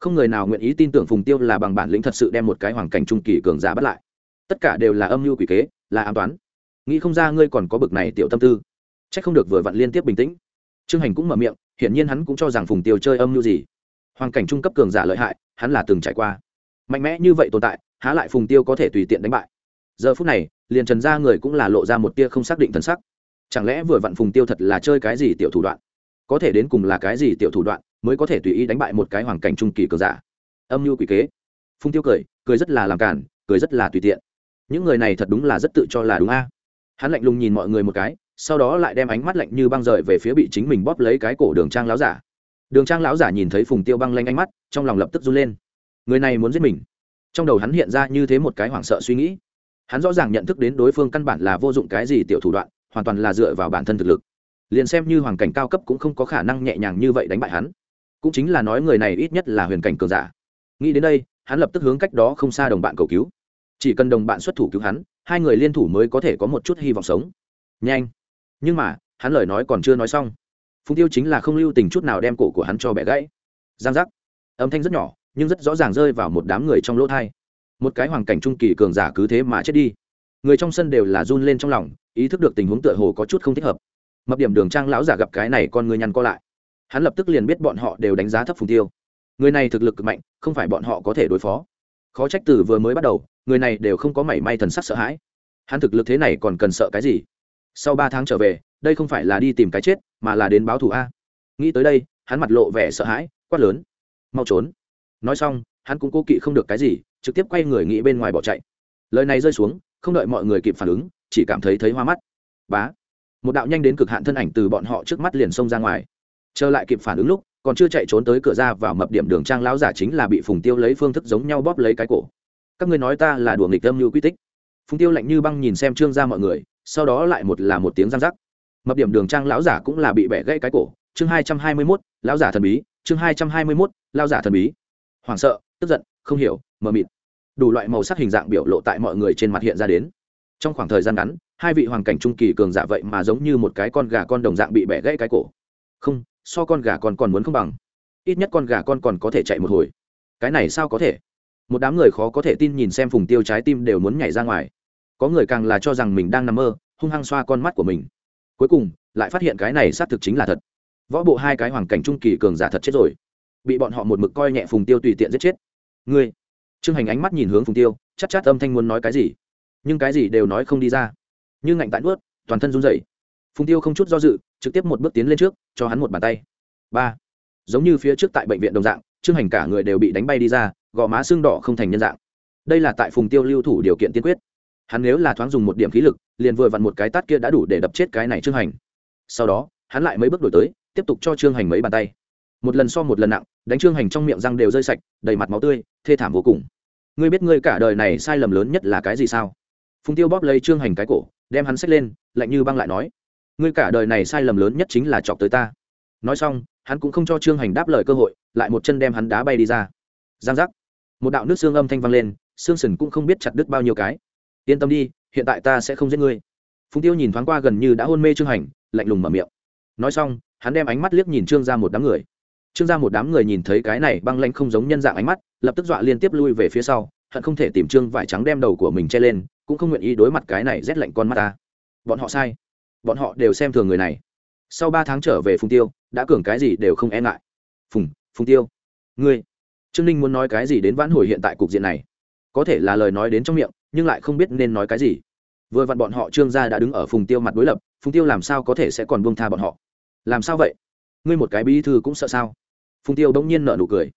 không người nào nguyện ý tin tưởng phùng tiêu là bằng bản lĩnh thật sự đem một cái hoàn cảnh trung kỳ cường giả bắt lại. Tất cả đều là âm mưu quỷ kế, là an toán. Nghĩ không ra ngươi còn có bực này tiểu tâm tư. C h ắ c không được vừa vặn liên tiếp bình tĩnh. Trương hành cũng mở miệng, hiển nhiên hắn cũng cho rằng phùng tiêu chơi âm mưu gì. Hoàn cảnh trung cấp cường giả lợi hại, hắn là từng trải qua. Mạnh mẽ như vậy tồn tại, há lại phùng tiêu có thể tùy tiện đánh bại. Giờ phút này, liền trần ra người cũng là lộ ra một tia không xác định thần sắc. Chẳng lẽ vừa vặn phùng tiêu thật là chơi cái gì tiểu thủ đoạn? Có thể đến cùng là cái gì tiểu thủ đoạn? Mới có thể tùy ý đánh bại một cái hoàng cảnh trung kỳ cường giả. Âm mưu quỷ kế. Phùng tiêu cười cười rất là làm cản cười rất là tùy tiện. Những người này thật đúng là rất tự cho là đúng a. Hắn lạnh lùng nhìn mọi người một cái, sau đó lại đem ánh mắt lạnh như băng rời về phía bị chính mình bóp lấy cái cổ đường trang láo giả. Đường trang lão giả nhìn thấy phùng tiêu băng lanh ánh mắt, trong lòng lập tức run lên. Người này muốn giết mình. Trong đầu hắn hiện ra như thế một cái hoảng sợ suy nghĩ. Hắn rõ ràng nhận thức đến đối phương căn bản là vô dụng cái gì tiểu thủ đoạn, hoàn toàn là dựa vào bản thân thực lực. Liền xem như hoàn cảnh cao cấp cũng không có khả năng nhẹ nhàng như vậy đánh bại hắn cũng chính là nói người này ít nhất là huyền cảnh cường giả. Nghĩ đến đây, hắn lập tức hướng cách đó không xa đồng bạn cầu cứu. Chỉ cần đồng bạn xuất thủ cứu hắn, hai người liên thủ mới có thể có một chút hy vọng sống. Nhanh! Nhưng mà, hắn lời nói còn chưa nói xong. Phùng tiêu chính là không lưu tình chút nào đem cổ của hắn cho bẻ gãy. Giang giác! Âm thanh rất nhỏ, nhưng rất rõ ràng rơi vào một đám người trong lỗ thai. Một cái hoàng cảnh trung kỳ cường giả cứ thế mà chết đi. Người trong sân đều là run lên trong lòng, ý thức được tình huống tựa hồ có chút không thích hợp. Mập điểm đường trang lão giả gặp cái này con người nhăn co lại hắn lập tức liền biết bọn họ đều đánh giá thấp phùng tiêu. Người này thực lực cực mạnh, không phải bọn họ có thể đối phó. Khó trách từ vừa mới bắt đầu, người này đều không có mảy may thần sắc sợ hãi. Hắn thực lực thế này còn cần sợ cái gì? Sau ba tháng trở về, đây không phải là đi tìm cái chết, mà là đến báo thù a. Nghĩ tới đây, hắn mặt lộ vẻ sợ hãi, quát lớn. Mau trốn. Nói xong, hắn cũng cố kỵ không được cái gì, trực tiếp quay người nghĩ bên ngoài bỏ chạy. Lời này rơi xuống, không đợi mọi người kịp phản ứng, chỉ cảm thấy thấy hoa mắt. Bá. Một đạo nhanh đến cực hạn thân ảnh từ bọn họ trước mắt liền xông ra ngoài trở lại kịp phản ứng lúc, còn chưa chạy trốn tới cửa ra vào mập điểm đường trang lão giả chính là bị phùng tiêu lấy phương thức giống nhau bóp lấy cái cổ. Các ngươi nói ta là đùa nghịch âm như quy tích. Phùng tiêu lạnh như băng nhìn xem trương ra mọi người, sau đó lại một là một tiếng răng rắc. Mập điểm đường trang lão giả cũng là bị bẻ gãy cái cổ. Chương hai trăm hai mươi mốt, lão giả thần bí. Chương hai trăm hai mươi mốt, lão giả thần bí. Hoảng sợ, tức giận, không hiểu, mờ mịt. Đủ loại màu sắc hình dạng biểu lộ tại mọi người trên mặt hiện ra đến. Trong khoảng thời gian ngắn, hai vị hoàng cảnh trung kỳ cường giả vậy mà giống như một cái con gà con đồng dạng bị bẻ gãy cái cổ. Không so con gà con còn muốn không bằng. Ít nhất con gà con còn có thể chạy một hồi. Cái này sao có thể? Một đám người khó có thể tin nhìn xem phùng tiêu trái tim đều muốn nhảy ra ngoài. Có người càng là cho rằng mình đang nằm mơ, hung hăng xoa con mắt của mình. Cuối cùng, lại phát hiện cái này xác thực chính là thật. Võ bộ hai cái hoàng cảnh trung kỳ cường giả thật chết rồi. Bị bọn họ một mực coi nhẹ phùng tiêu tùy tiện giết chết. Ngươi. Trương hành ánh mắt nhìn hướng phùng tiêu chắc chắc âm thanh muốn nói cái gì? Nhưng cái gì đều nói không đi ra. Như ngạnh tại ướt toàn thân run rẩy. Phùng tiêu không chút do dự trực tiếp một bước tiến lên trước, cho hắn một bàn tay. Ba. Giống như phía trước tại bệnh viện đồng dạng, trương hành cả người đều bị đánh bay đi ra, gò má xương đỏ không thành nhân dạng. Đây là tại phùng tiêu lưu thủ điều kiện tiên quyết. Hắn nếu là thoáng dùng một điểm khí lực, liền vừa vặn một cái tát kia đã đủ để đập chết cái này trương hành. Sau đó, hắn lại mấy bước đổi tới, tiếp tục cho trương hành mấy bàn tay. Một lần so một lần nặng, đánh trương hành trong miệng răng đều rơi sạch, đầy mặt máu tươi, thê thảm vô cùng. Ngươi biết ngươi cả đời này sai lầm lớn nhất là cái gì sao? Phùng tiêu bóp lấy trương hành cái cổ, đem hắn xách lên, lạnh như băng lại nói ngươi cả đời này sai lầm lớn nhất chính là chọc tới ta. Nói xong, hắn cũng không cho trương hành đáp lời cơ hội, lại một chân đem hắn đá bay đi ra. Giang giác. Một đạo nước xương âm thanh vang lên, xương sần cũng không biết chặt đứt bao nhiêu cái. Yên tâm đi, hiện tại ta sẽ không giết ngươi. Phùng tiêu nhìn thoáng qua gần như đã hôn mê trương hành, lạnh lùng mở miệng. Nói xong, hắn đem ánh mắt liếc nhìn trương ra một đám người. Trương ra một đám người nhìn thấy cái này băng lanh không giống nhân dạng ánh mắt, lập tức dọa liên tiếp lui về phía sau, hận không thể tìm trương vải trắng đem đầu của mình che lên, cũng không nguyện ý đối mặt cái này rét lạnh con mắt ta. Bọn họ sai bọn họ đều xem thường người này. Sau ba tháng trở về phùng tiêu, đã cường cái gì đều không e ngại. Phùng phùng tiêu, ngươi, trương ninh muốn nói cái gì đến vãn hồi hiện tại cục diện này? Có thể là lời nói đến trong miệng, nhưng lại không biết nên nói cái gì. Vừa vặn bọn họ trương gia đã đứng ở phùng tiêu mặt đối lập, phùng tiêu làm sao có thể sẽ còn buông tha bọn họ? Làm sao vậy? Ngươi một cái bí thư cũng sợ sao? Phùng tiêu bỗng nhiên nợ nụ cười.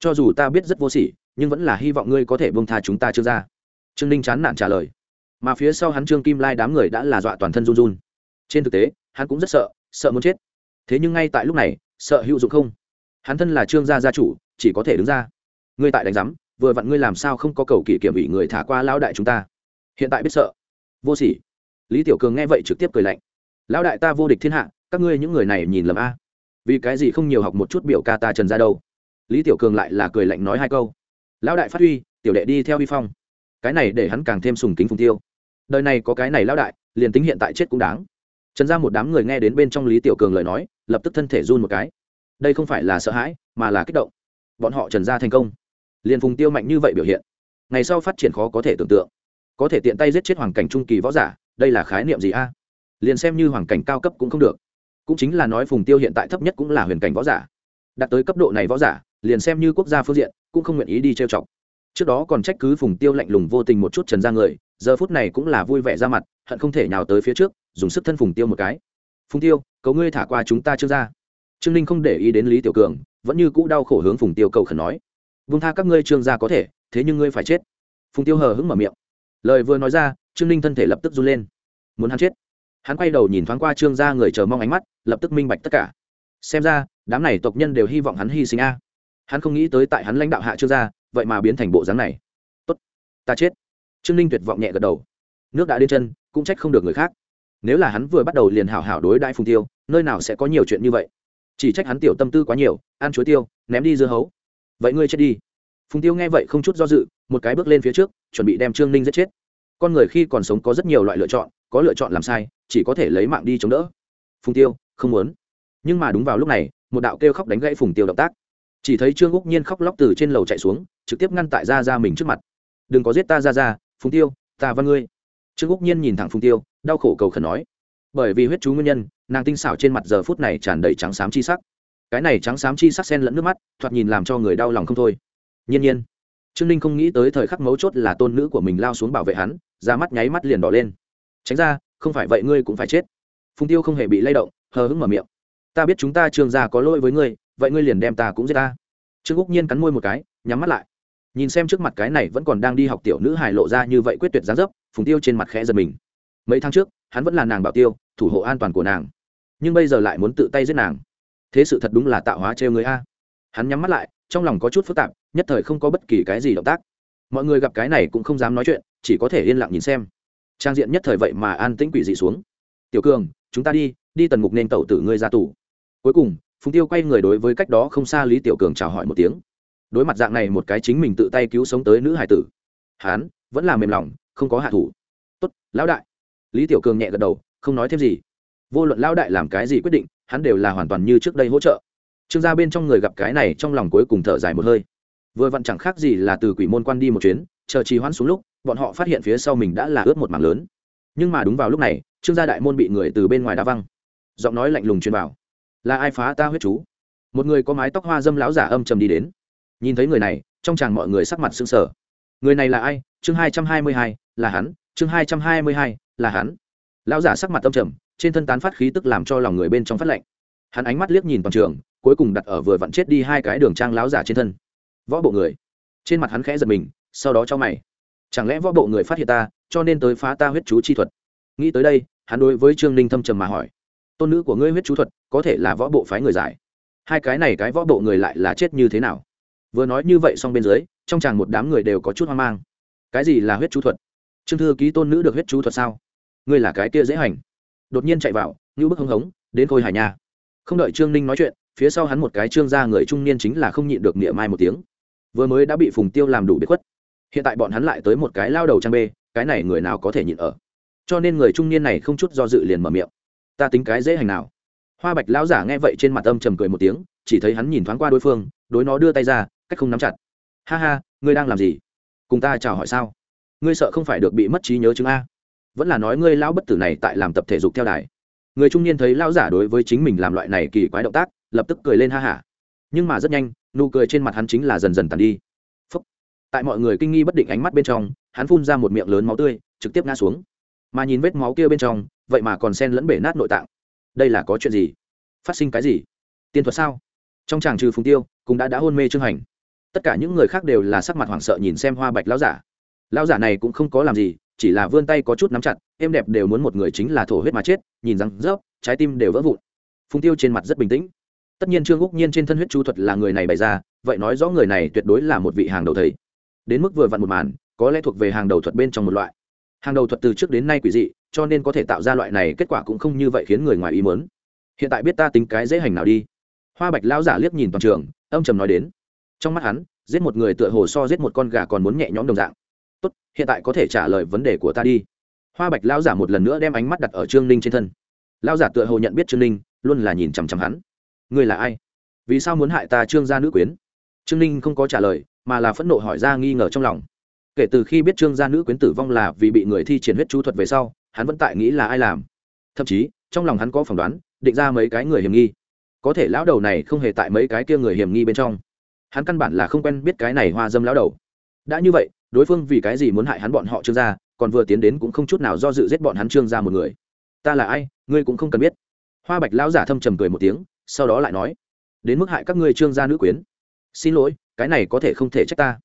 Cho dù ta biết rất vô sỉ, nhưng vẫn là hy vọng ngươi có thể buông tha chúng ta trương gia. Trương ninh chán nản trả lời. Mà phía sau hắn trương kim lai đám người đã là dọa toàn thân run run trên thực tế, hắn cũng rất sợ sợ muốn chết. Thế nhưng ngay tại lúc này, sợ hữu dụng không? Hắn thân là trương gia gia chủ, chỉ có thể đứng ra. Ngươi tại đánh giám, vừa vặn ngươi làm sao không có cầu kỷ kiểm ủy người thả qua lão đại chúng ta? Hiện tại biết sợ. Vô sỉ. Lý tiểu cường nghe vậy trực tiếp cười lạnh. Lão đại ta vô địch thiên hạ, các ngươi những người này nhìn lầm a. Vì cái gì không nhiều học một chút biểu ca ta trần ra đâu? Lý tiểu cường lại là cười lạnh nói hai câu. Lão đại phát huy, tiểu đệ đi theo vi phong. Cái này để hắn càng thêm sùng kính phùng tiêu. Đời này có cái này lão đại, liền tính hiện tại chết cũng đáng trần ra một đám người nghe đến bên trong lý tiểu cường lời nói, lập tức thân thể run một cái. Đây không phải là sợ hãi, mà là kích động. Bọn họ trần ra thành công. Liền phùng tiêu mạnh như vậy biểu hiện, ngày sau phát triển khó có thể tưởng tượng. Có thể tiện tay giết chết hoàng cảnh trung kỳ võ giả, đây là khái niệm gì a? Liền xem như hoàng cảnh cao cấp cũng không được. Cũng chính là nói phùng tiêu hiện tại thấp nhất cũng là huyền cảnh võ giả. Đạt tới cấp độ này võ giả, liền xem như quốc gia phương diện, cũng không nguyện ý đi trêu chọc. Trước đó còn trách cứ phùng tiêu lạnh lùng vô tình một chút trần ra người, giờ phút này cũng là vui vẻ ra mặt, hận không thể nào tới phía trước dùng sức thân phùng tiêu một cái. Phùng tiêu, cầu ngươi thả qua chúng ta trương ra. Trương ninh không để ý đến lý tiểu cường, vẫn như cũ đau khổ hướng phùng tiêu cầu khẩn nói. Vung tha các ngươi trương gia có thể, thế nhưng ngươi phải chết. Phùng tiêu hờ hững mở miệng. Lời vừa nói ra, trương ninh thân thể lập tức run lên. Muốn hắn chết. Hắn quay đầu nhìn thoáng qua trương gia người chờ mong ánh mắt, lập tức minh bạch tất cả. Xem ra, đám này tộc nhân đều hy vọng hắn hy sinh a. Hắn không nghĩ tới tại hắn lãnh đạo hạ trương gia, vậy mà biến thành bộ dáng này. Tốt, ta chết. Trương ninh tuyệt vọng nhẹ gật đầu. Nước đã đến chân, cũng trách không được người khác nếu là hắn vừa bắt đầu liền hảo hảo đối đại phùng tiêu, nơi nào sẽ có nhiều chuyện như vậy? Chỉ trách hắn tiểu tâm tư quá nhiều, ăn chuối tiêu, ném đi dưa hấu. Vậy ngươi chết đi. Phùng tiêu nghe vậy không chút do dự, một cái bước lên phía trước, chuẩn bị đem trương ninh giết chết. Con người khi còn sống có rất nhiều loại lựa chọn, có lựa chọn làm sai, chỉ có thể lấy mạng đi chống đỡ. Phùng tiêu, không muốn. Nhưng mà đúng vào lúc này, một đạo kêu khóc đánh gãy phùng tiêu động tác. Chỉ thấy trương úc nhiên khóc lóc từ trên lầu chạy xuống, trực tiếp ngăn tại ra ra mình trước mặt. Đừng có giết ta ra ra phùng tiêu, ta văn ngươi. Trương úc nhiên nhìn thẳng phùng tiêu đau khổ cầu khẩn nói. Bởi vì huyết chú nguyên nhân, nàng tinh xảo trên mặt giờ phút này tràn đầy trắng xám chi sắc. Cái này trắng xám chi sắc sen lẫn nước mắt, thoạt nhìn làm cho người đau lòng không thôi. Nhiên nhiên, trương ninh không nghĩ tới thời khắc mấu chốt là tôn nữ của mình lao xuống bảo vệ hắn, ra mắt nháy mắt liền đỏ lên. Tránh ra, không phải vậy ngươi cũng phải chết. Phùng tiêu không hề bị lay động, hờ hững mở miệng. Ta biết chúng ta trương gia có lỗi với ngươi, vậy ngươi liền đem ta cũng giết ta. Trương úc nhiên cắn môi một cái, nhắm mắt lại. Nhìn xem trước mặt cái này vẫn còn đang đi học tiểu nữ hài lộ ra như vậy quyết tuyệt giá dấp, phùng tiêu trên mặt khẽ giật mình mấy tháng trước, hắn vẫn là nàng bảo tiêu, thủ hộ an toàn của nàng. Nhưng bây giờ lại muốn tự tay giết nàng. Thế sự thật đúng là tạo hóa trêu người a. Hắn nhắm mắt lại, trong lòng có chút phức tạp, nhất thời không có bất kỳ cái gì động tác. Mọi người gặp cái này cũng không dám nói chuyện, chỉ có thể yên lặng nhìn xem. Trang diện nhất thời vậy mà an tĩnh quỷ dị xuống. Tiểu cường, chúng ta đi đi tần ngục nên tẩu tử ngươi ra tù. Cuối cùng, phùng tiêu quay người đối với cách đó không xa lý tiểu cường chào hỏi một tiếng. Đối mặt dạng này một cái chính mình tự tay cứu sống tới nữ hải tử hán vẫn là mềm lòng, không có hạ thủ. Tốt, lão đại lý tiểu cường nhẹ gật đầu, không nói thêm gì. Vô luận lão đại làm cái gì quyết định, hắn đều là hoàn toàn như trước đây hỗ trợ. Trương gia bên trong người gặp cái này trong lòng cuối cùng thở dài một hơi. Vừa vặn chẳng khác gì là từ quỷ môn quan đi một chuyến, chờ trì hoãn xuống lúc, bọn họ phát hiện phía sau mình đã là ướt một mảng lớn. Nhưng mà đúng vào lúc này, trương gia đại môn bị người từ bên ngoài đá văng. Giọng nói lạnh lùng truyền vào. Là ai phá ta huyết chú? Một người có mái tóc hoa dâm láo giả âm trầm đi đến. Nhìn thấy người này, trong chàng mọi người sắc mặt sưng sờ. Người này là ai? Chương hai trăm hai mươi hai, là hắn. Chương hai trăm hai mươi hai là hắn. Lão giả sắc mặt âm trầm, trên thân tán phát khí tức làm cho lòng người bên trong phát lạnh. Hắn ánh mắt liếc nhìn toàn trường, cuối cùng đặt ở vừa vặn chết đi hai cái đường trang lão giả trên thân. Võ bộ người. Trên mặt hắn khẽ giật mình, sau đó cho mày. Chẳng lẽ võ bộ người phát hiện ta, cho nên tới phá ta huyết chú chi thuật? Nghĩ tới đây, hắn đối với trương ninh thâm trầm mà hỏi. Tôn nữ của ngươi huyết chú thuật, có thể là võ bộ phái người giải? Hai cái này cái võ bộ người lại là chết như thế nào? Vừa nói như vậy xong bên dưới, trong chàng một đám người đều có chút hoang mang. Cái gì là huyết chú thuật? Trương thư ký tôn nữ được huyết chú thuật sao? Ngươi là cái kia dễ hành. Đột nhiên chạy vào, như bức hưng hống, đến khôi hải nha. Không đợi trương ninh nói chuyện, phía sau hắn một cái trương gia người trung niên chính là không nhịn được niệm mai một tiếng. Vừa mới đã bị phùng tiêu làm đủ biệt khuất. Hiện tại bọn hắn lại tới một cái lao đầu trang bê, cái này người nào có thể nhịn ở? Cho nên người trung niên này không chút do dự liền mở miệng. Ta tính cái dễ hành nào? Hoa bạch lão giả nghe vậy trên mặt âm trầm cười một tiếng, chỉ thấy hắn nhìn thoáng qua đối phương, đối nó đưa tay ra, cách không nắm chặt. Ha ha, ngươi đang làm gì? Cùng ta chào hỏi sao? Ngươi sợ không phải được bị mất trí nhớ chứng a vẫn là nói ngươi lão bất tử này tại làm tập thể dục theo đài. Người trung niên thấy lão giả đối với chính mình làm loại này kỳ quái động tác, lập tức cười lên ha hả. Nhưng mà rất nhanh, nụ cười trên mặt hắn chính là dần dần tàn đi. Phúc. tại mọi người kinh nghi bất định ánh mắt bên trong, hắn phun ra một miệng lớn máu tươi, trực tiếp ngã xuống. Mà nhìn vết máu kia bên trong, vậy mà còn sen lẫn bể nát nội tạng. Đây là có chuyện gì? Phát sinh cái gì? Tiên thuật sao? Trong chàng trừ phùng tiêu, cũng đã đã hôn mê trương hành. Tất cả những người khác đều là sắc mặt hoảng sợ nhìn xem hoa bạch lão giả. Lão giả này cũng không có làm gì chỉ là vươn tay có chút nắm chặt, êm đẹp đều muốn một người chính là thổ huyết mà chết, nhìn răng rớp, trái tim đều vỡ vụn. Phùng tiêu trên mặt rất bình tĩnh. Tất nhiên trương úc nhiên trên thân huyết chú thuật là người này bày ra, vậy nói rõ người này tuyệt đối là một vị hàng đầu thầy. Đến mức vừa vặn một màn, có lẽ thuộc về hàng đầu thuật bên trong một loại. Hàng đầu thuật từ trước đến nay quỷ dị, cho nên có thể tạo ra loại này kết quả cũng không như vậy khiến người ngoài ý mớn hiện tại biết ta tính cái dễ hành nào đi. Hoa bạch lão giả liếc nhìn toàn trường, âm trầm nói đến. Trong mắt hắn, giết một người tựa hồ so giết một con gà còn muốn nhẹ nhõm đồng dạng tốt, hiện tại có thể trả lời vấn đề của ta đi. Hoa bạch lão giả một lần nữa đem ánh mắt đặt ở trương ninh trên thân. Lão giả tựa hồ nhận biết trương ninh, luôn là nhìn chằm chằm hắn. Ngươi là ai? Vì sao muốn hại ta trương gia nữ quyến? Trương ninh không có trả lời, mà là phẫn nộ hỏi ra nghi ngờ trong lòng. Kể từ khi biết trương gia nữ quyến tử vong là vì bị người thi triển huyết chú thuật về sau, hắn vẫn tại nghĩ là ai làm. Thậm chí, trong lòng hắn có phỏng đoán, định ra mấy cái người hiểm nghi. Có thể lão đầu này không hề tại mấy cái kia người hiểm nghi bên trong. Hắn căn bản là không quen biết cái này hoa dâm lão đầu. Đã như vậy đối phương vì cái gì muốn hại hắn bọn họ trương gia, còn vừa tiến đến cũng không chút nào do dự giết bọn hắn trương gia một người. Ta là ai, ngươi cũng không cần biết. Hoa bạch lão giả thâm trầm cười một tiếng, sau đó lại nói, đến mức hại các ngươi trương gia nữ quyến. Xin lỗi, cái này có thể không thể trách ta.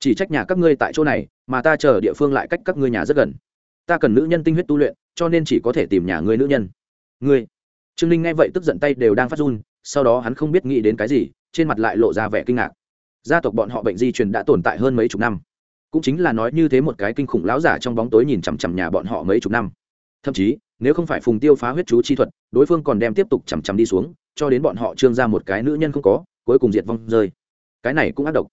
Chỉ trách nhà các ngươi tại chỗ này, mà ta chờ địa phương lại cách các ngươi nhà rất gần. Ta cần nữ nhân tinh huyết tu luyện, cho nên chỉ có thể tìm nhà ngươi nữ nhân. Ngươi. Trương linh nghe vậy tức giận tay đều đang phát run, sau đó hắn không biết nghĩ đến cái gì, trên mặt lại lộ ra vẻ kinh ngạc. Gia tộc bọn họ bệnh di truyền đã tồn tại hơn mấy chục năm cũng chính là nói như thế một cái kinh khủng lão giả trong bóng tối nhìn chằm chằm nhà bọn họ mấy chục năm. Thậm chí, nếu không phải phùng tiêu phá huyết chú chi thuật, đối phương còn đem tiếp tục chằm chằm đi xuống, cho đến bọn họ trương ra một cái nữ nhân không có, cuối cùng diệt vong rơi. Cái này cũng ác độc.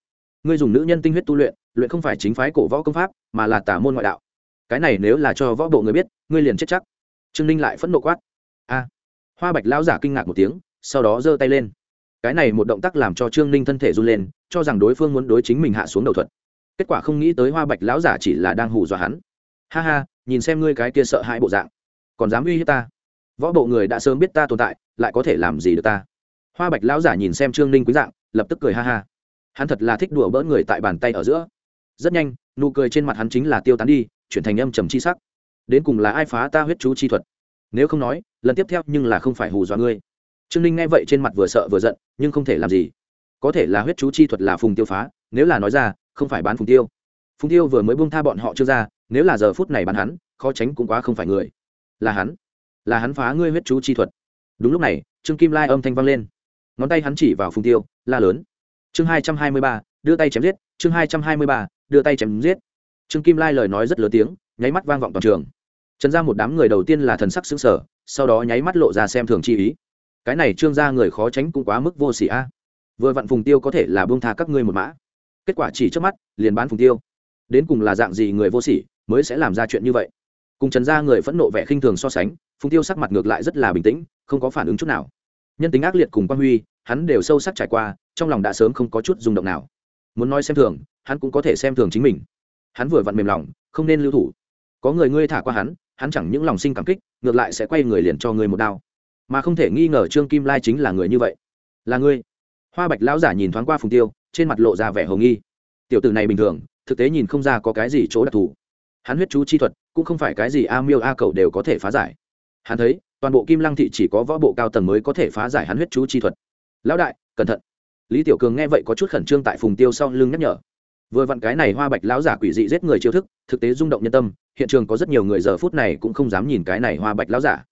Ngươi dùng nữ nhân tinh huyết tu luyện luyện không phải chính phái cổ võ công pháp, mà là tả môn ngoại đạo. Cái này nếu là cho võ bộ người biết, ngươi liền chết chắc. Trương ninh lại phẫn nộ quát. A. Hoa bạch lão giả kinh ngạc một tiếng, sau đó giơ tay lên. Cái này một động tác làm cho trương ninh thân thể run lên, cho rằng đối phương muốn đối chính mình hạ xuống đầu thuật kết quả không nghĩ tới hoa bạch lão giả chỉ là đang hù dọa hắn. Ha ha, nhìn xem ngươi cái kia sợ hãi bộ dạng, còn dám uy hiếp ta? Võ bộ người đã sớm biết ta tồn tại, lại có thể làm gì được ta? Hoa bạch lão giả nhìn xem trương ninh quý dạng, lập tức cười ha ha. Hắn thật là thích đùa bỡ người tại bàn tay ở giữa. Rất nhanh, nụ cười trên mặt hắn chính là tiêu tán đi, chuyển thành âm trầm chi sắc. Đến cùng là ai phá ta huyết chú chi thuật? Nếu không nói, lần tiếp theo nhưng là không phải hù dọa ngươi. Trương ninh nghe vậy trên mặt vừa sợ vừa giận, nhưng không thể làm gì. Có thể là huyết chú chi thuật là phùng tiêu phá, nếu là nói ra không phải bán phùng tiêu. Phùng tiêu vừa mới buông tha bọn họ chưa ra, nếu là giờ phút này bán hắn, khó tránh cũng quá không phải người. Là hắn. Là hắn phá ngươi huyết chú chi thuật. Đúng lúc này, trương kim lai âm thanh vang lên. Ngón tay hắn chỉ vào phùng tiêu, la lớn. Chương hai trăm hai mươi ba, đưa tay chém giết. Chương hai trăm hai mươi ba, đưa tay chém giết. Trương kim lai lời nói rất lớn tiếng, nháy mắt vang vọng toàn trường. Trần ra một đám người đầu tiên là thần sắc xứng sở sau đó nháy mắt lộ ra xem thường chi ý. Cái này trương ra người khó tránh cũng quá mức vô s ỉ a. Vừa vặn phùng tiêu có thể là bông tha các ngươi một mã kết quả chỉ trước mắt liền bán phùng tiêu. Đến cùng là dạng gì người vô sỉ, mới sẽ làm ra chuyện như vậy? Cùng trần gia người phẫn nộ vẻ khinh thường so sánh phùng tiêu sắc mặt ngược lại rất là bình tĩnh không có phản ứng chút nào. Nhân tính ác liệt cùng quang huy hắn đều sâu sắc trải qua trong lòng đã sớm không có chút rung động nào. Muốn nói xem thường hắn cũng có thể xem thường chính mình. Hắn vừa vặn mềm lòng không nên lưu thủ. Có người ngươi thả qua hắn hắn chẳng những lòng sinh cảm kích ngược lại sẽ quay người liền cho ngươi một đao. Mà không thể nghi ngờ trương kim lai chính là người như vậy. Là ngươi. Hoa bạch lão giả nhìn thoáng qua phùng tiêu trên mặt lộ ra vẻ hồng nghi. Tiểu tử này bình thường, thực tế nhìn không ra có cái gì chỗ đặc thù. Hắn huyết chú chi thuật, cũng không phải cái gì a miêu a cầu đều có thể phá giải. Hắn thấy, toàn bộ kim lăng thị chỉ có võ bộ cao tầng mới có thể phá giải hắn huyết chú chi thuật. Lão đại, cẩn thận. Lý tiểu cường nghe vậy có chút khẩn trương tại phùng tiêu sau lưng nhắc nhở. Vừa vặn cái này hoa bạch lão giả quỷ dị giết người chiêu thức, thực tế rung động nhân tâm, hiện trường có rất nhiều người giờ phút này cũng không dám nhìn cái này hoa bạch lão giả.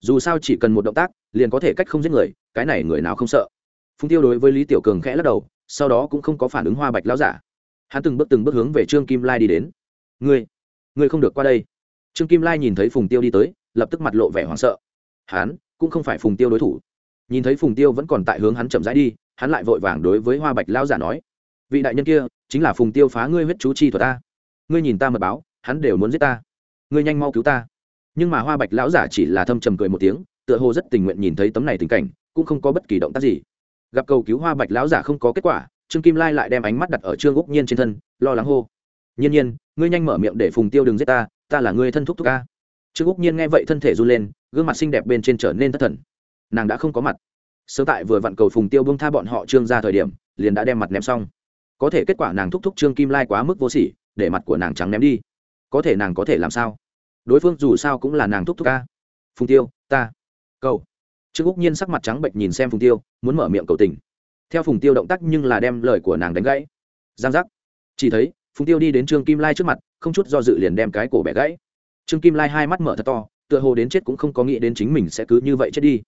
Dù sao chỉ cần một động tác, liền có thể cách không giết người, cái này người nào không sợ. Phùng tiêu đối với lý tiểu cường khẽ lắc đầu sau đó cũng không có phản ứng hoa bạch lão giả. Hắn từng bước từng bước hướng về trương kim lai đi đến. Ngươi ngươi không được qua đây. Trương kim lai nhìn thấy phùng tiêu đi tới, lập tức mặt lộ vẻ hoảng sợ. Hắn cũng không phải phùng tiêu đối thủ. Nhìn thấy phùng tiêu vẫn còn tại hướng hắn chậm rãi đi, hắn lại vội vàng đối với hoa bạch lão giả nói, vị đại nhân kia chính là phùng tiêu phá ngươi huyết chú chi thuật ta. Ngươi nhìn ta mật báo, hắn đều muốn giết ta. Ngươi nhanh mau cứu ta. Nhưng mà hoa bạch lão giả chỉ là thâm trầm cười một tiếng, tựa hồ rất tình nguyện nhìn thấy tấm này tình cảnh, cũng không có bất kỳ động tác gì gặp cầu cứu hoa bạch lão giả không có kết quả, trương kim lai lại đem ánh mắt đặt ở trương úc nhiên trên thân, lo lắng hô. Nhiên nhiên, ngươi nhanh mở miệng để phùng tiêu đừng giết ta ta là ngươi thân thúc thúc ca trương úc nhiên nghe vậy thân thể run lên, gương mặt xinh đẹp bên trên trở nên thất thần. Nàng đã không có mặt. Sớm tại vừa vặn cầu phùng tiêu bông tha bọn họ trương ra thời điểm, liền đã đem mặt ném xong. Có thể kết quả nàng thúc thúc trương kim lai quá mức vô sỉ, để mặt của nàng trắng ném đi. Có thể nàng có thể làm sao? Đối phương dù sao cũng là nàng thúc thúc ca phùng tiêu, ta, cầu trương úc nhiên sắc mặt trắng bệnh nhìn xem phùng tiêu muốn mở miệng cầu tình theo phùng tiêu động tác nhưng là đem lời của nàng đánh gãy giang giác chỉ thấy phùng tiêu đi đến trương kim lai trước mặt không chút do dự liền đem cái cổ bẻ gãy trương kim lai hai mắt mở thật to tựa hồ đến chết cũng không có nghĩ đến chính mình sẽ cứ như vậy chết đi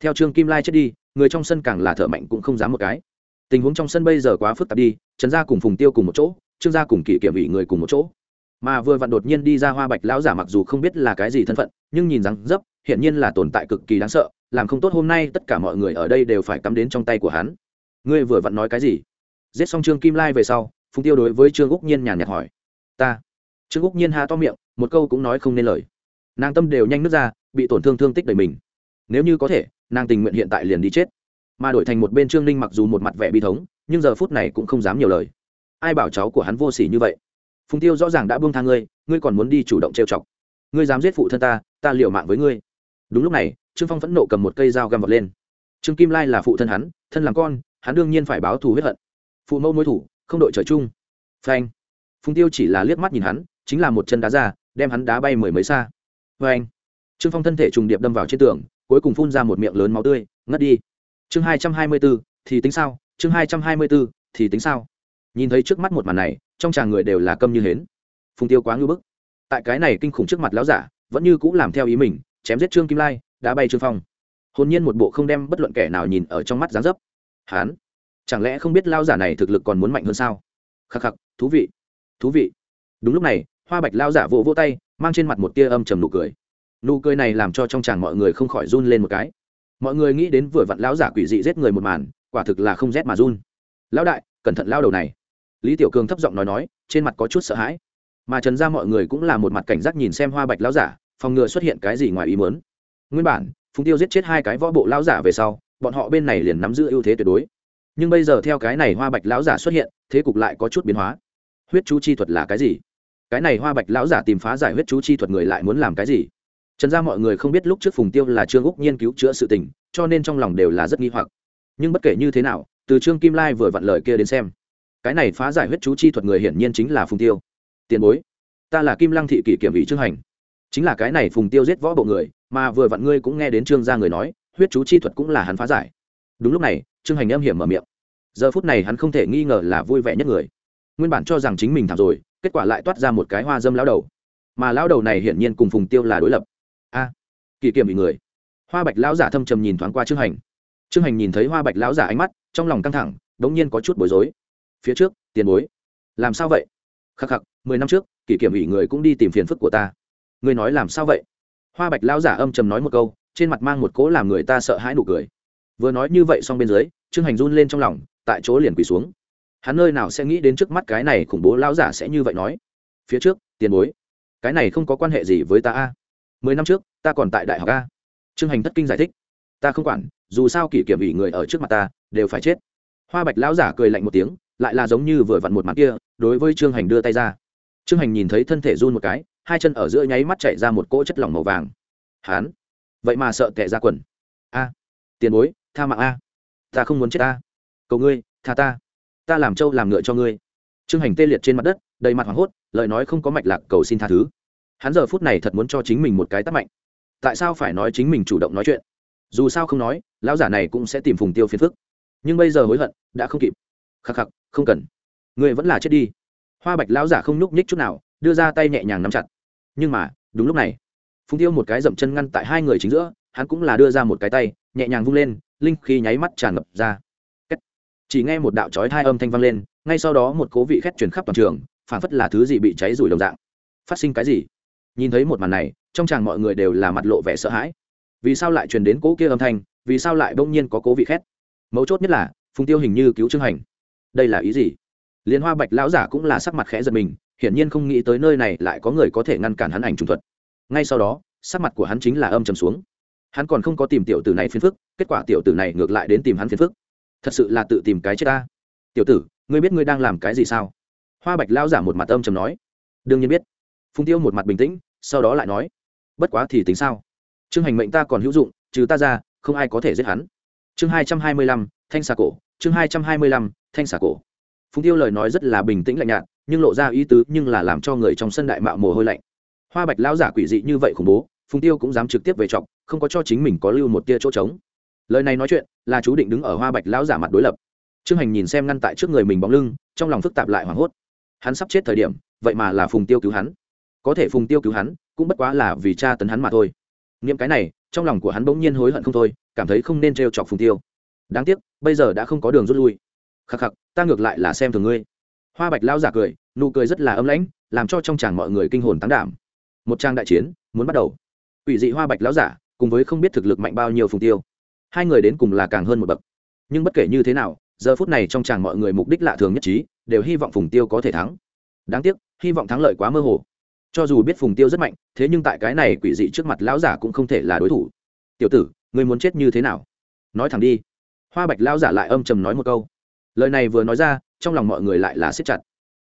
theo trương kim lai chết đi người trong sân càng là thợ mạnh cũng không dám một cái tình huống trong sân bây giờ quá phức tạp đi trần gia cùng phùng tiêu cùng một chỗ trương gia cùng kỷ kiểm ủy người cùng một chỗ mà vừa vặn đột nhiên đi ra hoa bạch lão giả mặc dù không biết là cái gì thân phận nhưng nhìn rằng dấp hiển nhiên là tồn tại cực kỳ đáng sợ, làm không tốt hôm nay tất cả mọi người ở đây đều phải cắm đến trong tay của hắn. Ngươi vừa vặn nói cái gì? Giết xong trương kim lai về sau, phùng tiêu đối với trương úc nhiên nhàn nhạt hỏi. Ta. Trương úc nhiên ha to miệng, một câu cũng nói không nên lời. Nàng tâm đều nhanh nước ra, bị tổn thương thương tích đầy mình. Nếu như có thể, nàng tình nguyện hiện tại liền đi chết. Mà đổi thành một bên trương ninh mặc dù một mặt vẻ bi thống, nhưng giờ phút này cũng không dám nhiều lời. Ai bảo cháu của hắn vô s ỉ như vậy? Phùng tiêu rõ ràng đã buông thang ngươi ngươi còn muốn đi chủ động trêu chọc. Ngươi dám giết phụ thân ta ta liệu mạng với ngươi đúng lúc này, trương phong phẫn nộ cầm một cây dao găm vật lên. Trương kim lai là phụ thân hắn, thân làm con, hắn đương nhiên phải báo thù huyết hận. Phụ mẫu mối thủ, không đội trời chung. Phanh. Phùng tiêu chỉ là liếc mắt nhìn hắn, chính là một chân đá ra, đem hắn đá bay mười mấy xa. Phanh. Trương phong thân thể trùng điệp đâm vào trên tường, cuối cùng phun ra một miệng lớn máu tươi, ngất đi. Chương hai trăm hai mươi b ố thì tính sao? Chương hai trăm hai mươi b ố thì tính sao? Nhìn thấy trước mắt một màn này, trong tràng người đều là câm như hến. Phùng tiêu quá ngưỡng bức. Tại cái này kinh khủng trước mặt lão giả, vẫn như cũng làm theo ý mình chém giết trương kim lai, đã bay trương phong. Hồn nhiên một bộ không đem bất luận kẻ nào nhìn ở trong mắt dáng dấp. Hán, chẳng lẽ không biết lao giả này thực lực còn muốn mạnh hơn sao? Khắc khắc, thú vị thú vị. Đúng lúc này, hoa bạch lao giả vỗ vỗ tay, mang trên mặt một tia âm trầm nụ cười. Nụ cười này làm cho trong chàng mọi người không khỏi run lên một cái. Mọi người nghĩ đến vừa vặn lão giả quỷ dị giết người một màn, quả thực là không rét mà run. Lão đại, cẩn thận lao đầu này. Lý tiểu cường thấp giọng nói nói, trên mặt có chút sợ hãi. Mà trần ra mọi người cũng là một mặt cảnh giác nhìn xem hoa bạch lão giả phòng ngừa xuất hiện cái gì ngoài ý muốn. Nguyên bản, phùng tiêu giết chết hai cái võ bộ lão giả về sau, bọn họ bên này liền nắm giữ ưu thế tuyệt đối. Nhưng bây giờ theo cái này hoa bạch lão giả xuất hiện, thế cục lại có chút biến hóa. Huyết chú chi thuật là cái gì? Cái này hoa bạch lão giả tìm phá giải huyết chú chi thuật người lại muốn làm cái gì? Trần ra mọi người không biết lúc trước phùng tiêu là trương úc nghiên cứu chữa sự tình, cho nên trong lòng đều là rất nghi hoặc. Nhưng bất kể như thế nào, từ trương kim lai vừa vặn lời kia đến xem, cái này phá giải huyết chú chi thuật người hiển nhiên chính là phùng tiêu. Tiền bối, ta là kim lăng thị kỷ kiểm ủy trương hành chính là cái này phùng tiêu giết võ bộ người, mà vừa vặn ngươi cũng nghe đến trương gia người nói, huyết chú chi thuật cũng là hắn phá giải. Đúng lúc này, trương hành âm hiểm mở miệng. Giờ phút này hắn không thể nghi ngờ là vui vẻ nhất người. Nguyên bản cho rằng chính mình thảm rồi, kết quả lại toát ra một cái hoa dâm lao đầu. Mà lao đầu này hiển nhiên cùng phùng tiêu là đối lập. A, kỳ kiểm bị người. Hoa bạch lão giả thâm trầm nhìn thoáng qua trương hành. Trương hành nhìn thấy hoa bạch lão giả ánh mắt, trong lòng căng thẳng đ n g nhiên có chút bối rối. Phía trước, tiền bối. Làm sao vậy? Khắc khắc, mười năm trước kỷ kiểm ủy người cũng đi tìm phiền phức của ta ngươi nói làm sao vậy? Hoa bạch lão giả âm trầm nói một câu, trên mặt mang một cố làm người ta sợ hãi nụ cười. Vừa nói như vậy xong bên dưới, trương hành run lên trong lòng, tại chỗ liền quỳ xuống. Hắn nơi nào sẽ nghĩ đến trước mắt cái này khủng bố lão giả sẽ như vậy nói? Phía trước, tiền bối, cái này không có quan hệ gì với ta a. Mười năm trước, ta còn tại đại học a. Trương hành thất kinh giải thích. Ta không quản, dù sao kỷ kiểm ủy người ở trước mặt ta, đều phải chết. Hoa bạch lão giả cười lạnh một tiếng, lại là giống như vừa vặn một mặt kia, đối với trương hành đưa tay ra. Trương hành nhìn thấy thân thể run một cái hai chân ở giữa nháy mắt chạy ra một cỗ chất lỏng màu vàng. Hán. Vậy mà sợ tệ ra quần. A. Tiền bối, tha mạng a. Ta không muốn chết ta cầu ngươi, tha ta. Ta làm trâu làm ngựa cho ngươi. Trương hành tê liệt trên mặt đất, đầy mặt hoảng hốt, lời nói không có mạch lạc, cầu xin tha thứ. Hắn giờ phút này thật muốn cho chính mình một cái tắt mạnh. Tại sao phải nói chính mình chủ động nói chuyện? Dù sao không nói, lão giả này cũng sẽ tìm phùng tiêu phiền phức. Nhưng bây giờ hối hận, đã không kịp. Khắc khắc, không cần. Người vẫn là chết đi. Hoa bạch lão giả không nhúc nhích chút nào đưa ra tay nhẹ nhàng nắm chặt. Nhưng mà, đúng lúc này, phùng tiêu một cái dậm chân ngăn tại hai người chính giữa, hắn cũng là đưa ra một cái tay, nhẹ nhàng vung lên, linh khí nháy mắt tràn ngập ra. Chỉ nghe một đạo chói hai âm thanh vang lên, ngay sau đó một cố vị khét truyền khắp toàn trường phản phất là thứ gì bị cháy rủi đồng dạng. Phát sinh cái gì? Nhìn thấy một màn này, trong chàng mọi người đều là mặt lộ vẻ sợ hãi. Vì sao lại truyền đến cố kia âm thanh, vì sao lại bỗng nhiên có cố vị khét? Mấu chốt nhất là, phùng tiêu hình như cứu trương hành. Đây là ý gì? Liên hoa bạch lão giả cũng là sắc mặt khẽ giật mình hiển nhiên không nghĩ tới nơi này lại có người có thể ngăn cản hắn ảnh trùng thuật. Ngay sau đó, sắc mặt của hắn chính là âm trầm xuống. Hắn còn không có tìm tiểu tử này phiền phức, kết quả tiểu tử này ngược lại đến tìm hắn phiền phức. Thật sự là tự tìm cái chết ta. Tiểu tử, ngươi biết ngươi đang làm cái gì sao? Hoa bạch lão giả một mặt âm trầm nói. Đương nhiên biết. Phùng tiêu một mặt bình tĩnh, sau đó lại nói. Bất quá thì tính sao? Trương hành mệnh ta còn hữu dụng, trừ ta ra, không ai có thể giết hắn. Chương hai trăm hai mươi lăm, thanh xà cổ, chương hai trăm hai mươi lăm, thanh xà cổ. Phùng tiêu lời nói rất là bình tĩnh lạnh nhạt nhưng lộ ra ý tứ nhưng là làm cho người trong sân đại mạo mồ hôi lạnh. Hoa bạch lão giả quỷ dị như vậy khủng bố phùng tiêu cũng dám trực tiếp về trọng, không có cho chính mình có lưu một tia chỗ trống. Lời này nói chuyện là chú định đứng ở hoa bạch lão giả mặt đối lập. Trương hành nhìn xem ngăn tại trước người mình bóng lưng trong lòng phức tạp lại hoảng hốt. Hắn sắp chết thời điểm vậy mà là phùng tiêu cứu hắn. Có thể phùng tiêu cứu hắn cũng bất quá là vì cha tấn hắn mà thôi. Nghiệm cái này trong lòng của hắn bỗng nhiên hối hận không thôi cảm thấy không nên t chọc phùng tiêu. Đáng tiếc bây giờ đã không có đường rút lui. Khắc khắc ta ngược lại là xem thường ngươi hoa bạch lao giả cười, nụ cười rất là âm lãnh, làm cho trong chàng mọi người kinh hồn tán đảm. Một trang đại chiến, muốn bắt đầu. Ủy dị hoa bạch lão giả, cùng với không biết thực lực mạnh bao nhiêu phùng tiêu. Hai người đến cùng là càng hơn một bậc. Nhưng bất kể như thế nào, giờ phút này trong chàng mọi người mục đích lạ thường nhất trí, đều hy vọng phùng tiêu có thể thắng. Đáng tiếc, hy vọng thắng lợi quá mơ hồ. Cho dù biết phùng tiêu rất mạnh, thế nhưng tại cái này quỷ dị trước mặt lão giả cũng không thể là đối thủ. Tiểu tử người muốn chết như thế nào? Nói thẳng đi. Hoa bạch lão giả lại âm trầm nói một câu lời này vừa nói ra, trong lòng mọi người lại là siết chặt.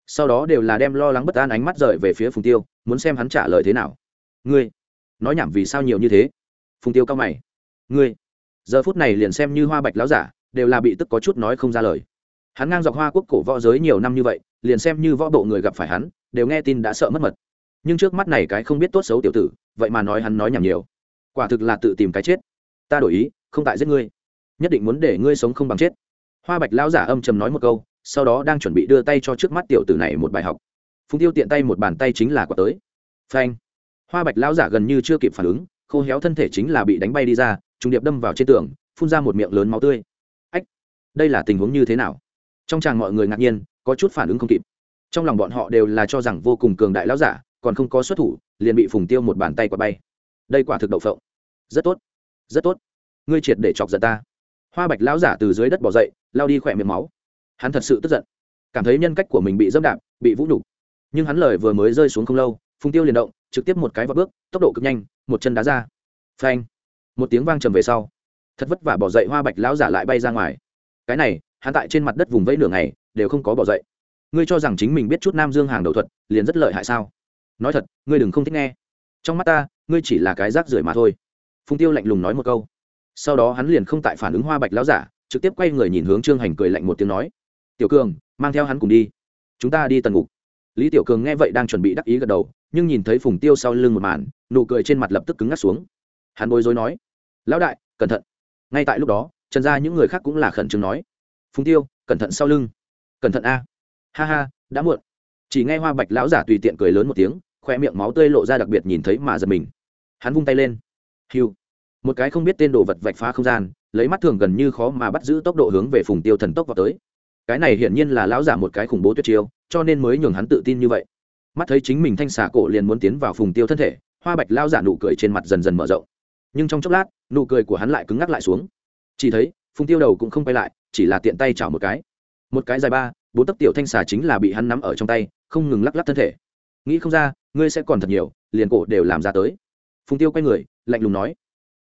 Sau đó đều là đem lo lắng bất an ánh mắt rời về phía phùng tiêu, muốn xem hắn trả lời thế nào. Ngươi, nói nhảm vì sao nhiều như thế? Phùng tiêu cao mày. Ngươi, giờ phút này liền xem như hoa bạch lão giả, đều là bị tức có chút nói không ra lời. Hắn ngang dọc hoa quốc cổ võ giới nhiều năm như vậy, liền xem như võ bộ người gặp phải hắn, đều nghe tin đã sợ mất mật. Nhưng trước mắt này cái không biết tốt xấu tiểu tử, vậy mà nói hắn nói nhảm nhiều. Quả thực là tự tìm cái chết. Ta đổi ý, không tại giết ngươi. Nhất định muốn để ngươi sống không bằng chết hoa bạch lão giả âm trầm nói một câu, sau đó đang chuẩn bị đưa tay cho trước mắt tiểu tử này một bài học. Phùng tiêu tiện tay một bàn tay chính là quả tới. Phanh. Hoa bạch lão giả gần như chưa kịp phản ứng, khô héo thân thể chính là bị đánh bay đi ra, trùng điệp đâm vào trên tường, phun ra một miệng lớn máu tươi. Ách, đây là tình huống như thế nào? Trong chàng mọi người ngạc nhiên, có chút phản ứng không kịp. Trong lòng bọn họ đều là cho rằng vô cùng cường đại lão giả, còn không có xuất thủ, liền bị phùng tiêu một bàn tay quả bay. Đây quả thực đậu phộng. Rất tốt. Rất tốt. Ngươi triệt để chọc giận ta hoa bạch lão giả từ dưới đất bỏ dậy lao đi khỏe miệng máu. Hắn thật sự tức giận. Cảm thấy nhân cách của mình bị dâm đạp, bị vũ nhục. Nhưng hắn lời vừa mới rơi xuống không lâu, phùng tiêu liền động, trực tiếp một cái vào bước, tốc độ cực nhanh, một chân đá ra. Phanh! Một tiếng vang trầm về sau. Thật vất vả bỏ dậy hoa bạch lão giả lại bay ra ngoài. Cái này, hắn tại trên mặt đất vùng vẫy nửa ngày, đều không có bỏ dậy. Ngươi cho rằng chính mình biết chút nam dương hàng đầu thuật, liền rất lợi hại sao? Nói thật, ngươi đừng không thích nghe. Trong mắt ta, ngươi chỉ là cái rác rưởi mà thôi. Phùng tiêu lạnh lùng nói một câu sau đó hắn liền không tại phản ứng hoa bạch lão giả, trực tiếp quay người nhìn hướng trương hành cười lạnh một tiếng nói, tiểu cường, mang theo hắn cùng đi. Chúng ta đi tần ngục. Lý tiểu cường nghe vậy đang chuẩn bị đắc ý gật đầu, nhưng nhìn thấy phùng tiêu sau lưng một màn, nụ cười trên mặt lập tức cứng ngắt xuống. Hắn bối rối nói, lão đại, cẩn thận. Ngay tại lúc đó, trần ra những người khác cũng là khẩn trương nói, phùng tiêu, cẩn thận sau lưng. Cẩn thận a. Ha ha, đã muộn. Chỉ nghe hoa bạch lão giả tùy tiện cười lớn một tiếng, khoe miệng máu tươi lộ ra đặc biệt nhìn thấy mà giật mình. Hắn vung tay lên. Hiu một cái không biết tên đồ vật vạch phá không gian, lấy mắt thường gần như khó mà bắt giữ tốc độ hướng về phùng tiêu thần tốc vào tới. Cái này hiển nhiên là lão giả một cái khủng bố tuyệt chiêu, cho nên mới nhường hắn tự tin như vậy. Mắt thấy chính mình thanh xà cổ liền muốn tiến vào phùng tiêu thân thể, hoa bạch lao giả nụ cười trên mặt dần dần mở rộng. Nhưng trong chốc lát, nụ cười của hắn lại cứng ngắc lại xuống. Chỉ thấy, phùng tiêu đầu cũng không quay lại, chỉ là tiện tay chảo một cái. Một cái dài ba, bốn tấc tiểu thanh xà chính là bị hắn nắm ở trong tay, không ngừng lắc lắc thân thể. Nghĩ không ra, ngươi sẽ còn thật nhiều, liền cổ đều làm ra tới. Phùng tiêu quay người, lạnh lùng nói